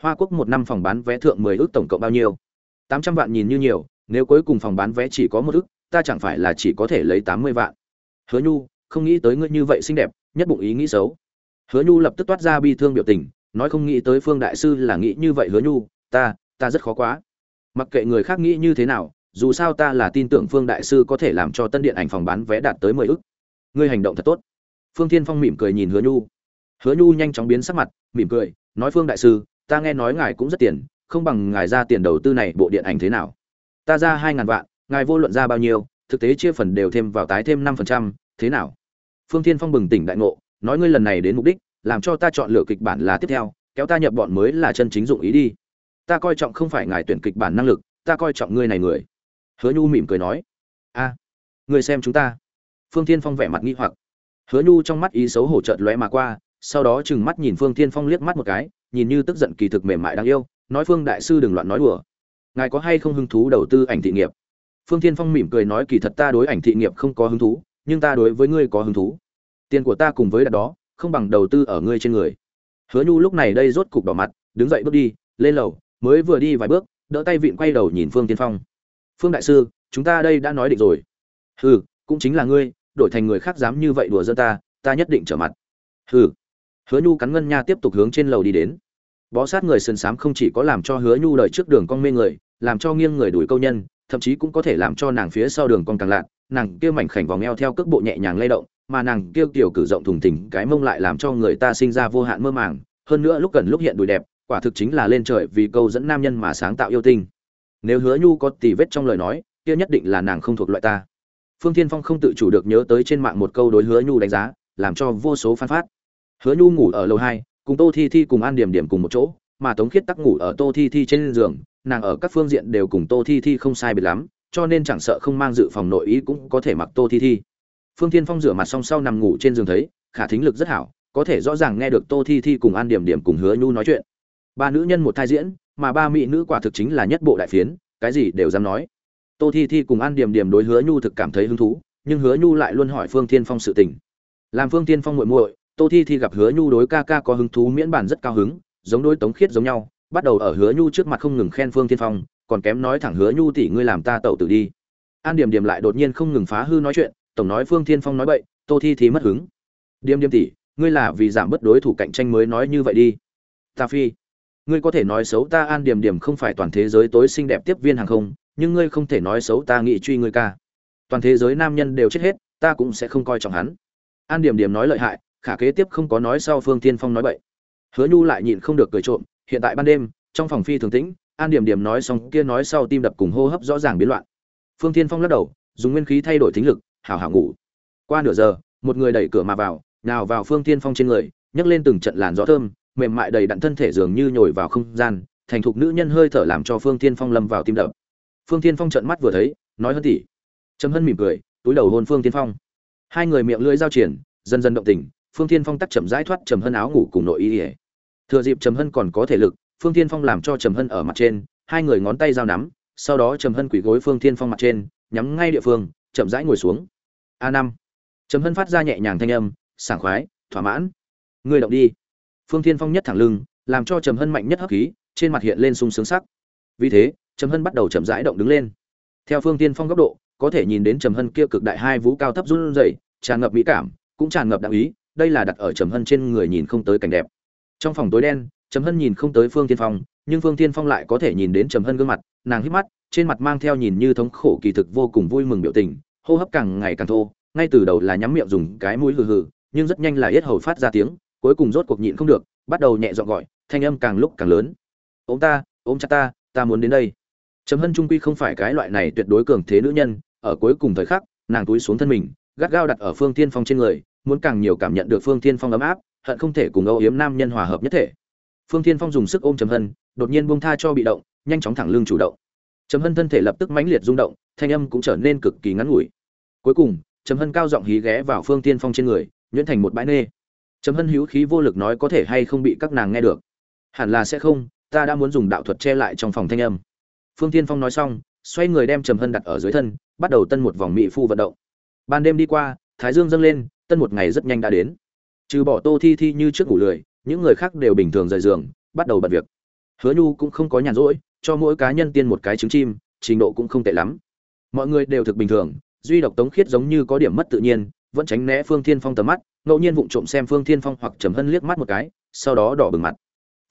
Hoa quốc một năm phòng bán vé thượng mười ức tổng cộng bao nhiêu? Tám trăm vạn nhìn như nhiều, nếu cuối cùng phòng bán vé chỉ có một ức ta chẳng phải là chỉ có thể lấy tám mươi vạn. Hứa nhu, không nghĩ tới ngươi như vậy xinh đẹp, nhất bụng ý nghĩ xấu. Hứa nhu lập tức toát ra bi thương biểu tình, nói không nghĩ tới phương đại sư là nghĩ như vậy hứa nhu, ta ta rất khó quá. Mặc kệ người khác nghĩ như thế nào, dù sao ta là tin tưởng phương đại sư có thể làm cho tân điện ảnh phòng bán vé đạt tới mười ức. Ngươi hành động thật tốt. Phương thiên phong mỉm cười nhìn hứa nhu. Hứa nhu nhanh chóng biến sắc mặt, mỉm cười, nói phương đại sư, ta nghe nói ngài cũng rất tiền, không bằng ngài ra tiền đầu tư này bộ điện ảnh thế nào? Ta ra hai ngàn vạn ngài vô luận ra bao nhiêu thực tế chia phần đều thêm vào tái thêm năm phần trăm thế nào? Phương thiên phong bừng tỉnh đại ngộ nói ngươi lần này đến mục đích làm cho ta chọn lựa kịch bản là tiếp theo kéo ta nhập bọn mới là chân chính dụng ý đi. Ta coi trọng không phải ngài tuyển kịch bản năng lực ta coi trọng ngươi này người. Hứa nhu mỉm cười nói. A à, ngươi xem chúng ta. Phương thiên phong vẻ mặt nghi hoặc. Hứa nhu trong mắt ý xấu hổ chợt lóe mà qua sau đó chừng mắt nhìn phương thiên phong liếc mắt một cái nhìn như tức giận kỳ thực mềm mại đáng yêu nói phương đại sư đừng loạn nói đùa. Ngài có hay không hứng thú đầu tư ảnh thị nghiệp? Phương thiên phong mỉm cười nói kỳ thật ta đối ảnh thị nghiệp không có hứng thú, nhưng ta đối với ngươi có hứng thú. Tiền của ta cùng với đặt đó, không bằng đầu tư ở ngươi trên người. Hứa nhu lúc này đây rốt cục đỏ mặt, đứng dậy bước đi, lên lầu, mới vừa đi vài bước, đỡ tay vịn quay đầu nhìn phương tiên phong. Phương đại sư, chúng ta đây đã nói định rồi. Hừ, cũng chính là ngươi, đổi thành người khác dám như vậy đùa giỡn ta ta nhất định trở mặt. Hừ. Hứa nhu cắn ngân nha tiếp tục hướng trên lầu đi đến. Bó sát người sườn xám không chỉ có làm cho hứa nhu đợi trước đường con mê người, làm cho nghiêng người đuổi câu nhân thậm chí cũng có thể làm cho nàng phía sau đường con càng lạ, nàng kia mảnh khảnh vòng eo theo cước bộ nhẹ nhàng lay động, mà nàng kia kiểu cử rộng thùng thình cái mông lại làm cho người ta sinh ra vô hạn mơ màng, hơn nữa lúc gần lúc hiện đùi đẹp, quả thực chính là lên trời vì câu dẫn nam nhân mà sáng tạo yêu tinh. Nếu hứa nhu có tì vết trong lời nói, kia nhất định là nàng không thuộc loại ta. Phương thiên phong không tự chủ được nhớ tới trên mạng một câu đối hứa nhu đánh giá, làm cho vô số phan phát. Hứa nhu ngủ ở lầu hai, cùng tô thi thi cùng an điểm điểm cùng một chỗ, mà tống khiết tắc ngủ ở tô thi thi trên giường nàng ở các phương diện đều cùng tô thi thi không sai biệt lắm, cho nên chẳng sợ không mang dự phòng nội ý cũng có thể mặc tô thi thi. Phương thiên phong rửa mặt xong sau nằm ngủ trên giường thấy, khả thính lực rất hảo, có thể rõ ràng nghe được tô thi thi cùng an điểm điểm cùng hứa nhu nói chuyện. Ba nữ nhân một thai diễn, mà ba mỹ nữ quả thực chính là nhất bộ đại phiến, cái gì đều dám nói. Tô thi thi cùng an điểm điểm đối hứa nhu thực cảm thấy hứng thú, nhưng hứa nhu lại luôn hỏi phương thiên phong sự tình. Làm phương thiên phong muội muội, tô thi thi gặp hứa nhu đối ca ca có hứng thú miễn bản rất cao hứng, giống đối tống khiết giống nhau bắt đầu ở hứa nhu trước mặt không ngừng khen phương thiên phong, còn kém nói thẳng hứa nhu tỷ ngươi làm ta tẩu tử đi. An điểm điểm lại đột nhiên không ngừng phá hư nói chuyện, tổng nói phương thiên phong nói bậy, tô thi thì mất hứng. Điềm điềm tỷ, ngươi là vì giảm bớt đối thủ cạnh tranh mới nói như vậy đi. Ta phi, ngươi có thể nói xấu ta, an điểm điểm không phải toàn thế giới tối xinh đẹp tiếp viên hàng không, nhưng ngươi không thể nói xấu ta nghị truy ngươi ca. Toàn thế giới nam nhân đều chết hết, ta cũng sẽ không coi trọng hắn. An điểm điểm nói lợi hại, khả kế tiếp không có nói sau phương tiên phong nói bậy. Hứa nhu lại nhịn không được cười trộm hiện tại ban đêm, trong phòng phi thường tĩnh, an điểm điểm nói xong kia nói sau tim đập cùng hô hấp rõ ràng biến loạn. Phương Thiên phong lắc đầu, dùng nguyên khí thay đổi thính lực hào hào ngủ. Qua nửa giờ, một người đẩy cửa mà vào, nào vào phương Thiên phong trên người, nhấc lên từng trận làn gió thơm, mềm mại đầy đặn thân thể dường như nhồi vào không gian, thành thục nữ nhân hơi thở làm cho phương Thiên phong lâm vào tim đập. Phương Thiên phong trợn mắt vừa thấy, nói hơn tỉ. Trầm hân mỉm cười, túi đầu hôn phương Thiên phong. Hai người miệng lưỡi giao triển, dần dần động tình, phương Thiên phong tắt chậm rãi thoát trầm hân áo ngủ cùng nội y thừa dịp trầm hân còn có thể lực, phương tiên phong làm cho trầm hân ở mặt trên, hai người ngón tay giao nắm, sau đó trầm hân quỳ gối phương tiên phong mặt trên, nhắm ngay địa phương, chậm rãi ngồi xuống. A năm. Trầm hân phát ra nhẹ nhàng thanh âm, sảng khoái, thỏa mãn. Người động đi. Phương thiên phong nhất thẳng lưng, làm cho trầm hân mạnh nhất hấp khí, trên mặt hiện lên sung sướng sắc. Vì thế, trầm hân bắt đầu chậm rãi động đứng lên. Theo phương tiên phong góc độ, có thể nhìn đến trầm hân kia cực đại hai vú cao thấp run rẩy, tràn ngập mỹ cảm, cũng tràn ngập đạo ý, đây là đặt ở trầm hân trên người nhìn không tới cảnh đẹp trong phòng tối đen, trầm hân nhìn không tới phương tiên phong, nhưng phương tiên phong lại có thể nhìn đến trầm hân gương mặt, nàng hít mắt, trên mặt mang theo nhìn như thống khổ kỳ thực vô cùng vui mừng biểu tình, hô hấp càng ngày càng thô, ngay từ đầu là nhắm miệng dùng cái mũi hừ hừ, nhưng rất nhanh là yết hầu phát ra tiếng, cuối cùng rốt cuộc nhịn không được, bắt đầu nhẹ dọn gọi, thanh âm càng lúc càng lớn. Ôm ta, ôm chặt ta ta muốn đến đây. Trầm hân trung quy không phải cái loại này tuyệt đối cường thế nữ nhân, ở cuối cùng thời khắc, nàng túi xuống thân mình, gắt gao đặt ở phương tiên phong trên người, muốn càng nhiều cảm nhận được phương tiên phong ấm áp hận không thể cùng âu yếm nam nhân hòa hợp nhất thể. Phương Thiên phong dùng sức ôm trầm hân, đột nhiên buông tha cho bị động, nhanh chóng thẳng lưng chủ động. Trầm hân thân thể lập tức mãnh liệt rung động, thanh âm cũng trở nên cực kỳ ngắn ngủi. Cuối cùng, trầm hân cao giọng hí ghé vào phương tiên phong trên người, nhuyễn thành một bãi nê. Trầm hân hữu khí vô lực nói có thể hay không bị các nàng nghe được. Hẳn là sẽ không, ta đã muốn dùng đạo thuật che lại trong phòng thanh âm. Phương tiên phong nói xong, xoay người đem trầm hân đặt ở dưới thân, bắt đầu tân một vòng mỹ phu vận động. Ban đêm đi qua, thái dương dâng lên, tân một ngày rất nhanh đã đến trừ bỏ tô thi thi như trước ngủ lười, những người khác đều bình thường rời giường, bắt đầu bật việc. Hứa nhu cũng không có nhàn rỗi, cho mỗi cá nhân tiên một cái trứng chim, trình độ cũng không tệ lắm. Mọi người đều thực bình thường, duy độc tống khiết giống như có điểm mất tự nhiên, vẫn tránh né phương thiên phong tầm mắt, ngẫu nhiên vụng trộm xem phương thiên phong hoặc trầm hân liếc mắt một cái, sau đó đỏ bừng mặt.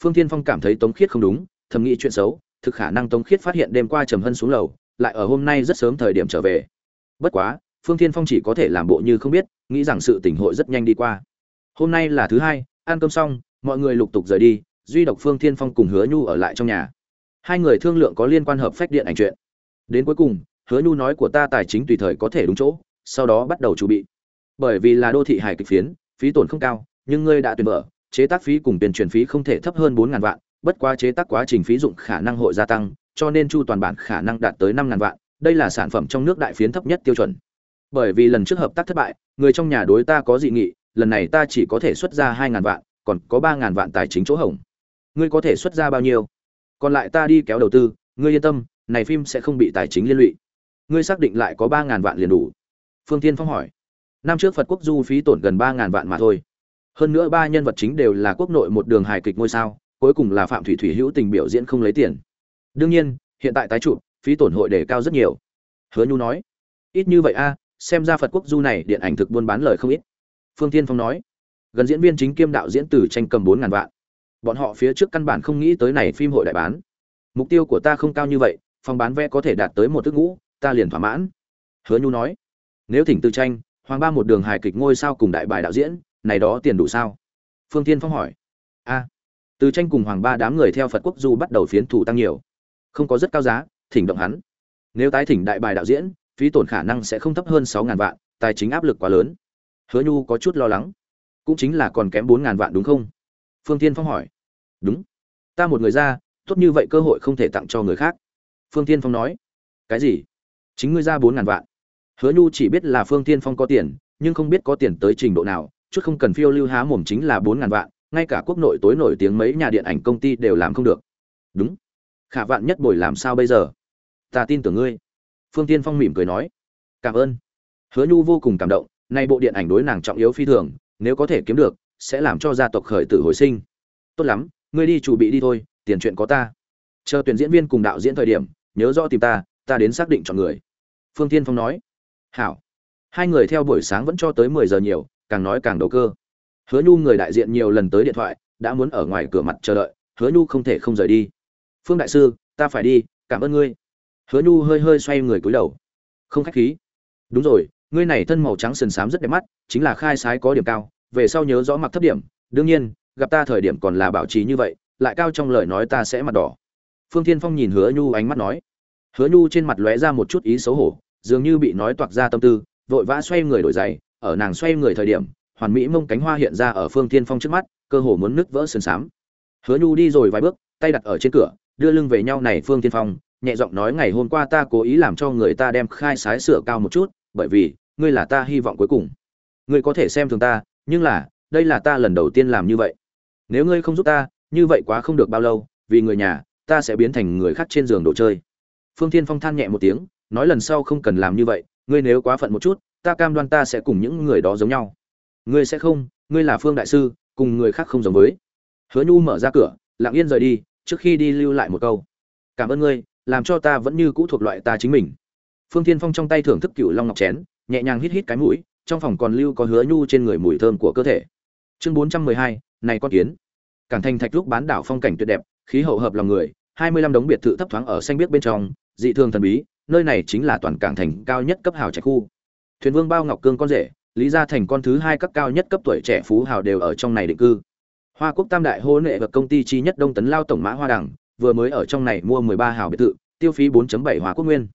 Phương thiên phong cảm thấy tống khiết không đúng, thầm nghĩ chuyện xấu, thực khả năng tống khiết phát hiện đêm qua trầm hân xuống lầu, lại ở hôm nay rất sớm thời điểm trở về. Bất quá, phương thiên phong chỉ có thể làm bộ như không biết, nghĩ rằng sự tỉnh hội rất nhanh đi qua hôm nay là thứ hai, ăn cơm xong, mọi người lục tục rời đi, duy độc phương thiên phong cùng hứa nhu ở lại trong nhà. Hai người thương lượng có liên quan hợp phách điện ảnh chuyện. Đến cuối cùng, hứa nhu nói của ta tài chính tùy thời có thể đúng chỗ, sau đó bắt đầu chuẩn bị. Bởi vì là đô thị hải kịch phiến, phí tổn không cao, nhưng ngươi đã tuyển mở chế tác phí cùng tiền truyền phí không thể thấp hơn bốn ngàn vạn, bất quá chế tác quá trình phí dụng khả năng hội gia tăng, cho nên chu toàn bản khả năng đạt tới năm ngàn vạn, đây là sản phẩm trong nước đại phiến thấp nhất tiêu chuẩn. Bởi vì lần trước hợp tác thất bại, người trong nhà đối ta có dị nghị lần này ta chỉ có thể xuất ra hai ngàn vạn, còn có ba ngàn vạn tài chính chỗ hỏng ngươi có thể xuất ra bao nhiêu? Còn lại ta đi kéo đầu tư, ngươi yên tâm, này phim sẽ không bị tài chính liên lụy. Ngươi xác định lại có ba ngàn vạn liền đủ. Phương tiên phong hỏi. Năm trước phật quốc du phí tổn gần ba ngàn vạn mà thôi. Hơn nữa ba nhân vật chính đều là quốc nội một đường hài kịch ngôi sao, cuối cùng là phạm thủy thủy hữu tình biểu diễn không lấy tiền. Đương nhiên, hiện tại tái trụ, phí tổn hội đề cao rất nhiều. Hứa nhu nói. Ít như vậy a, xem ra phật quốc du này điện ảnh thực buôn bán lời không ít phương tiên phong nói, gần diễn viên chính kiêm đạo diễn từ tranh cầm bốn ngàn vạn. Bọn họ phía trước căn bản không nghĩ tới này phim hội đại bán. Mục tiêu của ta không cao như vậy, phòng bán vé có thể đạt tới một thức ngũ, ta liền thỏa mãn. Hứa nhu nói, nếu thỉnh từ tranh, hoàng ba một đường hài kịch ngôi sao cùng đại bài đạo diễn, này đó tiền đủ sao? Phương tiên phong hỏi, a từ tranh cùng hoàng ba đám người theo phật quốc du bắt đầu phiến thủ tăng nhiều. Không có rất cao giá, thỉnh động hắn. Nếu tái thỉnh đại bài đạo diễn, phí tổn khả năng sẽ không thấp hơn sáu ngàn vạn, tài chính áp lực quá lớn hứa nhu có chút lo lắng. Cũng chính là còn kém bốn ngàn vạn đúng không? Phương tiên phong hỏi. Đúng. Ta một người ra, tốt như vậy cơ hội không thể tặng cho người khác. Phương tiên phong nói. Cái gì? Chính ngươi ra bốn ngàn vạn. Hứa nhu chỉ biết là phương tiên phong có tiền, nhưng không biết có tiền tới trình độ nào, chút không cần phiêu lưu há mồm chính là bốn ngàn vạn, ngay cả quốc nội tối nổi tiếng mấy nhà điện ảnh công ty đều làm không được. Đúng. Khả vạn nhất bồi làm sao bây giờ? Ta tin tưởng ngươi. Phương tiên phong mỉm cười nói. Cảm ơn. Hứa nhu vô cùng cảm động nay bộ điện ảnh đối nàng trọng yếu phi thường, nếu có thể kiếm được, sẽ làm cho gia tộc khởi tử hồi sinh. Tốt lắm, ngươi đi chủ bị đi thôi, tiền chuyện có ta. Chờ tuyển diễn viên cùng đạo diễn thời điểm, nhớ rõ tìm ta ta đến xác định chọn người. Phương tiên phong nói. Hảo. Hai người theo buổi sáng vẫn cho tới mười giờ nhiều, càng nói càng đầu cơ. Hứa nhu người đại diện nhiều lần tới điện thoại, đã muốn ở ngoài cửa mặt chờ đợi, hứa nhu không thể không rời đi. Phương đại sư, ta phải đi, cảm ơn ngươi. Hứa nhu hơi hơi xoay người cúi đầu. Không khách khí. Đúng rồi ngươi này thân màu trắng sần sám rất đẹp mắt, chính là khai sái có điểm cao, về sau nhớ rõ mặc thấp điểm. Đương nhiên, gặp ta thời điểm còn là bảo trì như vậy, lại cao trong lời nói ta sẽ mặt đỏ. Phương thiên phong nhìn hứa nhu ánh mắt nói. Hứa nhu trên mặt lóe ra một chút ý xấu hổ, dường như bị nói toạc ra tâm tư, vội vã xoay người đổi giày, ở nàng xoay người thời điểm, hoàn mỹ mông cánh hoa hiện ra ở phương thiên phong trước mắt, cơ hồ muốn nứt vỡ sườn xám. Hứa nhu đi rồi vài bước, tay đặt ở trên cửa, đưa lưng về nhau này phương thiên phong, nhẹ giọng nói ngày hôm qua ta cố ý làm cho người ta đem khai sái sửa cao một chút, bởi vì ngươi là ta hy vọng cuối cùng. Ngươi có thể xem thường ta, nhưng là, đây là ta lần đầu tiên làm như vậy. Nếu ngươi không giúp ta, như vậy quá không được bao lâu, vì người nhà, ta sẽ biến thành người khác trên giường đồ chơi. Phương thiên phong than nhẹ một tiếng, nói lần sau không cần làm như vậy, ngươi nếu quá phận một chút, ta cam đoan ta sẽ cùng những người đó giống nhau. Ngươi sẽ không, ngươi là phương đại sư, cùng người khác không giống với. Hứa nhu mở ra cửa, lặng yên rời đi, trước khi đi lưu lại một câu. Cảm ơn ngươi, làm cho ta vẫn như cũ thuộc loại ta chính mình. Phương thiên phong trong tay thưởng thức cựu long ngọc chén nhẹ nhàng hít hít cái mũi, trong phòng còn lưu có hứa nhu trên người mùi thơm của cơ thể. Chương bốn trăm mười hai, này con kiến. Cảng thành thạch lúc bán đảo phong cảnh tuyệt đẹp, khí hậu hợp lòng người, hai mươi lăm đống biệt thự thấp thoáng ở xanh biếc bên trong, dị thường thần bí, nơi này chính là toàn cảng thành cao nhất cấp hào trạch khu. Thuyền vương bao ngọc cương con rể, lý gia thành con thứ hai cấp cao nhất cấp tuổi trẻ phú hào đều ở trong này định cư. Hoa quốc tam đại hô nệ và công ty chi nhất đông tấn lao tổng mã hoa đẳng, vừa mới ở trong này mua mười ba hào biệt thự, tiêu phí 4.7 hóa quốc nguyên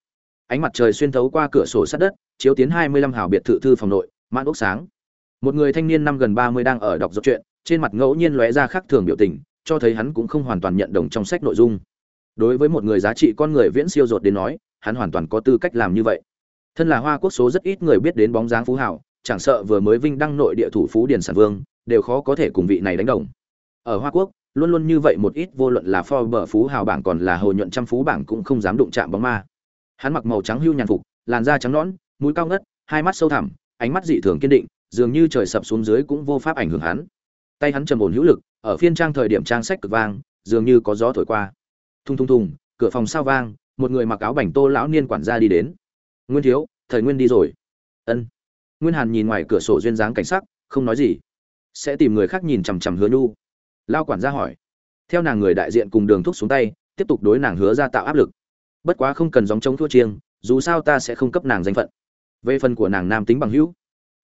ánh mặt trời xuyên thấu qua cửa sổ sắt đất, chiếu tiến 25 hào biệt thự thư phòng nội, mãn ốc sáng. Một người thanh niên năm gần 30 đang ở đọc dọc chuyện, trên mặt ngẫu nhiên lóe ra khác thường biểu tình, cho thấy hắn cũng không hoàn toàn nhận đồng trong sách nội dung. Đối với một người giá trị con người viễn siêu ruột đến nói, hắn hoàn toàn có tư cách làm như vậy. Thân là hoa quốc số rất ít người biết đến bóng dáng phú hảo chẳng sợ vừa mới vinh đăng nội địa thủ phú điền sản vương, đều khó có thể cùng vị này đánh đồng. Ở hoa quốc, luôn luôn như vậy một ít vô luận là Forbes phú hào bảng còn là hồ nhuận trăm phú bảng cũng không dám đụng chạm bóng ma. Hắn mặc màu trắng hưu nhàn phục, làn da trắng nõn, mũi cao ngất, hai mắt sâu thẳm, ánh mắt dị thường kiên định, dường như trời sập xuống dưới cũng vô pháp ảnh hưởng hắn. Tay hắn trầm ổn hữu lực, ở phiên trang thời điểm trang sách cực vang, dường như có gió thổi qua. Thung thung thùng cửa phòng sao vang một người mặc áo bảnh tô lão niên quản gia đi đến. Nguyên thiếu thời nguyên đi rồi. Ân. Nguyên hàn nhìn ngoài cửa sổ duyên dáng cảnh sắc không nói gì. Sẽ tìm người khác nhìn chằm chằm hứa nhu. Lao quản gia hỏi. Theo nàng người đại diện cùng đường thúc xuống tay tiếp tục đối nàng hứa ra tạo áp lực bất quá không cần dòng chống thua chiêng, dù sao ta sẽ không cấp nàng danh phận. Về phần của nàng nam tính bằng hữu,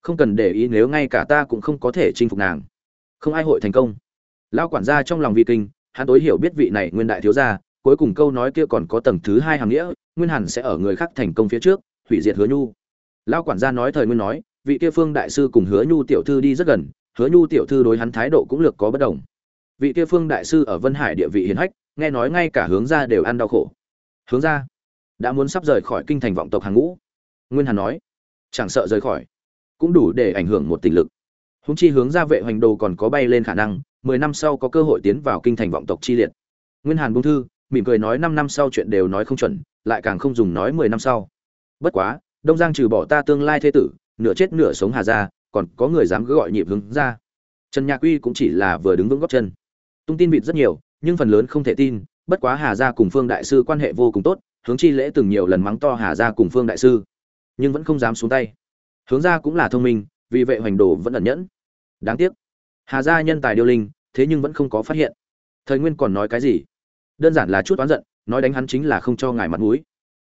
không cần để ý nếu ngay cả ta cũng không có thể chinh phục nàng. Không ai hội thành công. Lao quản gia trong lòng vi kinh, hắn tối hiểu biết vị này nguyên đại thiếu gia, cuối cùng câu nói kia còn có tầng thứ hai hàng nghĩa, nguyên hẳn sẽ ở người khác thành công phía trước, hủy diệt hứa nhu. Lao quản gia nói thời nguyên nói, vị kia phương đại sư cùng hứa nhu tiểu thư đi rất gần, hứa nhu tiểu thư đối hắn thái độ cũng lược có bất đồng. Vị kia phương đại sư ở vân hải địa vị hiền hách, nghe nói ngay cả hướng gia đều ăn đau khổ hướng gia đã muốn sắp rời khỏi kinh thành vọng tộc hàng ngũ. Nguyên hàn nói. Chẳng sợ rời khỏi, cũng đủ để ảnh hưởng một tình lực. Húng chi hướng gia vệ hoành đồ còn có bay lên khả năng, mười năm sau có cơ hội tiến vào kinh thành vọng tộc chi liệt. Nguyên hàn bung thư, mỉm cười nói năm năm sau chuyện đều nói không chuẩn, lại càng không dùng nói mười năm sau. Bất quá, đông giang trừ bỏ ta tương lai thế tử, nửa chết nửa sống hà ra còn có người dám cứ gọi nhịp hướng ra. Trần nhạc uy cũng chỉ là vừa đứng vững góc chân. Tung tin vịt rất nhiều, nhưng phần lớn không thể tin bất quá hà gia cùng phương đại sư quan hệ vô cùng tốt, hướng chi lễ từng nhiều lần mắng to hà gia cùng phương đại sư, nhưng vẫn không dám xuống tay. Hướng gia cũng là thông minh, vì vậy hoành đồ vẫn ẩn nhẫn. Đáng tiếc, hà gia nhân tài điêu linh, thế nhưng vẫn không có phát hiện. Thời nguyên còn nói cái gì? Đơn giản là chút oán giận, nói đánh hắn chính là không cho ngài mặt mũi.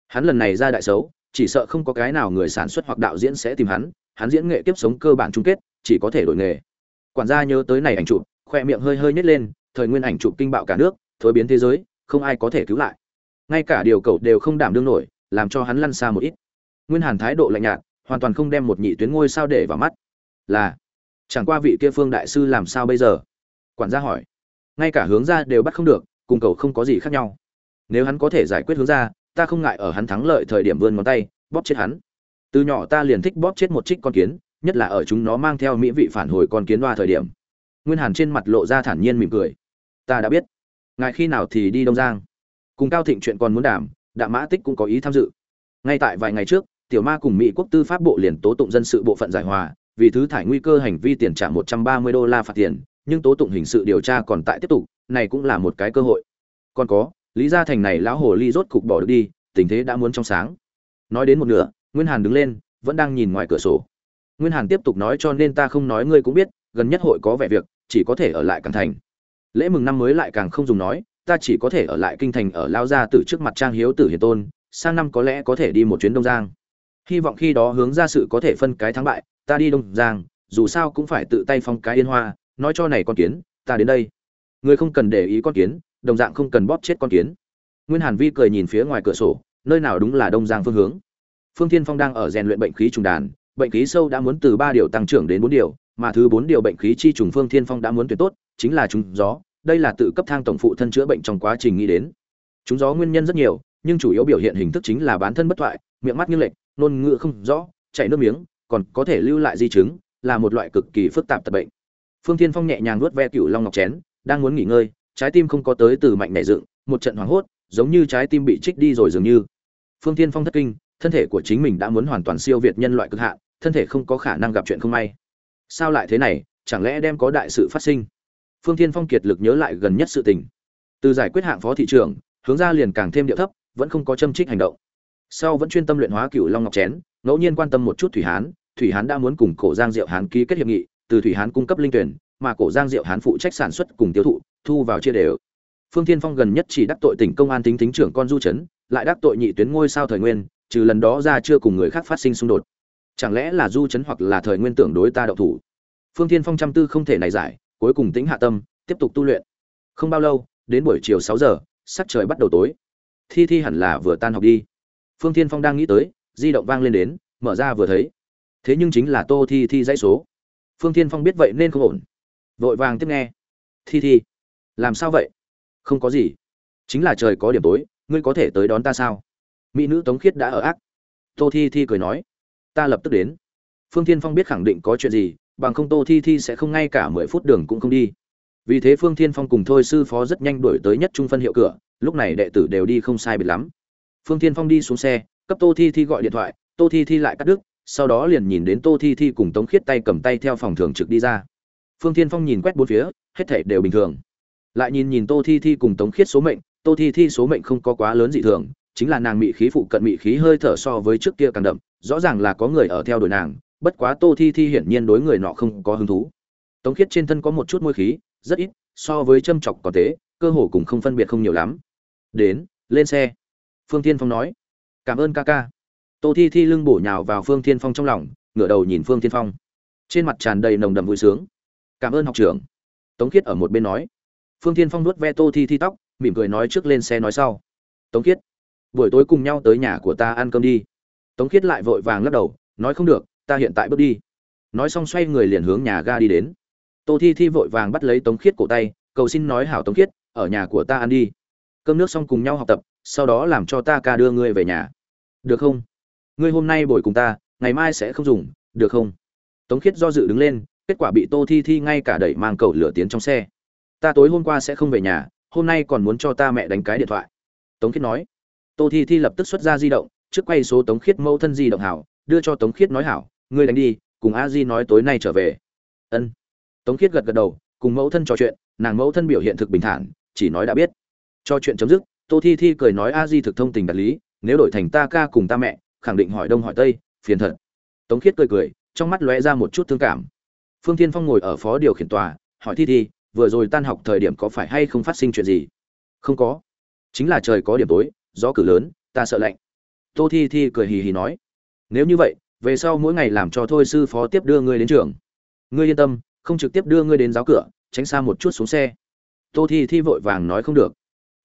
Hắn lần này ra đại xấu, chỉ sợ không có cái nào người sản xuất hoặc đạo diễn sẽ tìm hắn hắn diễn nghệ tiếp sống cơ bản chung kết, chỉ có thể đổi nghề. Quản gia nhớ tới này ảnh chụp, khoe miệng hơi hơi nhếch lên, thời nguyên ảnh chụp kinh bạo cả nước thối biến thế giới, không ai có thể cứu lại. Ngay cả điều cầu đều không đảm đương nổi, làm cho hắn lăn xa một ít. Nguyên hàn thái độ lạnh nhạt, hoàn toàn không đem một nhị tuyến ngôi sao để vào mắt. Là, chẳng qua vị kia phương đại sư làm sao bây giờ? Quản gia hỏi. Ngay cả hướng ra đều bắt không được, cùng cầu không có gì khác nhau. Nếu hắn có thể giải quyết hướng ra ta không ngại ở hắn thắng lợi thời điểm vươn ngón tay, bóp chết hắn. Từ nhỏ ta liền thích bóp chết một trích con kiến, nhất là ở chúng nó mang theo mỹ vị phản hồi con kiến đoa thời điểm. Nguyên hàn trên mặt lộ ra thản nhiên mỉm cười. Ta đã biết ngài khi nào thì đi đông giang? Cùng cao thịnh chuyện còn muốn đảm đạm mã tích cũng có ý tham dự. Ngay tại vài ngày trước, tiểu ma cùng mỹ quốc tư pháp bộ liền tố tụng dân sự bộ phận giải hòa, vì thứ thải nguy cơ hành vi tiền trả 130 đô la phạt tiền, nhưng tố tụng hình sự điều tra còn tại tiếp tục, này cũng là một cái cơ hội. Còn có, lý gia thành này lão hồ ly rốt cục bỏ được đi, tình thế đã muốn trong sáng. Nói đến một nửa, nguyên hàn đứng lên, vẫn đang nhìn ngoài cửa sổ. Nguyên hàn tiếp tục nói cho nên ta không nói ngươi cũng biết, gần nhất hội có vẻ việc, chỉ có thể ở lại càng thành lễ mừng năm mới lại càng không dùng nói, ta chỉ có thể ở lại kinh thành ở lao gia tử trước mặt trang hiếu tử hiền tôn, sang năm có lẽ có thể đi một chuyến đông giang. Hy vọng khi đó hướng ra sự có thể phân cái thắng bại, ta đi đông giang, dù sao cũng phải tự tay phong cái yên hoa, nói cho này con kiến, ta đến đây. Người không cần để ý con kiến, đồng dạng không cần bóp chết con kiến. Nguyên hàn vi cười nhìn phía ngoài cửa sổ, nơi nào đúng là đông giang phương hướng. Phương thiên phong đang ở rèn luyện bệnh khí trùng đàn, bệnh khí sâu đã muốn từ ba điều tăng trưởng đến bốn điều, mà thứ bốn điều bệnh khí chi trùng phương thiên phong đã muốn tuyệt tốt chính là chúng gió, đây là tự cấp thang tổng phụ thân chữa bệnh trong quá trình nghĩ đến. Chúng gió nguyên nhân rất nhiều, nhưng chủ yếu biểu hiện hình thức chính là bán thân bất thoại, miệng mắt như lệch nôn ngựa không rõ, chảy nước miếng, còn có thể lưu lại di chứng, là một loại cực kỳ phức tạp tật bệnh. Phương thiên phong nhẹ nhàng nuốt ve cựu long ngọc chén, đang muốn nghỉ ngơi, trái tim không có tới từ mạnh nảy dựng, một trận hoảng hốt, giống như trái tim bị trích đi rồi dường như. Phương thiên phong thất kinh, thân thể của chính mình đã muốn hoàn toàn siêu việt nhân loại cực hạn, thân thể không có khả năng gặp chuyện không may. Sao lại thế này, chẳng lẽ đem có đại sự phát sinh? Phương thiên phong kiệt lực nhớ lại gần nhất sự tình. Từ giải quyết hạng phó thị trưởng, hướng ra liền càng thêm điệu thấp, vẫn không có châm trích hành động. Sau vẫn chuyên tâm luyện hóa cựu long ngọc chén, ngẫu nhiên quan tâm một chút thủy hán thủy hán đã muốn cùng cổ giang diệu hán ký kết hiệp nghị, từ thủy hán cung cấp linh tuyển, mà cổ giang diệu hán phụ trách sản xuất cùng tiêu thụ, thu vào chia đều. Phương thiên phong gần nhất chỉ đắc tội tỉnh công an tính tính trưởng con du trấn, lại đắc tội nhị tuyến ngôi sao thời nguyên, trừ lần đó ra chưa cùng người khác phát sinh xung đột. Chẳng lẽ là du trấn hoặc là thời nguyên tưởng đối ta đậu thủ? Phương thiên phong trăm tư không thể này giải cuối cùng tĩnh hạ tâm, tiếp tục tu luyện. Không bao lâu, đến buổi chiều sáu giờ, sắc trời bắt đầu tối. Thi thi hẳn là vừa tan học đi. Phương thiên phong đang nghĩ tới, di động vang lên đến, mở ra vừa thấy. Thế nhưng chính là tô thi thi dãy số. Phương thiên phong biết vậy nên không ổn. Vội vàng tiếp nghe. Thi thi, làm sao vậy? Không có gì. Chính là trời có điểm tối, ngươi có thể tới đón ta sao? Mỹ nữ tống khiết đã ở ác. Tô thi thi cười nói. Ta lập tức đến. Phương thiên phong biết khẳng định có chuyện gì bằng không tô thi thi sẽ không ngay cả mười phút đường cũng không đi. Vì thế phương thiên phong cùng thôi sư phó rất nhanh đuổi tới nhất trung phân hiệu cửa, lúc này đệ tử đều đi không sai biệt lắm. Phương thiên phong đi xuống xe, cấp tô thi thi gọi điện thoại, tô thi thi lại cắt đứt, sau đó liền nhìn đến tô thi thi cùng tống khiết tay cầm tay theo phòng thường trực đi ra. Phương thiên phong nhìn quét bốn phía, hết thảy đều bình thường. Lại nhìn nhìn tô thi thi cùng tống khiết số mệnh, tô thi thi số mệnh không có quá lớn dị thường, chính là nàng mị khí phụ cận mị khí hơi thở so với trước kia càng đậm, rõ ràng là có người ở theo đuổi nàng bất quá tô thi thi hiển nhiên đối người nọ không có hứng thú. Tống khiết trên thân có một chút môi khí, rất ít, so với châm chọc có thế cơ hồ cùng không phân biệt không nhiều lắm. Đến, lên xe. Phương thiên phong nói. Cảm ơn ca ca. Tô thi thi lưng bổ nhào vào phương thiên phong trong lòng, ngửa đầu nhìn phương thiên phong. Trên mặt tràn đầy nồng đậm vui sướng. Cảm ơn học trưởng. Tống khiết ở một bên nói. Phương thiên phong nuốt ve tô thi thi tóc, mỉm cười nói trước lên xe nói sau. Tống khiết, buổi tối cùng nhau tới nhà của ta ăn cơm đi. Tống khiết lại vội vàng lắc đầu, nói không được ta hiện tại bước đi. Nói xong xoay người liền hướng nhà ga đi đến. Tô thi thi vội vàng bắt lấy tống khiết cổ tay, cầu xin nói hảo tống khiết, ở nhà của ta ăn đi. Cơm nước xong cùng nhau học tập, sau đó làm cho ta ca đưa ngươi về nhà. Được không? Ngươi hôm nay bồi cùng ta, ngày mai sẽ không dùng, được không? Tống khiết do dự đứng lên, kết quả bị tô thi thi ngay cả đẩy mang cầu lửa tiến trong xe. Ta tối hôm qua sẽ không về nhà, hôm nay còn muốn cho ta mẹ đánh cái điện thoại. Tống khiết nói. Tô thi thi lập tức xuất ra di động, trước quay số tống khiết mẫu thân di động hảo, đưa cho tống khiết nói hảo ngươi đánh đi, cùng a di nói tối nay trở về. Ân. Tống khiết gật gật đầu, cùng mẫu thân trò chuyện, nàng mẫu thân biểu hiện thực bình thản, chỉ nói đã biết. Cho chuyện chấm dứt, tô thi thi cười nói a di thực thông tình đạt lý, nếu đổi thành ta ca cùng ta mẹ, khẳng định hỏi đông hỏi tây, phiền thật. Tống khiết cười cười, trong mắt lóe ra một chút thương cảm. Phương thiên phong ngồi ở phó điều khiển tòa, hỏi thi thi, vừa rồi tan học thời điểm có phải hay không phát sinh chuyện gì? Không có. Chính là trời có điểm tối, gió cử lớn, ta sợ lạnh. Tô thi thi cười hì hì nói. Nếu như vậy về sau mỗi ngày làm cho thôi sư phó tiếp đưa ngươi đến trường. Ngươi yên tâm không trực tiếp đưa ngươi đến giáo cửa tránh xa một chút xuống xe. Tô thi thi vội vàng nói không được.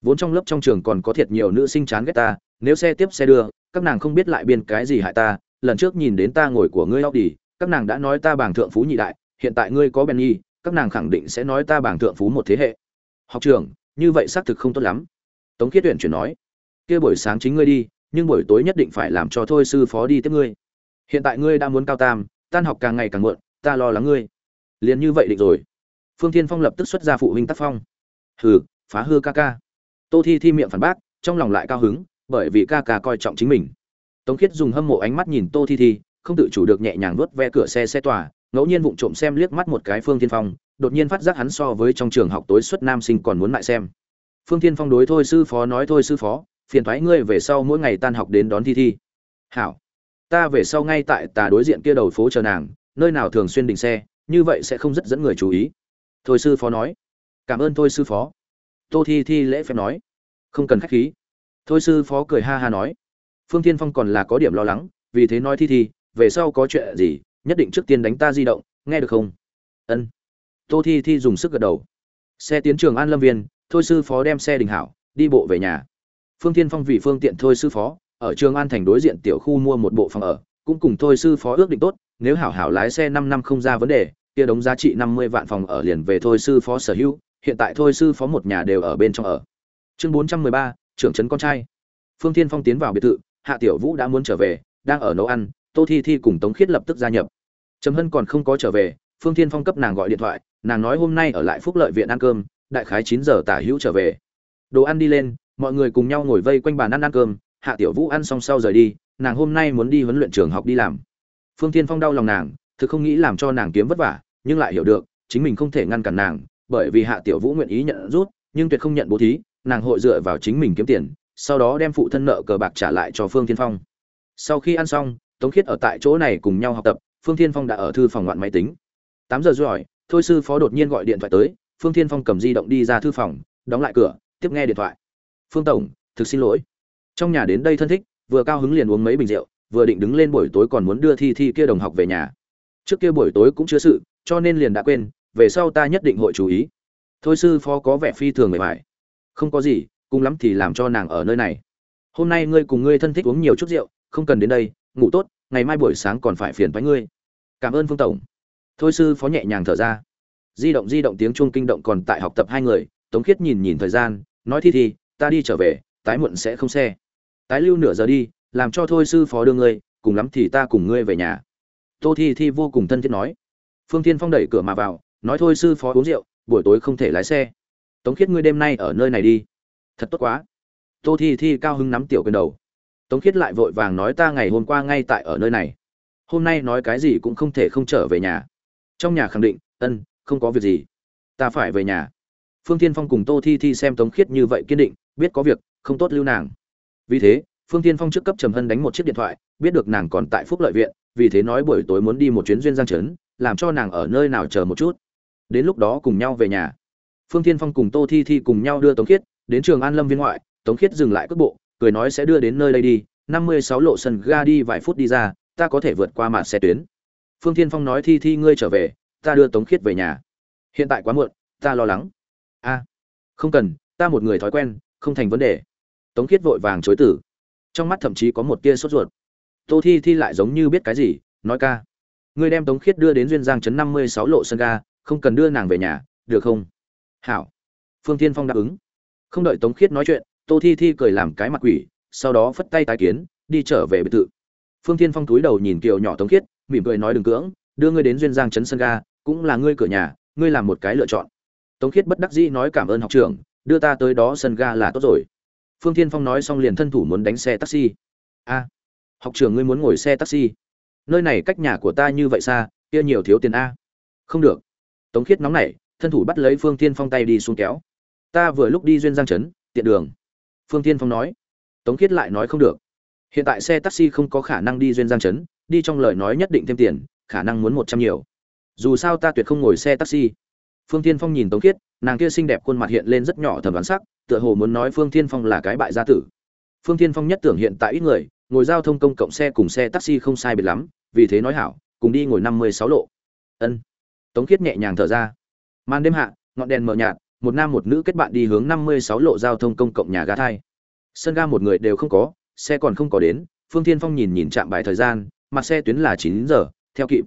Vốn trong lớp trong trường còn có thiệt nhiều nữ sinh chán ghét ta nếu xe tiếp xe đưa các nàng không biết lại biên cái gì hại ta lần trước nhìn đến ta ngồi của ngươi Audi, các nàng đã nói ta bảng thượng phú nhị đại hiện tại ngươi có Benny, các nàng khẳng định sẽ nói ta bảng thượng phú một thế hệ. Học trường như vậy xác thực không tốt lắm. Tống khiết tuyển chuyển nói kia buổi sáng chính ngươi đi nhưng buổi tối nhất định phải làm cho thôi sư phó đi tiếp ngươi hiện tại ngươi đã muốn cao tam, tan học càng ngày càng muộn, ta lo lắng ngươi. Liền như vậy định rồi. Phương thiên phong lập tức xuất ra phụ huynh tác phong. Hừ, phá hư ca ca. Tô thi thi miệng phản bác, trong lòng lại cao hứng, bởi vì ca ca coi trọng chính mình. Tống khiết dùng hâm mộ ánh mắt nhìn tô thi thi, không tự chủ được nhẹ nhàng nuốt ve cửa xe xe tỏa ngẫu nhiên vụng trộm xem liếc mắt một cái phương thiên phong, đột nhiên phát giác hắn so với trong trường học tối xuất nam sinh còn muốn lại xem. Phương thiên phong đối thôi sư phó nói thôi sư phó, phiền thoái ngươi về sau mỗi ngày tan học đến đón thi thi. Hảo ta về sau ngay tại tà đối diện kia đầu phố chờ nàng, nơi nào thường xuyên đình xe, như vậy sẽ không rất dẫn người chú ý. Thôi sư phó nói. Cảm ơn thôi sư phó. Tô thi thi lễ phép nói. Không cần khách khí. Thôi sư phó cười ha ha nói. Phương tiên phong còn là có điểm lo lắng, vì thế nói thi thi, về sau có chuyện gì, nhất định trước tiên đánh ta di động, nghe được không? Ân. Tô thi thi dùng sức gật đầu. Xe tiến trường an lâm viên, thôi sư phó đem xe đình hảo, đi bộ về nhà. Phương tiên phong vì phương tiện thôi sư phó ở trường an thành đối diện tiểu khu mua một bộ phòng ở, cũng cùng thôi sư phó ước định tốt, nếu hảo hảo lái xe năm năm không ra vấn đề, kia đóng giá trị năm mươi vạn phòng ở liền về thôi sư phó sở hữu, hiện tại thôi sư phó một nhà đều ở bên trong ở. Chương bốn trăm mười ba, trưởng trấn con trai. Phương thiên phong tiến vào biệt thự, hạ tiểu vũ đã muốn trở về, đang ở nấu ăn, tô thi thi cùng tống khiết lập tức gia nhập. Trầm hân còn không có trở về, phương thiên phong cấp nàng gọi điện thoại, nàng nói hôm nay ở lại phúc lợi viện ăn cơm, đại khái chín giờ tả hữu trở về. Đồ ăn đi lên, mọi người cùng nhau ngồi vây quanh bàn ăn ăn cơm hạ tiểu vũ ăn xong sau rời đi, nàng hôm nay muốn đi huấn luyện trường học đi làm. Phương thiên phong đau lòng nàng, thực không nghĩ làm cho nàng kiếm vất vả, nhưng lại hiểu được, chính mình không thể ngăn cản nàng, bởi vì hạ tiểu vũ nguyện ý nhận rút, nhưng tuyệt không nhận bố thí, nàng hội dựa vào chính mình kiếm tiền, sau đó đem phụ thân nợ cờ bạc trả lại cho phương thiên phong. Sau khi ăn xong, tống khiết ở tại chỗ này cùng nhau học tập, phương thiên phong đã ở thư phòng ngoạn máy tính. Tám giờ rồi thôi sư phó đột nhiên gọi điện thoại tới, phương thiên phong cầm di động đi ra thư phòng, đóng lại cửa, tiếp nghe điện thoại. Phương tổng, thực xin lỗi trong nhà đến đây thân thích, vừa cao hứng liền uống mấy bình rượu, vừa định đứng lên buổi tối còn muốn đưa thi thi kia đồng học về nhà. Trước kia buổi tối cũng chưa sự, cho nên liền đã quên, về sau ta nhất định hội chú ý. Thôi sư phó có vẻ phi thường mệt mỏi. Không có gì, cùng lắm thì làm cho nàng ở nơi này. Hôm nay ngươi cùng ngươi thân thích uống nhiều chút rượu, không cần đến đây, ngủ tốt, ngày mai buổi sáng còn phải phiền với ngươi. Cảm ơn phương tổng. Thôi sư phó nhẹ nhàng thở ra. Di động di động tiếng chuông kinh động còn tại học tập hai người, tống khiết nhìn nhìn thời gian, nói thi thi, ta đi trở về, tái muộn sẽ không xe tái lưu nửa giờ đi, làm cho thôi sư phó đưa ngươi, cùng lắm thì ta cùng ngươi về nhà. Tô thi thi vô cùng thân thiết nói. Phương tiên phong đẩy cửa mà vào, nói thôi sư phó uống rượu, buổi tối không thể lái xe. Tống khiết ngươi đêm nay ở nơi này đi. Thật tốt quá. Tô thi thi cao hứng nắm tiểu quyền đầu. Tống khiết lại vội vàng nói ta ngày hôm qua ngay tại ở nơi này. Hôm nay nói cái gì cũng không thể không trở về nhà. Trong nhà khẳng định, ân, không có việc gì. Ta phải về nhà. Phương tiên phong cùng tô thi thi xem tống khiết như vậy kiên định, biết có việc, không tốt lưu nàng vì thế, phương tiên phong trước cấp trầm hân đánh một chiếc điện thoại, biết được nàng còn tại phúc lợi viện, vì thế nói buổi tối muốn đi một chuyến duyên giang trấn, làm cho nàng ở nơi nào chờ một chút. Đến lúc đó cùng nhau về nhà. Phương tiên phong cùng tô thi thi cùng nhau đưa tống khiết đến trường an lâm viên ngoại, tống khiết dừng lại cước bộ, cười nói sẽ đưa đến nơi đây đi, năm mươi sáu lộ sân ga đi vài phút đi ra, ta có thể vượt qua mạng xe tuyến. Phương tiên phong nói, thi thi, ngươi trở về, ta đưa tống khiết về nhà. Hiện tại quá muộn, ta lo lắng. A, không cần, ta một người thói quen, không thành vấn đề tống khiết vội vàng chối tử trong mắt thậm chí có một tia sốt ruột. Tô thi thi lại giống như biết cái gì, nói ca. Ngươi đem tống khiết đưa đến duyên giang chấn năm mươi sáu lộ sân ga, không cần đưa nàng về nhà, được không? Hảo. Phương tiên phong đáp ứng. Không đợi tống khiết nói chuyện, tô thi thi cười làm cái mặt quỷ, sau đó phất tay tái kiến, đi trở về biệt thự. Phương tiên phong túi đầu nhìn kiều nhỏ tống khiết, mỉm cười nói đừng cưỡng, đưa ngươi đến duyên giang chấn sân ga, cũng là ngươi cửa nhà, ngươi làm một cái lựa chọn. Tống khiết bất đắc dĩ nói cảm ơn học trưởng, đưa ta tới đó sân ga là tốt rồi phương Thiên phong nói xong liền thân thủ muốn đánh xe taxi. A, học trường ngươi muốn ngồi xe taxi? Nơi này cách nhà của ta như vậy xa, kia nhiều thiếu tiền a. Không được. Tống khiết nóng nảy, thân thủ bắt lấy phương Thiên phong tay đi xuống kéo. Ta vừa lúc đi duyên giang trấn, tiện đường. Phương Thiên phong nói. Tống khiết lại nói không được. Hiện tại xe taxi không có khả năng đi duyên giang trấn, đi trong lời nói nhất định thêm tiền, khả năng muốn một trăm nhiều. Dù sao ta tuyệt không ngồi xe taxi. Phương tiên phong nhìn tống khiết nàng kia xinh đẹp khuôn mặt hiện lên rất nhỏ thầm đoán sắc, tựa hồ muốn nói phương Thiên phong là cái bại gia tử. Phương Thiên phong nhất tưởng hiện tại ít người, ngồi giao thông công cộng xe cùng xe taxi không sai biệt lắm, vì thế nói hảo, cùng đi ngồi năm mươi sáu lộ ân. Tống khiết nhẹ nhàng thở ra. Màn đêm hạ, ngọn đèn mờ nhạt, một nam một nữ kết bạn đi hướng năm mươi sáu lộ giao thông công cộng nhà ga thai. Sân ga một người đều không có, xe còn không có đến, phương Thiên phong nhìn nhìn chạm bài thời gian, mặt xe tuyến là chín giờ, theo kịp.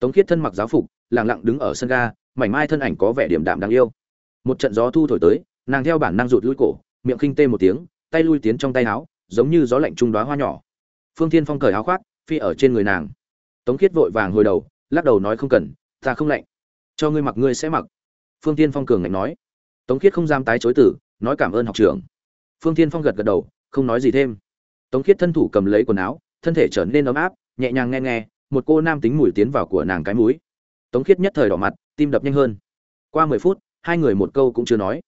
Tống khiết thân mặc giáo phục, lặng lặng đứng ở sân ga, mảnh mai thân ảnh có vẻ điểm đạm đáng yêu một trận gió thu thổi tới, nàng theo bản năng rụt lui cổ, miệng khinh tê một tiếng, tay lui tiến trong tay áo, giống như gió lạnh trung đoá hoa nhỏ. Phương thiên phong cởi áo khoác, phi ở trên người nàng. Tống khiết vội vàng hồi đầu, lắc đầu nói không cần, ta không lạnh. Cho ngươi mặc, ngươi sẽ mặc. Phương tiên phong cường ngạnh nói. Tống khiết không dám tái chối tử nói cảm ơn học trưởng. Phương tiên phong gật gật đầu, không nói gì thêm. Tống khiết thân thủ cầm lấy quần áo, thân thể trở nên ấm áp, nhẹ nhàng nghe nghe, một cô nam tính mùi tiến vào của nàng cái mũi. Tống khiết nhất thời đỏ mặt, tim đập nhanh hơn. Qua mười phút hai người một câu cũng chưa nói.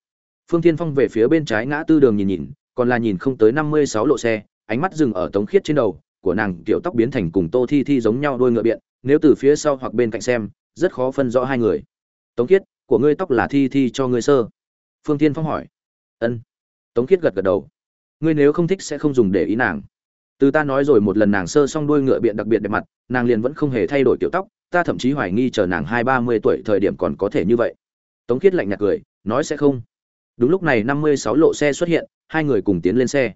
Phương tiên phong về phía bên trái ngã tư đường nhìn nhìn, còn là nhìn không tới năm mươi sáu lộ xe, ánh mắt dừng ở tống khiết trên đầu, của nàng kiểu tóc biến thành cùng tô thi thi giống nhau đôi ngựa biện, nếu từ phía sau hoặc bên cạnh xem, rất khó phân rõ hai người. Tống khiết, của ngươi tóc là thi thi cho ngươi sơ? Phương tiên phong hỏi. Ân. Tống khiết gật gật đầu. Ngươi nếu không thích sẽ không dùng để ý nàng. Từ ta nói rồi một lần nàng sơ xong đuôi ngựa biện đặc biệt đẹp mặt, nàng liền vẫn không hề thay đổi kiểu tóc, ta thậm chí hoài nghi chờ nàng hai ba mươi tuổi thời điểm còn có thể như vậy tống khiết lạnh nhạt cười, nói sẽ không. Đúng lúc này năm mươi sáu lộ xe xuất hiện, hai người cùng tiến lên xe.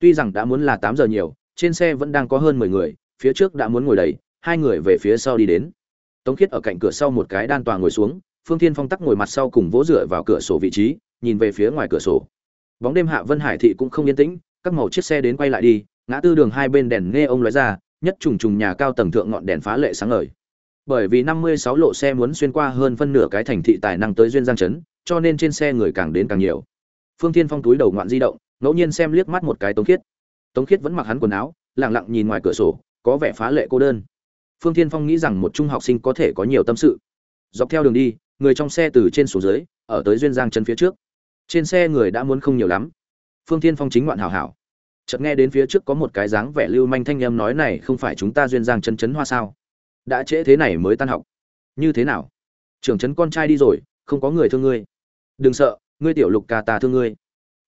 Tuy rằng đã muốn là tám giờ nhiều, trên xe vẫn đang có hơn mười người, phía trước đã muốn ngồi đầy, hai người về phía sau đi đến. Tống khiết ở cạnh cửa sau một cái đan tòa ngồi xuống, phương thiên phong tắc ngồi mặt sau cùng vỗ dựa vào cửa sổ vị trí, nhìn về phía ngoài cửa sổ. Bóng đêm hạ vân hải thị cũng không yên tĩnh, các màu chiếc xe đến quay lại đi, ngã tư đường hai bên đèn nghe ông nói ra, nhất trùng trùng nhà cao tầng thượng ngọn đèn phá lệ sáng ngời bởi vì 56 lộ xe muốn xuyên qua hơn phân nửa cái thành thị tài năng tới duyên giang trấn cho nên trên xe người càng đến càng nhiều. Phương thiên phong túi đầu ngoạn di động, ngẫu nhiên xem liếc mắt một cái tống khiết. Tống khiết vẫn mặc hắn quần áo, lặng lặng nhìn ngoài cửa sổ, có vẻ phá lệ cô đơn. Phương thiên phong nghĩ rằng một trung học sinh có thể có nhiều tâm sự. Dọc theo đường đi, người trong xe từ trên xuống dưới, ở tới duyên giang chấn phía trước. Trên xe người đã muốn không nhiều lắm. Phương thiên phong chính ngoạn hảo hảo. Chợt nghe đến phía trước có một cái dáng vẻ lưu manh thanh âm nói này, không phải chúng ta duyên giang chân chấn hoa sao? Đã trễ thế này mới tan học. Như thế nào? Trưởng trấn con trai đi rồi, không có người thương ngươi. Đừng sợ, ngươi tiểu lục ca ta thương ngươi.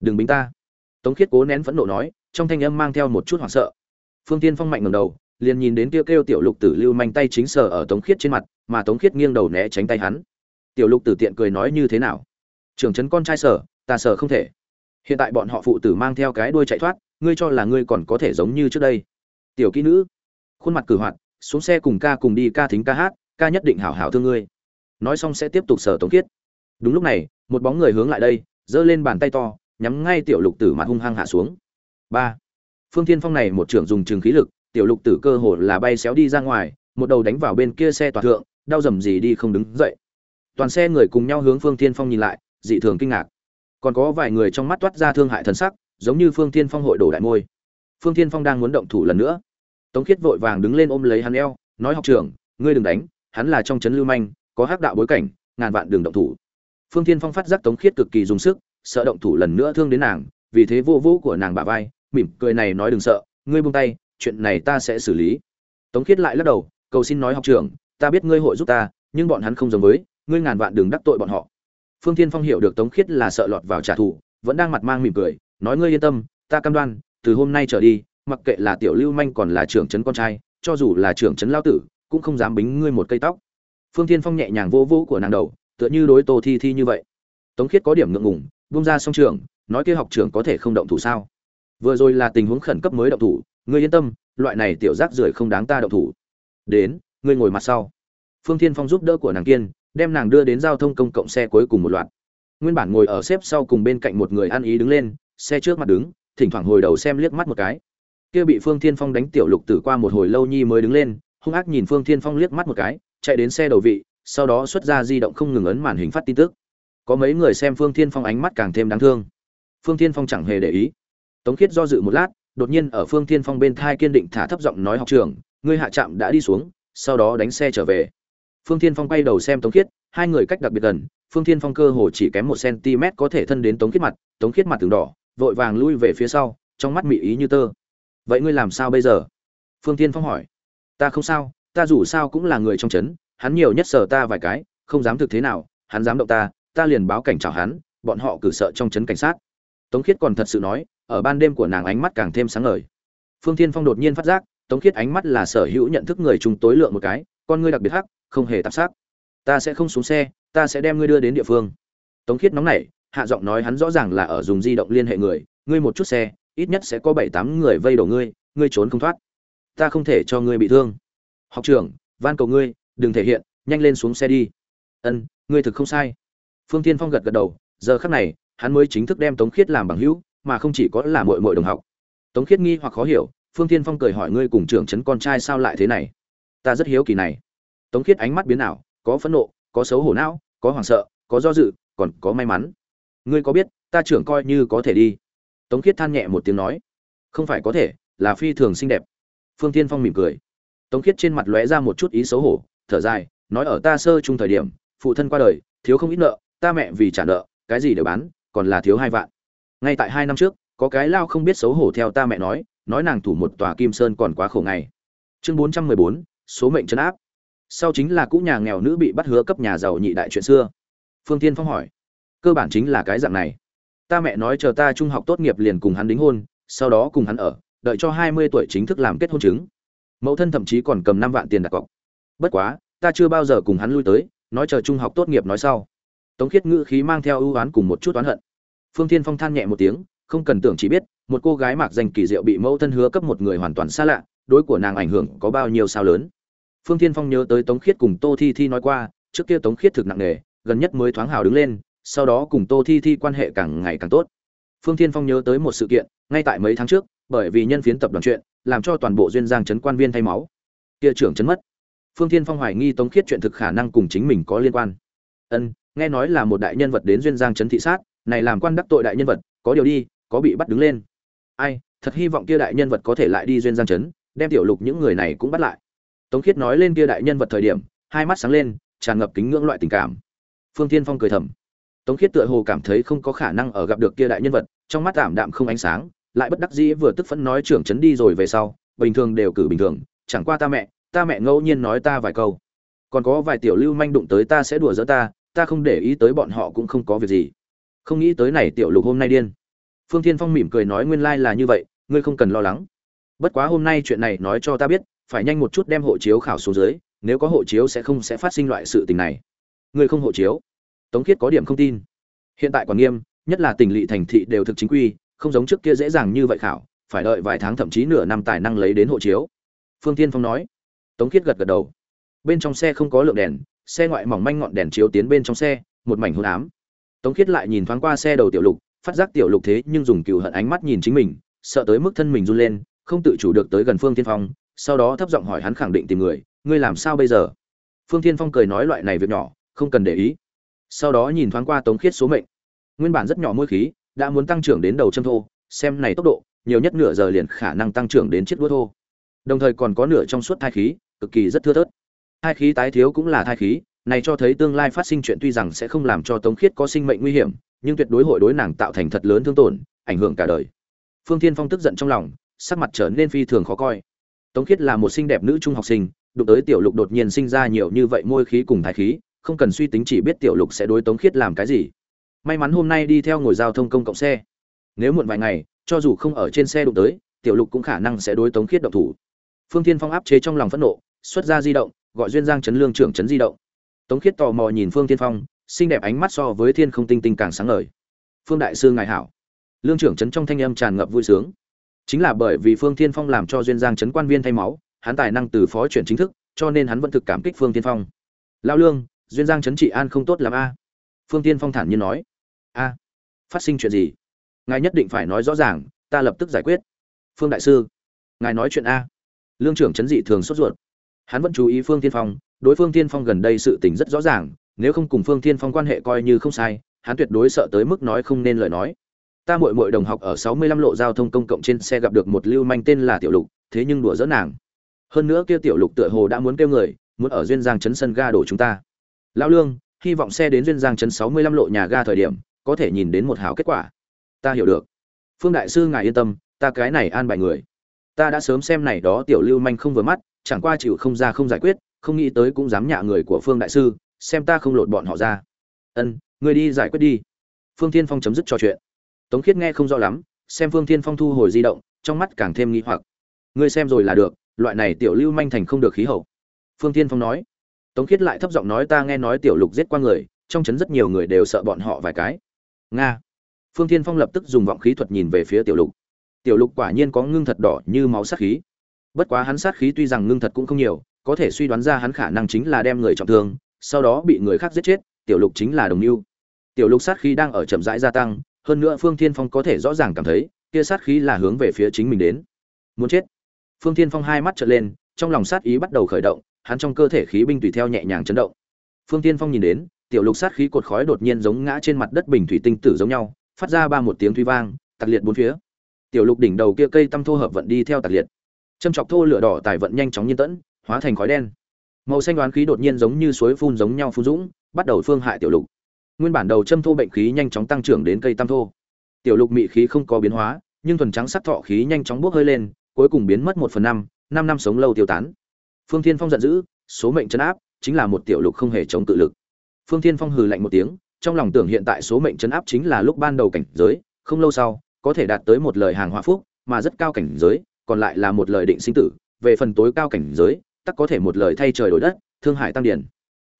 Đừng bính ta. Tống khiết cố nén phẫn nộ nói, trong thanh âm mang theo một chút hoảng sợ. Phương tiên phong mạnh ngầm đầu, liền nhìn đến kêu kêu tiểu lục tử lưu manh tay chính sờ ở tống khiết trên mặt, mà tống khiết nghiêng đầu né tránh tay hắn. Tiểu lục tử tiện cười nói như thế nào? Trưởng trấn con trai sở ta sở không thể. Hiện tại bọn họ phụ tử mang theo cái đuôi chạy thoát, ngươi cho là ngươi còn có thể giống như trước đây. Tiểu kỹ nữ, khuôn mặt cử hoạt xuống xe cùng ca cùng đi ca thính ca hát, ca nhất định hảo hảo thương ngươi. Nói xong sẽ tiếp tục sở tống khiết. Đúng lúc này, một bóng người hướng lại đây, giơ lên bàn tay to, nhắm ngay tiểu lục tử mặt hung hăng hạ xuống. Ba. Phương thiên phong này một trưởng dùng trường khí lực, tiểu lục tử cơ hồ là bay xéo đi ra ngoài, một đầu đánh vào bên kia xe toàn thượng, đau dầm gì đi không đứng dậy. Toàn xe người cùng nhau hướng phương thiên phong nhìn lại, dị thường kinh ngạc. Còn có vài người trong mắt toát ra thương hại thần sắc, giống như phương thiên phong hội đổ đại môi. Phương thiên phong đang muốn động thủ lần nữa tống khiết vội vàng đứng lên ôm lấy hắn eo, nói học trưởng, ngươi đừng đánh, hắn là trong trấn lưu manh, có hắc đạo bối cảnh, ngàn vạn đường động thủ. Phương thiên phong phát giác tống khiết cực kỳ dùng sức, sợ động thủ lần nữa thương đến nàng, vì thế vô vô của nàng bả vai, mỉm cười này nói đừng sợ, ngươi buông tay, chuyện này ta sẽ xử lý. Tống khiết lại lắc đầu, cầu xin nói, học trưởng, ta biết ngươi hội giúp ta, nhưng bọn hắn không giống với, ngươi ngàn vạn đừng đắc tội bọn họ. Phương thiên phong hiểu được tống khiết là sợ lọt vào trả thù, vẫn đang mặt mang mỉm cười, nói ngươi yên tâm, ta cam đoan, từ hôm nay trở đi mặc kệ là tiểu lưu manh còn là trưởng trấn con trai, cho dù là trưởng trấn lao tử, cũng không dám bính ngươi một cây tóc. Phương thiên phong nhẹ nhàng vô vô của nàng đầu, tựa như đối tô thi thi như vậy. Tống khiết có điểm ngượng ngùng, buông ra xong trường, nói kia học trưởng có thể không động thủ sao? Vừa rồi là tình huống khẩn cấp mới động thủ, ngươi yên tâm, loại này tiểu rác rưởi không đáng ta động thủ. Đến, ngươi ngồi mặt sau. Phương thiên phong giúp đỡ của nàng kiên, đem nàng đưa đến giao thông công cộng xe cuối cùng một loạt. Nguyên bản ngồi ở xếp sau cùng bên cạnh một người ăn ý đứng lên, xe trước mặt đứng, thỉnh thoảng hồi đầu xem liếc mắt một cái kia bị phương thiên phong đánh tiểu lục tử qua một hồi lâu nhi mới đứng lên, hung ác nhìn phương thiên phong liếc mắt một cái, chạy đến xe đầu vị, sau đó xuất ra di động không ngừng ấn màn hình phát tin tức. Có mấy người xem phương thiên phong ánh mắt càng thêm đáng thương. Phương thiên phong chẳng hề để ý. Tống khiết do dự một lát, đột nhiên ở phương thiên phong bên thai kiên định thả thấp giọng nói học trường, ngươi hạ trạm đã đi xuống, sau đó đánh xe trở về. Phương thiên phong quay đầu xem tống khiết, hai người cách đặc biệt gần, phương thiên phong cơ hồ chỉ kém một cm có thể thân đến tống khiết mặt, tống khiết mặt từng đỏ, vội vàng lui về phía sau, trong mắt mị ý như tơ vậy ngươi làm sao bây giờ? Phương thiên phong hỏi. Ta không sao, ta dù sao cũng là người trong trấn, hắn nhiều nhất sờ ta vài cái, không dám thực thế nào, hắn dám động ta ta liền báo cảnh chào hắn, bọn họ cử sợ trong trấn cảnh sát. Tống khiết còn thật sự nói, ở ban đêm của nàng ánh mắt càng thêm sáng ngời. Phương thiên phong đột nhiên phát giác, tống khiết ánh mắt là sở hữu nhận thức người chúng tối lượng một cái, con ngươi đặc biệt hắc, không hề tạp sắc. Ta sẽ không xuống xe, ta sẽ đem ngươi đưa đến địa phương. Tống khiết nóng nảy, hạ giọng nói hắn rõ ràng là ở dùng di động liên hệ người, ngươi một chút xe ít nhất sẽ có bảy tám người vây đổ ngươi ngươi trốn không thoát. Ta không thể cho ngươi bị thương. Học trưởng, van cầu ngươi, đừng thể hiện, nhanh lên xuống xe đi. Ân, ngươi thực không sai. Phương tiên phong gật gật đầu, giờ khắc này, hắn mới chính thức đem tống khiết làm bằng hữu, mà không chỉ có là mội mội đồng học. Tống khiết nghi hoặc khó hiểu, phương tiên phong cười hỏi ngươi cùng trưởng trấn con trai sao lại thế này? Ta rất hiếu kỳ này. Tống khiết ánh mắt biến ảo, có phẫn nộ, có xấu hổ não, có hoảng sợ, có do dự, còn có may mắn. Ngươi có biết, ta trưởng coi như có thể đi tống khiết than nhẹ một tiếng nói, không phải có thể, là phi thường xinh đẹp. Phương tiên phong mỉm cười. Tống khiết trên mặt lóe ra một chút ý xấu hổ, thở dài, nói ở ta sơ chung thời điểm, phụ thân qua đời, thiếu không ít nợ, ta mẹ vì trả nợ, cái gì đều bán, còn là thiếu hai vạn. Ngay tại hai năm trước, có cái lao không biết xấu hổ theo ta mẹ nói nói nàng thủ một tòa kim sơn còn quá khổ ngày chương bốn trăm mười bốn, số mệnh chấn áp. Sau chính là cũ nhà nghèo nữ bị bắt hứa cấp nhà giàu nhị đại chuyện xưa. Phương tiên phong hỏi, cơ bản chính là cái dạng này ta mẹ nói chờ ta trung học tốt nghiệp liền cùng hắn đính hôn, sau đó cùng hắn ở, đợi cho hai mươi tuổi chính thức làm kết hôn chứng. Mẫu thân thậm chí còn cầm năm vạn tiền đặt cọc. Bất quá, ta chưa bao giờ cùng hắn lui tới, nói chờ trung học tốt nghiệp nói sau. Tống khiết ngữ khí mang theo ưu oán cùng một chút oán hận. Phương thiên phong than nhẹ một tiếng, không cần tưởng chỉ biết, một cô gái mạc danh kỳ diệu bị mẫu thân hứa cấp một người hoàn toàn xa lạ, đối của nàng ảnh hưởng có bao nhiêu sao lớn. Phương thiên phong nhớ tới tống khiết cùng tô thi thi nói qua, trước kia tống khiết thực nặng nề, gần nhất mới thoáng hào đứng lên sau đó cùng tô thi thi quan hệ càng ngày càng tốt. Phương thiên phong nhớ tới một sự kiện, ngay tại mấy tháng trước, bởi vì nhân phiến tập đoàn chuyện, làm cho toàn bộ duyên giang trấn quan viên thay máu. Kia trưởng chấn mất. Phương thiên phong hoài nghi tống khiết chuyện thực khả năng cùng chính mình có liên quan. Ân, nghe nói là một đại nhân vật đến duyên giang trấn thị sát, này làm quan đắc tội đại nhân vật, có điều đi, có bị bắt đứng lên. Ai, thật hy vọng kia đại nhân vật có thể lại đi duyên giang trấn đem tiểu lục những người này cũng bắt lại. Tống khiết nói lên kia đại nhân vật thời điểm, hai mắt sáng lên, tràn ngập kính ngưỡng loại tình cảm. Phương thiên phong cười thầm tống khiết tựa hồ cảm thấy không có khả năng ở gặp được kia đại nhân vật, trong mắt ảm đạm không ánh sáng, lại bất đắc dĩ vừa tức phẫn nói trưởng trấn đi rồi về sau, bình thường đều cử bình thường, chẳng qua ta mẹ ta mẹ ngẫu nhiên nói ta vài câu. Còn có vài tiểu lưu manh đụng tới ta sẽ đùa giỡn ta ta không để ý tới bọn họ cũng không có việc gì. Không nghĩ tới này tiểu lục hôm nay điên. Phương thiên phong mỉm cười nói nguyên lai là như vậy, ngươi không cần lo lắng. Bất quá hôm nay chuyện này nói cho ta biết, phải nhanh một chút đem hộ chiếu khảo xuống dưới, nếu có hộ chiếu sẽ không sẽ phát sinh loại sự tình này. Ngươi không hộ chiếu tống khiết có điểm không tin. Hiện tại còn nghiêm, nhất là tỉnh lỵ thành thị đều thực chính quy, không giống trước kia dễ dàng như vậy khảo, phải đợi vài tháng thậm chí nửa năm tài năng lấy đến hộ chiếu. Phương tiên phong nói. Tống khiết gật gật đầu. Bên trong xe không có lượng đèn, xe ngoại mỏng manh ngọn đèn chiếu tiến bên trong xe, một mảnh hôn ám. Tống khiết lại nhìn thoáng qua xe đầu tiểu lục, phát giác tiểu lục thế nhưng dùng cừu hận ánh mắt nhìn chính mình, sợ tới mức thân mình run lên, không tự chủ được tới gần phương tiên phong, sau đó thấp giọng hỏi hắn khẳng định tìm người, ngươi làm sao bây giờ? Phương tiên phong cười nói loại này việc nhỏ, không cần để ý sau đó nhìn thoáng qua tống khiết số mệnh. Nguyên bản rất nhỏ môi khí, đã muốn tăng trưởng đến đầu châm thô, xem này tốc độ, nhiều nhất nửa giờ liền khả năng tăng trưởng đến chiếc đuôi thô. Đồng thời còn có nửa trong suốt thai khí, cực kỳ rất thưa thớt. Thai khí tái thiếu cũng là thai khí, này cho thấy tương lai phát sinh chuyện tuy rằng sẽ không làm cho tống khiết có sinh mệnh nguy hiểm, nhưng tuyệt đối hội đối nàng tạo thành thật lớn thương tổn, ảnh hưởng cả đời. Phương thiên phong tức giận trong lòng, sắc mặt trở nên phi thường khó coi. Tống khiết là một xinh đẹp nữ trung học sinh, đụng tới tiểu lục đột nhiên sinh ra nhiều như vậy môi khí cùng thái khí không cần suy tính chỉ biết tiểu lục sẽ đối tống khiết làm cái gì. May mắn hôm nay đi theo ngồi giao thông công cộng xe. Nếu muộn vài ngày, cho dù không ở trên xe đụng tới, tiểu lục cũng khả năng sẽ đối tống khiết động thủ. Phương thiên phong áp chế trong lòng phẫn nộ, xuất ra di động, gọi duyên giang chấn lương trưởng chấn di động. Tống khiết tò mò nhìn phương thiên phong, xinh đẹp ánh mắt so với thiên không tinh tinh càng sáng ngời. Phương đại sư ngài hảo. Lương trưởng chấn trong thanh âm tràn ngập vui sướng. Chính là bởi vì phương thiên phong làm cho duyên giang chấn quan viên thay máu, hắn tài năng từ phó chuyển chính thức, cho nên hắn vẫn thực cảm kích phương thiên phong. Lao lương duyên giang chấn trị an không tốt lắm a. Phương thiên phong thản nhiên nói. A, phát sinh chuyện gì? Ngài nhất định phải nói rõ ràng, ta lập tức giải quyết. Phương đại sư, ngài nói chuyện a. Lương trưởng chấn dị thường sốt ruột. Hắn vẫn chú ý phương tiên phong, đối phương tiên phong gần đây sự tình rất rõ ràng, nếu không cùng phương tiên phong quan hệ coi như không sai, hắn tuyệt đối sợ tới mức nói không nên lời nói. Ta muội muội đồng học ở sáu mươi lăm lộ giao thông công cộng trên xe gặp được một lưu manh tên là tiểu lục, thế nhưng đùa dỡ nàng. Hơn nữa kia tiểu lục tựa hồ đã muốn kêu người, muốn ở duyên giang chấn sân ga đổ chúng ta lão lương, hy vọng xe đến duyên giang chấn sáu mươi lăm lộ nhà ga thời điểm, có thể nhìn đến một hảo kết quả. Ta hiểu được. Phương đại sư ngài yên tâm, ta cái này an bài người. Ta đã sớm xem này đó tiểu lưu manh không vừa mắt, chẳng qua chịu không ra không giải quyết, không nghĩ tới cũng dám nhạ người của phương đại sư, xem ta không lột bọn họ ra. Ân, người đi giải quyết đi. Phương thiên phong chấm dứt trò chuyện. Tống khiết nghe không rõ lắm, xem phương thiên phong thu hồi di động, trong mắt càng thêm nghi hoặc. Ngươi xem rồi là được, loại này tiểu lưu manh thành không được khí hậu. Phương thiên phong nói tống khiết lại thấp giọng nói ta nghe nói tiểu lục giết qua người, trong chấn rất nhiều người đều sợ bọn họ vài cái. Nga. Phương thiên phong lập tức dùng vọng khí thuật nhìn về phía tiểu lục. Tiểu lục quả nhiên có ngưng thật đỏ như máu sát khí. Bất quá hắn sát khí tuy rằng ngưng thật cũng không nhiều, có thể suy đoán ra hắn khả năng chính là đem người trọng thương, sau đó bị người khác giết chết, tiểu lục chính là đồng mưu tiểu lục sát khí đang ở chậm rãi gia tăng, hơn nữa phương thiên phong có thể rõ ràng cảm thấy, kia sát khí là hướng về phía chính mình đến. Muốn chết. Phương thiên phong hai mắt trợn lên, trong lòng sát ý bắt đầu khởi động hắn trong cơ thể khí binh tùy theo nhẹ nhàng chấn động. Phương thiên phong nhìn đến, tiểu lục sát khí cột khói đột nhiên giống ngã trên mặt đất bình thủy tinh tử giống nhau, phát ra ba một tiếng thuy vang tạc liệt bốn phía. Tiểu lục đỉnh đầu kia cây tâm thô hợp vận đi theo tạc liệt. Châm chọc thô lửa đỏ tài vận nhanh chóng nhiên tẫn, hóa thành khói đen. Màu xanh đoán khí đột nhiên giống như suối phun giống nhau phun dũng, bắt đầu phương hại tiểu lục. Nguyên bản đầu châm thô bệnh khí nhanh chóng tăng trưởng đến cây tam thô. Tiểu lục mị khí không có biến hóa, nhưng thuần trắng sắc thọ khí nhanh chóng bốc hơi lên, cuối cùng biến mất một phần năm năm năm sống lâu tiêu tán phương thiên phong giận dữ, số mệnh chấn áp, chính là một tiểu lục không hề chống tự lực. Phương thiên phong hừ lạnh một tiếng, trong lòng tưởng hiện tại số mệnh chấn áp chính là lúc ban đầu cảnh giới, không lâu sau, có thể đạt tới một lời hàng hòa phúc, mà rất cao cảnh giới, còn lại là một lời định sinh tử. Về phần tối cao cảnh giới, tắc có thể một lời thay trời đổi đất, thương hải tăng điển.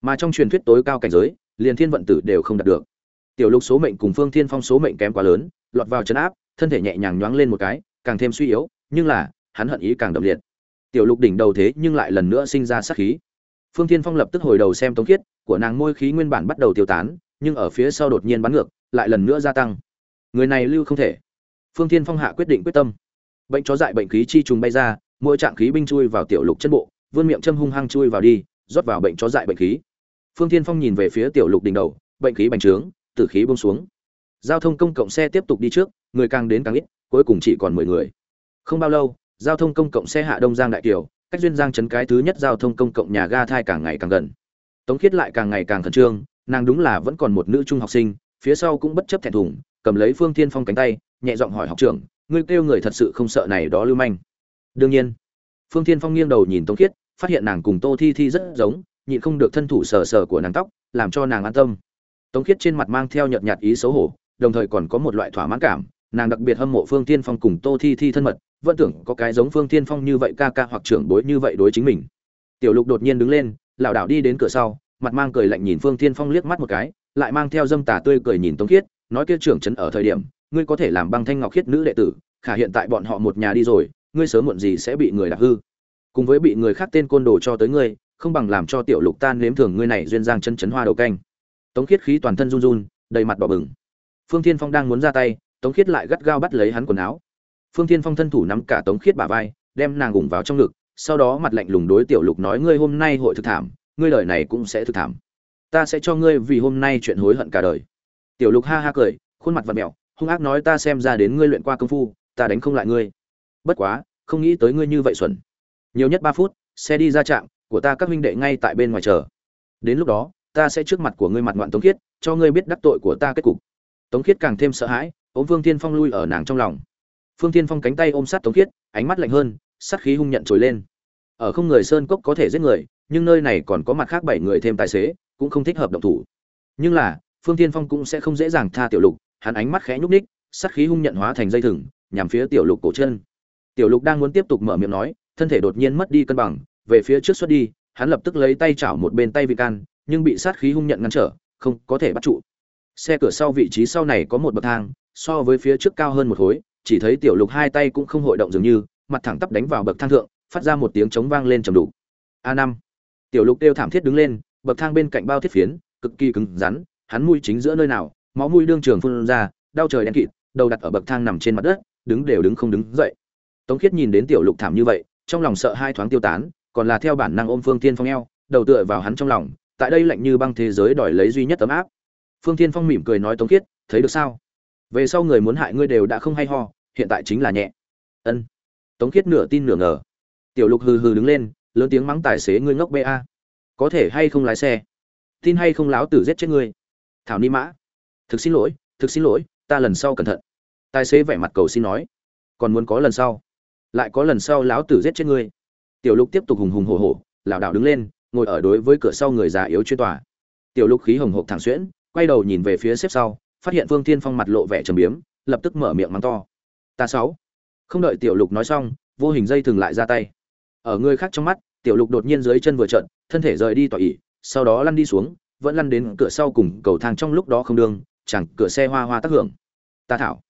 Mà trong truyền thuyết tối cao cảnh giới, liền thiên vận tử đều không đạt được. Tiểu lục số mệnh cùng phương thiên phong số mệnh kém quá lớn, lọt vào chấn áp, thân thể nhẹ nhàng nhoáng lên một cái, càng thêm suy yếu, nhưng là, hắn hận ý càng đậm liệt tiểu lục đỉnh đầu thế nhưng lại lần nữa sinh ra sát khí. Phương thiên phong lập tức hồi đầu xem tống khiết, của nàng môi khí nguyên bản bắt đầu tiêu tán, nhưng ở phía sau đột nhiên bắn ngược, lại lần nữa gia tăng. Người này lưu không thể. Phương thiên phong hạ quyết định quyết tâm. Bệnh chó dại bệnh khí chi trùng bay ra, mỗi trạng khí binh chui vào tiểu lục chân bộ, vươn miệng châm hung hăng chui vào đi, rót vào bệnh chó dại bệnh khí. Phương thiên phong nhìn về phía tiểu lục đỉnh đầu, bệnh khí bành trướng, tử khí bông xuống. Giao thông công cộng xe tiếp tục đi trước, người càng đến càng ít, cuối cùng chỉ còn mười người. Không bao lâu giao thông công cộng xe hạ đông giang đại kiều, cách duyên giang chấn cái thứ nhất giao thông công cộng nhà ga thai càng ngày càng gần. Tống khiết lại càng ngày càng khẩn trương, nàng đúng là vẫn còn một nữ trung học sinh, phía sau cũng bất chấp thẹn thùng, cầm lấy phương thiên phong cánh tay, nhẹ giọng hỏi học trưởng, ngươi kêu người thật sự không sợ này đó lưu manh? Đương nhiên. Phương thiên phong nghiêng đầu nhìn tống khiết, phát hiện nàng cùng tô thi thi rất giống, nhịn không được thân thủ sờ sờ của nàng tóc, làm cho nàng an tâm. Tống khiết trên mặt mang theo nhợt nhạt ý xấu hổ, đồng thời còn có một loại thỏa mãn cảm, nàng đặc biệt hâm mộ phương tiên phong cùng tô thi thi thân mật vẫn tưởng có cái giống phương thiên phong như vậy ca ca hoặc trưởng bối như vậy đối chính mình. Tiểu lục đột nhiên đứng lên, lảo đảo đi đến cửa sau, mặt mang cười lạnh nhìn phương thiên phong liếc mắt một cái, lại mang theo dâm tà tươi cười nhìn tống khiết, nói kia trưởng trấn ở thời điểm, ngươi có thể làm băng thanh ngọc khiết nữ đệ tử, khả hiện tại bọn họ một nhà đi rồi, ngươi sớm muộn gì sẽ bị người đạp hư. Cùng với bị người khác tên côn đồ cho tới ngươi, không bằng làm cho tiểu lục tan nếm thường ngươi này duyên giang chân chấn hoa đầu canh. Tống khiết khí toàn thân run run, đầy mặt đỏ bừng. Phương thiên phong đang muốn ra tay, tống khiết lại gắt gao bắt lấy hắn quần áo phương thiên phong thân thủ nắm cả tống khiết bà vai, đem nàng gùng vào trong ngực, sau đó mặt lạnh lùng đối tiểu lục nói, ngươi hôm nay hội thực thảm, ngươi đời này cũng sẽ thực thảm. Ta sẽ cho ngươi vì hôm nay chuyện hối hận cả đời. Tiểu lục ha ha cười, khuôn mặt vật mẹo, hung ác nói, ta xem ra đến ngươi luyện qua công phu, ta đánh không lại ngươi. Bất quá, không nghĩ tới ngươi như vậy xuẩn. Nhiều nhất ba phút, xe đi ra trạm, của ta các huynh đệ ngay tại bên ngoài chờ. Đến lúc đó, ta sẽ trước mặt của ngươi mặt ngoạn tống khiết, cho ngươi biết đắc tội của ta kết cục. Tống khiết càng thêm sợ hãi, ôm Vương Thiên phong lui ở nàng trong lòng phương tiên phong cánh tay ôm sát tống khiết, ánh mắt lạnh hơn, sát khí hung nhận trồi lên. Ở không người sơn cốc có thể giết người, nhưng nơi này còn có mặt khác bảy người thêm tài xế, cũng không thích hợp động thủ. Nhưng là, phương tiên phong cũng sẽ không dễ dàng tha tiểu lục, hắn ánh mắt khẽ nhúc ních sát khí hung nhận hóa thành dây thừng, nhằm phía tiểu lục cổ chân. Tiểu lục đang muốn tiếp tục mở miệng nói, thân thể đột nhiên mất đi cân bằng, về phía trước xuất đi, hắn lập tức lấy tay chảo một bên tay vị can, nhưng bị sát khí hung nhận ngăn trở, không có thể bắt trụ. Xe cửa sau vị trí sau này có một bậc thang, so với phía trước cao hơn một khối chỉ thấy tiểu lục hai tay cũng không hội động dường như, mặt thẳng tắp đánh vào bậc thang thượng, phát ra một tiếng chống vang lên trầm đủ. A năm. Tiểu lục đeo thảm thiết đứng lên, bậc thang bên cạnh bao thiết phiến, cực kỳ cứng rắn, hắn mũi chính giữa nơi nào, máu mũi đương trường phun ra, đau trời đen kịt, đầu đặt ở bậc thang nằm trên mặt đất, đứng đều đứng không đứng dậy. Tống khiết nhìn đến tiểu lục thảm như vậy, trong lòng sợ hai thoáng tiêu tán, còn là theo bản năng ôm phương tiên phong eo, đầu tựa vào hắn trong lòng, tại đây lạnh như băng thế giới đòi lấy duy nhất ấm áp. Phương tiên phong mỉm cười nói tống khiết, thấy được sao? Về sau người muốn hại ngươi đều đã không hay ho, hiện tại chính là nhẹ. Ân. Tống khiết nửa tin nửa ngờ. Tiểu lục hừ hừ đứng lên, lớn tiếng mắng tài xế ngươi ngốc ba có thể hay không lái xe? Tin hay không láo tử giết chết ngươi? Thảo ni mã. Thực xin lỗi, thực xin lỗi, ta lần sau cẩn thận. Tài xế vẻ mặt cầu xin nói. Còn muốn có lần sau? Lại có lần sau láo tử giết chết ngươi. Tiểu lục tiếp tục hùng hùng hổ hổ, lảo đảo đứng lên, ngồi ở đối với cửa sau người già yếu chuyên tòa. Tiểu lục khí hồng hộp thẳng xuyễn, quay đầu nhìn về phía xếp sau phát hiện vương thiên phong mặt lộ vẻ trầm biếm, lập tức mở miệng mắng to. Ta sáu. Không đợi tiểu lục nói xong, vô hình dây thường lại ra tay. Ở người khác trong mắt, tiểu lục đột nhiên dưới chân vừa trận thân thể rời đi tỏa ỉ sau đó lăn đi xuống, vẫn lăn đến cửa sau cùng cầu thang trong lúc đó không đường, chẳng cửa xe hoa hoa tác hưởng. Ta thảo.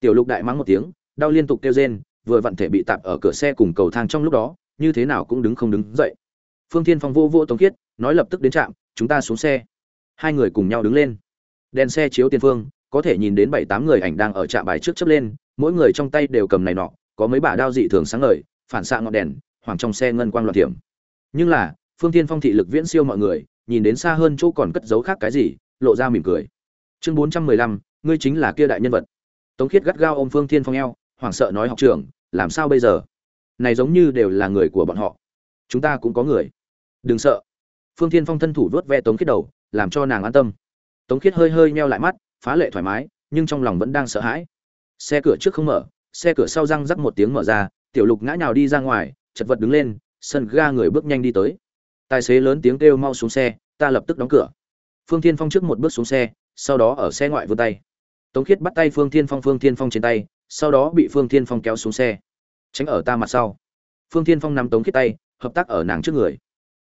Tiểu lục đại mắng một tiếng, đau liên tục kêu rên, vừa vặn thể bị tạm ở cửa xe cùng cầu thang trong lúc đó, như thế nào cũng đứng không đứng dậy. Phương thiên phong vô vô tống khiết, nói lập tức đến trạm, chúng ta xuống xe. Hai người cùng nhau đứng lên đèn xe chiếu tiền phương, có thể nhìn đến bảy tám người ảnh đang ở trạm bài trước chấp lên, mỗi người trong tay đều cầm này nọ, có mấy bả đao dị thường sáng ngời, phản xạ ngọn đèn, hoàng trong xe ngân quang loạt thiểm. Nhưng là, phương thiên phong thị lực viễn siêu mọi người, nhìn đến xa hơn chỗ còn cất giấu khác cái gì, lộ ra mỉm cười. Chương bốn trăm mười lăm, ngươi chính là kia đại nhân vật. Tống khiết gắt gao ôm phương thiên phong eo, hoảng sợ nói học trưởng, làm sao bây giờ? Này giống như đều là người của bọn họ. Chúng ta cũng có người. Đừng sợ. Phương thiên phong thân thủ vớt ve tống khiết đầu, làm cho nàng an tâm tống khiết hơi hơi meo lại mắt, phá lệ thoải mái, nhưng trong lòng vẫn đang sợ hãi. Xe cửa trước không mở, xe cửa sau răng rắc một tiếng mở ra, tiểu lục ngã nhào đi ra ngoài, chật vật đứng lên, sân ga người bước nhanh đi tới. Tài xế lớn tiếng kêu mau xuống xe, ta lập tức đóng cửa. Phương thiên phong trước một bước xuống xe, sau đó ở xe ngoại vươn tay. Tống khiết bắt tay phương thiên phong, phương thiên phong trên tay, sau đó bị phương thiên phong kéo xuống xe. Tránh ở ta mặt sau. Phương thiên phong nắm tống khiết tay, hợp tác ở nàng trước người.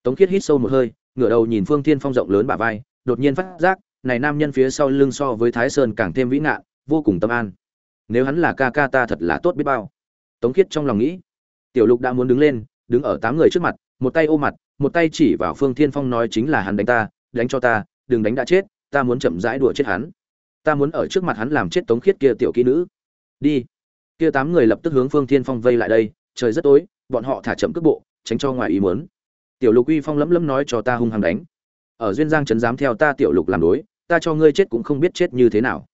Tống khiết hít sâu một hơi, ngửa đầu nhìn phương thiên phong rộng lớn bả vai, đột nhiên phát giác này nam nhân phía sau lưng so với thái sơn càng thêm vĩ ngạn, vô cùng tâm an. Nếu hắn là ca ca ta thật là tốt biết bao. Tống khiết trong lòng nghĩ. Tiểu lục đã muốn đứng lên, đứng ở tám người trước mặt, một tay ôm mặt, một tay chỉ vào phương thiên phong nói chính là hắn đánh ta, đánh cho ta, đừng đánh đã chết, ta muốn chậm rãi đùa chết hắn. Ta muốn ở trước mặt hắn làm chết tống khiết kia tiểu kỹ nữ. Đi. Kia tám người lập tức hướng phương thiên phong vây lại đây, trời rất tối, bọn họ thả chậm cước bộ, tránh cho ngoài ý muốn. Tiểu lục uy phong lấm lấm nói cho ta hung hăng đánh. Ở duyên giang trấn dám theo ta tiểu lục làm đối ta cho ngươi chết cũng không biết chết như thế nào.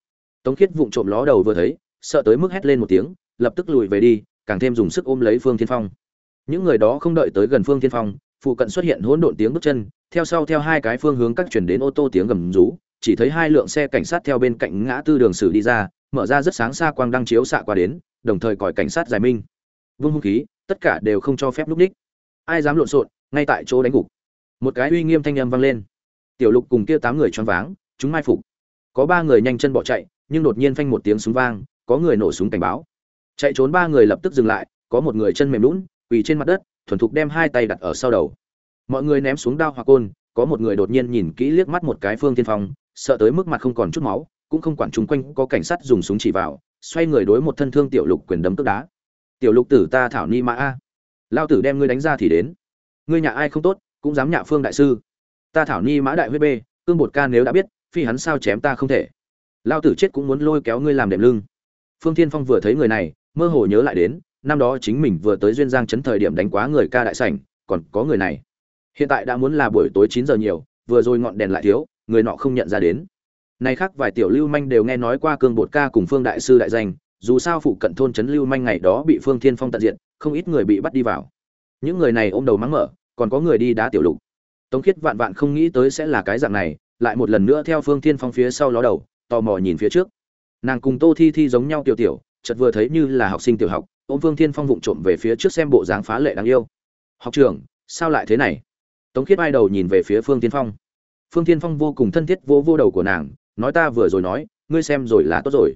Tống khiết vụng trộm ló đầu vừa thấy, sợ tới mức hét lên một tiếng, lập tức lùi về đi, càng thêm dùng sức ôm lấy phương thiên phong. Những người đó không đợi tới gần phương thiên phong, phụ cận xuất hiện hỗn độn tiếng bước chân, theo sau theo hai cái phương hướng các chuyển đến ô tô tiếng gầm rú, chỉ thấy hai lượng xe cảnh sát theo bên cạnh ngã tư đường sử đi ra, mở ra rất sáng xa quang đăng chiếu xạ qua đến, đồng thời còi cảnh sát giải minh. Vung hung khí, tất cả đều không cho phép lúc ních. Ai dám lộn xộn, ngay tại chỗ đánh gục. Một cái uy nghiêm thanh âm vang lên. Tiểu lục cùng kia tám người choáng váng chúng mai phục. Có ba người nhanh chân bỏ chạy, nhưng đột nhiên phanh một tiếng súng vang, có người nổ súng cảnh báo. Chạy trốn ba người lập tức dừng lại, có một người chân mềm lún, quỳ trên mặt đất, thuần thục đem hai tay đặt ở sau đầu. Mọi người ném xuống đao hoặc côn, có một người đột nhiên nhìn kỹ liếc mắt một cái phương tiên phong, sợ tới mức mặt không còn chút máu, cũng không quản chung quanh, có cảnh sát dùng súng chỉ vào, xoay người đối một thân thương tiểu lục quyền đấm tức đá. Tiểu lục tử ta thảo ni mã a. Lao tử đem ngươi đánh ra thì đến. Ngươi nhà ai không tốt, cũng dám nhạ phương đại sư. Ta thảo ni mã đại huyết bê, cương bột ca nếu đã biết phi hắn sao chém ta không thể. Lao tử chết cũng muốn lôi kéo ngươi làm đệm lưng. Phương thiên phong vừa thấy người này, mơ hồ nhớ lại đến, năm đó chính mình vừa tới duyên giang chấn thời điểm đánh quá người ca đại sảnh, còn có người này. Hiện tại đã muốn là buổi tối chín giờ nhiều, vừa rồi ngọn đèn lại thiếu, người nọ không nhận ra đến. Này khác vài tiểu lưu manh đều nghe nói qua cương bột ca cùng phương đại sư đại danh, dù sao phụ cận thôn trấn lưu manh ngày đó bị phương thiên phong tận diện, không ít người bị bắt đi vào. Những người này ôm đầu mắng mở còn có người đi đá tiểu lục. Tống khiết vạn vạn không nghĩ tới sẽ là cái dạng này lại một lần nữa theo phương Thiên phong phía sau ló đầu, tò mò nhìn phía trước. Nàng cùng tô thi thi giống nhau tiểu tiểu, chợt vừa thấy như là học sinh tiểu học, ôm phương thiên phong vụng trộm về phía trước xem bộ dáng phá lệ đáng yêu. Học trưởng, sao lại thế này? Tống khiết ai đầu nhìn về phía phương tiên phong. Phương tiên phong vô cùng thân thiết vô vô đầu của nàng, nói ta vừa rồi nói, ngươi xem rồi là tốt rồi.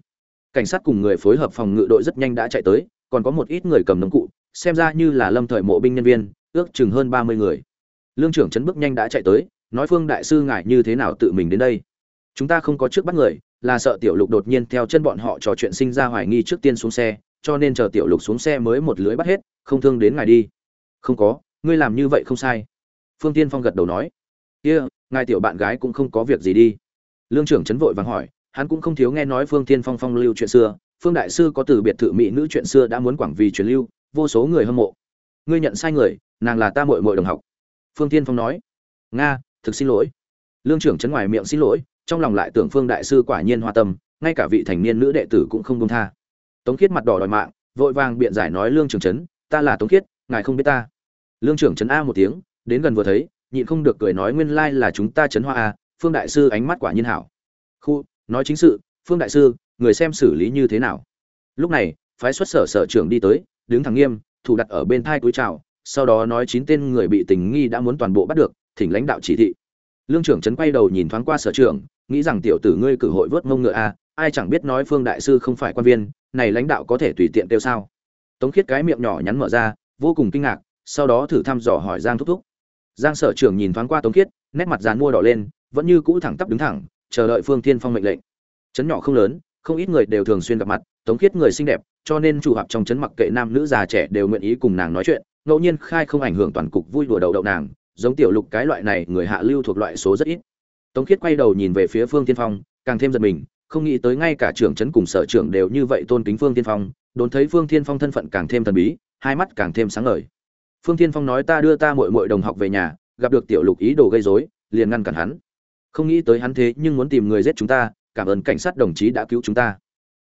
Cảnh sát cùng người phối hợp phòng ngự đội rất nhanh đã chạy tới, còn có một ít người cầm nông cụ, xem ra như là lâm thời mộ binh nhân viên, ước chừng hơn ba mươi người. Lương trưởng trấn bước nhanh đã chạy tới nói phương đại sư ngại như thế nào tự mình đến đây? Chúng ta không có trước bắt người là sợ tiểu lục đột nhiên theo chân bọn họ trò chuyện sinh ra hoài nghi trước tiên xuống xe cho nên chờ tiểu lục xuống xe mới một lưới bắt hết không thương đến ngài đi. Không có ngươi làm như vậy không sai. Phương tiên phong gật đầu nói. Kia、yeah, ngài tiểu bạn gái cũng không có việc gì đi. Lương trưởng chấn vội vàng hỏi hắn cũng không thiếu nghe nói phương tiên phong phong lưu chuyện xưa. Phương đại sư có từ biệt thự mỹ nữ chuyện xưa đã muốn quảng vì truyền lưu vô số người hâm mộ. Ngươi nhận sai người nàng là ta mội mội đồng học. Phương tiên phong nói. Nga thực xin lỗi. Lương trưởng chấn ngoài miệng xin lỗi, trong lòng lại tưởng phương đại sư quả nhiên hoa tâm, ngay cả vị thành niên nữ đệ tử cũng không công tha. Tống khiết mặt đỏ đòi mạng, vội vàng biện giải nói lương trưởng chấn ta là tống khiết, ngài không biết ta. Lương trưởng chấn a một tiếng, đến gần vừa thấy, nhịn không được cười nói nguyên lai là chúng ta chấn hoa a, phương đại sư ánh mắt quả nhiên hảo. Khu, nói chính sự, phương đại sư, người xem xử lý như thế nào? Lúc này, phái xuất sở sở trưởng đi tới, đứng thẳng nghiêm, thủ đặt ở bên thai túi trào sau đó nói chín tên người bị tình nghi đã muốn toàn bộ bắt được thỉnh lãnh đạo chỉ thị. Lương trưởng trấn quay đầu nhìn thoáng qua sở trưởng, nghĩ rằng tiểu tử ngươi cử hội vớt mông ngựa a ai chẳng biết nói phương đại sư không phải quan viên, này lãnh đạo có thể tùy tiện tiêu sao? Tống khiết cái miệng nhỏ nhắn mở ra, vô cùng kinh ngạc, sau đó thử thăm dò hỏi giang thúc thúc. Giang sở trưởng nhìn thoáng qua tống khiết, nét mặt dàn mua đỏ lên, vẫn như cũ thẳng tắp đứng thẳng, chờ đợi phương thiên phong mệnh lệnh. Trấn nhỏ không lớn, không ít người đều thường xuyên gặp mặt, tống khiết người xinh đẹp, cho nên chủ hợp trong trấn mặc kệ nam nữ già trẻ đều nguyện ý cùng nàng nói chuyện, ngẫu nhiên khai không ảnh hưởng toàn cục vui đùa đầu đậu nàng giống tiểu lục cái loại này người hạ lưu thuộc loại số rất ít. Tống khiết quay đầu nhìn về phía phương tiên phong, càng thêm giật mình, không nghĩ tới ngay cả trưởng trấn cùng sở trưởng đều như vậy tôn kính phương tiên phong đốn thấy phương tiên phong thân phận càng thêm thần bí, hai mắt càng thêm sáng ngời. Phương tiên phong nói ta đưa ta muội muội đồng học về nhà, gặp được tiểu lục ý đồ gây rối, liền ngăn cản hắn. Không nghĩ tới hắn thế nhưng muốn tìm người giết chúng ta, cảm ơn cảnh sát đồng chí đã cứu chúng ta.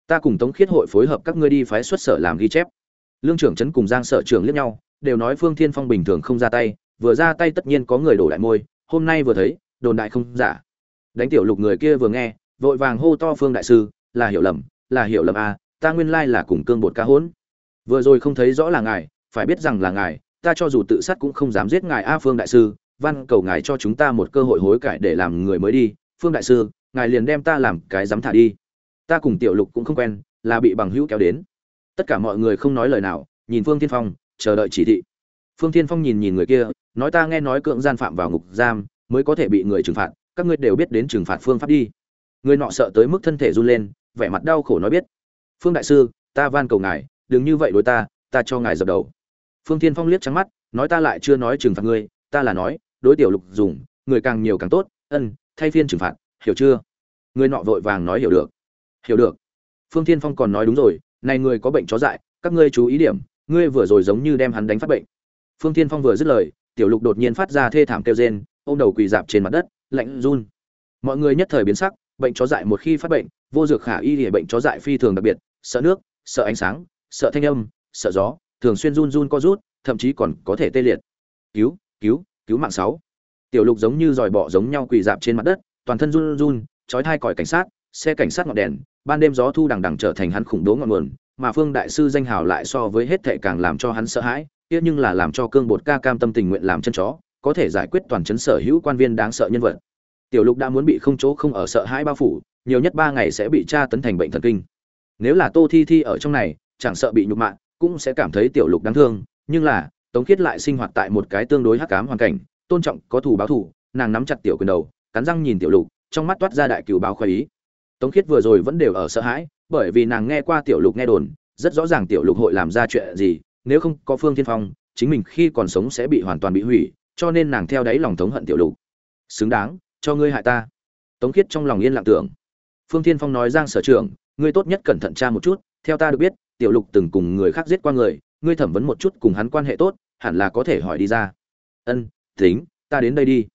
Ta cùng tống khiết hội phối hợp các ngươi đi phái xuất sở làm ghi chép. Lương trưởng trấn cùng giang sở trưởng liếc nhau, đều nói phương thiên phong bình thường không ra tay vừa ra tay tất nhiên có người đổ đại môi, hôm nay vừa thấy, đồn đại không giả. Đánh tiểu lục người kia vừa nghe, vội vàng hô to phương đại sư, là hiểu lầm, là hiểu lầm à ta nguyên lai là cùng cương bột ca hỗn. Vừa rồi không thấy rõ là ngài, phải biết rằng là ngài, ta cho dù tự sát cũng không dám giết ngài a phương đại sư văn cầu ngài cho chúng ta một cơ hội hối cải để làm người mới đi. Phương đại sư, ngài liền đem ta làm cái dám thả đi. Ta cùng tiểu lục cũng không quen, là bị bằng hữu kéo đến. Tất cả mọi người không nói lời nào, nhìn phương tiên phong, chờ đợi chỉ thị phương Thiên phong nhìn nhìn người kia, nói ta nghe nói cưỡng gian phạm vào ngục giam, mới có thể bị người trừng phạt, các ngươi đều biết đến trừng phạt phương pháp đi. Người nọ sợ tới mức thân thể run lên, vẻ mặt đau khổ nói biết, phương đại sư, ta van cầu ngài, đừng như vậy đối ta ta cho ngài dập đầu. Phương Thiên phong liếc trắng mắt, nói ta lại chưa nói trừng phạt ngươi, ta là nói, đối tiểu lục dùng, người càng nhiều càng tốt, ân, thay phiên trừng phạt, hiểu chưa? Người nọ vội vàng nói hiểu được. Hiểu được. Phương Thiên phong còn nói đúng rồi, này người có bệnh chó dại, các ngươi chú ý điểm, ngươi vừa rồi giống như đem hắn đánh phát bệnh phương Thiên phong vừa dứt lời, tiểu lục đột nhiên phát ra thê thảm kêu rên, ôm đầu quỳ dạp trên mặt đất, lạnh run. Mọi người nhất thời biến sắc, bệnh chó dại một khi phát bệnh, vô dược khả y để bệnh chó dại phi thường đặc biệt, sợ nước, sợ ánh sáng, sợ thanh âm, sợ gió, thường xuyên run run co rút, thậm chí còn có thể tê liệt. Cứu cứu cứu mạng sáu. Tiểu lục giống như dòi bọ giống nhau quỳ dạp trên mặt đất, toàn thân run run chói thai còi cảnh sát, xe cảnh sát ngọn đèn, ban đêm gió thu đằng đằng trở thành hắn khủng bố ngọn nguồn, mà phương đại sư danh hào lại so với hết thệ càng làm cho hắn sợ hãi tiếc nhưng là làm cho cương bột ca cam tâm tình nguyện làm chân chó, có thể giải quyết toàn chấn sở hữu quan viên đáng sợ nhân vật. Tiểu lục đã muốn bị không chỗ không ở sợ hãi bao phủ, nhiều nhất ba ngày sẽ bị tra tấn thành bệnh thần kinh. Nếu là tô thi thi ở trong này, chẳng sợ bị nhục mạ, cũng sẽ cảm thấy tiểu lục đáng thương, nhưng là, tống khiết lại sinh hoạt tại một cái tương đối hắc cám hoàn cảnh, tôn trọng, có thù báo thù, nàng nắm chặt tiểu quyền đầu, cắn răng nhìn tiểu lục, trong mắt toát ra đại cừu báo khoái ý. Tống khiết vừa rồi vẫn đều ở sợ hãi, bởi vì nàng nghe qua tiểu lục nghe đồn, rất rõ ràng tiểu lục hội làm ra chuyện gì nếu không có phương thiên phong, chính mình khi còn sống sẽ bị hoàn toàn bị hủy, cho nên nàng theo đáy lòng thống hận tiểu lục. Xứng đáng, cho ngươi hại ta. Tống khiết trong lòng yên lặng tưởng. Phương thiên phong nói giang sở trưởng, ngươi tốt nhất cẩn thận tra một chút, theo ta được biết, tiểu lục từng cùng người khác giết qua người, ngươi thẩm vấn một chút cùng hắn quan hệ tốt, hẳn là có thể hỏi đi ra. Ân, tính, ta đến đây đi.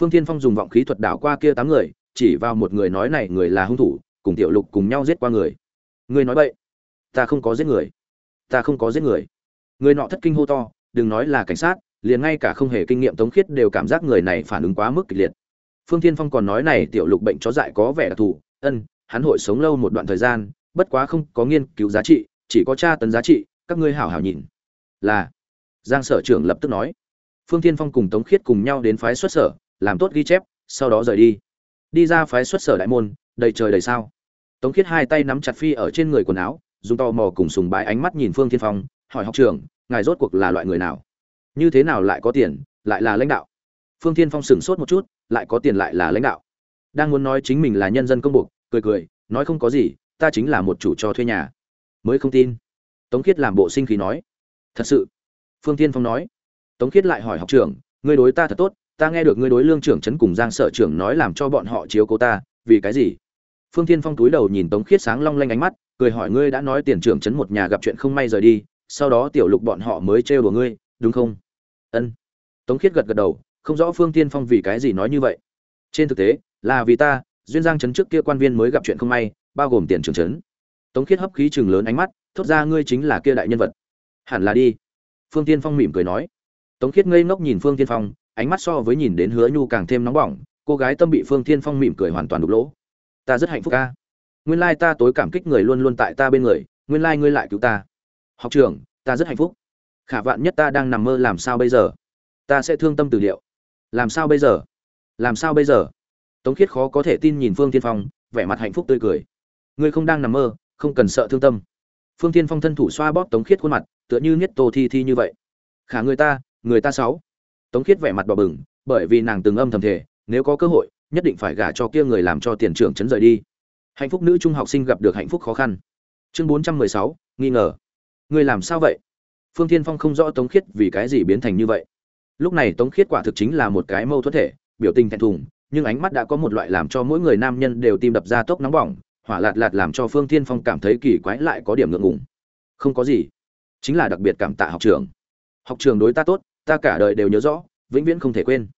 Phương thiên phong dùng vọng khí thuật đảo qua kia tám người, chỉ vào một người nói này người là hung thủ, cùng tiểu lục cùng nhau giết qua người. Ngươi nói bậy. Ta không có giết người. Ta không có giết người người nọ thất kinh hô to, đừng nói là cảnh sát, liền ngay cả không hề kinh nghiệm tống khiết đều cảm giác người này phản ứng quá mức kịch liệt. Phương thiên phong còn nói này tiểu lục bệnh chó dại có vẻ đặc thù, ân, hắn hội sống lâu một đoạn thời gian, bất quá không có nghiên cứu giá trị, chỉ có tra tấn giá trị, các ngươi hảo hảo nhìn. Là, giang sở trưởng lập tức nói. Phương thiên phong cùng tống khiết cùng nhau đến phái xuất sở, làm tốt ghi chép, sau đó rời đi. Đi ra phái xuất sở đại môn, đầy trời đầy sao. Tống khiết hai tay nắm chặt phi ở trên người quần áo, dùng to mò cùng sùng bái ánh mắt nhìn phương thiên phong, hỏi học trưởng ngài rốt cuộc là loại người nào? Như thế nào lại có tiền, lại là lãnh đạo? Phương thiên phong sửng sốt một chút, lại có tiền lại là lãnh đạo. Đang muốn nói chính mình là nhân dân công buộc, cười cười, nói không có gì, ta chính là một chủ cho thuê nhà. Mới không tin. Tống khiết làm bộ sinh khí nói. Thật sự. Phương thiên phong nói. Tống khiết lại hỏi học trưởng, ngươi đối ta thật tốt, ta nghe được ngươi đối lương trưởng trấn cùng giang sở trưởng nói làm cho bọn họ chiếu cố ta, vì cái gì? Phương thiên phong túi đầu nhìn tống khiết sáng long lanh ánh mắt, cười hỏi, ngươi đã nói tiền trưởng trấn một nhà gặp chuyện không may rời đi sau đó tiểu lục bọn họ mới trêu đùa ngươi, đúng không? Ân. Tống khiết gật gật đầu, không rõ phương tiên phong vì cái gì nói như vậy. Trên thực tế, là vì ta, duyên giang trấn trước kia quan viên mới gặp chuyện không may, bao gồm tiền trưởng trấn. Tống khiết hấp khí chừng lớn ánh mắt, thốt ra ngươi chính là kia đại nhân vật. Hẳn là đi. Phương tiên phong mỉm cười nói. Tống khiết ngây ngốc nhìn phương tiên phong, ánh mắt so với nhìn đến hứa nhu càng thêm nóng bỏng, cô gái tâm bị phương tiên phong mỉm cười hoàn toàn đục lỗ. Ta rất hạnh phúc ca. Nguyên lai ta tối cảm kích người luôn luôn tại ta bên người, nguyên lai ngươi lại cứu ta học trưởng, ta rất hạnh phúc. Khả vạn nhất ta đang nằm mơ làm sao bây giờ? Ta sẽ thương tâm từ liệu làm sao bây giờ? Làm sao bây giờ? Tống khiết khó có thể tin nhìn phương tiên phong, vẻ mặt hạnh phúc tươi cười. Ngươi không đang nằm mơ, không cần sợ thương tâm. Phương tiên phong thân thủ xoa bóp tống khiết khuôn mặt, tựa như nhất tô thi thi như vậy. Khả người ta người ta sáu. Tống khiết vẻ mặt bỏ bừng, bởi vì nàng từng âm thầm thể nếu có cơ hội, nhất định phải gả cho kia người làm cho tiền trưởng chấn rời đi. Hạnh phúc nữ trung học sinh gặp được hạnh phúc khó khăn. Chương bốn trăm mười sáu, nghi ngờ ngươi làm sao vậy? Phương thiên phong không rõ tống khiết vì cái gì biến thành như vậy. Lúc này tống khiết quả thực chính là một cái mâu thuẫn thể, biểu tình thẹn thùng, nhưng ánh mắt đã có một loại làm cho mỗi người nam nhân đều tim đập ra tốc nóng bỏng, hỏa lạt lạt làm cho phương thiên phong cảm thấy kỳ quái lại có điểm ngượng ngùng. Không có gì. Chính là đặc biệt cảm tạ học trường. Học trường đối ta tốt, ta cả đời đều nhớ rõ, vĩnh viễn không thể quên.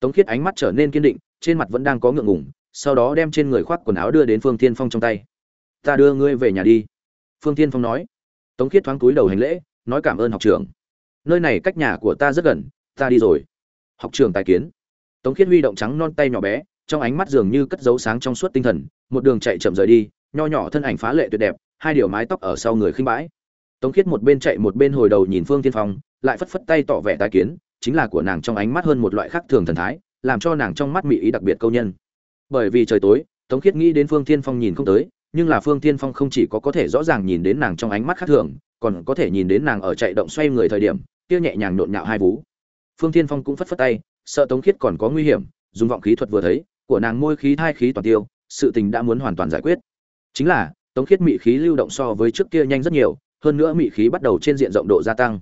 Tống khiết ánh mắt trở nên kiên định, trên mặt vẫn đang có ngượng ngùng, sau đó đem trên người khoác quần áo đưa đến phương thiên phong trong tay. Ta đưa ngươi về nhà đi. Phương thiên phong nói tống khiết thoáng cúi đầu hành lễ, nói cảm ơn học trưởng. Nơi này cách nhà của ta rất gần, ta đi rồi. Học trưởng tài kiến. Tống khiết huy động trắng non tay nhỏ bé, trong ánh mắt dường như cất dấu sáng trong suốt tinh thần, một đường chạy chậm rời đi, nho nhỏ thân ảnh phá lệ tuyệt đẹp, hai điều mái tóc ở sau người khinh bãi. Tống khiết một bên chạy một bên hồi đầu nhìn phương tiên phong, lại phất phất tay tỏ vẻ tài kiến, chính là của nàng trong ánh mắt hơn một loại khác thường thần thái, làm cho nàng trong mắt mỹ ý đặc biệt câu nhân. Bởi vì trời tối, tống khiết nghĩ đến phương tiên phong nhìn không tới nhưng là phương Thiên phong không chỉ có có thể rõ ràng nhìn đến nàng trong ánh mắt khác thường, còn có thể nhìn đến nàng ở chạy động xoay người thời điểm, kia nhẹ nhàng nộn nhạo hai vú. Phương Thiên phong cũng phất phất tay, sợ tống khiết còn có nguy hiểm, dùng vọng khí thuật vừa thấy, của nàng môi khí thai khí toàn tiêu, sự tình đã muốn hoàn toàn giải quyết. Chính là, tống khiết mị khí lưu động so với trước kia nhanh rất nhiều, hơn nữa mị khí bắt đầu trên diện rộng độ gia tăng.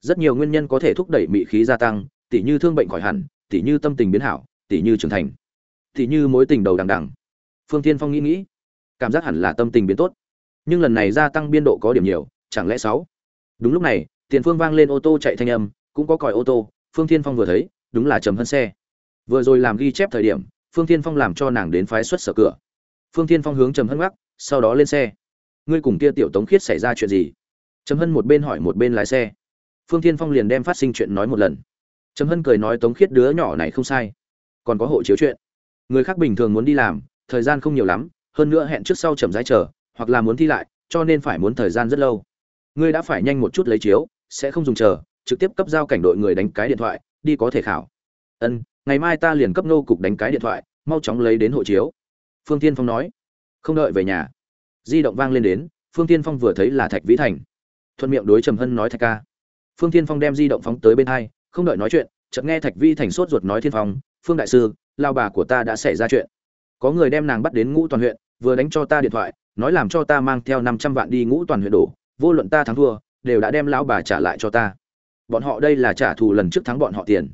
Rất nhiều nguyên nhân có thể thúc đẩy mị khí gia tăng, tỉ như thương bệnh khỏi hẳn, tỉ như tâm tình biến hảo, tỉ như trưởng thành, tỉ như mối tình đầu đằng đằng. Phương Thiên phong nghĩ nghĩ cảm giác hẳn là tâm tình biến tốt. Nhưng lần này gia tăng biên độ có điểm nhiều, chẳng lẽ sáu? Đúng lúc này, tiền phương vang lên ô tô chạy thanh âm, cũng có còi ô tô, phương thiên phong vừa thấy, đúng là trầm hân xe. Vừa rồi làm ghi chép thời điểm, phương thiên phong làm cho nàng đến phái xuất sở cửa. Phương thiên phong hướng trầm hân gác sau đó lên xe. Ngươi cùng kia tiểu tống khiết xảy ra chuyện gì? Trầm hân một bên hỏi một bên lái xe. Phương thiên phong liền đem phát sinh chuyện nói một lần. Trầm hân cười nói tống khiết đứa nhỏ này không sai. Còn có hộ chiếu chuyện. Người khác bình thường muốn đi làm, thời gian không nhiều lắm hơn nữa hẹn trước sau chậm rãi chờ, hoặc là muốn thi lại, cho nên phải muốn thời gian rất lâu. Ngươi đã phải nhanh một chút lấy chiếu, sẽ không dùng chờ, trực tiếp cấp giao cảnh đội người đánh cái điện thoại, đi có thể khảo. Ân, ngày mai ta liền cấp nô cục đánh cái điện thoại, mau chóng lấy đến hộ chiếu. Phương thiên phong nói. Không đợi về nhà, di động vang lên đến, phương thiên phong vừa thấy là thạch vĩ thành. Thuận miệng đối trầm hân nói thạch ca. Phương thiên phong đem di động phóng tới bên hai, không đợi nói chuyện, chợt nghe thạch vĩ thành sốt ruột nói thiên phong, phương đại sư, lao bà của ta đã xảy ra chuyện. Có người đem nàng bắt đến ngũ toàn huyện vừa đánh cho ta điện thoại, nói làm cho ta mang theo năm trăm vạn đi ngũ toàn huyện đổ, vô luận ta thắng thua, đều đã đem lão bà trả lại cho ta. Bọn họ đây là trả thù lần trước thắng bọn họ tiền.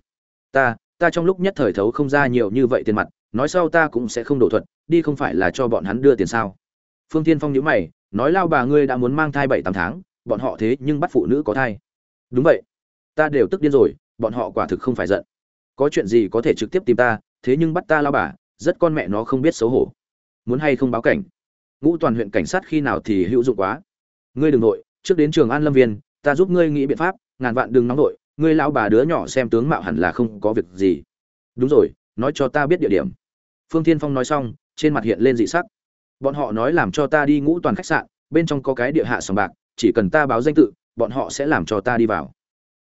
Ta ta trong lúc nhất thời thấu không ra nhiều như vậy tiền mặt, nói sau ta cũng sẽ không đổ thuật, đi không phải là cho bọn hắn đưa tiền sao. Phương tiên phong nhíu mày, nói lao bà ngươi đã muốn mang thai bảy tám tháng, bọn họ thế nhưng bắt phụ nữ có thai. Đúng vậy. Ta đều tức điên rồi, bọn họ quả thực không phải giận. Có chuyện gì có thể trực tiếp tìm ta, thế nhưng bắt ta lao bà, rất con mẹ nó không biết xấu hổ muốn hay không báo cảnh. Ngũ toàn huyện cảnh sát khi nào thì hữu dụng quá. Ngươi đừng nội, trước đến trường an lâm viên, ta giúp ngươi nghĩ biện pháp, ngàn vạn đừng nóng nội, ngươi lão bà đứa nhỏ xem tướng mạo hẳn là không có việc gì. Đúng rồi, nói cho ta biết địa điểm. Phương thiên phong nói xong, trên mặt hiện lên dị sắc. Bọn họ nói làm cho ta đi ngũ toàn khách sạn, bên trong có cái địa hạ sòng bạc, chỉ cần ta báo danh tự, bọn họ sẽ làm cho ta đi vào.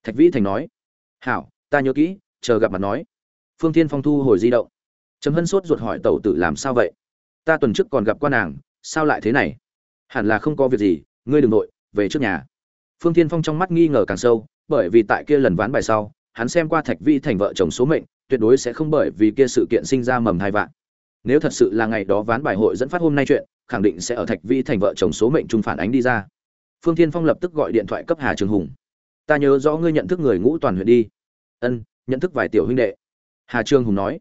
Thạch vĩ thành nói. Hảo, ta nhớ kỹ, chờ gặp mặt nói. Phương thiên phong thu hồi di động. Trầm hân sốt ruột hỏi tẩu tử làm sao vậy? Ta tuần trước còn gặp qua nàng, sao lại thế này? Hẳn là không có việc gì, ngươi đừng nội về trước nhà. Phương thiên phong trong mắt nghi ngờ càng sâu, bởi vì tại kia lần ván bài sau, hắn xem qua thạch Vi thành vợ chồng số mệnh, tuyệt đối sẽ không bởi vì kia sự kiện sinh ra mầm hai vạn. Nếu thật sự là ngày đó ván bài hội dẫn phát hôm nay chuyện, khẳng định sẽ ở thạch Vi thành vợ chồng số mệnh chung phản ánh đi ra. Phương thiên phong lập tức gọi điện thoại cấp hà trường hùng. Ta nhớ rõ ngươi nhận thức người ngũ toàn huyện đi. Ân, nhận thức vài tiểu huynh đệ. Hà trường hùng nói.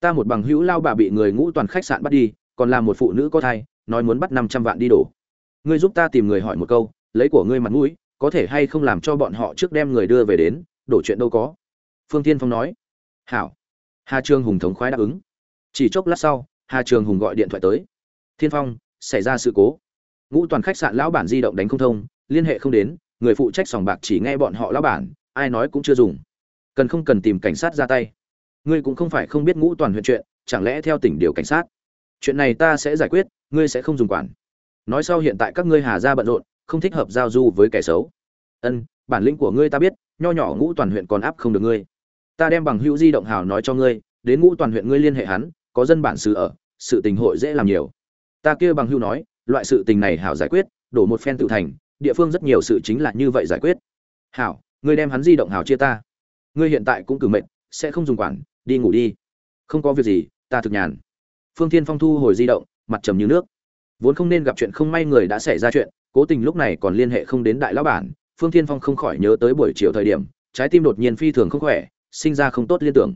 Ta một bằng hữu lao bà bị người ngũ toàn khách sạn bắt đi còn là một phụ nữ có thai, nói muốn bắt năm trăm vạn đi đổ. Ngươi giúp ta tìm người hỏi một câu, lấy của ngươi mặt mũi, có thể hay không làm cho bọn họ trước đem người đưa về đến, đổ chuyện đâu có. Phương tiên phong nói. Hảo. Hà Trường hùng thống khoái đáp ứng. Chỉ chốc lát sau, hà trường hùng gọi điện thoại tới. Thiên phong, xảy ra sự cố. Ngũ toàn khách sạn lão bản di động đánh không thông, liên hệ không đến, người phụ trách sòng bạc chỉ nghe bọn họ lão bản, ai nói cũng chưa dùng. Cần không cần tìm cảnh sát ra tay. Ngươi cũng không phải không biết ngũ toàn huyện chuyện, chẳng lẽ theo tỉnh điều cảnh sát? Chuyện này ta sẽ giải quyết, ngươi sẽ không dùng quản. Nói sau hiện tại các ngươi hà ra bận rộn, không thích hợp giao du với kẻ xấu. Ân, bản lĩnh của ngươi ta biết, nho nhỏ ngũ toàn huyện còn áp không được ngươi. Ta đem bằng hữu di động hào nói cho ngươi, đến ngũ toàn huyện ngươi liên hệ hắn, có dân bản xứ ở, sự tình hội dễ làm nhiều. Ta kia bằng hữu nói, loại sự tình này hảo giải quyết, đổ một phen tự thành, địa phương rất nhiều sự chính là như vậy giải quyết. Hảo, ngươi đem hắn di động hảo chia ta. Ngươi hiện tại cũng cử mệnh sẽ không dùng quản, đi ngủ đi. Không có việc gì, ta thực nhàn phương thiên phong thu hồi di động, mặt trầm như nước. Vốn không nên gặp chuyện không may người đã xảy ra chuyện, cố tình lúc này còn liên hệ không đến đại lão bản, phương thiên phong không khỏi nhớ tới buổi chiều thời điểm, trái tim đột nhiên phi thường không khỏe, sinh ra không tốt liên tưởng.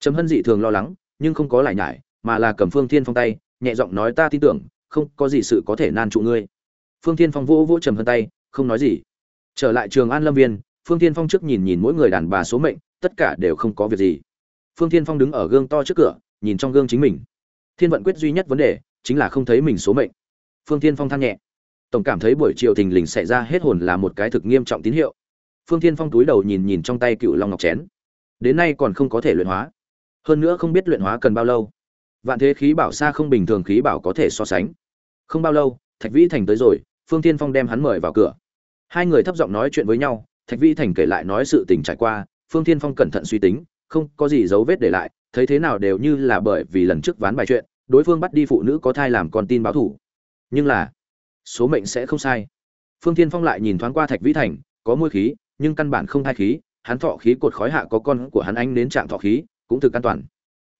Trầm hân dị thường lo lắng, nhưng không có lại nhải, mà là cầm phương thiên phong tay, nhẹ giọng nói, ta tin tưởng, không có gì sự có thể nan trụ ngươi. Phương thiên phong vỗ vỗ trầm hân tay, không nói gì. Trở lại trường an lâm viên, phương thiên phong trước nhìn nhìn mỗi người đàn bà số mệnh, tất cả đều không có việc gì. Phương thiên phong đứng ở gương to trước cửa, nhìn trong gương chính mình thiên vận quyết duy nhất vấn đề chính là không thấy mình số mệnh. Phương thiên phong than nhẹ. Tổng cảm thấy buổi chiều thình lình xảy ra hết hồn là một cái thực nghiêm trọng tín hiệu. Phương thiên phong túi đầu nhìn nhìn trong tay cựu long ngọc chén. Đến nay còn không có thể luyện hóa. Hơn nữa không biết luyện hóa cần bao lâu. Vạn thế khí bảo xa không bình thường khí bảo có thể so sánh. Không bao lâu, thạch vĩ thành tới rồi, phương tiên phong đem hắn mời vào cửa. Hai người thấp giọng nói chuyện với nhau, thạch vĩ thành kể lại nói sự tình trải qua, phương tiên phong cẩn thận suy tính, không có gì dấu vết để lại thấy thế nào đều như là bởi vì lần trước ván bài chuyện, đối phương bắt đi phụ nữ có thai làm con tin báo thủ. Nhưng là, số mệnh sẽ không sai. Phương thiên phong lại nhìn thoáng qua thạch vĩ thành, có môi khí, nhưng căn bản không thai khí, hắn thọ khí cột khói hạ có con của hắn anh đến trạng thọ khí, cũng thực an toàn.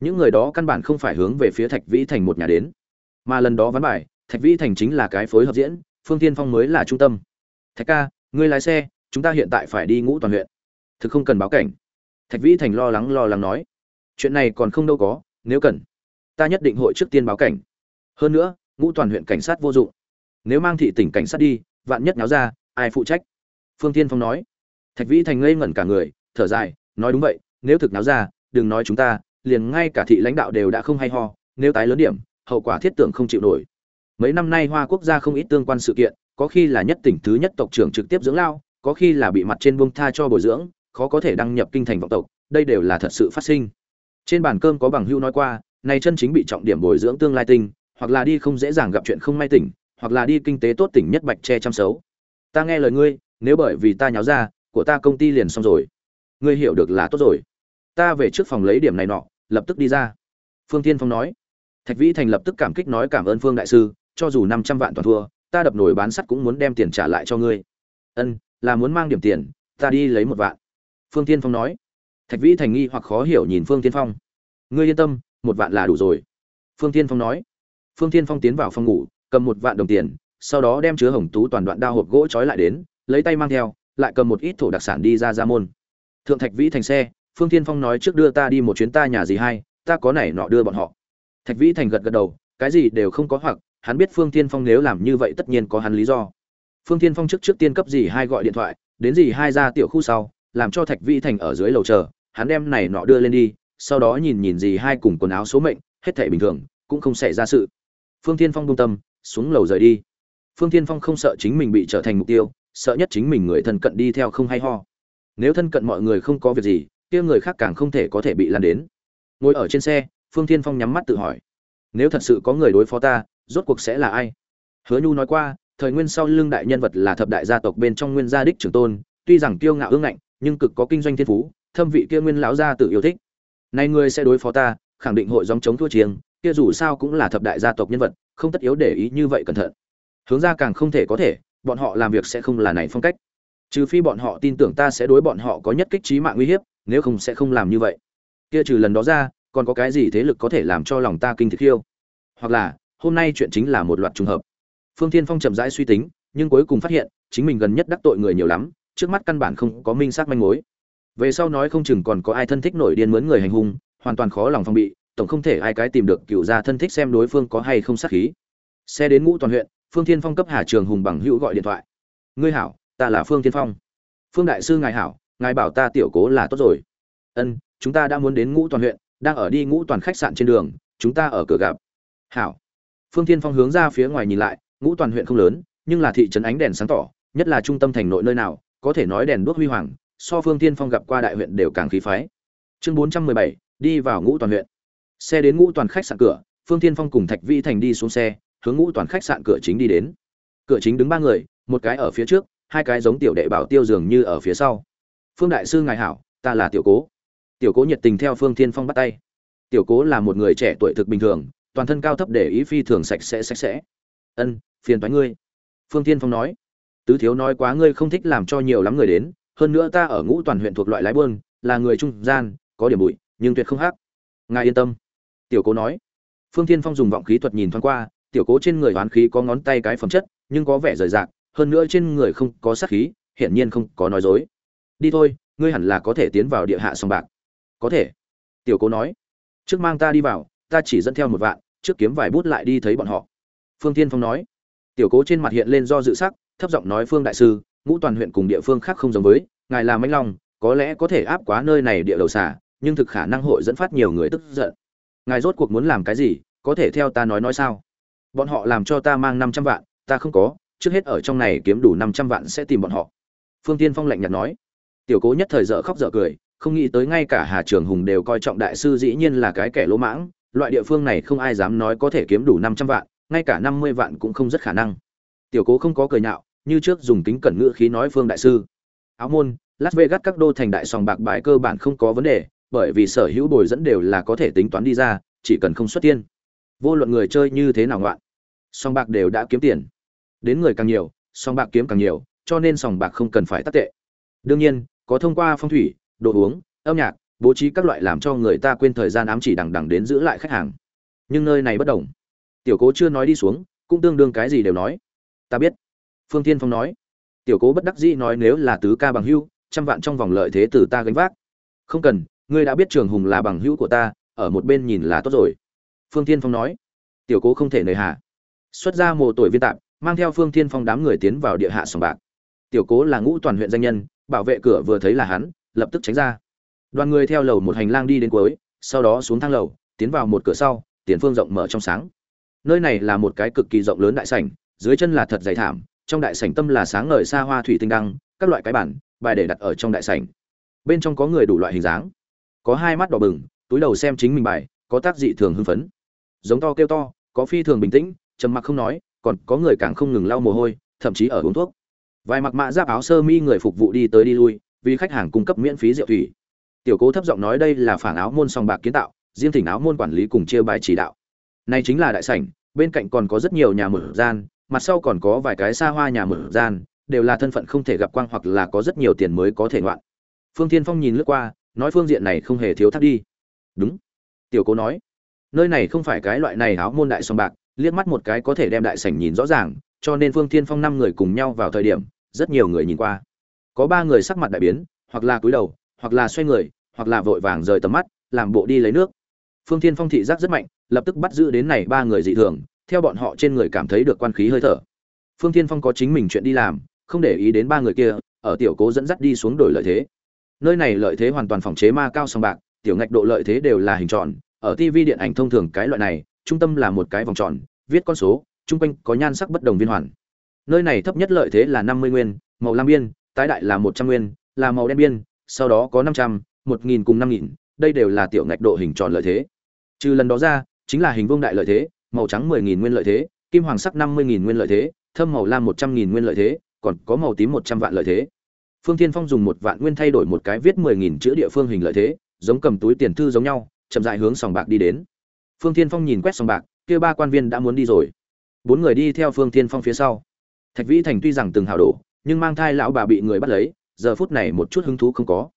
Những người đó căn bản không phải hướng về phía thạch vĩ thành một nhà đến. Mà lần đó ván bài, thạch vĩ thành chính là cái phối hợp diễn, phương tiên phong mới là trung tâm. Thạch ca, ngươi lái xe, chúng ta hiện tại phải đi ngũ toàn huyện. Thực không cần báo cảnh. Thạch vĩ thành lo lắng lo lắng nói chuyện này còn không đâu có, nếu cần, ta nhất định hội trước tiên báo cảnh. Hơn nữa, ngũ toàn huyện cảnh sát vô dụng. Nếu mang thị tỉnh cảnh sát đi, vạn nhất náo ra, ai phụ trách? Phương tiên phong nói. Thạch vĩ thành ngây ngẩn cả người, thở dài, nói đúng vậy, nếu thực náo ra, đừng nói chúng ta, liền ngay cả thị lãnh đạo đều đã không hay ho, nếu tái lớn điểm, hậu quả thiết tưởng không chịu nổi. Mấy năm nay hoa quốc gia không ít tương quan sự kiện, có khi là nhất tỉnh thứ nhất tộc trưởng trực tiếp dưỡng lao, có khi là bị mặt trên buông tha cho bồi dưỡng, khó có thể đăng nhập kinh thành vọng tộc, đây đều là thật sự phát sinh trên bàn cơm có bằng hưu nói qua, này chân chính bị trọng điểm bồi dưỡng tương lai tinh, hoặc là đi không dễ dàng gặp chuyện không may tỉnh, hoặc là đi kinh tế tốt tỉnh nhất bạch che chăm xấu ta nghe lời ngươi, nếu bởi vì ta nháo ra, của ta công ty liền xong rồi. Ngươi hiểu được là tốt rồi. Ta về trước phòng lấy điểm này nọ, lập tức đi ra. Phương tiên phong nói. Thạch vĩ thành lập tức cảm kích nói cảm ơn phương đại sư, cho dù năm trăm vạn toàn thua, ta đập nổi bán sắt cũng muốn đem tiền trả lại cho ngươi. Ân, là muốn mang điểm tiền, ta đi lấy một vạn. Phương tiên phong nói thạch vĩ thành nghi hoặc khó hiểu nhìn phương tiên phong. Ngươi yên tâm, một vạn là đủ rồi. Phương tiên phong nói. Phương tiên phong tiến vào phòng ngủ, cầm một vạn đồng tiền, sau đó đem chứa hồng tú toàn đoạn đao hộp gỗ trói lại đến, lấy tay mang theo, lại cầm một ít thổ đặc sản đi ra ra môn. Thượng thạch vĩ thành xe, phương tiên phong nói trước đưa ta đi một chuyến ta nhà gì hay ta có này nọ đưa bọn họ. Thạch vĩ thành gật gật đầu, cái gì đều không có hoặc, hắn biết phương tiên phong nếu làm như vậy tất nhiên có hắn lý do. Phương tiên phong trước trước tiên cấp gì hai gọi điện thoại, đến gì hai ra tiểu khu sau, làm cho thạch vĩ thành ở dưới lầu chờ hắn đem này nọ đưa lên đi, sau đó nhìn nhìn gì hai cùng quần áo số mệnh, hết thể bình thường, cũng không xảy ra sự. Phương Thiên phong buông tâm, xuống lầu rời đi. Phương Thiên phong không sợ chính mình bị trở thành mục tiêu, sợ nhất chính mình người thân cận đi theo không hay ho. Nếu thân cận mọi người không có việc gì, kia người khác càng không thể có thể bị lan đến. Ngồi ở trên xe, phương thiên phong nhắm mắt tự hỏi. Nếu thật sự có người đối phó ta, rốt cuộc sẽ là ai? Hứa nhu nói qua, thời nguyên sau lưng đại nhân vật là thập đại gia tộc bên trong nguyên gia đích trưởng tôn, tuy rằng kiêu ngạo ương ngạnh, nhưng cực có kinh doanh thiên phú thâm vị kia nguyên lão gia tự yêu thích. Nay ngươi sẽ đối phó ta, khẳng định hội dòng chống thua chiêng, kia dù sao cũng là thập đại gia tộc nhân vật, không tất yếu để ý như vậy cẩn thận. Hướng ra càng không thể có thể, bọn họ làm việc sẽ không là này phong cách. Trừ phi bọn họ tin tưởng ta sẽ đối bọn họ có nhất kích trí mạng uy hiếp, nếu không sẽ không làm như vậy. Kia trừ lần đó ra, còn có cái gì thế lực có thể làm cho lòng ta kinh thiệt khiêu? Hoặc là, hôm nay chuyện chính là một loạt trùng hợp. Phương thiên phong chậm rãi suy tính, nhưng cuối cùng phát hiện, chính mình gần nhất đắc tội người nhiều lắm, trước mắt căn bản không có minh xác manh mối về sau nói không chừng còn có ai thân thích nổi điên mướn người hành hung, hoàn toàn khó lòng phòng bị, tổng không thể ai cái tìm được cựu gia thân thích xem đối phương có hay không sát khí. Xe đến ngũ toàn huyện, phương thiên phong cấp hà trường hùng bằng hữu gọi điện thoại. Ngươi hảo, ta là phương thiên phong. Phương đại sư ngài hảo, ngài bảo ta tiểu cố là tốt rồi. Ân, chúng ta đã muốn đến ngũ toàn huyện, đang ở đi ngũ toàn khách sạn trên đường, chúng ta ở cửa gặp. Hảo. Phương thiên phong hướng ra phía ngoài nhìn lại, ngũ toàn huyện không lớn, nhưng là thị trấn ánh đèn sáng tỏ, nhất là trung tâm thành nội nơi nào, có thể nói đèn đuốc huy hoàng so phương thiên phong gặp qua đại huyện đều càng khí phái. Chương bốn trăm mười bảy, đi vào ngũ toàn huyện. Xe đến ngũ toàn khách sạn cửa, phương thiên phong cùng thạch vĩ thành đi xuống xe, hướng ngũ toàn khách sạn cửa chính đi đến. Cửa chính đứng ba người, một cái ở phía trước, hai cái giống tiểu đệ bảo tiêu dường như ở phía sau. Phương đại sư ngài hảo, ta là tiểu cố. Tiểu cố nhiệt tình theo phương thiên phong bắt tay. Tiểu cố là một người trẻ tuổi thực bình thường, toàn thân cao thấp để ý phi thường sạch sẽ sạch sẽ. Ân, phiền toái ngươi. Phương thiên phong nói. Tứ thiếu nói quá ngươi không thích làm cho nhiều lắm người đến hơn nữa ta ở ngũ toàn huyện thuộc loại lái buôn là người trung gian, có điểm bụi, nhưng tuyệt không hắc. Ngài yên tâm. Tiểu cố nói. Phương thiên phong dùng vọng khí thuật nhìn thoáng qua, tiểu cố trên người hoán khí có ngón tay cái phẩm chất, nhưng có vẻ rời rạc, hơn nữa trên người không có sát khí, hiển nhiên không có nói dối. Đi thôi, ngươi hẳn là có thể tiến vào địa hạ sòng bạc. Có thể. Tiểu cố nói. Trước mang ta đi vào, ta chỉ dẫn theo một vạn, trước kiếm vài bút lại đi thấy bọn họ. Phương tiên phong nói. Tiểu cố trên mặt hiện lên do dự sắc, thấp giọng nói, phương đại sư ngũ toàn huyện cùng địa phương khác không giống với, ngài là mãnh long, có lẽ có thể áp quá nơi này địa đầu xả nhưng thực khả năng hội dẫn phát nhiều người tức giận. Ngài rốt cuộc muốn làm cái gì, có thể theo ta nói nói sao? Bọn họ làm cho ta mang năm trăm vạn, ta không có, trước hết ở trong này kiếm đủ năm trăm vạn sẽ tìm bọn họ. Phương tiên phong lạnh nhạt nói. Tiểu cố nhất thời dở khóc dở cười, không nghĩ tới ngay cả hà trường hùng đều coi trọng đại sư dĩ nhiên là cái kẻ lỗ mãng, loại địa phương này không ai dám nói có thể kiếm đủ năm trăm vạn, ngay cả năm mươi vạn cũng không rất khả năng. Tiểu cố không có cười nhạo như trước dùng kính cẩn ngữ khí nói phương đại sư. Áo môn, las vegas các đô thành đại sòng bạc bài cơ bản không có vấn đề, bởi vì sở hữu bồi dẫn đều là có thể tính toán đi ra, chỉ cần không xuất tiên. Vô luận người chơi như thế nào ngoạn, sòng bạc đều đã kiếm tiền. Đến người càng nhiều, sòng bạc kiếm càng nhiều, cho nên sòng bạc không cần phải tắc tệ. Đương nhiên, có thông qua phong thủy, đồ uống, âm nhạc, bố trí các loại làm cho người ta quên thời gian ám chỉ đằng đằng đến giữ lại khách hàng. Nhưng nơi này bất đồng. Tiểu cố chưa nói đi xuống, cũng tương đương cái gì đều nói. Ta biết phương tiên phong nói tiểu cố bất đắc dĩ nói nếu là tứ ca bằng hữu, trăm vạn trong vòng lợi thế từ ta gánh vác. Không cần ngươi đã biết trường hùng là bằng hữu của ta ở một bên nhìn là tốt rồi. Phương tiên phong nói tiểu cố không thể nời hạ xuất ra mồ tuổi viên tạm mang theo phương tiên phong đám người tiến vào địa hạ sòng bạc. Tiểu cố là ngũ toàn huyện danh nhân bảo vệ cửa vừa thấy là hắn lập tức tránh ra. Đoàn người theo lầu một hành lang đi đến cuối sau đó xuống thang lầu tiến vào một cửa sau tiền phương rộng mở trong sáng. Nơi này là một cái cực kỳ rộng lớn đại sảnh dưới chân là thật dày thảm trong đại sảnh tâm là sáng ngời xa hoa thủy tinh đăng, các loại cái bản, bài để đặt ở trong đại sảnh. Bên trong có người đủ loại hình dáng. Có hai mắt đỏ bừng, túi đầu xem chính mình bài, có tác dị thường hưng phấn. Giống to kêu to, có phi thường bình tĩnh, trầm mặc không nói, còn có người càng không ngừng lau mồ hôi, thậm chí ở uống thuốc. Vài mặc mạ giáp áo sơ mi người phục vụ đi tới đi lui, vì khách hàng cung cấp miễn phí rượu thủy. Tiểu cố thấp giọng nói đây là phản áo môn song bạc kiến tạo, riêng thỉnh áo môn quản lý cùng chia bài chỉ đạo. Này chính là đại sảnh, bên cạnh còn có rất nhiều nhà mở gian mặt sau còn có vài cái xa hoa nhà mở gian, đều là thân phận không thể gặp quang hoặc là có rất nhiều tiền mới có thể ngoạn. Phương tiên phong nhìn lướt qua, nói phương diện này không hề thiếu thắt đi. Đúng, tiểu cố nói. Nơi này không phải cái loại này áo môn đại song bạc, liếc mắt một cái có thể đem đại sảnh nhìn rõ ràng, cho nên phương tiên phong năm người cùng nhau vào thời điểm, rất nhiều người nhìn qua. Có ba người sắc mặt đại biến, hoặc là cúi đầu, hoặc là xoay người, hoặc là vội vàng rời tầm mắt, làm bộ đi lấy nước. Phương tiên phong thị giác rất mạnh, lập tức bắt giữ đến này ba người dị thường theo bọn họ trên người cảm thấy được quan khí hơi thở. Phương tiên phong có chính mình chuyện đi làm, không để ý đến ba người kia, ở tiểu cố dẫn dắt đi xuống đổi lợi thế. Nơi này lợi thế hoàn toàn phòng chế ma cao song bạc, tiểu ngạch độ lợi thế đều là hình tròn, ở tv điện ảnh thông thường cái loại này, trung tâm là một cái vòng tròn, viết con số, chung quanh có nhan sắc bất đồng viên hoàn. Nơi này thấp nhất lợi thế là năm mươi nguyên, màu lam biên, tái đại là một trăm nguyên, là màu đen biên, sau đó có năm trăm, một nghìn cùng năm nghìn, đây đều là tiểu ngạch độ hình tròn lợi thế. Trừ lần đó ra, chính là hình vuông đại lợi thế màu trắng mười nghìn nguyên lợi thế, kim hoàng sắc năm mươi nghìn nguyên lợi thế, thâm màu lam một trăm nghìn nguyên lợi thế, còn có màu tím một trăm vạn lợi thế. Phương thiên phong dùng một vạn nguyên thay đổi một cái viết mười nghìn chữ địa phương hình lợi thế, giống cầm túi tiền thư giống nhau, chậm rãi hướng sòng bạc đi đến. Phương thiên phong nhìn quét sòng bạc, kia ba quan viên đã muốn đi rồi. Bốn người đi theo phương thiên phong phía sau. Thạch vĩ thành tuy rằng từng hào đổ, nhưng mang thai lão bà bị người bắt lấy, giờ phút này một chút hứng thú không có.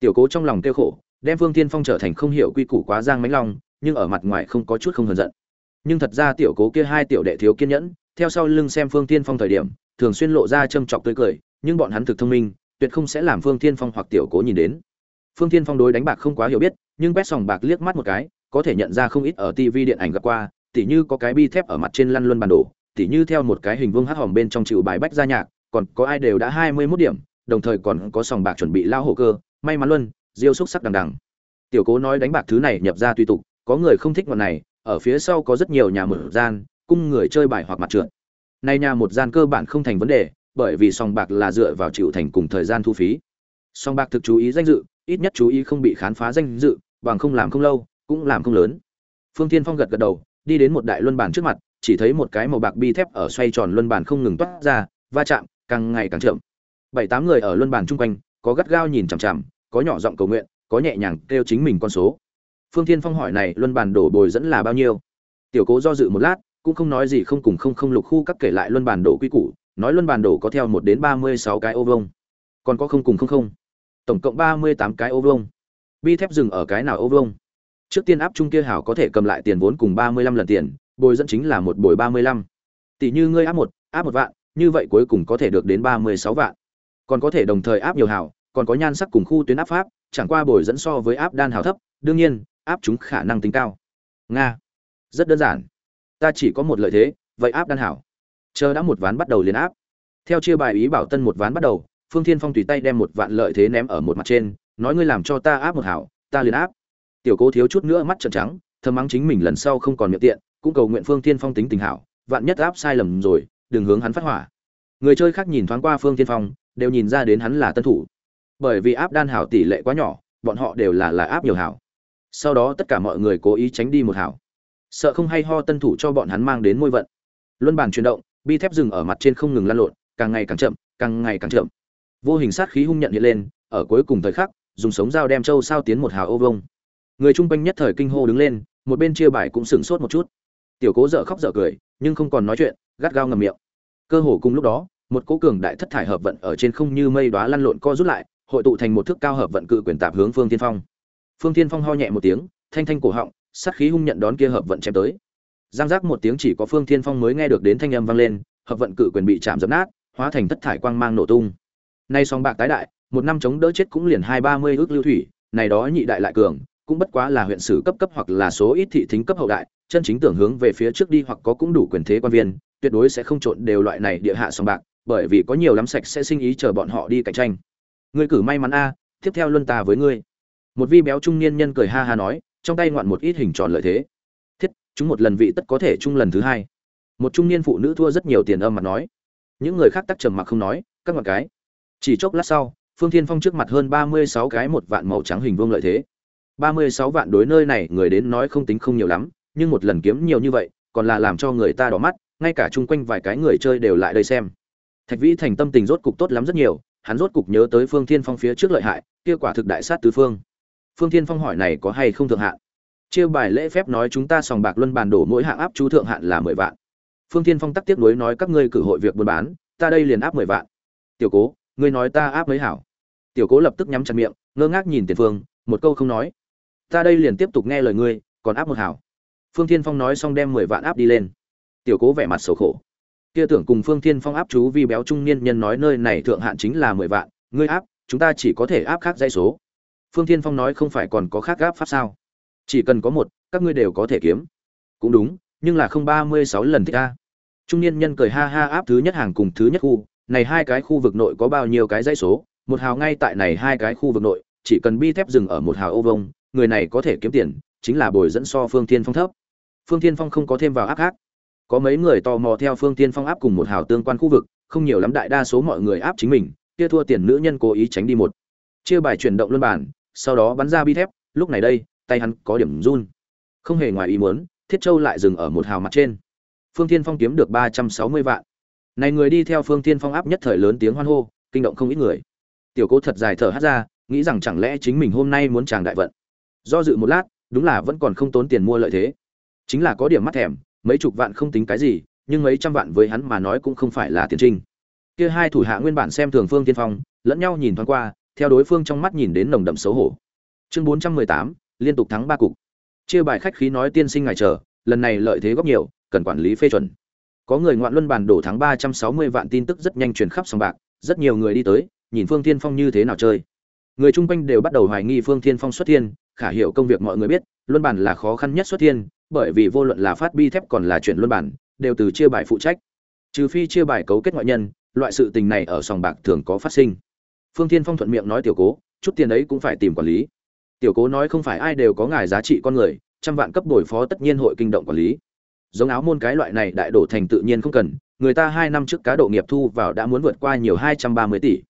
Tiểu cố trong lòng kêu khổ, đem phương thiên phong trở thành không hiểu quy củ quá giang mánh long, nhưng ở mặt ngoài không có chút không hờn giận nhưng thật ra tiểu cố kia hai tiểu đệ thiếu kiên nhẫn, theo sau lưng xem phương thiên phong thời điểm, thường xuyên lộ ra châm chọc tươi cười, nhưng bọn hắn thực thông minh, tuyệt không sẽ làm phương thiên phong hoặc tiểu cố nhìn đến. Phương thiên phong đối đánh bạc không quá hiểu biết, nhưng quét sòng bạc liếc mắt một cái, có thể nhận ra không ít ở tv điện ảnh gặp qua, tỉ như có cái bi thép ở mặt trên lăn luân bản đồ, tỉ như theo một cái hình vương hát hòm bên trong chịu bài bách ra nhạc, còn có ai đều đã hai mươi 21 điểm, đồng thời còn có sòng bạc chuẩn bị lao hổ cơ, may mắn luân, diêu xúc sắc đằng đằng. Tiểu cố nói đánh bạc thứ này nhập ra tùy tục, có người không thích ngọn này ở phía sau có rất nhiều nhà mở gian, cung người chơi bài hoặc mặt trượt. Nay nhà một gian cơ bản không thành vấn đề, bởi vì sòng bạc là dựa vào chịu thành cùng thời gian thu phí. Sòng bạc thực chú ý danh dự, ít nhất chú ý không bị khám phá danh dự, bằng không làm không lâu, cũng làm không lớn. Phương thiên phong gật gật đầu, đi đến một đại luân bàn trước mặt, chỉ thấy một cái màu bạc bi thép ở xoay tròn luân bàn không ngừng toát ra, va chạm, càng ngày càng chậm. Bảy tám người ở luân bàn chung quanh, có gắt gao nhìn chằm chằm, có nhỏ giọng cầu nguyện, có nhẹ nhàng kêu chính mình con số phương thiên phong hỏi này, luân bàn đổ bồi dẫn là bao nhiêu? Tiểu cố do dự một lát, cũng không nói gì, không cùng không không lục khu các kể lại luân bàn đổ quy củ, nói luân bàn đổ có theo một đến ba mươi sáu cái ô vông còn có không cùng không không. Tổng cộng ba mươi tám cái ô vông bi thép dừng ở cái nào ô vông trước tiên áp trung kia hảo có thể cầm lại tiền vốn cùng ba mươi lăm lần tiền, bồi dẫn chính là một bồi ba mươi lăm. Tỷ như ngươi áp một áp một vạn, như vậy cuối cùng có thể được đến ba mươi sáu vạn. Còn có thể đồng thời áp nhiều hảo, còn có nhan sắc cùng khu tuyến áp pháp, chẳng qua bồi dẫn so với áp đan hảo thấp, đương nhiên áp chúng khả năng tính cao. Nga. Rất đơn giản. Ta chỉ có một lợi thế, vậy áp đan hảo. Chờ đã một ván bắt đầu liền áp. Theo chia bài ý bảo tân một ván bắt đầu, phương thiên phong tùy tay đem một vạn lợi thế ném ở một mặt trên, nói ngươi làm cho ta áp một hảo, ta liền áp. Tiểu cố thiếu chút nữa mắt trợn trắng, thầm mắng chính mình lần sau không còn miệng tiện, cũng cầu nguyện phương thiên phong tính tình hảo, vạn nhất áp sai lầm rồi, đừng hướng hắn phát hỏa. Người chơi khác nhìn thoáng qua phương thiên phong, đều nhìn ra đến hắn là tân thủ. Bởi vì áp đan hảo tỷ lệ quá nhỏ, bọn họ đều là là áp nhiều hảo sau đó tất cả mọi người cố ý tránh đi một hảo. Sợ không hay ho tân thủ cho bọn hắn mang đến môi vận. Luân bàn chuyển động, bi thép dừng ở mặt trên không ngừng lăn lộn, càng ngày càng chậm, càng ngày càng chậm. Vô hình sát khí hung nhận hiện lên, ở cuối cùng thời khắc, dùng sống dao đem châu sao tiến một hào ô vông người chung quanh nhất thời kinh hô đứng lên, một bên chia bài cũng sửng sốt một chút. Tiểu cố dở khóc dở cười, nhưng không còn nói chuyện, gắt gao ngầm miệng. Cơ hồ cùng lúc đó, một cố cường đại thất thải hợp vận ở trên không như mây đoá lăn lộn co rút lại, hội tụ thành một thước cao hợp vận cự quyền tạp hướng phương tiên phong phương Thiên phong ho nhẹ một tiếng, thanh thanh cổ họng, sát khí hung nhận đón kia hợp vận chém tới. Giang giác một tiếng chỉ có phương thiên phong mới nghe được đến thanh âm vang lên, hợp vận cự quyền bị chạm dập nát, hóa thành thất thải quang mang nổ tung. Nay song bạc tái đại, một năm chống đỡ chết cũng liền hai ba mươi ước lưu thủy, này đó nhị đại lại cường, cũng bất quá là huyện sử cấp cấp hoặc là số ít thị thính cấp hậu đại, chân chính tưởng hướng về phía trước đi hoặc có cũng đủ quyền thế quan viên, tuyệt đối sẽ không trộn đều loại này địa hạ song bạc, bởi vì có nhiều lắm sạch sẽ sinh ý chờ bọn họ đi cạnh tranh. Ngươi cử may mắn a, tiếp theo luân ta với ngươi một vi béo trung niên nhân cười ha ha nói, trong tay ngoạn một ít hình tròn lợi thế. Thiết, chúng một lần vị tất có thể chung lần thứ hai. Một trung niên phụ nữ thua rất nhiều tiền âm mặt nói. Những người khác tắc trầm mặc không nói, các ngọn cái. Chỉ chốc lát sau, phương thiên phong trước mặt hơn ba mươi sáu cái một vạn màu trắng hình vuông lợi thế. ba mươi sáu vạn đối nơi này, người đến nói không tính không nhiều lắm, nhưng một lần kiếm nhiều như vậy, còn là làm cho người ta đỏ mắt, ngay cả chung quanh vài cái người chơi đều lại đây xem. Thạch vĩ thành tâm tình rốt cục tốt lắm rất nhiều, hắn rốt cục nhớ tới phương thiên phong phía trước lợi hại, kia quả thực đại sát tứ phương phương thiên phong hỏi này có hay không thượng hạn? Chia bài lễ phép nói chúng ta sòng bạc luân bàn đổ mỗi hạng áp chú thượng hạn là mười vạn. Phương thiên phong tắc tiếp nối nói các ngươi cử hội việc buôn bán, ta đây liền áp mười vạn. Tiểu cố, ngươi nói ta áp mấy hảo? Tiểu cố lập tức nhắm chặt miệng, ngơ ngác nhìn tiền phương, một câu không nói. Ta đây liền tiếp tục nghe lời ngươi, còn áp một hảo. Phương thiên phong nói xong đem mười vạn áp đi lên. Tiểu cố vẻ mặt xấu khổ. Kia tưởng cùng phương thiên phong áp chú vì béo trung niên nhân nói nơi này thượng hạn chính là mười vạn, ngươi áp, chúng ta chỉ có thể áp khác dây số phương thiên phong nói không phải còn có khác áp pháp sao? Chỉ cần có một, các ngươi đều có thể kiếm. Cũng đúng, nhưng là không ba mươi sáu lần thích ta trung niên nhân cười ha ha áp thứ nhất hàng cùng thứ nhất khu. Này hai cái khu vực nội có bao nhiêu cái dãy số? Một hào ngay tại này hai cái khu vực nội, chỉ cần bi thép dừng ở một hào ô vông, người này có thể kiếm tiền, chính là bồi dẫn so phương thiên phong thấp. Phương thiên phong không có thêm vào áp khác. Có mấy người tò mò theo phương thiên phong áp cùng một hào tương quan khu vực, không nhiều lắm đại đa số mọi người áp chính mình, kia thua tiền nữ nhân cố ý tránh đi một. Chia bài chuyển động luân bản sau đó bắn ra bi thép, lúc này đây, tay hắn có điểm run. Không hề ngoài ý muốn, thiết châu lại dừng ở một hào mặt trên. Phương thiên phong kiếm được ba trăm sáu mươi vạn. Này người đi theo phương thiên phong áp nhất thời lớn tiếng hoan hô, kinh động không ít người. Tiểu cố thật dài thở hát ra, nghĩ rằng chẳng lẽ chính mình hôm nay muốn chàng đại vận. Do dự một lát, đúng là vẫn còn không tốn tiền mua lợi thế. Chính là có điểm mắt thèm, mấy chục vạn không tính cái gì, nhưng mấy trăm vạn với hắn mà nói cũng không phải là tiền trinh. Kia hai thủ hạ nguyên bản xem thường phương tiên phong, lẫn nhau nhìn thoáng qua theo đối phương trong mắt nhìn đến nồng đậm xấu hổ. Chương bốn trăm mười tám, liên tục thắng ba cục. Chia bài khách khí nói tiên sinh ngài chờ, lần này lợi thế góp nhiều, cần quản lý phê chuẩn. Có người ngoạn luân bàn đổ thắng ba trăm sáu mươi vạn tin tức rất nhanh truyền khắp sòng bạc, rất nhiều người đi tới, nhìn phương tiên phong như thế nào chơi. Người chung quanh đều bắt đầu hoài nghi phương tiên phong xuất thiên, khả hiểu công việc mọi người biết, luân bản là khó khăn nhất xuất thiên, bởi vì vô luận là phát bi thép còn là chuyện luân bản, đều từ chia bài phụ trách. Trừ phi chia bài cấu kết ngoại nhân, loại sự tình này ở sòng bạc thường có phát sinh phương thiên phong thuận miệng nói tiểu cố, chút tiền ấy cũng phải tìm quản lý. Tiểu cố nói không phải ai đều có ngài giá trị con người, trăm vạn cấp đổi phó tất nhiên hội kinh động quản lý. Giống áo môn cái loại này đại đổ thành tự nhiên không cần, người ta hai năm trước cá độ nghiệp thu vào đã muốn vượt qua nhiều hai trăm ba mươi tỷ.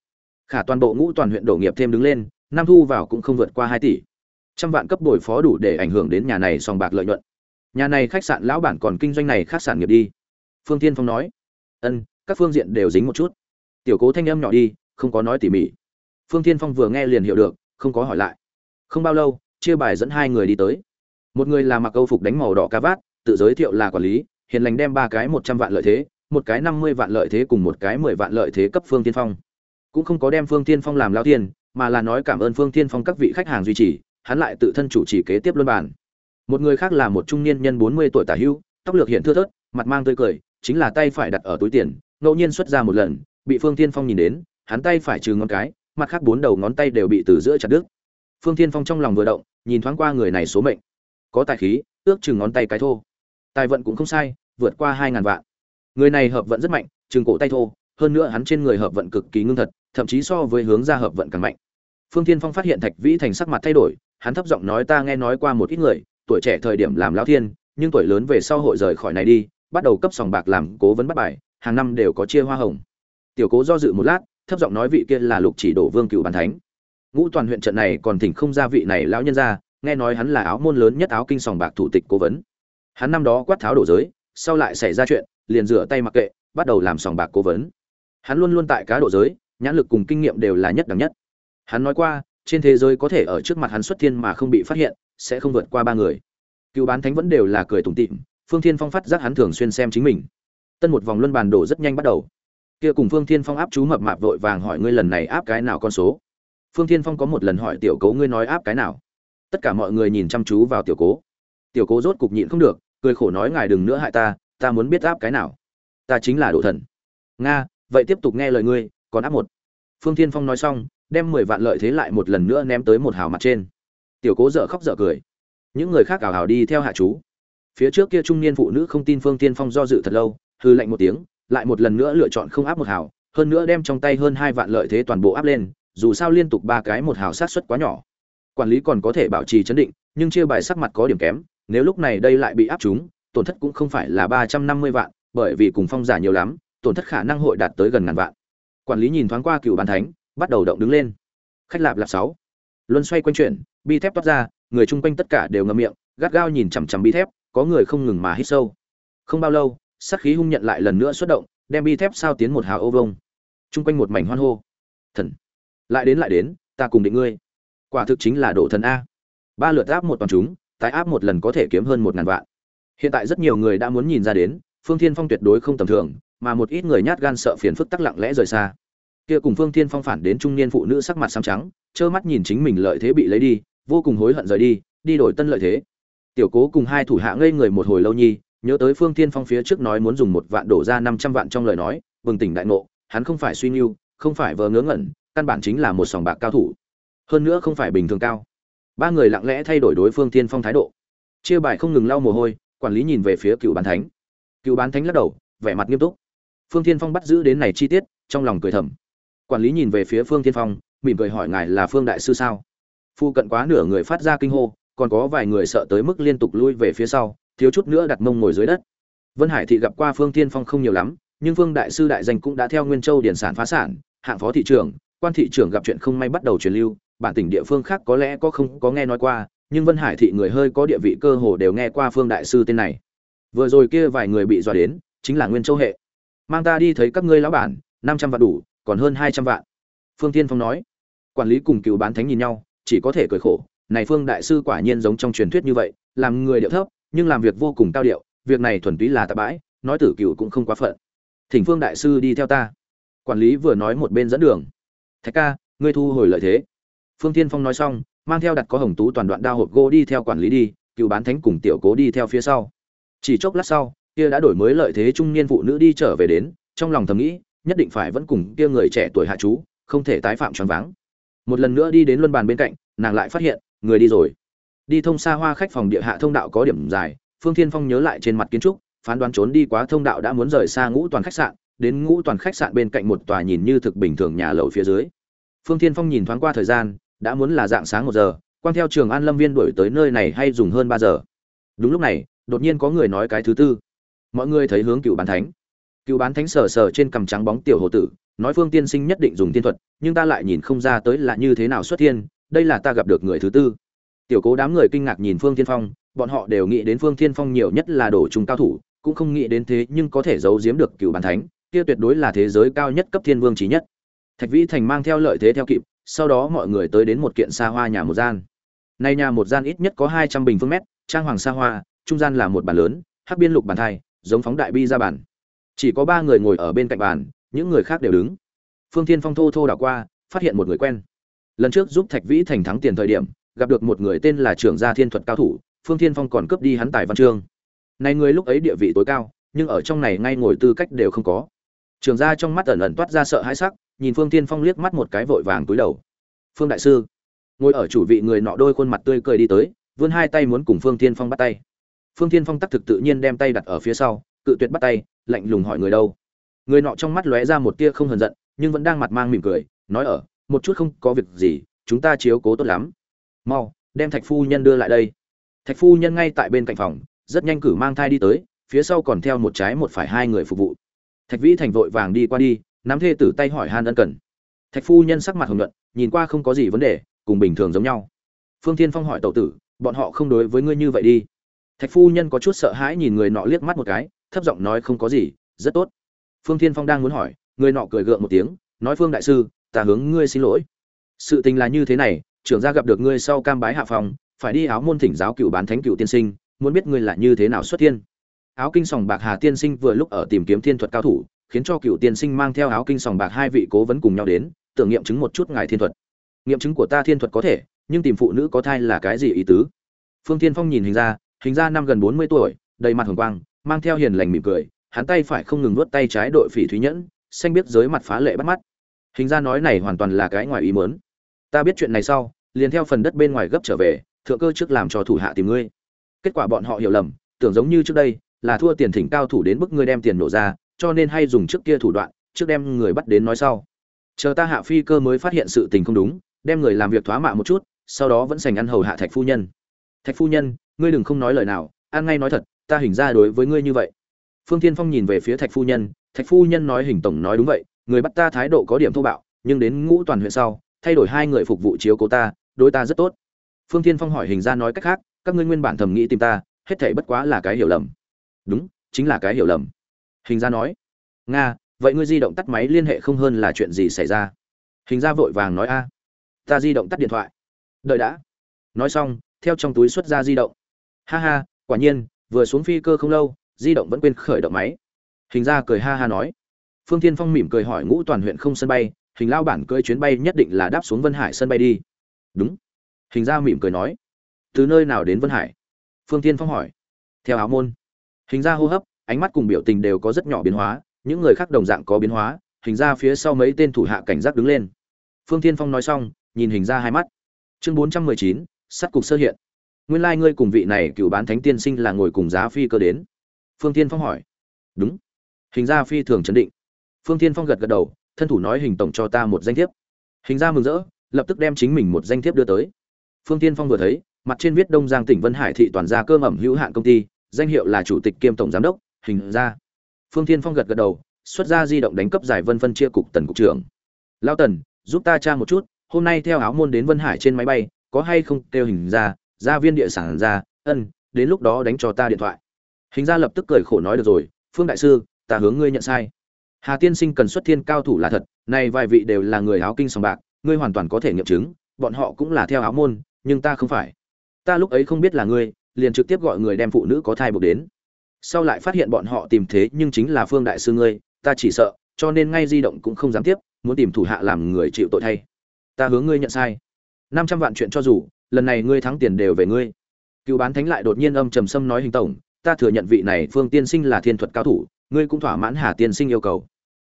Khả toàn bộ ngũ toàn huyện đổ nghiệp thêm đứng lên, năm thu vào cũng không vượt qua hai tỷ. Trăm vạn cấp đổi phó đủ để ảnh hưởng đến nhà này sòng bạc lợi nhuận. Nhà này khách sạn lão bản còn kinh doanh này khác sản nghiệp đi. Phương tiên phong nói, ân, các phương diện đều dính một chút. Tiểu cố thanh âm nhỏ đi không có nói tỉ mỉ. Phương thiên phong vừa nghe liền hiểu được, không có hỏi lại. Không bao lâu, chia bài dẫn hai người đi tới. Một người là mặc âu phục đánh màu đỏ ca vát, tự giới thiệu là quản lý, hiền lành đem ba cái một trăm vạn lợi thế, một cái năm mươi vạn lợi thế cùng một cái mười vạn lợi thế cấp phương tiên phong. Cũng không có đem phương tiên phong làm lao tiền, mà là nói cảm ơn phương tiên phong các vị khách hàng duy trì, hắn lại tự thân chủ trì kế tiếp luân bản một người khác là một trung niên nhân bốn mươi tuổi tả hưu tóc lược hiện thưa thớt, mặt mang tươi cười, chính là tay phải đặt ở túi tiền, ngẫu nhiên xuất ra một lần, bị phương tiên phong nhìn đến hắn tay phải trừ ngón cái, mặt khác bốn đầu ngón tay đều bị từ giữa chặt đứt. Phương Thiên phong trong lòng vừa động, nhìn thoáng qua người này số mệnh. Có tài khí, ước chừng ngón tay cái thô. Tài vận cũng không sai, vượt qua hai ngàn vạn. Người này hợp vận rất mạnh, chừng cổ tay thô, hơn nữa hắn trên người hợp vận cực kỳ ngưng thật, thậm chí so với hướng ra hợp vận càng mạnh. Phương Thiên phong phát hiện thạch vĩ thành sắc mặt thay đổi, hắn thấp giọng nói ta nghe nói qua một ít người, tuổi trẻ thời điểm làm lão thiên, nhưng tuổi lớn về sau hội rời khỏi này đi, bắt đầu cấp sòng bạc làm cố vấn bắt bài, hàng năm đều có chia hoa hồng. Tiểu cố do dự một lát thấp giọng nói vị kia là lục chỉ đổ vương cựu bàn thánh. Ngũ toàn huyện trận này còn thỉnh không ra vị này lão nhân ra, nghe nói hắn là áo môn lớn nhất áo kinh sòng bạc thủ tịch cố vấn. Hắn năm đó quát tháo đổ giới, sau lại xảy ra chuyện, liền rửa tay mặc kệ, bắt đầu làm sòng bạc cố vấn. Hắn luôn luôn tại cá độ giới, nhãn lực cùng kinh nghiệm đều là nhất đẳng nhất. Hắn nói qua, trên thế giới có thể ở trước mặt hắn xuất thiên mà không bị phát hiện, sẽ không vượt qua ba người. Cựu bán thánh vẫn đều là cười tủm tịm. phương thiên phong phát giác hắn thường xuyên xem chính mình. Tân một vòng luân bàn đổ rất nhanh bắt đầu kia cùng phương thiên phong áp chú mập mạp vội vàng hỏi ngươi lần này áp cái nào con số? Phương thiên phong có một lần hỏi tiểu cố ngươi nói áp cái nào. Tất cả mọi người nhìn chăm chú vào tiểu cố. Tiểu cố rốt cục nhịn không được, cười khổ nói ngài đừng nữa hại ta ta muốn biết áp cái nào. Ta chính là độ thần. Nga, vậy tiếp tục nghe lời ngươi, còn áp một. Phương thiên phong nói xong, đem mười vạn lợi thế lại một lần nữa ném tới một hào mặt trên. Tiểu cố dở khóc dở cười. Những người khác ảo hào đi theo hạ chú. Phía trước kia trung niên phụ nữ không tin phương tiên phong do dự thật lâu hư lạnh một tiếng lại một lần nữa lựa chọn không áp một hào, hơn nữa đem trong tay hơn hai vạn lợi thế toàn bộ áp lên, dù sao liên tục ba cái một hào sát suất quá nhỏ. Quản lý còn có thể bảo trì chấn định, nhưng chia bài sắc mặt có điểm kém, nếu lúc này đây lại bị áp chúng, tổn thất cũng không phải là ba trăm năm mươi vạn, bởi vì cùng phong giả nhiều lắm, tổn thất khả năng hội đạt tới gần ngàn vạn. Quản lý nhìn thoáng qua cựu bàn thánh, bắt đầu động đứng lên. Khách lạp lạp sáu. Luân xoay quanh chuyển bi thép toát ra, người chung quanh tất cả đều ngậm miệng, gắt gao nhìn chằm chằm bi thép, có người không ngừng mà hít sâu. Không bao lâu sát khí hung nhận lại lần nữa xuất động, đem bi thép sao tiến một hào ô vông chung quanh một mảnh hoan hô. Thần, lại đến lại đến, ta cùng định ngươi. Quả thực chính là độ thần a. Ba lượt áp một toàn chúng, tái áp một lần có thể kiếm hơn một ngàn vạn. Hiện tại rất nhiều người đã muốn nhìn ra đến, phương thiên phong tuyệt đối không tầm thường, mà một ít người nhát gan sợ phiền phức tắc lặng lẽ rời xa. Kia cùng phương thiên phong phản đến trung niên phụ nữ sắc mặt xám trắng, trơ mắt nhìn chính mình lợi thế bị lấy đi, vô cùng hối hận rời đi đi đổi tân lợi thế. Tiểu cố cùng hai thủ hạ ngây người một hồi lâu nhi nhớ tới phương thiên phong phía trước nói muốn dùng một vạn đổ ra năm trăm vạn trong lời nói, bừng tỉnh đại ngộ, hắn không phải suy nghiêu không phải vờ ngớ ngẩn, căn bản chính là một sòng bạc cao thủ. Hơn nữa không phải bình thường cao. Ba người lặng lẽ thay đổi đối phương thiên phong thái độ. Chia bài không ngừng lau mồ hôi, quản lý nhìn về phía cựu bán thánh. Cựu bán thánh lắc đầu, vẻ mặt nghiêm túc. Phương thiên phong bắt giữ đến này chi tiết, trong lòng cười thầm. Quản lý nhìn về phía phương thiên phong, mỉm cười hỏi ngài là phương đại sư sao? Phu cận quá nửa người phát ra kinh hô, còn có vài người sợ tới mức liên tục lui về phía sau thiếu chút nữa đặt mông ngồi dưới đất. Vân hải thị gặp qua phương thiên phong không nhiều lắm, nhưng phương đại sư đại danh cũng đã theo nguyên châu điển sản phá sản, hạng phó thị trưởng, quan thị trưởng gặp chuyện không may bắt đầu truyền lưu, bản tỉnh địa phương khác có lẽ có không có nghe nói qua, nhưng vân hải thị người hơi có địa vị cơ hồ đều nghe qua phương đại sư tên này. Vừa rồi kia vài người bị dọa đến, chính là nguyên châu hệ. Mang ta đi thấy các ngươi lão bản, năm trăm vạn đủ, còn hơn hai trăm vạn. Phương tiên phong nói. Quản lý cùng cựu bán thánh nhìn nhau, chỉ có thể cười khổ, này phương đại sư quả nhiên giống trong truyền thuyết như vậy, làm người điệu thấp nhưng làm việc vô cùng cao điệu, việc này thuần túy là tạ bãi, nói tử cựu cũng không quá phận. Thỉnh phương đại sư đi theo ta. Quản lý vừa nói một bên dẫn đường. Thạch ca, ngươi thu hồi lợi thế. Phương tiên phong nói xong, mang theo đặt có hồng tú toàn đoạn đao hộp gỗ đi theo quản lý đi, cựu bán thánh cùng tiểu cố đi theo phía sau. Chỉ chốc lát sau, kia đã đổi mới lợi thế trung niên phụ nữ đi trở về đến, trong lòng thầm nghĩ, nhất định phải vẫn cùng kia người trẻ tuổi hạ chú, không thể tái phạm choáng váng. Một lần nữa đi đến luân bàn bên cạnh, nàng lại phát hiện, người đi rồi đi thông xa hoa khách phòng địa hạ thông đạo có điểm dài, phương thiên phong nhớ lại trên mặt kiến trúc, phán đoán trốn đi quá thông đạo đã muốn rời xa ngũ toàn khách sạn, đến ngũ toàn khách sạn bên cạnh một tòa nhìn như thực bình thường nhà lầu phía dưới. Phương thiên phong nhìn thoáng qua thời gian, đã muốn là dạng sáng một giờ, quan theo trường an lâm viên đuổi tới nơi này hay dùng hơn ba giờ. Đúng lúc này, đột nhiên có người nói cái thứ tư. Mọi người thấy hướng cựu bán thánh. Cựu bán thánh sờ sờ trên cằm trắng bóng tiểu hồ tử, nói phương tiên sinh nhất định dùng tiên thuật, nhưng ta lại nhìn không ra tới là như thế nào xuất thiên, đây là ta gặp được người thứ tư tiểu cố đám người kinh ngạc nhìn phương tiên phong, bọn họ đều nghĩ đến phương tiên phong nhiều nhất là đổ trùng cao thủ, cũng không nghĩ đến thế nhưng có thể giấu giếm được cựu bàn thánh, kia tuyệt đối là thế giới cao nhất cấp thiên vương trí nhất. Thạch vĩ thành mang theo lợi thế theo kịp, sau đó mọi người tới đến một kiện xa hoa nhà một gian. Nay nhà một gian ít nhất có hai trăm bình phương mét, trang hoàng xa hoa, trung gian là một bàn lớn, hắc biên lục bàn thai, giống phóng đại bi ra bàn. Chỉ có ba người ngồi ở bên cạnh bàn, những người khác đều đứng. Phương thiên phong thô thô đảo qua, phát hiện một người quen. Lần trước giúp thạch vĩ thành thắng tiền thời điểm gặp được một người tên là trưởng gia thiên thuật cao thủ, phương thiên phong còn cướp đi hắn tài văn chương. Này người lúc ấy địa vị tối cao, nhưng ở trong này ngay ngồi tư cách đều không có. Trưởng gia trong mắt ẩn ẩn toát ra sợ hãi sắc, nhìn phương thiên phong liếc mắt một cái vội vàng túi đầu. Phương đại sư. Ngồi ở chủ vị người nọ đôi khuôn mặt tươi cười đi tới, vươn hai tay muốn cùng phương thiên phong bắt tay. Phương thiên phong tắc thực tự nhiên đem tay đặt ở phía sau, cự tuyệt bắt tay, lạnh lùng hỏi người đâu. Người nọ trong mắt lóe ra một tia không hờn giận, nhưng vẫn đang mặt mang mỉm cười, nói ở, một chút không có việc gì, chúng ta chiếu cố tốt lắm mau, đem thạch phu nhân đưa lại đây. Thạch phu nhân ngay tại bên cạnh phòng, rất nhanh cử mang thai đi tới, phía sau còn theo một trái một phải hai người phục vụ. Thạch vĩ thành vội vàng đi qua đi, nắm thê tử tay hỏi han ân cần. Thạch phu nhân sắc mặt hồng nhuận, nhìn qua không có gì vấn đề, cùng bình thường giống nhau. Phương thiên phong hỏi tậu tử, bọn họ không đối với ngươi như vậy đi. Thạch phu nhân có chút sợ hãi nhìn người nọ liếc mắt một cái, thấp giọng nói, không có gì, rất tốt. Phương thiên phong đang muốn hỏi, người nọ cười gượng một tiếng, nói phương đại sư, ta hướng ngươi xin lỗi. Sự tình là như thế này trưởng gia gặp được ngươi sau cam bái hạ phòng, phải đi áo môn thỉnh giáo cựu bán thánh cựu tiên sinh, muốn biết ngươi là như thế nào xuất thiên. Áo kinh sòng bạc hà tiên sinh vừa lúc ở tìm kiếm thiên thuật cao thủ, khiến cho cựu tiên sinh mang theo áo kinh sòng bạc hai vị cố vấn cùng nhau đến, tưởng nghiệm chứng một chút ngài thiên thuật. Nghiệm chứng của ta thiên thuật có thể, nhưng tìm phụ nữ có thai là cái gì ý tứ? Phương tiên phong nhìn hình ra hình ra năm gần bốn mươi tuổi, đầy mặt hồng quang, mang theo hiền lành mỉm cười, hắn tay phải không ngừng nuốt tay trái đội phỉ thúy nhẫn, xanh biết giới mặt phá lệ bắt mắt. Hình ra nói này hoàn toàn là cái ngoài ý mớn ta biết chuyện này sau liền theo phần đất bên ngoài gấp trở về, thượng cơ trước làm cho thủ hạ tìm ngươi. Kết quả bọn họ hiểu lầm, tưởng giống như trước đây, là thua tiền thỉnh cao thủ đến bức ngươi đem tiền nổ ra, cho nên hay dùng trước kia thủ đoạn, trước đem người bắt đến nói sau. Chờ ta hạ phi cơ mới phát hiện sự tình không đúng, đem người làm việc thoá mạ một chút, sau đó vẫn sành ăn hầu hạ thạch phu nhân. Thạch phu nhân, ngươi đừng không nói lời nào, ăn ngay nói thật, ta hình ra đối với ngươi như vậy. Phương tiên phong nhìn về phía thạch phu nhân, thạch phu nhân nói hình tổng nói đúng vậy, người bắt ta thái độ có điểm thô bạo, nhưng đến ngũ toàn huyện sau, thay đổi hai người phục vụ chiếu cố ta đối ta rất tốt. Phương Thiên phong hỏi hình ra nói cách khác, các ngươi nguyên bản thầm nghĩ tìm ta, hết thảy bất quá là cái hiểu lầm. Đúng, chính là cái hiểu lầm. Hình ra nói, nga, vậy ngươi di động tắt máy liên hệ không hơn là chuyện gì xảy ra? Hình ra vội vàng nói, a, ta di động tắt điện thoại. Đợi đã. Nói xong, theo trong túi xuất ra di động. Ha ha, quả nhiên, vừa xuống phi cơ không lâu, di động vẫn quên khởi động máy. Hình ra cười ha ha nói. Phương tiên phong mỉm cười hỏi ngũ toàn huyện không sân bay, hình lao bản cơi chuyến bay nhất định là đáp xuống vân hải sân bay đi đúng. Hình ra mỉm cười nói. Từ nơi nào đến vân hải? Phương tiên phong hỏi. Theo áo môn. Hình ra hô hấp, ánh mắt cùng biểu tình đều có rất nhỏ biến hóa, những người khác đồng dạng có biến hóa, hình ra phía sau mấy tên thủ hạ cảnh giác đứng lên. Phương tiên phong nói xong, nhìn hình ra hai mắt. Chương bốn trăm mười chín sắt cục sơ hiện. Nguyên lai ngươi cùng vị này cựu bán thánh tiên sinh là ngồi cùng giá phi cơ đến. Phương tiên phong hỏi. Đúng. Hình ra phi thường chấn định. Phương tiên phong gật gật đầu, thân thủ nói hình tổng cho ta một danh thiếp. Hình ra mừng rỡ lập tức đem chính mình một danh thiếp đưa tới. Phương tiên phong vừa thấy, mặt trên viết đông giang tỉnh vân hải thị toàn gia cơm ẩm hữu hạn công ty, danh hiệu là chủ tịch kiêm tổng giám đốc, hình ra. Phương tiên phong gật gật đầu, xuất ra di động đánh cấp giải vân phân chia cục tần cục trưởng. Lao tần, giúp ta tra một chút, hôm nay theo áo môn đến vân hải trên máy bay, có hay không? kêu hình ra ra viên địa sản ra, ân, đến lúc đó đánh cho ta điện thoại. Hình ra lập tức cười khổ nói được rồi, phương đại sư, ta hướng ngươi nhận sai. Hà tiên sinh cần xuất thiên cao thủ là thật này vài vị đều là người áo kinh sòng bạc ngươi hoàn toàn có thể nghiệm chứng, bọn họ cũng là theo áo môn, nhưng ta không phải. Ta lúc ấy không biết là ngươi, liền trực tiếp gọi người đem phụ nữ có thai buộc đến. Sau lại phát hiện bọn họ tìm thế nhưng chính là phương đại sư ngươi, ta chỉ sợ, cho nên ngay di động cũng không dám tiếp, muốn tìm thủ hạ làm người chịu tội thay. Ta hướng ngươi nhận sai. Năm trăm vạn chuyện cho dù, lần này ngươi thắng tiền đều về ngươi. Cựu bán thánh lại đột nhiên âm trầm sâm nói hình tổng, ta thừa nhận vị này phương tiên sinh là thiên thuật cao thủ, ngươi cũng thỏa mãn hà tiên sinh yêu cầu.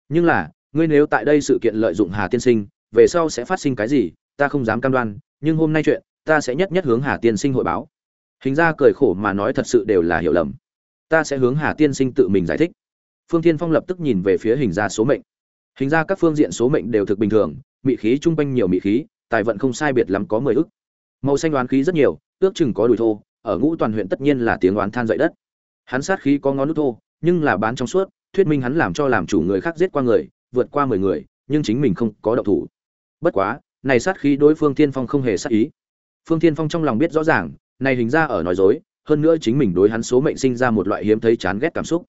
Nhưng là, ngươi nếu tại đây sự kiện lợi dụng hà tiên sinh về sau sẽ phát sinh cái gì, ta không dám cam đoan, nhưng hôm nay chuyện, ta sẽ nhất nhất hướng hà tiên sinh hội báo. Hình ra cười khổ mà nói thật sự đều là hiểu lầm. Ta sẽ hướng hà tiên sinh tự mình giải thích. Phương thiên phong lập tức nhìn về phía hình ra số mệnh. Hình ra các phương diện số mệnh đều thực bình thường, mị khí trung quanh nhiều mị khí, tài vận không sai biệt lắm có mười ức. Màu xanh đoán khí rất nhiều, ước chừng có đùi thô, ở ngũ toàn huyện tất nhiên là tiếng oán than dậy đất. Hắn sát khí có ngón nút thô, nhưng là bán trong suốt, thuyết minh hắn làm cho làm chủ người khác giết qua người, vượt qua mười người, nhưng chính mình không có động thủ bất quá, này sát khí đối phương thiên phong không hề sát ý. Phương thiên phong trong lòng biết rõ ràng, này hình ra ở nói dối, hơn nữa chính mình đối hắn số mệnh sinh ra một loại hiếm thấy chán ghét cảm xúc.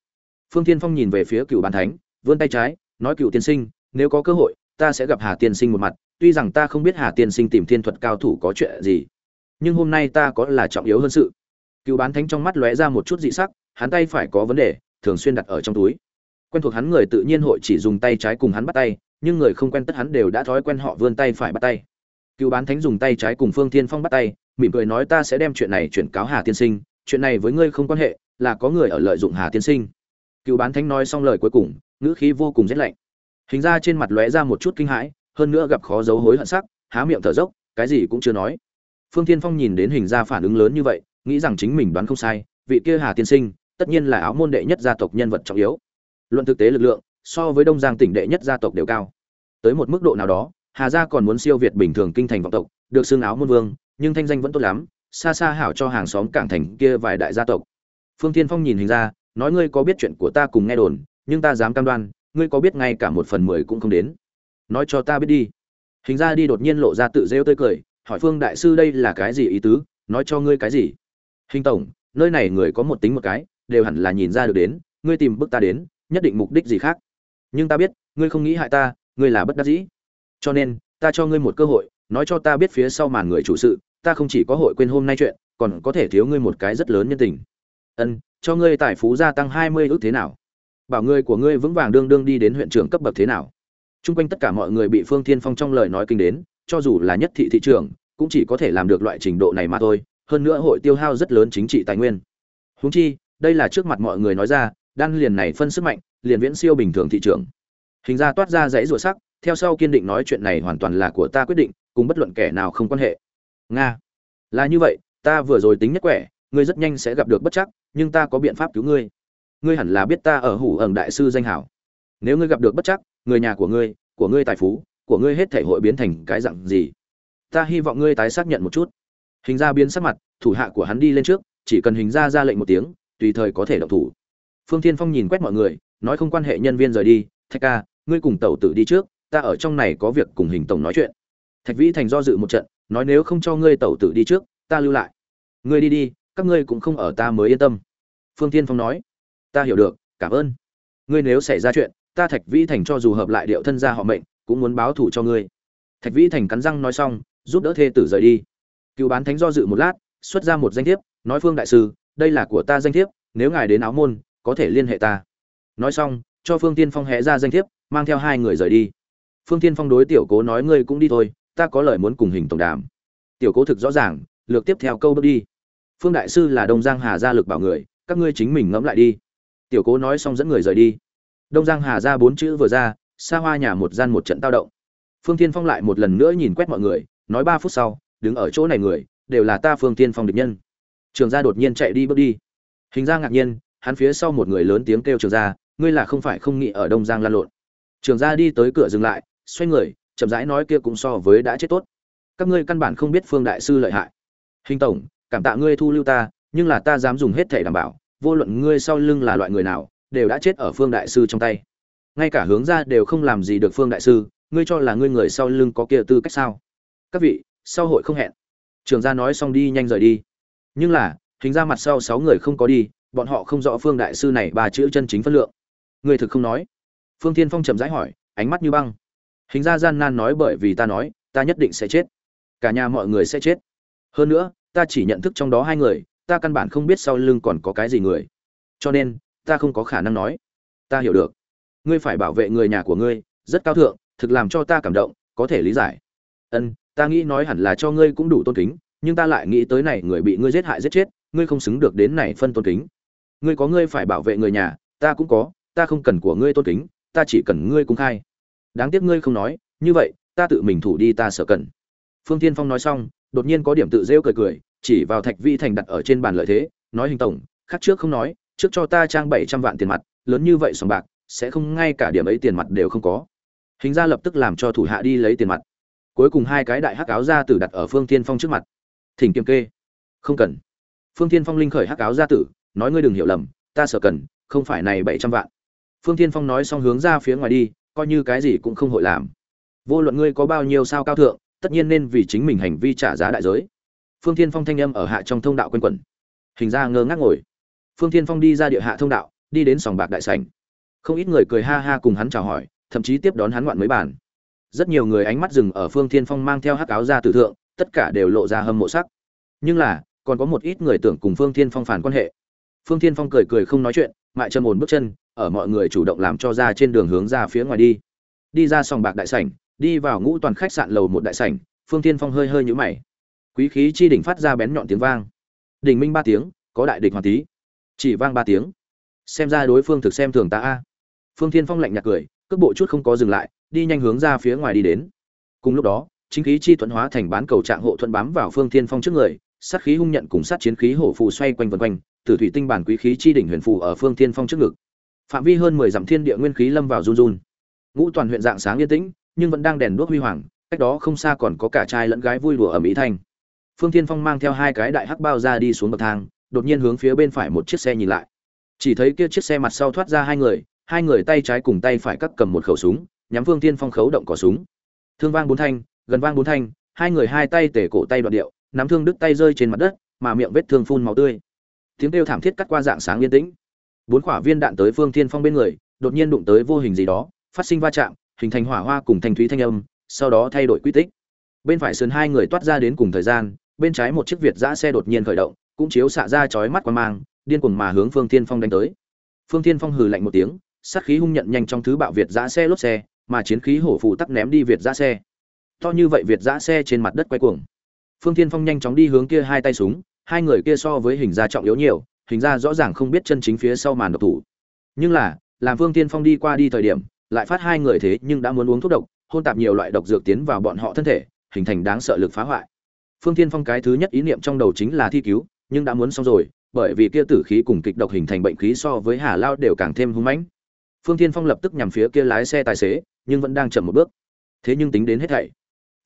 Phương thiên phong nhìn về phía cựu bàn thánh, vươn tay trái, nói cựu tiên sinh, nếu có cơ hội, ta sẽ gặp hà tiên sinh một mặt, tuy rằng ta không biết hà tiên sinh tìm thiên thuật cao thủ có chuyện gì, nhưng hôm nay ta có là trọng yếu hơn sự. Cựu bán thánh trong mắt lóe ra một chút dị sắc, hắn tay phải có vấn đề, thường xuyên đặt ở trong túi. Quen thuộc hắn người tự nhiên hội chỉ dùng tay trái cùng hắn bắt tay nhưng người không quen tất hắn đều đã thói quen họ vươn tay phải bắt tay. Cựu bán thánh dùng tay trái cùng phương tiên phong bắt tay, mỉm cười nói ta sẽ đem chuyện này chuyển cáo hà tiên sinh, chuyện này với ngươi không quan hệ, là có người ở lợi dụng hà tiên sinh. Cựu bán thánh nói xong lời cuối cùng, ngữ khí vô cùng rét lạnh. Hình ra trên mặt lóe ra một chút kinh hãi, hơn nữa gặp khó giấu hối hận sắc, há miệng thở dốc, cái gì cũng chưa nói. Phương tiên phong nhìn đến hình ra phản ứng lớn như vậy, nghĩ rằng chính mình đoán không sai, vị kia hà tiên sinh, tất nhiên là áo môn đệ nhất gia tộc nhân vật trọng yếu. Luận thực tế lực lượng so với đông giang tỉnh đệ nhất gia tộc đều cao. Tới một mức độ nào đó, hà gia còn muốn siêu việt bình thường kinh thành vọng tộc, được xương áo môn vương, nhưng thanh danh vẫn tốt lắm, xa xa hảo cho hàng xóm cảng thành kia vài đại gia tộc. Phương tiên phong nhìn hình ra, nói ngươi có biết chuyện của ta cùng nghe đồn, nhưng ta dám cam đoan, ngươi có biết ngay cả một phần mười cũng không đến. Nói cho ta biết đi. Hình ra đi đột nhiên lộ ra tự rêu tươi cười, hỏi phương đại sư đây là cái gì ý tứ, nói cho ngươi cái gì? Hình tổng, nơi này người có một tính một cái, đều hẳn là nhìn ra được đến, ngươi tìm bức ta đến, nhất định mục đích gì khác? Nhưng ta biết ngươi không nghĩ hại ta ngươi là bất đắc dĩ. Cho nên ta cho ngươi một cơ hội nói cho ta biết phía sau màn người chủ sự ta không chỉ có hội quên hôm nay chuyện còn có thể thiếu ngươi một cái rất lớn nhân tình. Ân cho ngươi tài phú gia tăng hai mươi ước thế nào? Bảo ngươi của ngươi vững vàng đương đương đi đến huyện trưởng cấp bậc thế nào? Trung quanh tất cả mọi người bị Phương Thiên Phong trong lời nói kinh đến, cho dù là nhất thị thị trưởng, cũng chỉ có thể làm được loại trình độ này mà thôi, hơn nữa hội tiêu hao rất lớn chính trị tài nguyên. Huống chi, đây là trước mặt mọi người nói ra, đan liền này phân sức mạnh, liền viễn siêu bình thường thị trường. Hình ra toát ra dãy rủa sắc, theo sau kiên định nói chuyện này hoàn toàn là của ta quyết định, cùng bất luận kẻ nào không quan hệ. Nga, là như vậy, ta vừa rồi tính nhất quẻ, ngươi rất nhanh sẽ gặp được bất chắc, nhưng ta có biện pháp cứu ngươi. Ngươi hẳn là biết ta ở hủ ẩn đại sư danh hảo. Nếu ngươi gặp được bất chắc, người nhà của ngươi của ngươi tài phú của ngươi hết thể hội biến thành cái dạng gì ta hy vọng ngươi tái xác nhận một chút hình ra biến sắc mặt thủ hạ của hắn đi lên trước chỉ cần hình ra ra lệnh một tiếng tùy thời có thể động thủ phương thiên phong nhìn quét mọi người, nói không quan hệ nhân viên rời đi, thạch ca, ngươi cùng tẩu tử đi trước, ta ở trong này có việc cùng hình tổng nói chuyện. Thạch vĩ thành do dự một trận, nói, nếu không cho ngươi tẩu tử đi trước, ta lưu lại. Ngươi đi đi, các ngươi cũng không ở ta mới yên tâm. Phương thiên phong nói, ta hiểu được, cảm ơn. Ngươi nếu xảy ra chuyện, ta thạch vĩ thành cho dù hợp lại điệu thân gia họ mệnh, cũng muốn báo thủ cho ngươi. Thạch vĩ thành cắn răng nói xong, giúp đỡ thê tử rời đi. Cựu bán thánh do dự một lát, xuất ra một danh thiếp, nói, phương đại sư, đây là của ta danh thiếp, nếu ngài đến áo môn có thể liên hệ ta. Nói xong, cho phương tiên phong hẽ ra danh thiếp, mang theo hai người rời đi. Phương tiên phong đối tiểu cố nói, ngươi cũng đi thôi, ta có lời muốn cùng hình tổng đàm. Tiểu cố thực rõ ràng, lược tiếp theo câu bước đi. Phương đại sư là đông giang hà gia lực bảo người, các ngươi chính mình ngẫm lại đi. Tiểu cố nói xong dẫn người rời đi. Đông giang hà ra bốn chữ vừa ra, xa hoa nhà một gian một trận tao động. Phương tiên phong lại một lần nữa nhìn quét mọi người, nói ba phút sau, đứng ở chỗ này người, đều là ta phương tiên phong địch nhân. Trường gia đột nhiên chạy đi bước đi. Hình ra ngạc nhiên hắn phía sau một người lớn tiếng kêu trường gia ngươi là không phải không nghĩ ở đông giang lan lộn. Trường gia đi tới cửa dừng lại, xoay người, chậm rãi nói kia cũng so với đã chết tốt. Các ngươi căn bản không biết phương đại sư lợi hại. Hình tổng, cảm tạ ngươi thu lưu ta, nhưng là ta dám dùng hết thể đảm bảo, vô luận ngươi sau lưng là loại người nào, đều đã chết ở phương đại sư trong tay. Ngay cả hướng ra đều không làm gì được phương đại sư, ngươi cho là ngươi người sau lưng có kia tư cách sao? Các vị, sau hội không hẹn. Trường gia nói xong đi nhanh rời đi. Nhưng là, hình ra mặt sau sáu người không có đi bọn họ không rõ phương đại sư này ba chữ chân chính phân lượng. Người thực không nói. Phương thiên phong trầm rãi hỏi, ánh mắt như băng. Hình ra gian nan nói bởi vì ta nói, ta nhất định sẽ chết. Cả nhà mọi người sẽ chết. Hơn nữa, ta chỉ nhận thức trong đó hai người, ta căn bản không biết sau lưng còn có cái gì người. Cho nên, ta không có khả năng nói. Ta hiểu được. Ngươi phải bảo vệ người nhà của ngươi, rất cao thượng, thực làm cho ta cảm động, có thể lý giải. Ân, ta nghĩ nói hẳn là cho ngươi cũng đủ tôn kính, nhưng ta lại nghĩ tới này, người bị ngươi giết hại giết chết, ngươi không xứng được đến này phân tôn kính ngươi có ngươi phải bảo vệ người nhà, ta cũng có, ta không cần của ngươi tôn kính, ta chỉ cần ngươi cung khai. Đáng tiếc ngươi không nói, như vậy, ta tự mình thủ đi ta sợ cần. Phương tiên phong nói xong, đột nhiên có điểm tự rêu cười cười, chỉ vào thạch vi thành đặt ở trên bàn lợi thế, nói hình tổng, khác trước không nói, trước cho ta trang bảy trăm vạn tiền mặt, lớn như vậy sòng bạc, sẽ không ngay cả điểm ấy tiền mặt đều không có. Hình ra lập tức làm cho thủ hạ đi lấy tiền mặt. Cuối cùng hai cái đại hắc áo ra tử đặt ở phương tiên phong trước mặt. Thỉnh kiềm kê. Không cần. Phương tiên phong linh khởi hắc áo ra tử nói ngươi đừng hiểu lầm, ta sợ cần, không phải này bảy trăm vạn. Phương Thiên phong nói xong hướng ra phía ngoài đi, coi như cái gì cũng không hội làm. Vô luận ngươi có bao nhiêu sao cao thượng, tất nhiên nên vì chính mình hành vi trả giá đại giới. Phương Thiên phong thanh âm ở hạ trong thông đạo quanh quẩn. Hình ra ngơ ngác ngồi. Phương Thiên phong đi ra địa hạ thông đạo, đi đến sòng bạc đại sảnh. Không ít người cười ha ha cùng hắn chào hỏi, thậm chí tiếp đón hắn ngoạn mấy bàn. Rất nhiều người ánh mắt dừng ở phương Thiên phong mang theo hắc áo ra tử thượng, tất cả đều lộ ra hâm mộ sắc. Nhưng là, còn có một ít người tưởng cùng phương Thiên phong phản quan hệ phương Thiên phong cười cười không nói chuyện, mại chân ổn bước chân, ở mọi người chủ động làm cho ra trên đường hướng ra phía ngoài đi. Đi ra sòng bạc đại sảnh, đi vào ngũ toàn khách sạn lầu một đại sảnh, phương Thiên phong hơi hơi nhũ mày. Quý khí chi đỉnh phát ra bén nhọn tiếng vang. Đỉnh minh ba tiếng, có đại địch hoàn tí. Chỉ vang ba tiếng. Xem ra đối phương thực xem thường ta a. Phương Thiên phong lạnh nhạt cười, cước bộ chút không có dừng lại, đi nhanh hướng ra phía ngoài đi đến. Cùng lúc đó, chính khí chi thuận hóa thành bán cầu trạng hộ thuận bám vào phương Thiên phong trước người, sát khí hung nhận cùng sát chiến khí hổ phù xoay quanh vần quanh tử thủy tinh bản quý khí chi đỉnh huyền phù ở phương thiên phong trước ngực. Phạm vi hơn mười dặm thiên địa nguyên khí lâm vào run run. Ngũ toàn huyện dạng sáng yên tĩnh, nhưng vẫn đang đèn đuốc huy hoàng, cách đó không xa còn có cả trai lẫn gái vui đùa ở mỹ thanh phương thiên phong mang theo hai cái đại hắc bao ra đi xuống bậc thang, đột nhiên hướng phía bên phải một chiếc xe nhìn lại. Chỉ thấy kia chiếc xe mặt sau thoát ra hai người hai người tay trái cùng tay phải cắt cầm một khẩu súng, nhắm phương thiên phong khấu động cỏ súng. Thương vang bốn thanh, gần vang bốn thanh, hai người hai tay tể cổ tay đoạn điệu, nắm thương đứt tay rơi trên mặt đất, mà miệng vết thương phun máu tươi tiếng kêu thảm thiết cắt qua dạng sáng yên tĩnh. Bốn quả viên đạn tới phương thiên phong bên người, đột nhiên đụng tới vô hình gì đó, phát sinh va chạm, hình thành hỏa hoa cùng thanh thúy thanh âm, sau đó thay đổi quy tích. Bên phải sườn hai người toát ra đến cùng thời gian, bên trái một chiếc việt giã xe đột nhiên khởi động, cũng chiếu xạ ra chói mắt quan mang, điên cuồng mà hướng phương thiên phong đánh tới. Phương thiên phong hừ lạnh một tiếng, sát khí hung nhận nhanh trong thứ bạo việt giã xe lốp xe, mà chiến khí hổ phụ tắc ném đi việt giã xe. To như vậy việt giã xe trên mặt đất quay cuồng. Phương thiên phong nhanh chóng đi hướng kia hai tay súng hai người kia so với hình gia trọng yếu nhiều, hình gia rõ ràng không biết chân chính phía sau màn độc thủ. Nhưng là, làm phương tiên phong đi qua đi thời điểm, lại phát hai người thế nhưng đã muốn uống thuốc độc, hôn tạp nhiều loại độc dược tiến vào bọn họ thân thể, hình thành đáng sợ lực phá hoại. Phương tiên phong cái thứ nhất ý niệm trong đầu chính là thi cứu, nhưng đã muốn xong rồi, bởi vì kia tử khí cùng kịch độc hình thành bệnh khí so với hà lao đều càng thêm hung mãnh. Phương tiên phong lập tức nhằm phía kia lái xe tài xế, nhưng vẫn đang chậm một bước. Thế nhưng tính đến hết thảy,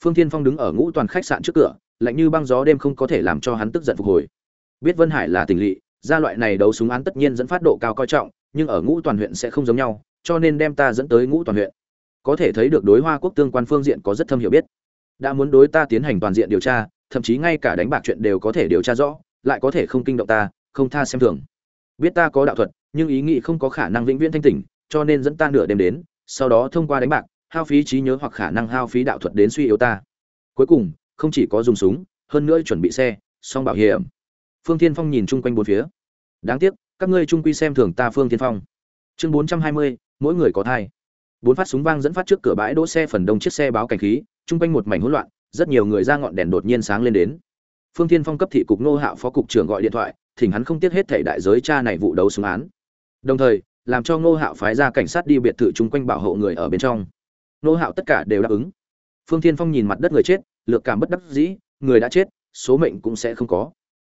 phương tiên phong đứng ở ngũ toàn khách sạn trước cửa lạnh như băng gió đêm không có thể làm cho hắn tức giận phục hồi. Biết vân hải là tình lỵ, gia loại này đấu súng án tất nhiên dẫn phát độ cao coi trọng, nhưng ở ngũ toàn huyện sẽ không giống nhau, cho nên đem ta dẫn tới ngũ toàn huyện. Có thể thấy được đối hoa quốc tương quan phương diện có rất thâm hiểu biết. Đã muốn đối ta tiến hành toàn diện điều tra, thậm chí ngay cả đánh bạc chuyện đều có thể điều tra rõ, lại có thể không kinh động ta, không tha xem thường. Biết ta có đạo thuật, nhưng ý nghĩ không có khả năng vĩnh viễn thanh tỉnh, cho nên dẫn ta nửa đêm đến, sau đó thông qua đánh bạc, hao phí trí nhớ hoặc khả năng hao phí đạo thuật đến suy yếu ta. Cuối cùng không chỉ có dùng súng, hơn nữa chuẩn bị xe, song bảo hiểm. Phương thiên phong nhìn chung quanh bốn phía. Đáng tiếc, các ngươi trung quy xem thường ta phương thiên phong. Chương bốn trăm hai mươi, mỗi người có thai. Bốn phát súng vang dẫn phát trước cửa bãi đỗ xe phần đông chiếc xe báo cảnh khí, chung quanh một mảnh hỗn loạn, rất nhiều người ra ngọn đèn đột nhiên sáng lên đến. Phương thiên phong cấp thị cục nô hạo phó cục trưởng gọi điện thoại, thỉnh hắn không tiếc hết thể đại giới cha này vụ đấu súng án. Đồng thời, làm cho ngô hạo phái ra cảnh sát đi biệt thự chung quanh bảo hộ người ở bên trong. Ngô hạo tất cả đều đáp ứng. Phương thiên phong nhìn mặt đất người chết lược cảm bất đắc dĩ, người đã chết, số mệnh cũng sẽ không có.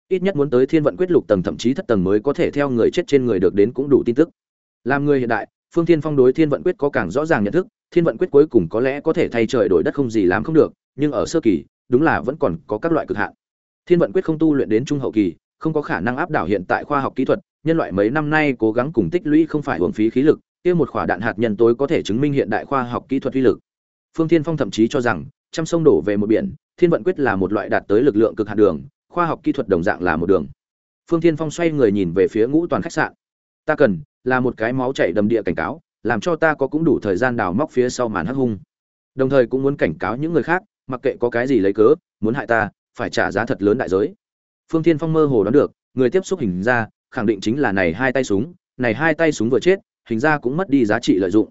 Ít nhất muốn tới thiên vận quyết lục tầng thậm chí thất tầng mới có thể theo người chết trên người được đến cũng đủ tin tức. Làm người hiện đại, phương thiên phong đối thiên vận quyết có càng rõ ràng nhận thức, thiên vận quyết cuối cùng có lẽ có thể thay trời đổi đất không gì làm không được, nhưng ở sơ kỳ, đúng là vẫn còn có các loại cực hạn. Thiên vận quyết không tu luyện đến trung hậu kỳ, không có khả năng áp đảo hiện tại khoa học kỹ thuật, nhân loại mấy năm nay cố gắng cùng tích lũy không phải hưởng phí khí lực, kia một quả đạn hạt nhân tối có thể chứng minh hiện đại khoa học kỹ thuật uy lực. Phương thiên phong thậm chí cho rằng trăm sông đổ về một biển, thiên vận quyết là một loại đạt tới lực lượng cực hạn đường, khoa học kỹ thuật đồng dạng là một đường. Phương thiên phong xoay người nhìn về phía ngũ toàn khách sạn. Ta cần là một cái máu chảy đầm địa cảnh cáo, làm cho ta có cũng đủ thời gian đào móc phía sau màn hắc hung. Đồng thời cũng muốn cảnh cáo những người khác, mặc kệ có cái gì lấy cớ, muốn hại ta, phải trả giá thật lớn đại giới. Phương thiên phong mơ hồ đoán được, người tiếp xúc hình ra, khẳng định chính là này hai tay súng, này hai tay súng vừa chết, hình ra cũng mất đi giá trị lợi dụng.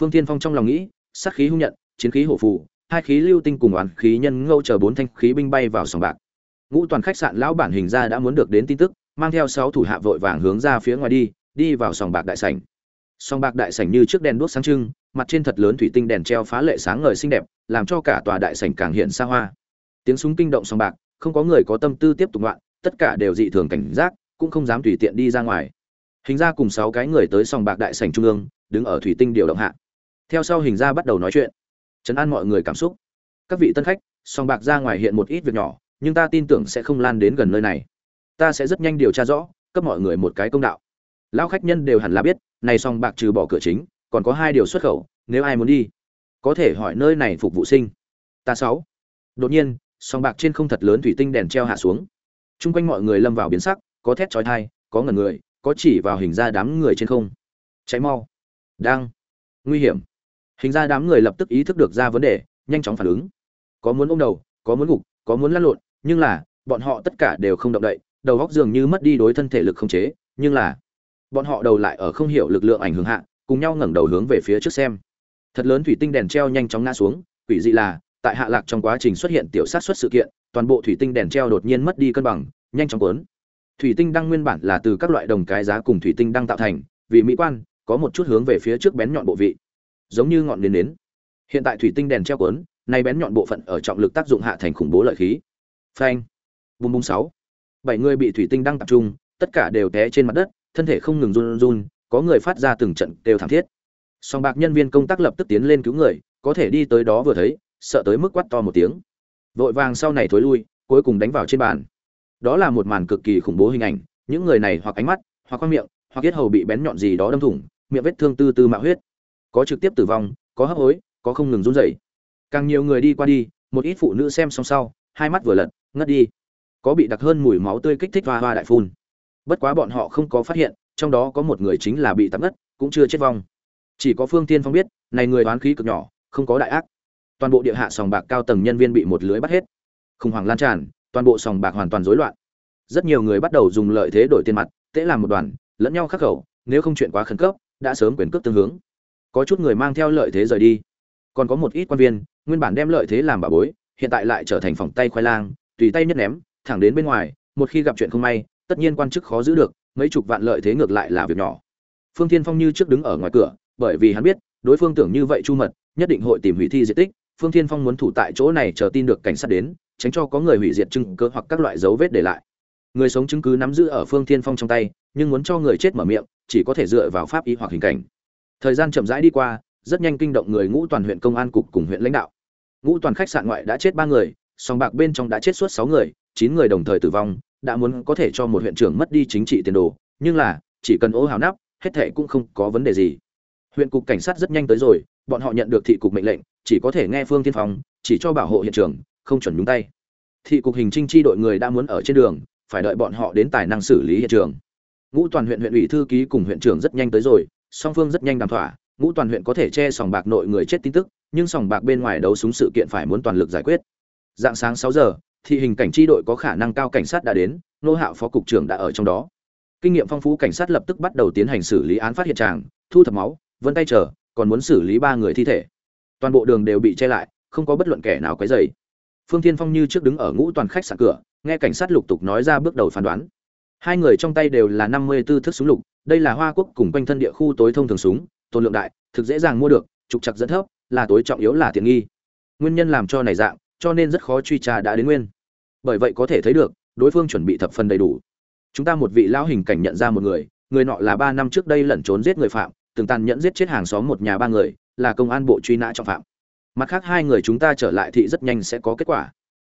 Phương thiên phong trong lòng nghĩ, sát khí hung nhận, chiến khí hổ phù hai khí lưu tinh cùng oán khí nhân ngâu chờ bốn thanh khí binh bay vào sòng bạc. Ngũ toàn khách sạn lão bản hình ra đã muốn được đến tin tức, mang theo sáu thủ hạ vội vàng hướng ra phía ngoài đi đi vào sòng bạc đại sảnh. Sòng bạc đại sảnh như trước đèn đuốc sáng trưng, mặt trên thật lớn thủy tinh đèn treo phá lệ sáng ngời xinh đẹp, làm cho cả tòa đại sảnh càng hiện xa hoa. Tiếng súng kinh động sòng bạc, không có người có tâm tư tiếp tục loạn, tất cả đều dị thường cảnh giác, cũng không dám tùy tiện đi ra ngoài. Hình ra cùng sáu cái người tới sòng bạc đại sảnh trung ương, đứng ở thủy tinh điều động hạ. Theo sau hình ra bắt đầu nói chuyện chấn an mọi người cảm xúc. Các vị tân khách, song bạc ra ngoài hiện một ít việc nhỏ, nhưng ta tin tưởng sẽ không lan đến gần nơi này. Ta sẽ rất nhanh điều tra rõ, cấp mọi người một cái công đạo. Lão khách nhân đều hẳn là biết, này song bạc trừ bỏ cửa chính, còn có hai điều xuất khẩu, nếu ai muốn đi, có thể hỏi nơi này phục vụ sinh. Ta sáu. Đột nhiên, song bạc trên không thật lớn thủy tinh đèn treo hạ xuống. Chung quanh mọi người lâm vào biến sắc, có thét chói tai, có ngẩn người, có chỉ vào hình ra đám người trên không. Cháy mau. Đang. Nguy hiểm hình ra đám người lập tức ý thức được ra vấn đề, nhanh chóng phản ứng. Có muốn ôm đầu, có muốn gục, có muốn lăn lộn, nhưng là, bọn họ tất cả đều không động đậy, đầu góc dường như mất đi đối thân thể lực không chế, nhưng là, bọn họ đầu lại ở không hiểu lực lượng ảnh hưởng hạ, cùng nhau ngẩng đầu hướng về phía trước xem. Thật lớn thủy tinh đèn treo nhanh chóng ngã xuống, quỷ dị là, tại hạ lạc trong quá trình xuất hiện tiểu sát xuất sự kiện, toàn bộ thủy tinh đèn treo đột nhiên mất đi cân bằng, nhanh chóng cuốn. Thủy tinh đăng nguyên bản là từ các loại đồng cái giá cùng thủy tinh đăng tạo thành, vì mỹ quan, có một chút hướng về phía trước bén nhọn bộ vị giống như ngọn nến nến. Hiện tại thủy tinh đèn treo cuốn, nay bén nhọn bộ phận ở trọng lực tác dụng hạ thành khủng bố lợi khí. Phanh. Bùm bùm sáu. Bảy người bị thủy tinh đang tập trung, tất cả đều té trên mặt đất, thân thể không ngừng run run, có người phát ra từng trận đều thảm thiết. Song bạc nhân viên công tác lập tức tiến lên cứu người, có thể đi tới đó vừa thấy, sợ tới mức quát to một tiếng. Vội vàng sau này thối lui, cuối cùng đánh vào trên bàn. Đó là một màn cực kỳ khủng bố hình ảnh, những người này hoặc ánh mắt, hoặc khoang miệng, hoặc kết hầu bị bén nhọn gì đó đâm thủng, miệng vết thương tư tư mạo huyết có trực tiếp tử vong, có hấp hối, có không ngừng run rẩy. Càng nhiều người đi qua đi, một ít phụ nữ xem xong sau, hai mắt vừa lật, ngất đi. Có bị đặc hơn mùi máu tươi kích thích hoa hoa đại phun. Bất quá bọn họ không có phát hiện, trong đó có một người chính là bị tắm ngất, cũng chưa chết vong. Chỉ có phương tiên phong biết, này người đoán khí cực nhỏ, không có đại ác. Toàn bộ địa hạ sòng bạc cao tầng nhân viên bị một lưới bắt hết. Khủng hoảng lan tràn, toàn bộ sòng bạc hoàn toàn rối loạn. Rất nhiều người bắt đầu dùng lợi thế đổi tiền mặt, tễ làm một đoàn, lẫn nhau khắc khẩu, nếu không chuyện quá khẩn cấp, đã sớm quyền cướp tương hướng có chút người mang theo lợi thế rời đi. Còn có một ít quan viên, nguyên bản đem lợi thế làm bà bối, hiện tại lại trở thành phòng tay khoai lang, tùy tay nhất ném, thẳng đến bên ngoài, một khi gặp chuyện không may, tất nhiên quan chức khó giữ được, mấy chục vạn lợi thế ngược lại là việc nhỏ. Phương thiên phong như trước đứng ở ngoài cửa, bởi vì hắn biết, đối phương tưởng như vậy chu mật, nhất định hội tìm hủy thi diện tích, phương thiên phong muốn thủ tại chỗ này chờ tin được cảnh sát đến, tránh cho có người hủy diệt chứng cứ hoặc các loại dấu vết để lại. Người sống chứng cứ nắm giữ ở phương thiên phong trong tay, nhưng muốn cho người chết mở miệng, chỉ có thể dựa vào pháp y hoặc hình cảnh thời gian chậm rãi đi qua, rất nhanh kinh động người ngũ toàn huyện công an cục cùng huyện lãnh đạo. Ngũ toàn khách sạn ngoại đã chết ba người, sòng bạc bên trong đã chết suốt sáu người, chín người đồng thời tử vong, đã muốn có thể cho một huyện trưởng mất đi chính trị tiền đồ, nhưng là, chỉ cần ô hào nắp, hết thệ cũng không có vấn đề gì. Huyện cục cảnh sát rất nhanh tới rồi, bọn họ nhận được thị cục mệnh lệnh, chỉ có thể nghe phương tiên phong, chỉ cho bảo hộ hiện trường, không chuẩn nhúng tay. Thị cục hình trinh chi đội người đã muốn ở trên đường, phải đợi bọn họ đến tài năng xử lý hiện trường. Ngũ toàn huyện huyện ủy thư ký cùng huyện trưởng rất nhanh tới rồi song phương rất nhanh đàm thỏa, ngũ toàn huyện có thể che sòng bạc nội người chết tin tức, nhưng sòng bạc bên ngoài đấu súng sự kiện phải muốn toàn lực giải quyết. Dạng sáng sáu giờ, thị hình cảnh tri đội có khả năng cao cảnh sát đã đến, nô hạo phó cục trưởng đã ở trong đó. Kinh nghiệm phong phú cảnh sát lập tức bắt đầu tiến hành xử lý án phát hiện tràng, thu thập máu, vân tay chờ, còn muốn xử lý ba người thi thể. Toàn bộ đường đều bị che lại, không có bất luận kẻ nào quấy dày phương thiên phong như trước đứng ở ngũ toàn khách sạn cửa, nghe cảnh sát lục tục nói ra bước đầu phán đoán. Hai người trong tay đều là năm mươi tư thước súng lục đây là hoa quốc cùng quanh thân địa khu tối thông thường súng, tồn lượng đại, thực dễ dàng mua được, trục chặt dẫn thấp, là tối trọng yếu là tiện nghi. Nguyên nhân làm cho này dạng, cho nên rất khó truy tra đã đến nguyên. Bởi vậy có thể thấy được, đối phương chuẩn bị thập phần đầy đủ. Chúng ta một vị lão hình cảnh nhận ra một người người nọ là ba năm trước đây lẩn trốn giết người phạm, từng tàn nhẫn giết chết hàng xóm một nhà ba người, là công an bộ truy nã trọng phạm. Mặt khác hai người chúng ta trở lại thì rất nhanh sẽ có kết quả.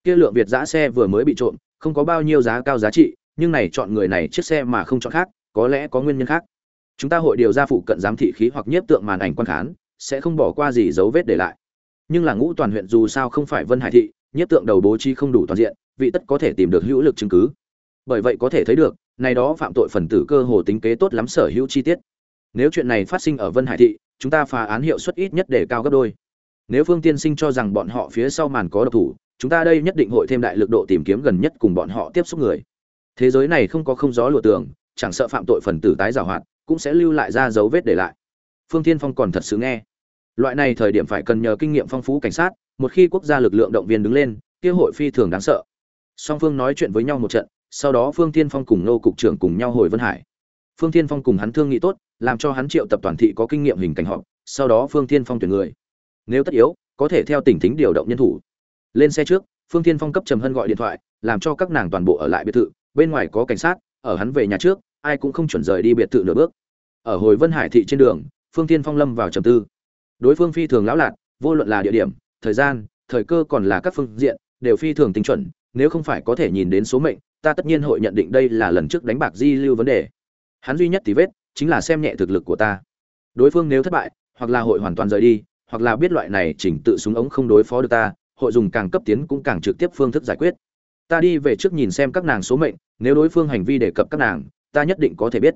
Kia lượng việt giã xe vừa mới bị trộm, không có bao nhiêu giá cao giá trị, nhưng này chọn người này chiếc xe mà không chọn khác có lẽ có nguyên nhân khác. Chúng ta hội điều ra phụ cận giám thị khí hoặc nhiếp tượng màn ảnh quan khán, sẽ không bỏ qua gì dấu vết để lại. Nhưng là ngũ toàn huyện dù sao không phải vân hải thị, nhiếp tượng đầu bố trí không đủ toàn diện, vị tất có thể tìm được hữu lực chứng cứ. Bởi vậy có thể thấy được, này đó phạm tội phần tử cơ hồ tính kế tốt lắm sở hữu chi tiết. Nếu chuyện này phát sinh ở vân hải thị, chúng ta phá án hiệu suất ít nhất để cao gấp đôi. Nếu phương tiên sinh cho rằng bọn họ phía sau màn có độc thủ, chúng ta đây nhất định hội thêm đại lực độ tìm kiếm gần nhất cùng bọn họ tiếp xúc người. Thế giới này không có không gió lùa tường chẳng sợ phạm tội phần tử tái giảo hoạt, cũng sẽ lưu lại ra dấu vết để lại. Phương thiên phong còn thật sự nghe. Loại này thời điểm phải cần nhờ kinh nghiệm phong phú cảnh sát, một khi quốc gia lực lượng động viên đứng lên, kia hội phi thường đáng sợ. Song phương nói chuyện với nhau một trận, sau đó phương thiên phong cùng nô cục trưởng cùng nhau hồi vân hải. Phương thiên phong cùng hắn thương nghị tốt, làm cho hắn triệu tập toàn thị có kinh nghiệm hình cảnh họp, sau đó phương thiên phong tuyển người. Nếu tất yếu, có thể theo tỉnh thính điều động nhân thủ. Lên xe trước, phương thiên phong cấp trầm hân gọi điện thoại, làm cho các nàng toàn bộ ở lại biệt thự, bên ngoài có cảnh sát, ở hắn về nhà trước ai cũng không chuẩn rời đi biệt thự nửa bước. Ở hồi vân hải thị trên đường phương tiên phong lâm vào trầm tư. Đối phương phi thường lão lạt, vô luận là địa điểm thời gian thời cơ còn là các phương diện đều phi thường tinh chuẩn nếu không phải có thể nhìn đến số mệnh ta tất nhiên hội nhận định đây là lần trước đánh bạc di lưu vấn đề. Hắn duy nhất tí vết chính là xem nhẹ thực lực của ta. Đối phương nếu thất bại hoặc là hội hoàn toàn rời đi hoặc là biết loại này chỉnh tự súng ống không đối phó được ta hội dùng càng cấp tiến cũng càng trực tiếp phương thức giải quyết. Ta đi về trước nhìn xem các nàng số mệnh nếu đối phương hành vi đề cập các nàng ta nhất định có thể biết.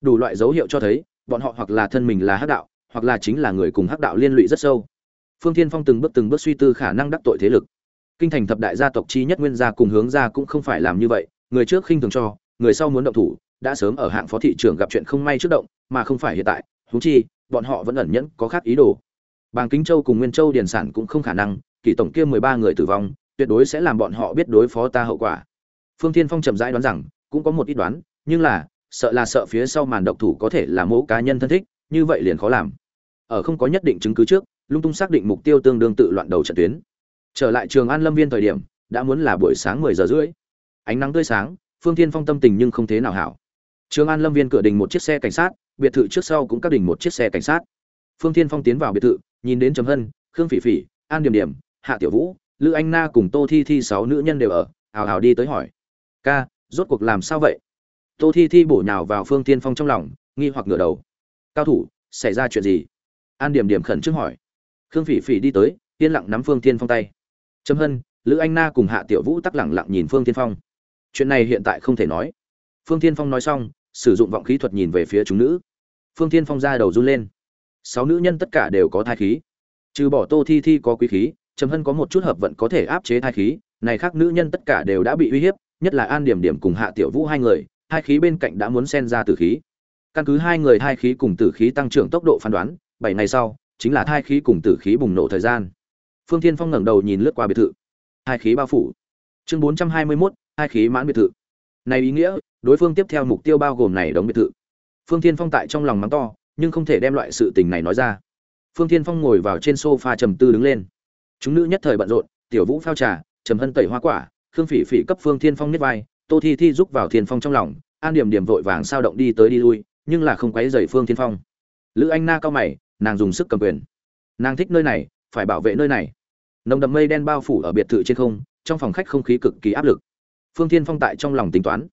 Đủ loại dấu hiệu cho thấy, bọn họ hoặc là thân mình là hắc đạo, hoặc là chính là người cùng hắc đạo liên lụy rất sâu. Phương thiên phong từng bước từng bước suy tư khả năng đắc tội thế lực. Kinh thành thập đại gia tộc chi nhất nguyên gia cùng hướng gia cũng không phải làm như vậy, người trước khinh thường cho, người sau muốn động thủ, đã sớm ở hạng phó thị trưởng gặp chuyện không may trước động, mà không phải hiện tại, huống chi, bọn họ vẫn ẩn nhẫn có khác ý đồ. Bàng kính châu cùng nguyên châu điền sản cũng không khả năng, kỷ tổng kia mười ba người tử vong, tuyệt đối sẽ làm bọn họ biết đối phó ta hậu quả. Phương thiên phong trầm rãi đoán rằng, cũng có một ít đoán nhưng là, sợ là sợ phía sau màn độc thủ có thể là mẫu cá nhân thân thích, như vậy liền khó làm. Ở không có nhất định chứng cứ trước, lung tung xác định mục tiêu tương đương tự loạn đầu trận tuyến. Trở lại trường an lâm viên thời điểm, đã muốn là buổi sáng mười giờ rưỡi. Ánh nắng tươi sáng, phương thiên phong tâm tình nhưng không thế nào hảo. Trường an lâm viên cửa đình một chiếc xe cảnh sát, biệt thự trước sau cũng các đình một chiếc xe cảnh sát. Phương thiên phong tiến vào biệt thự, nhìn đến trầm hân, khương phỉ phỉ, an điểm điểm, hạ tiểu vũ, lữ anh na cùng tô thi thi sáu nữ nhân đều ở hào hào đi tới hỏi. Ca, rốt cuộc làm sao vậy? Tô thi thi bổ nhào vào phương tiên phong trong lòng, nghi hoặc ngửa đầu. Cao thủ, xảy ra chuyện gì? An điểm điểm khẩn trương hỏi. Khương phỉ phỉ đi tới, yên lặng nắm phương tiên phong tay. Trâm hân, lữ anh na cùng hạ tiểu vũ tắc lẳng lặng nhìn phương tiên phong. Chuyện này hiện tại không thể nói. Phương tiên phong nói xong, sử dụng vọng khí thuật nhìn về phía chúng nữ. Phương tiên phong ra đầu run lên. Sáu nữ nhân tất cả đều có thai khí. Trừ bỏ tô thi thi có quý khí, trầm hân có một chút hợp vận có thể áp chế thai khí, này khác nữ nhân tất cả đều đã bị uy hiếp, nhất là an điểm điểm cùng hạ tiểu vũ hai người hai khí bên cạnh đã muốn xen ra tử khí. Căn cứ hai người hai khí cùng tử khí tăng trưởng tốc độ phán đoán bảy ngày sau chính là thai khí cùng tử khí bùng nổ thời gian. Phương thiên phong ngẩng đầu nhìn lướt qua biệt thự. Hai khí bao phủ. Chương bốn trăm hai mươi 421, hai khí mãn biệt thự. Này ý nghĩa đối phương tiếp theo mục tiêu bao gồm này đóng biệt thự. Phương thiên phong tại trong lòng mắng to nhưng không thể đem loại sự tình này nói ra. Phương thiên phong ngồi vào trên sofa trầm tư đứng lên. Chúng nữ nhất thời bận rộn tiểu vũ phao trà trầm hân tẩy hoa quả khương phỉ phỉ cấp phương thiên phong niết vai tô thi thi giúp vào thiên phong trong lòng, an điểm điểm vội vàng sao động đi tới đi lui, nhưng là không quấy dày phương thiên phong. Lữ anh na cao mày, nàng dùng sức cầm quyền. Nàng thích nơi này, phải bảo vệ nơi này. Nồng đậm mây đen bao phủ ở biệt thự trên không, trong phòng khách không khí cực kỳ áp lực. Phương thiên phong tại trong lòng tính toán.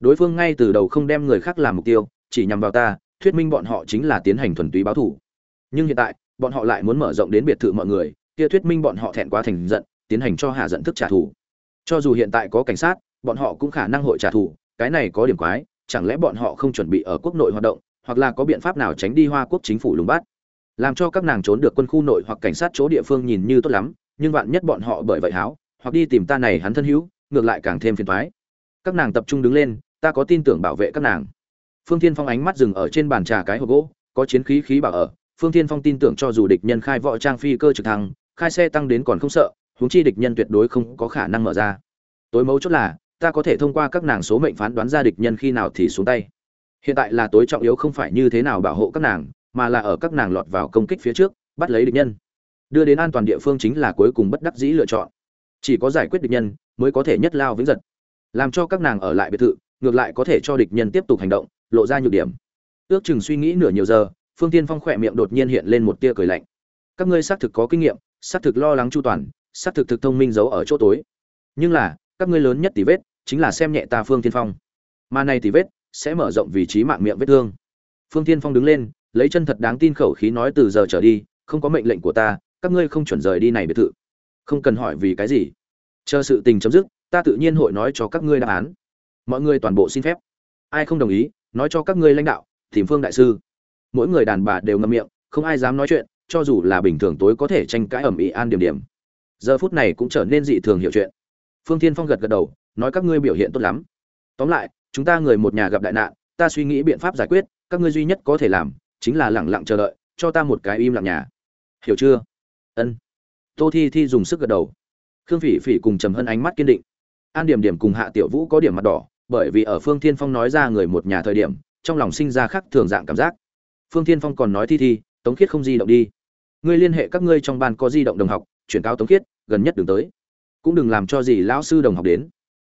Đối phương ngay từ đầu không đem người khác làm mục tiêu, chỉ nhằm vào ta, thuyết minh bọn họ chính là tiến hành thuần túy báo thủ nhưng hiện tại, bọn họ lại muốn mở rộng đến biệt thự mọi người, kia thuyết minh bọn họ thẹn quá thành giận, tiến hành cho hạ giận thức trả thù. Cho dù hiện tại có cảnh sát bọn họ cũng khả năng hội trả thù, cái này có điểm quái, chẳng lẽ bọn họ không chuẩn bị ở quốc nội hoạt động, hoặc là có biện pháp nào tránh đi hoa quốc chính phủ lùng bắt? Làm cho các nàng trốn được quân khu nội hoặc cảnh sát chỗ địa phương nhìn như tốt lắm, nhưng vạn nhất bọn họ bởi vậy háo, hoặc đi tìm ta này hắn thân hữu, ngược lại càng thêm phiền thoái các nàng tập trung đứng lên, ta có tin tưởng bảo vệ các nàng. Phương thiên phong ánh mắt dừng ở trên bàn trà cái hộp gỗ, có chiến khí khí bảo ở. Phương thiên phong tin tưởng cho dù địch nhân khai võ trang phi cơ trực thăng, khai xe tăng đến còn không sợ, huống chi địch nhân tuyệt đối không có khả năng mở ra. Tối mấu chốt là ta có thể thông qua các nàng số mệnh phán đoán ra địch nhân khi nào thì xuống tay. Hiện tại là tối trọng yếu không phải như thế nào bảo hộ các nàng, mà là ở các nàng lọt vào công kích phía trước, bắt lấy địch nhân. Đưa đến an toàn địa phương chính là cuối cùng bất đắc dĩ lựa chọn. Chỉ có giải quyết địch nhân, mới có thể nhất lao vĩnh giật. Làm cho các nàng ở lại biệt thự, ngược lại có thể cho địch nhân tiếp tục hành động, lộ ra nhược điểm. Ước chừng suy nghĩ nửa nhiều giờ, phương tiên phong khỏe miệng đột nhiên hiện lên một tia cười lạnh. Các ngươi xác thực có kinh nghiệm, xác thực lo lắng chu toàn, xác thực thực thông minh giấu ở chỗ tối. Nhưng là các ngươi lớn nhất tỷ vết chính là xem nhẹ ta phương tiên phong. Mà này tỷ vết sẽ mở rộng vị trí mạng miệng vết thương. Phương tiên phong đứng lên, lấy chân thật đáng tin khẩu khí nói từ giờ trở đi, không có mệnh lệnh của ta, các ngươi không chuẩn rời đi này biệt thự. Không cần hỏi vì cái gì. Chờ sự tình chấm dứt, ta tự nhiên hội nói cho các ngươi đáp án. Mọi người toàn bộ xin phép. Ai không đồng ý, nói cho các ngươi lãnh đạo, tìm phương đại sư. Mỗi người đàn bà đều ngậm miệng, không ai dám nói chuyện, cho dù là bình thường tối có thể tranh cãi ẩm ĩ an điểm điểm. Giờ phút này cũng trở nên dị thường hiểu chuyện phương thiên phong gật gật đầu, nói các ngươi biểu hiện tốt lắm. Tóm lại, chúng ta người một nhà gặp đại nạn, ta suy nghĩ biện pháp giải quyết, các ngươi duy nhất có thể làm, chính là lẳng lặng chờ đợi, cho ta một cái im lặng nhà. Hiểu chưa? Ân. Tô thi thi dùng sức gật đầu. Khương phỉ phỉ cùng trầm hân ánh mắt kiên định. An điểm điểm cùng hạ tiểu vũ có điểm mặt đỏ, bởi vì ở phương thiên phong nói ra người một nhà thời điểm, trong lòng sinh ra khác thường dạng cảm giác. Phương thiên phong còn nói thi thi, tống khiết không di động đi. Ngươi liên hệ các ngươi trong ban có di động đồng học, chuyển cáo tống khiết, gần nhất đường tới cũng đừng làm cho gì lão sư đồng học đến.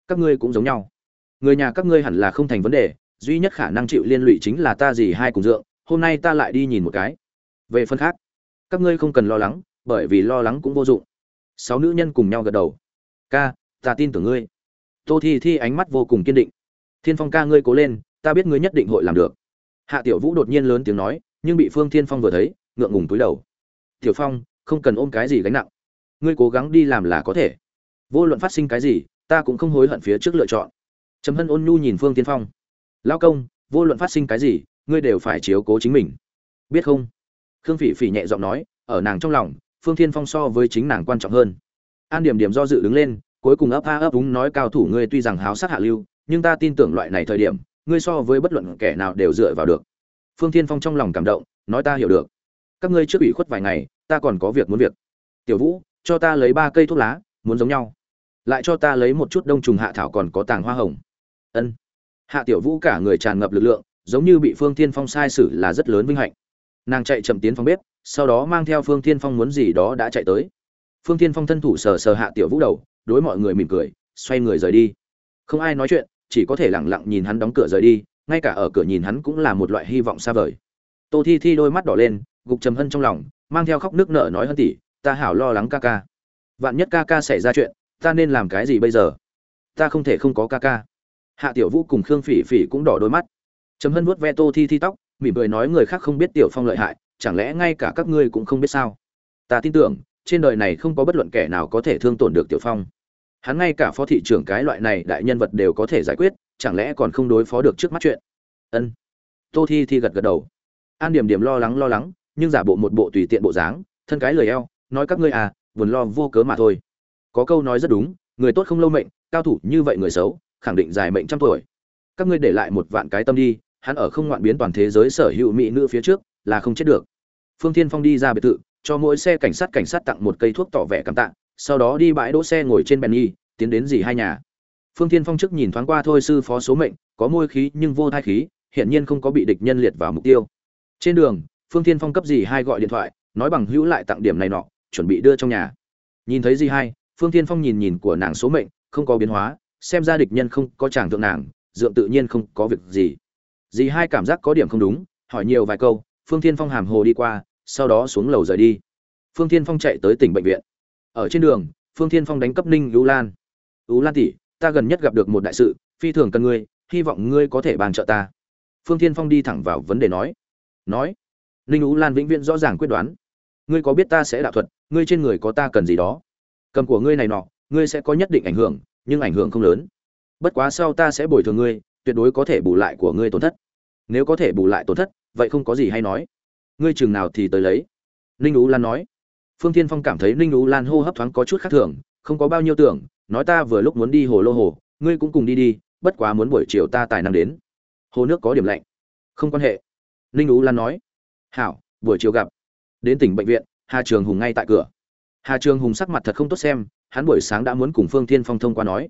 Các ngươi cũng giống nhau. Người nhà các ngươi hẳn là không thành vấn đề, duy nhất khả năng chịu liên lụy chính là ta gì hai cùng dượng, hôm nay ta lại đi nhìn một cái. Về phần khác, các ngươi không cần lo lắng, bởi vì lo lắng cũng vô dụng. Sáu nữ nhân cùng nhau gật đầu. Ca, ta tin tưởng ngươi. Tô thi thi ánh mắt vô cùng kiên định. Thiên phong ca ngươi cố lên, ta biết ngươi nhất định hội làm được. Hạ tiểu vũ đột nhiên lớn tiếng nói, nhưng bị phương thiên phong vừa thấy, ngượng ngùng túi đầu. Tiểu phong, không cần ôm cái gì gánh nặng. Ngươi cố gắng đi làm là có thể vô luận phát sinh cái gì, ta cũng không hối hận phía trước lựa chọn. Trầm hân ôn nhu nhìn phương tiên phong. Lao công, vô luận phát sinh cái gì, ngươi đều phải chiếu cố chính mình. Biết không? Khương phỉ phỉ nhẹ giọng nói, ở nàng trong lòng, phương thiên phong so với chính nàng quan trọng hơn. An điểm điểm do dự đứng lên, cuối cùng ấp a ấp úng nói, cao thủ ngươi tuy rằng háo sát hạ lưu, nhưng ta tin tưởng loại này thời điểm, ngươi so với bất luận kẻ nào đều dựa vào được. Phương thiên phong trong lòng cảm động, nói, ta hiểu được. Các ngươi trước ủy khuất vài ngày, ta còn có việc muốn việc. Tiểu vũ, cho ta lấy ba cây thuốc lá, muốn giống nhau lại cho ta lấy một chút đông trùng hạ thảo còn có tàng hoa hồng. Ân. Hạ tiểu vũ cả người tràn ngập lực lượng, giống như bị phương thiên phong sai sử là rất lớn vinh hạnh. Nàng chạy chậm tiến phòng bếp, sau đó mang theo phương thiên phong muốn gì đó đã chạy tới. Phương thiên phong thân thủ sờ sờ hạ tiểu vũ đầu, đối mọi người mỉm cười, xoay người rời đi. Không ai nói chuyện, chỉ có thể lẳng lặng nhìn hắn đóng cửa rời đi, ngay cả ở cửa nhìn hắn cũng là một loại hy vọng xa vời. Tô thi thi đôi mắt đỏ lên, gục trầm hân trong lòng, mang theo khóc nước nở nói hân tỷ, ta hảo lo lắng ca ca. Vạn nhất ca ca xảy ra chuyện ta nên làm cái gì bây giờ? Ta không thể không có ca ca. Hạ tiểu vũ cùng khương phỉ phỉ cũng đỏ đôi mắt. Chấm hân vuốt ve tô thi thi tóc, mỉm cười nói người khác không biết tiểu phong lợi hại, chẳng lẽ ngay cả các ngươi cũng không biết sao? Ta tin tưởng, trên đời này không có bất luận kẻ nào có thể thương tổn được tiểu phong. Hắn ngay cả phó thị trưởng cái loại này đại nhân vật đều có thể giải quyết, chẳng lẽ còn không đối phó được trước mắt chuyện? Ân. Tô thi thi gật gật đầu. An điểm điểm lo lắng lo lắng, nhưng giả bộ một bộ tùy tiện bộ dáng, thân cái lời eo, nói các ngươi à buồn lo vô cớ mà thôi có câu nói rất đúng, người tốt không lâu mệnh, cao thủ như vậy người xấu, khẳng định dài mệnh trăm tuổi. Các ngươi để lại một vạn cái tâm đi, hắn ở không ngoạn biến toàn thế giới sở hữu mỹ nữ phía trước, là không chết được. Phương thiên phong đi ra biệt thự, cho mỗi xe cảnh sát cảnh sát tặng một cây thuốc tỏ vẻ cảm tạ, sau đó đi bãi đỗ xe ngồi trên bèn nhi tiến đến dì hai nhà. Phương thiên phong trước nhìn thoáng qua thôi sư phó số mệnh, có môi khí nhưng vô thai khí, hiển nhiên không có bị địch nhân liệt vào mục tiêu. Trên đường, phương thiên phong cấp dì hai gọi điện thoại, nói bằng hữu lại tặng điểm này nọ, chuẩn bị đưa trong nhà. Nhìn thấy dì hai phương thiên phong nhìn nhìn của nàng số mệnh, không có biến hóa, xem ra địch nhân không có chàng tượng nàng, dượng tự nhiên không có việc gì. Dì hai cảm giác có điểm không đúng, hỏi nhiều vài câu, phương thiên phong hàm hồ đi qua, sau đó xuống lầu rời đi. Phương thiên phong chạy tới tỉnh bệnh viện. Ở trên đường, phương thiên phong đánh cấp ninh ưu lan. Ưu lan tỷ, ta gần nhất gặp được một đại sự, phi thường cần ngươi, hy vọng ngươi có thể bàn trợ ta. Phương thiên phong đi thẳng vào vấn đề nói. Nói, ninh ưu lan vĩnh viễn rõ ràng quyết đoán. Ngươi có biết ta sẽ đạo thuật, ngươi trên người có ta cần gì đó? Cầm của ngươi này nọ, ngươi sẽ có nhất định ảnh hưởng, nhưng ảnh hưởng không lớn. Bất quá sau ta sẽ bồi thường ngươi, tuyệt đối có thể bù lại của ngươi tổn thất. Nếu có thể bù lại tổn thất, vậy không có gì hay nói. Ngươi chừng nào thì tới lấy. Ninh ú lan nói. Phương tiên phong cảm thấy ninh ú lan hô hấp thoáng có chút khác thường, không có bao nhiêu tưởng, nói ta vừa lúc muốn đi hồ lô hồ, ngươi cũng cùng đi đi, bất quá muốn buổi chiều ta tài năng đến. Hồ nước có điểm lạnh. Không quan hệ. Ninh ú lan nói. Hảo, buổi chiều gặp. Đến tỉnh bệnh viện, hà trường hùng ngay tại cửa hà trường hùng sắc mặt thật không tốt xem, hắn buổi sáng đã muốn cùng phương Thiên phong thông qua nói.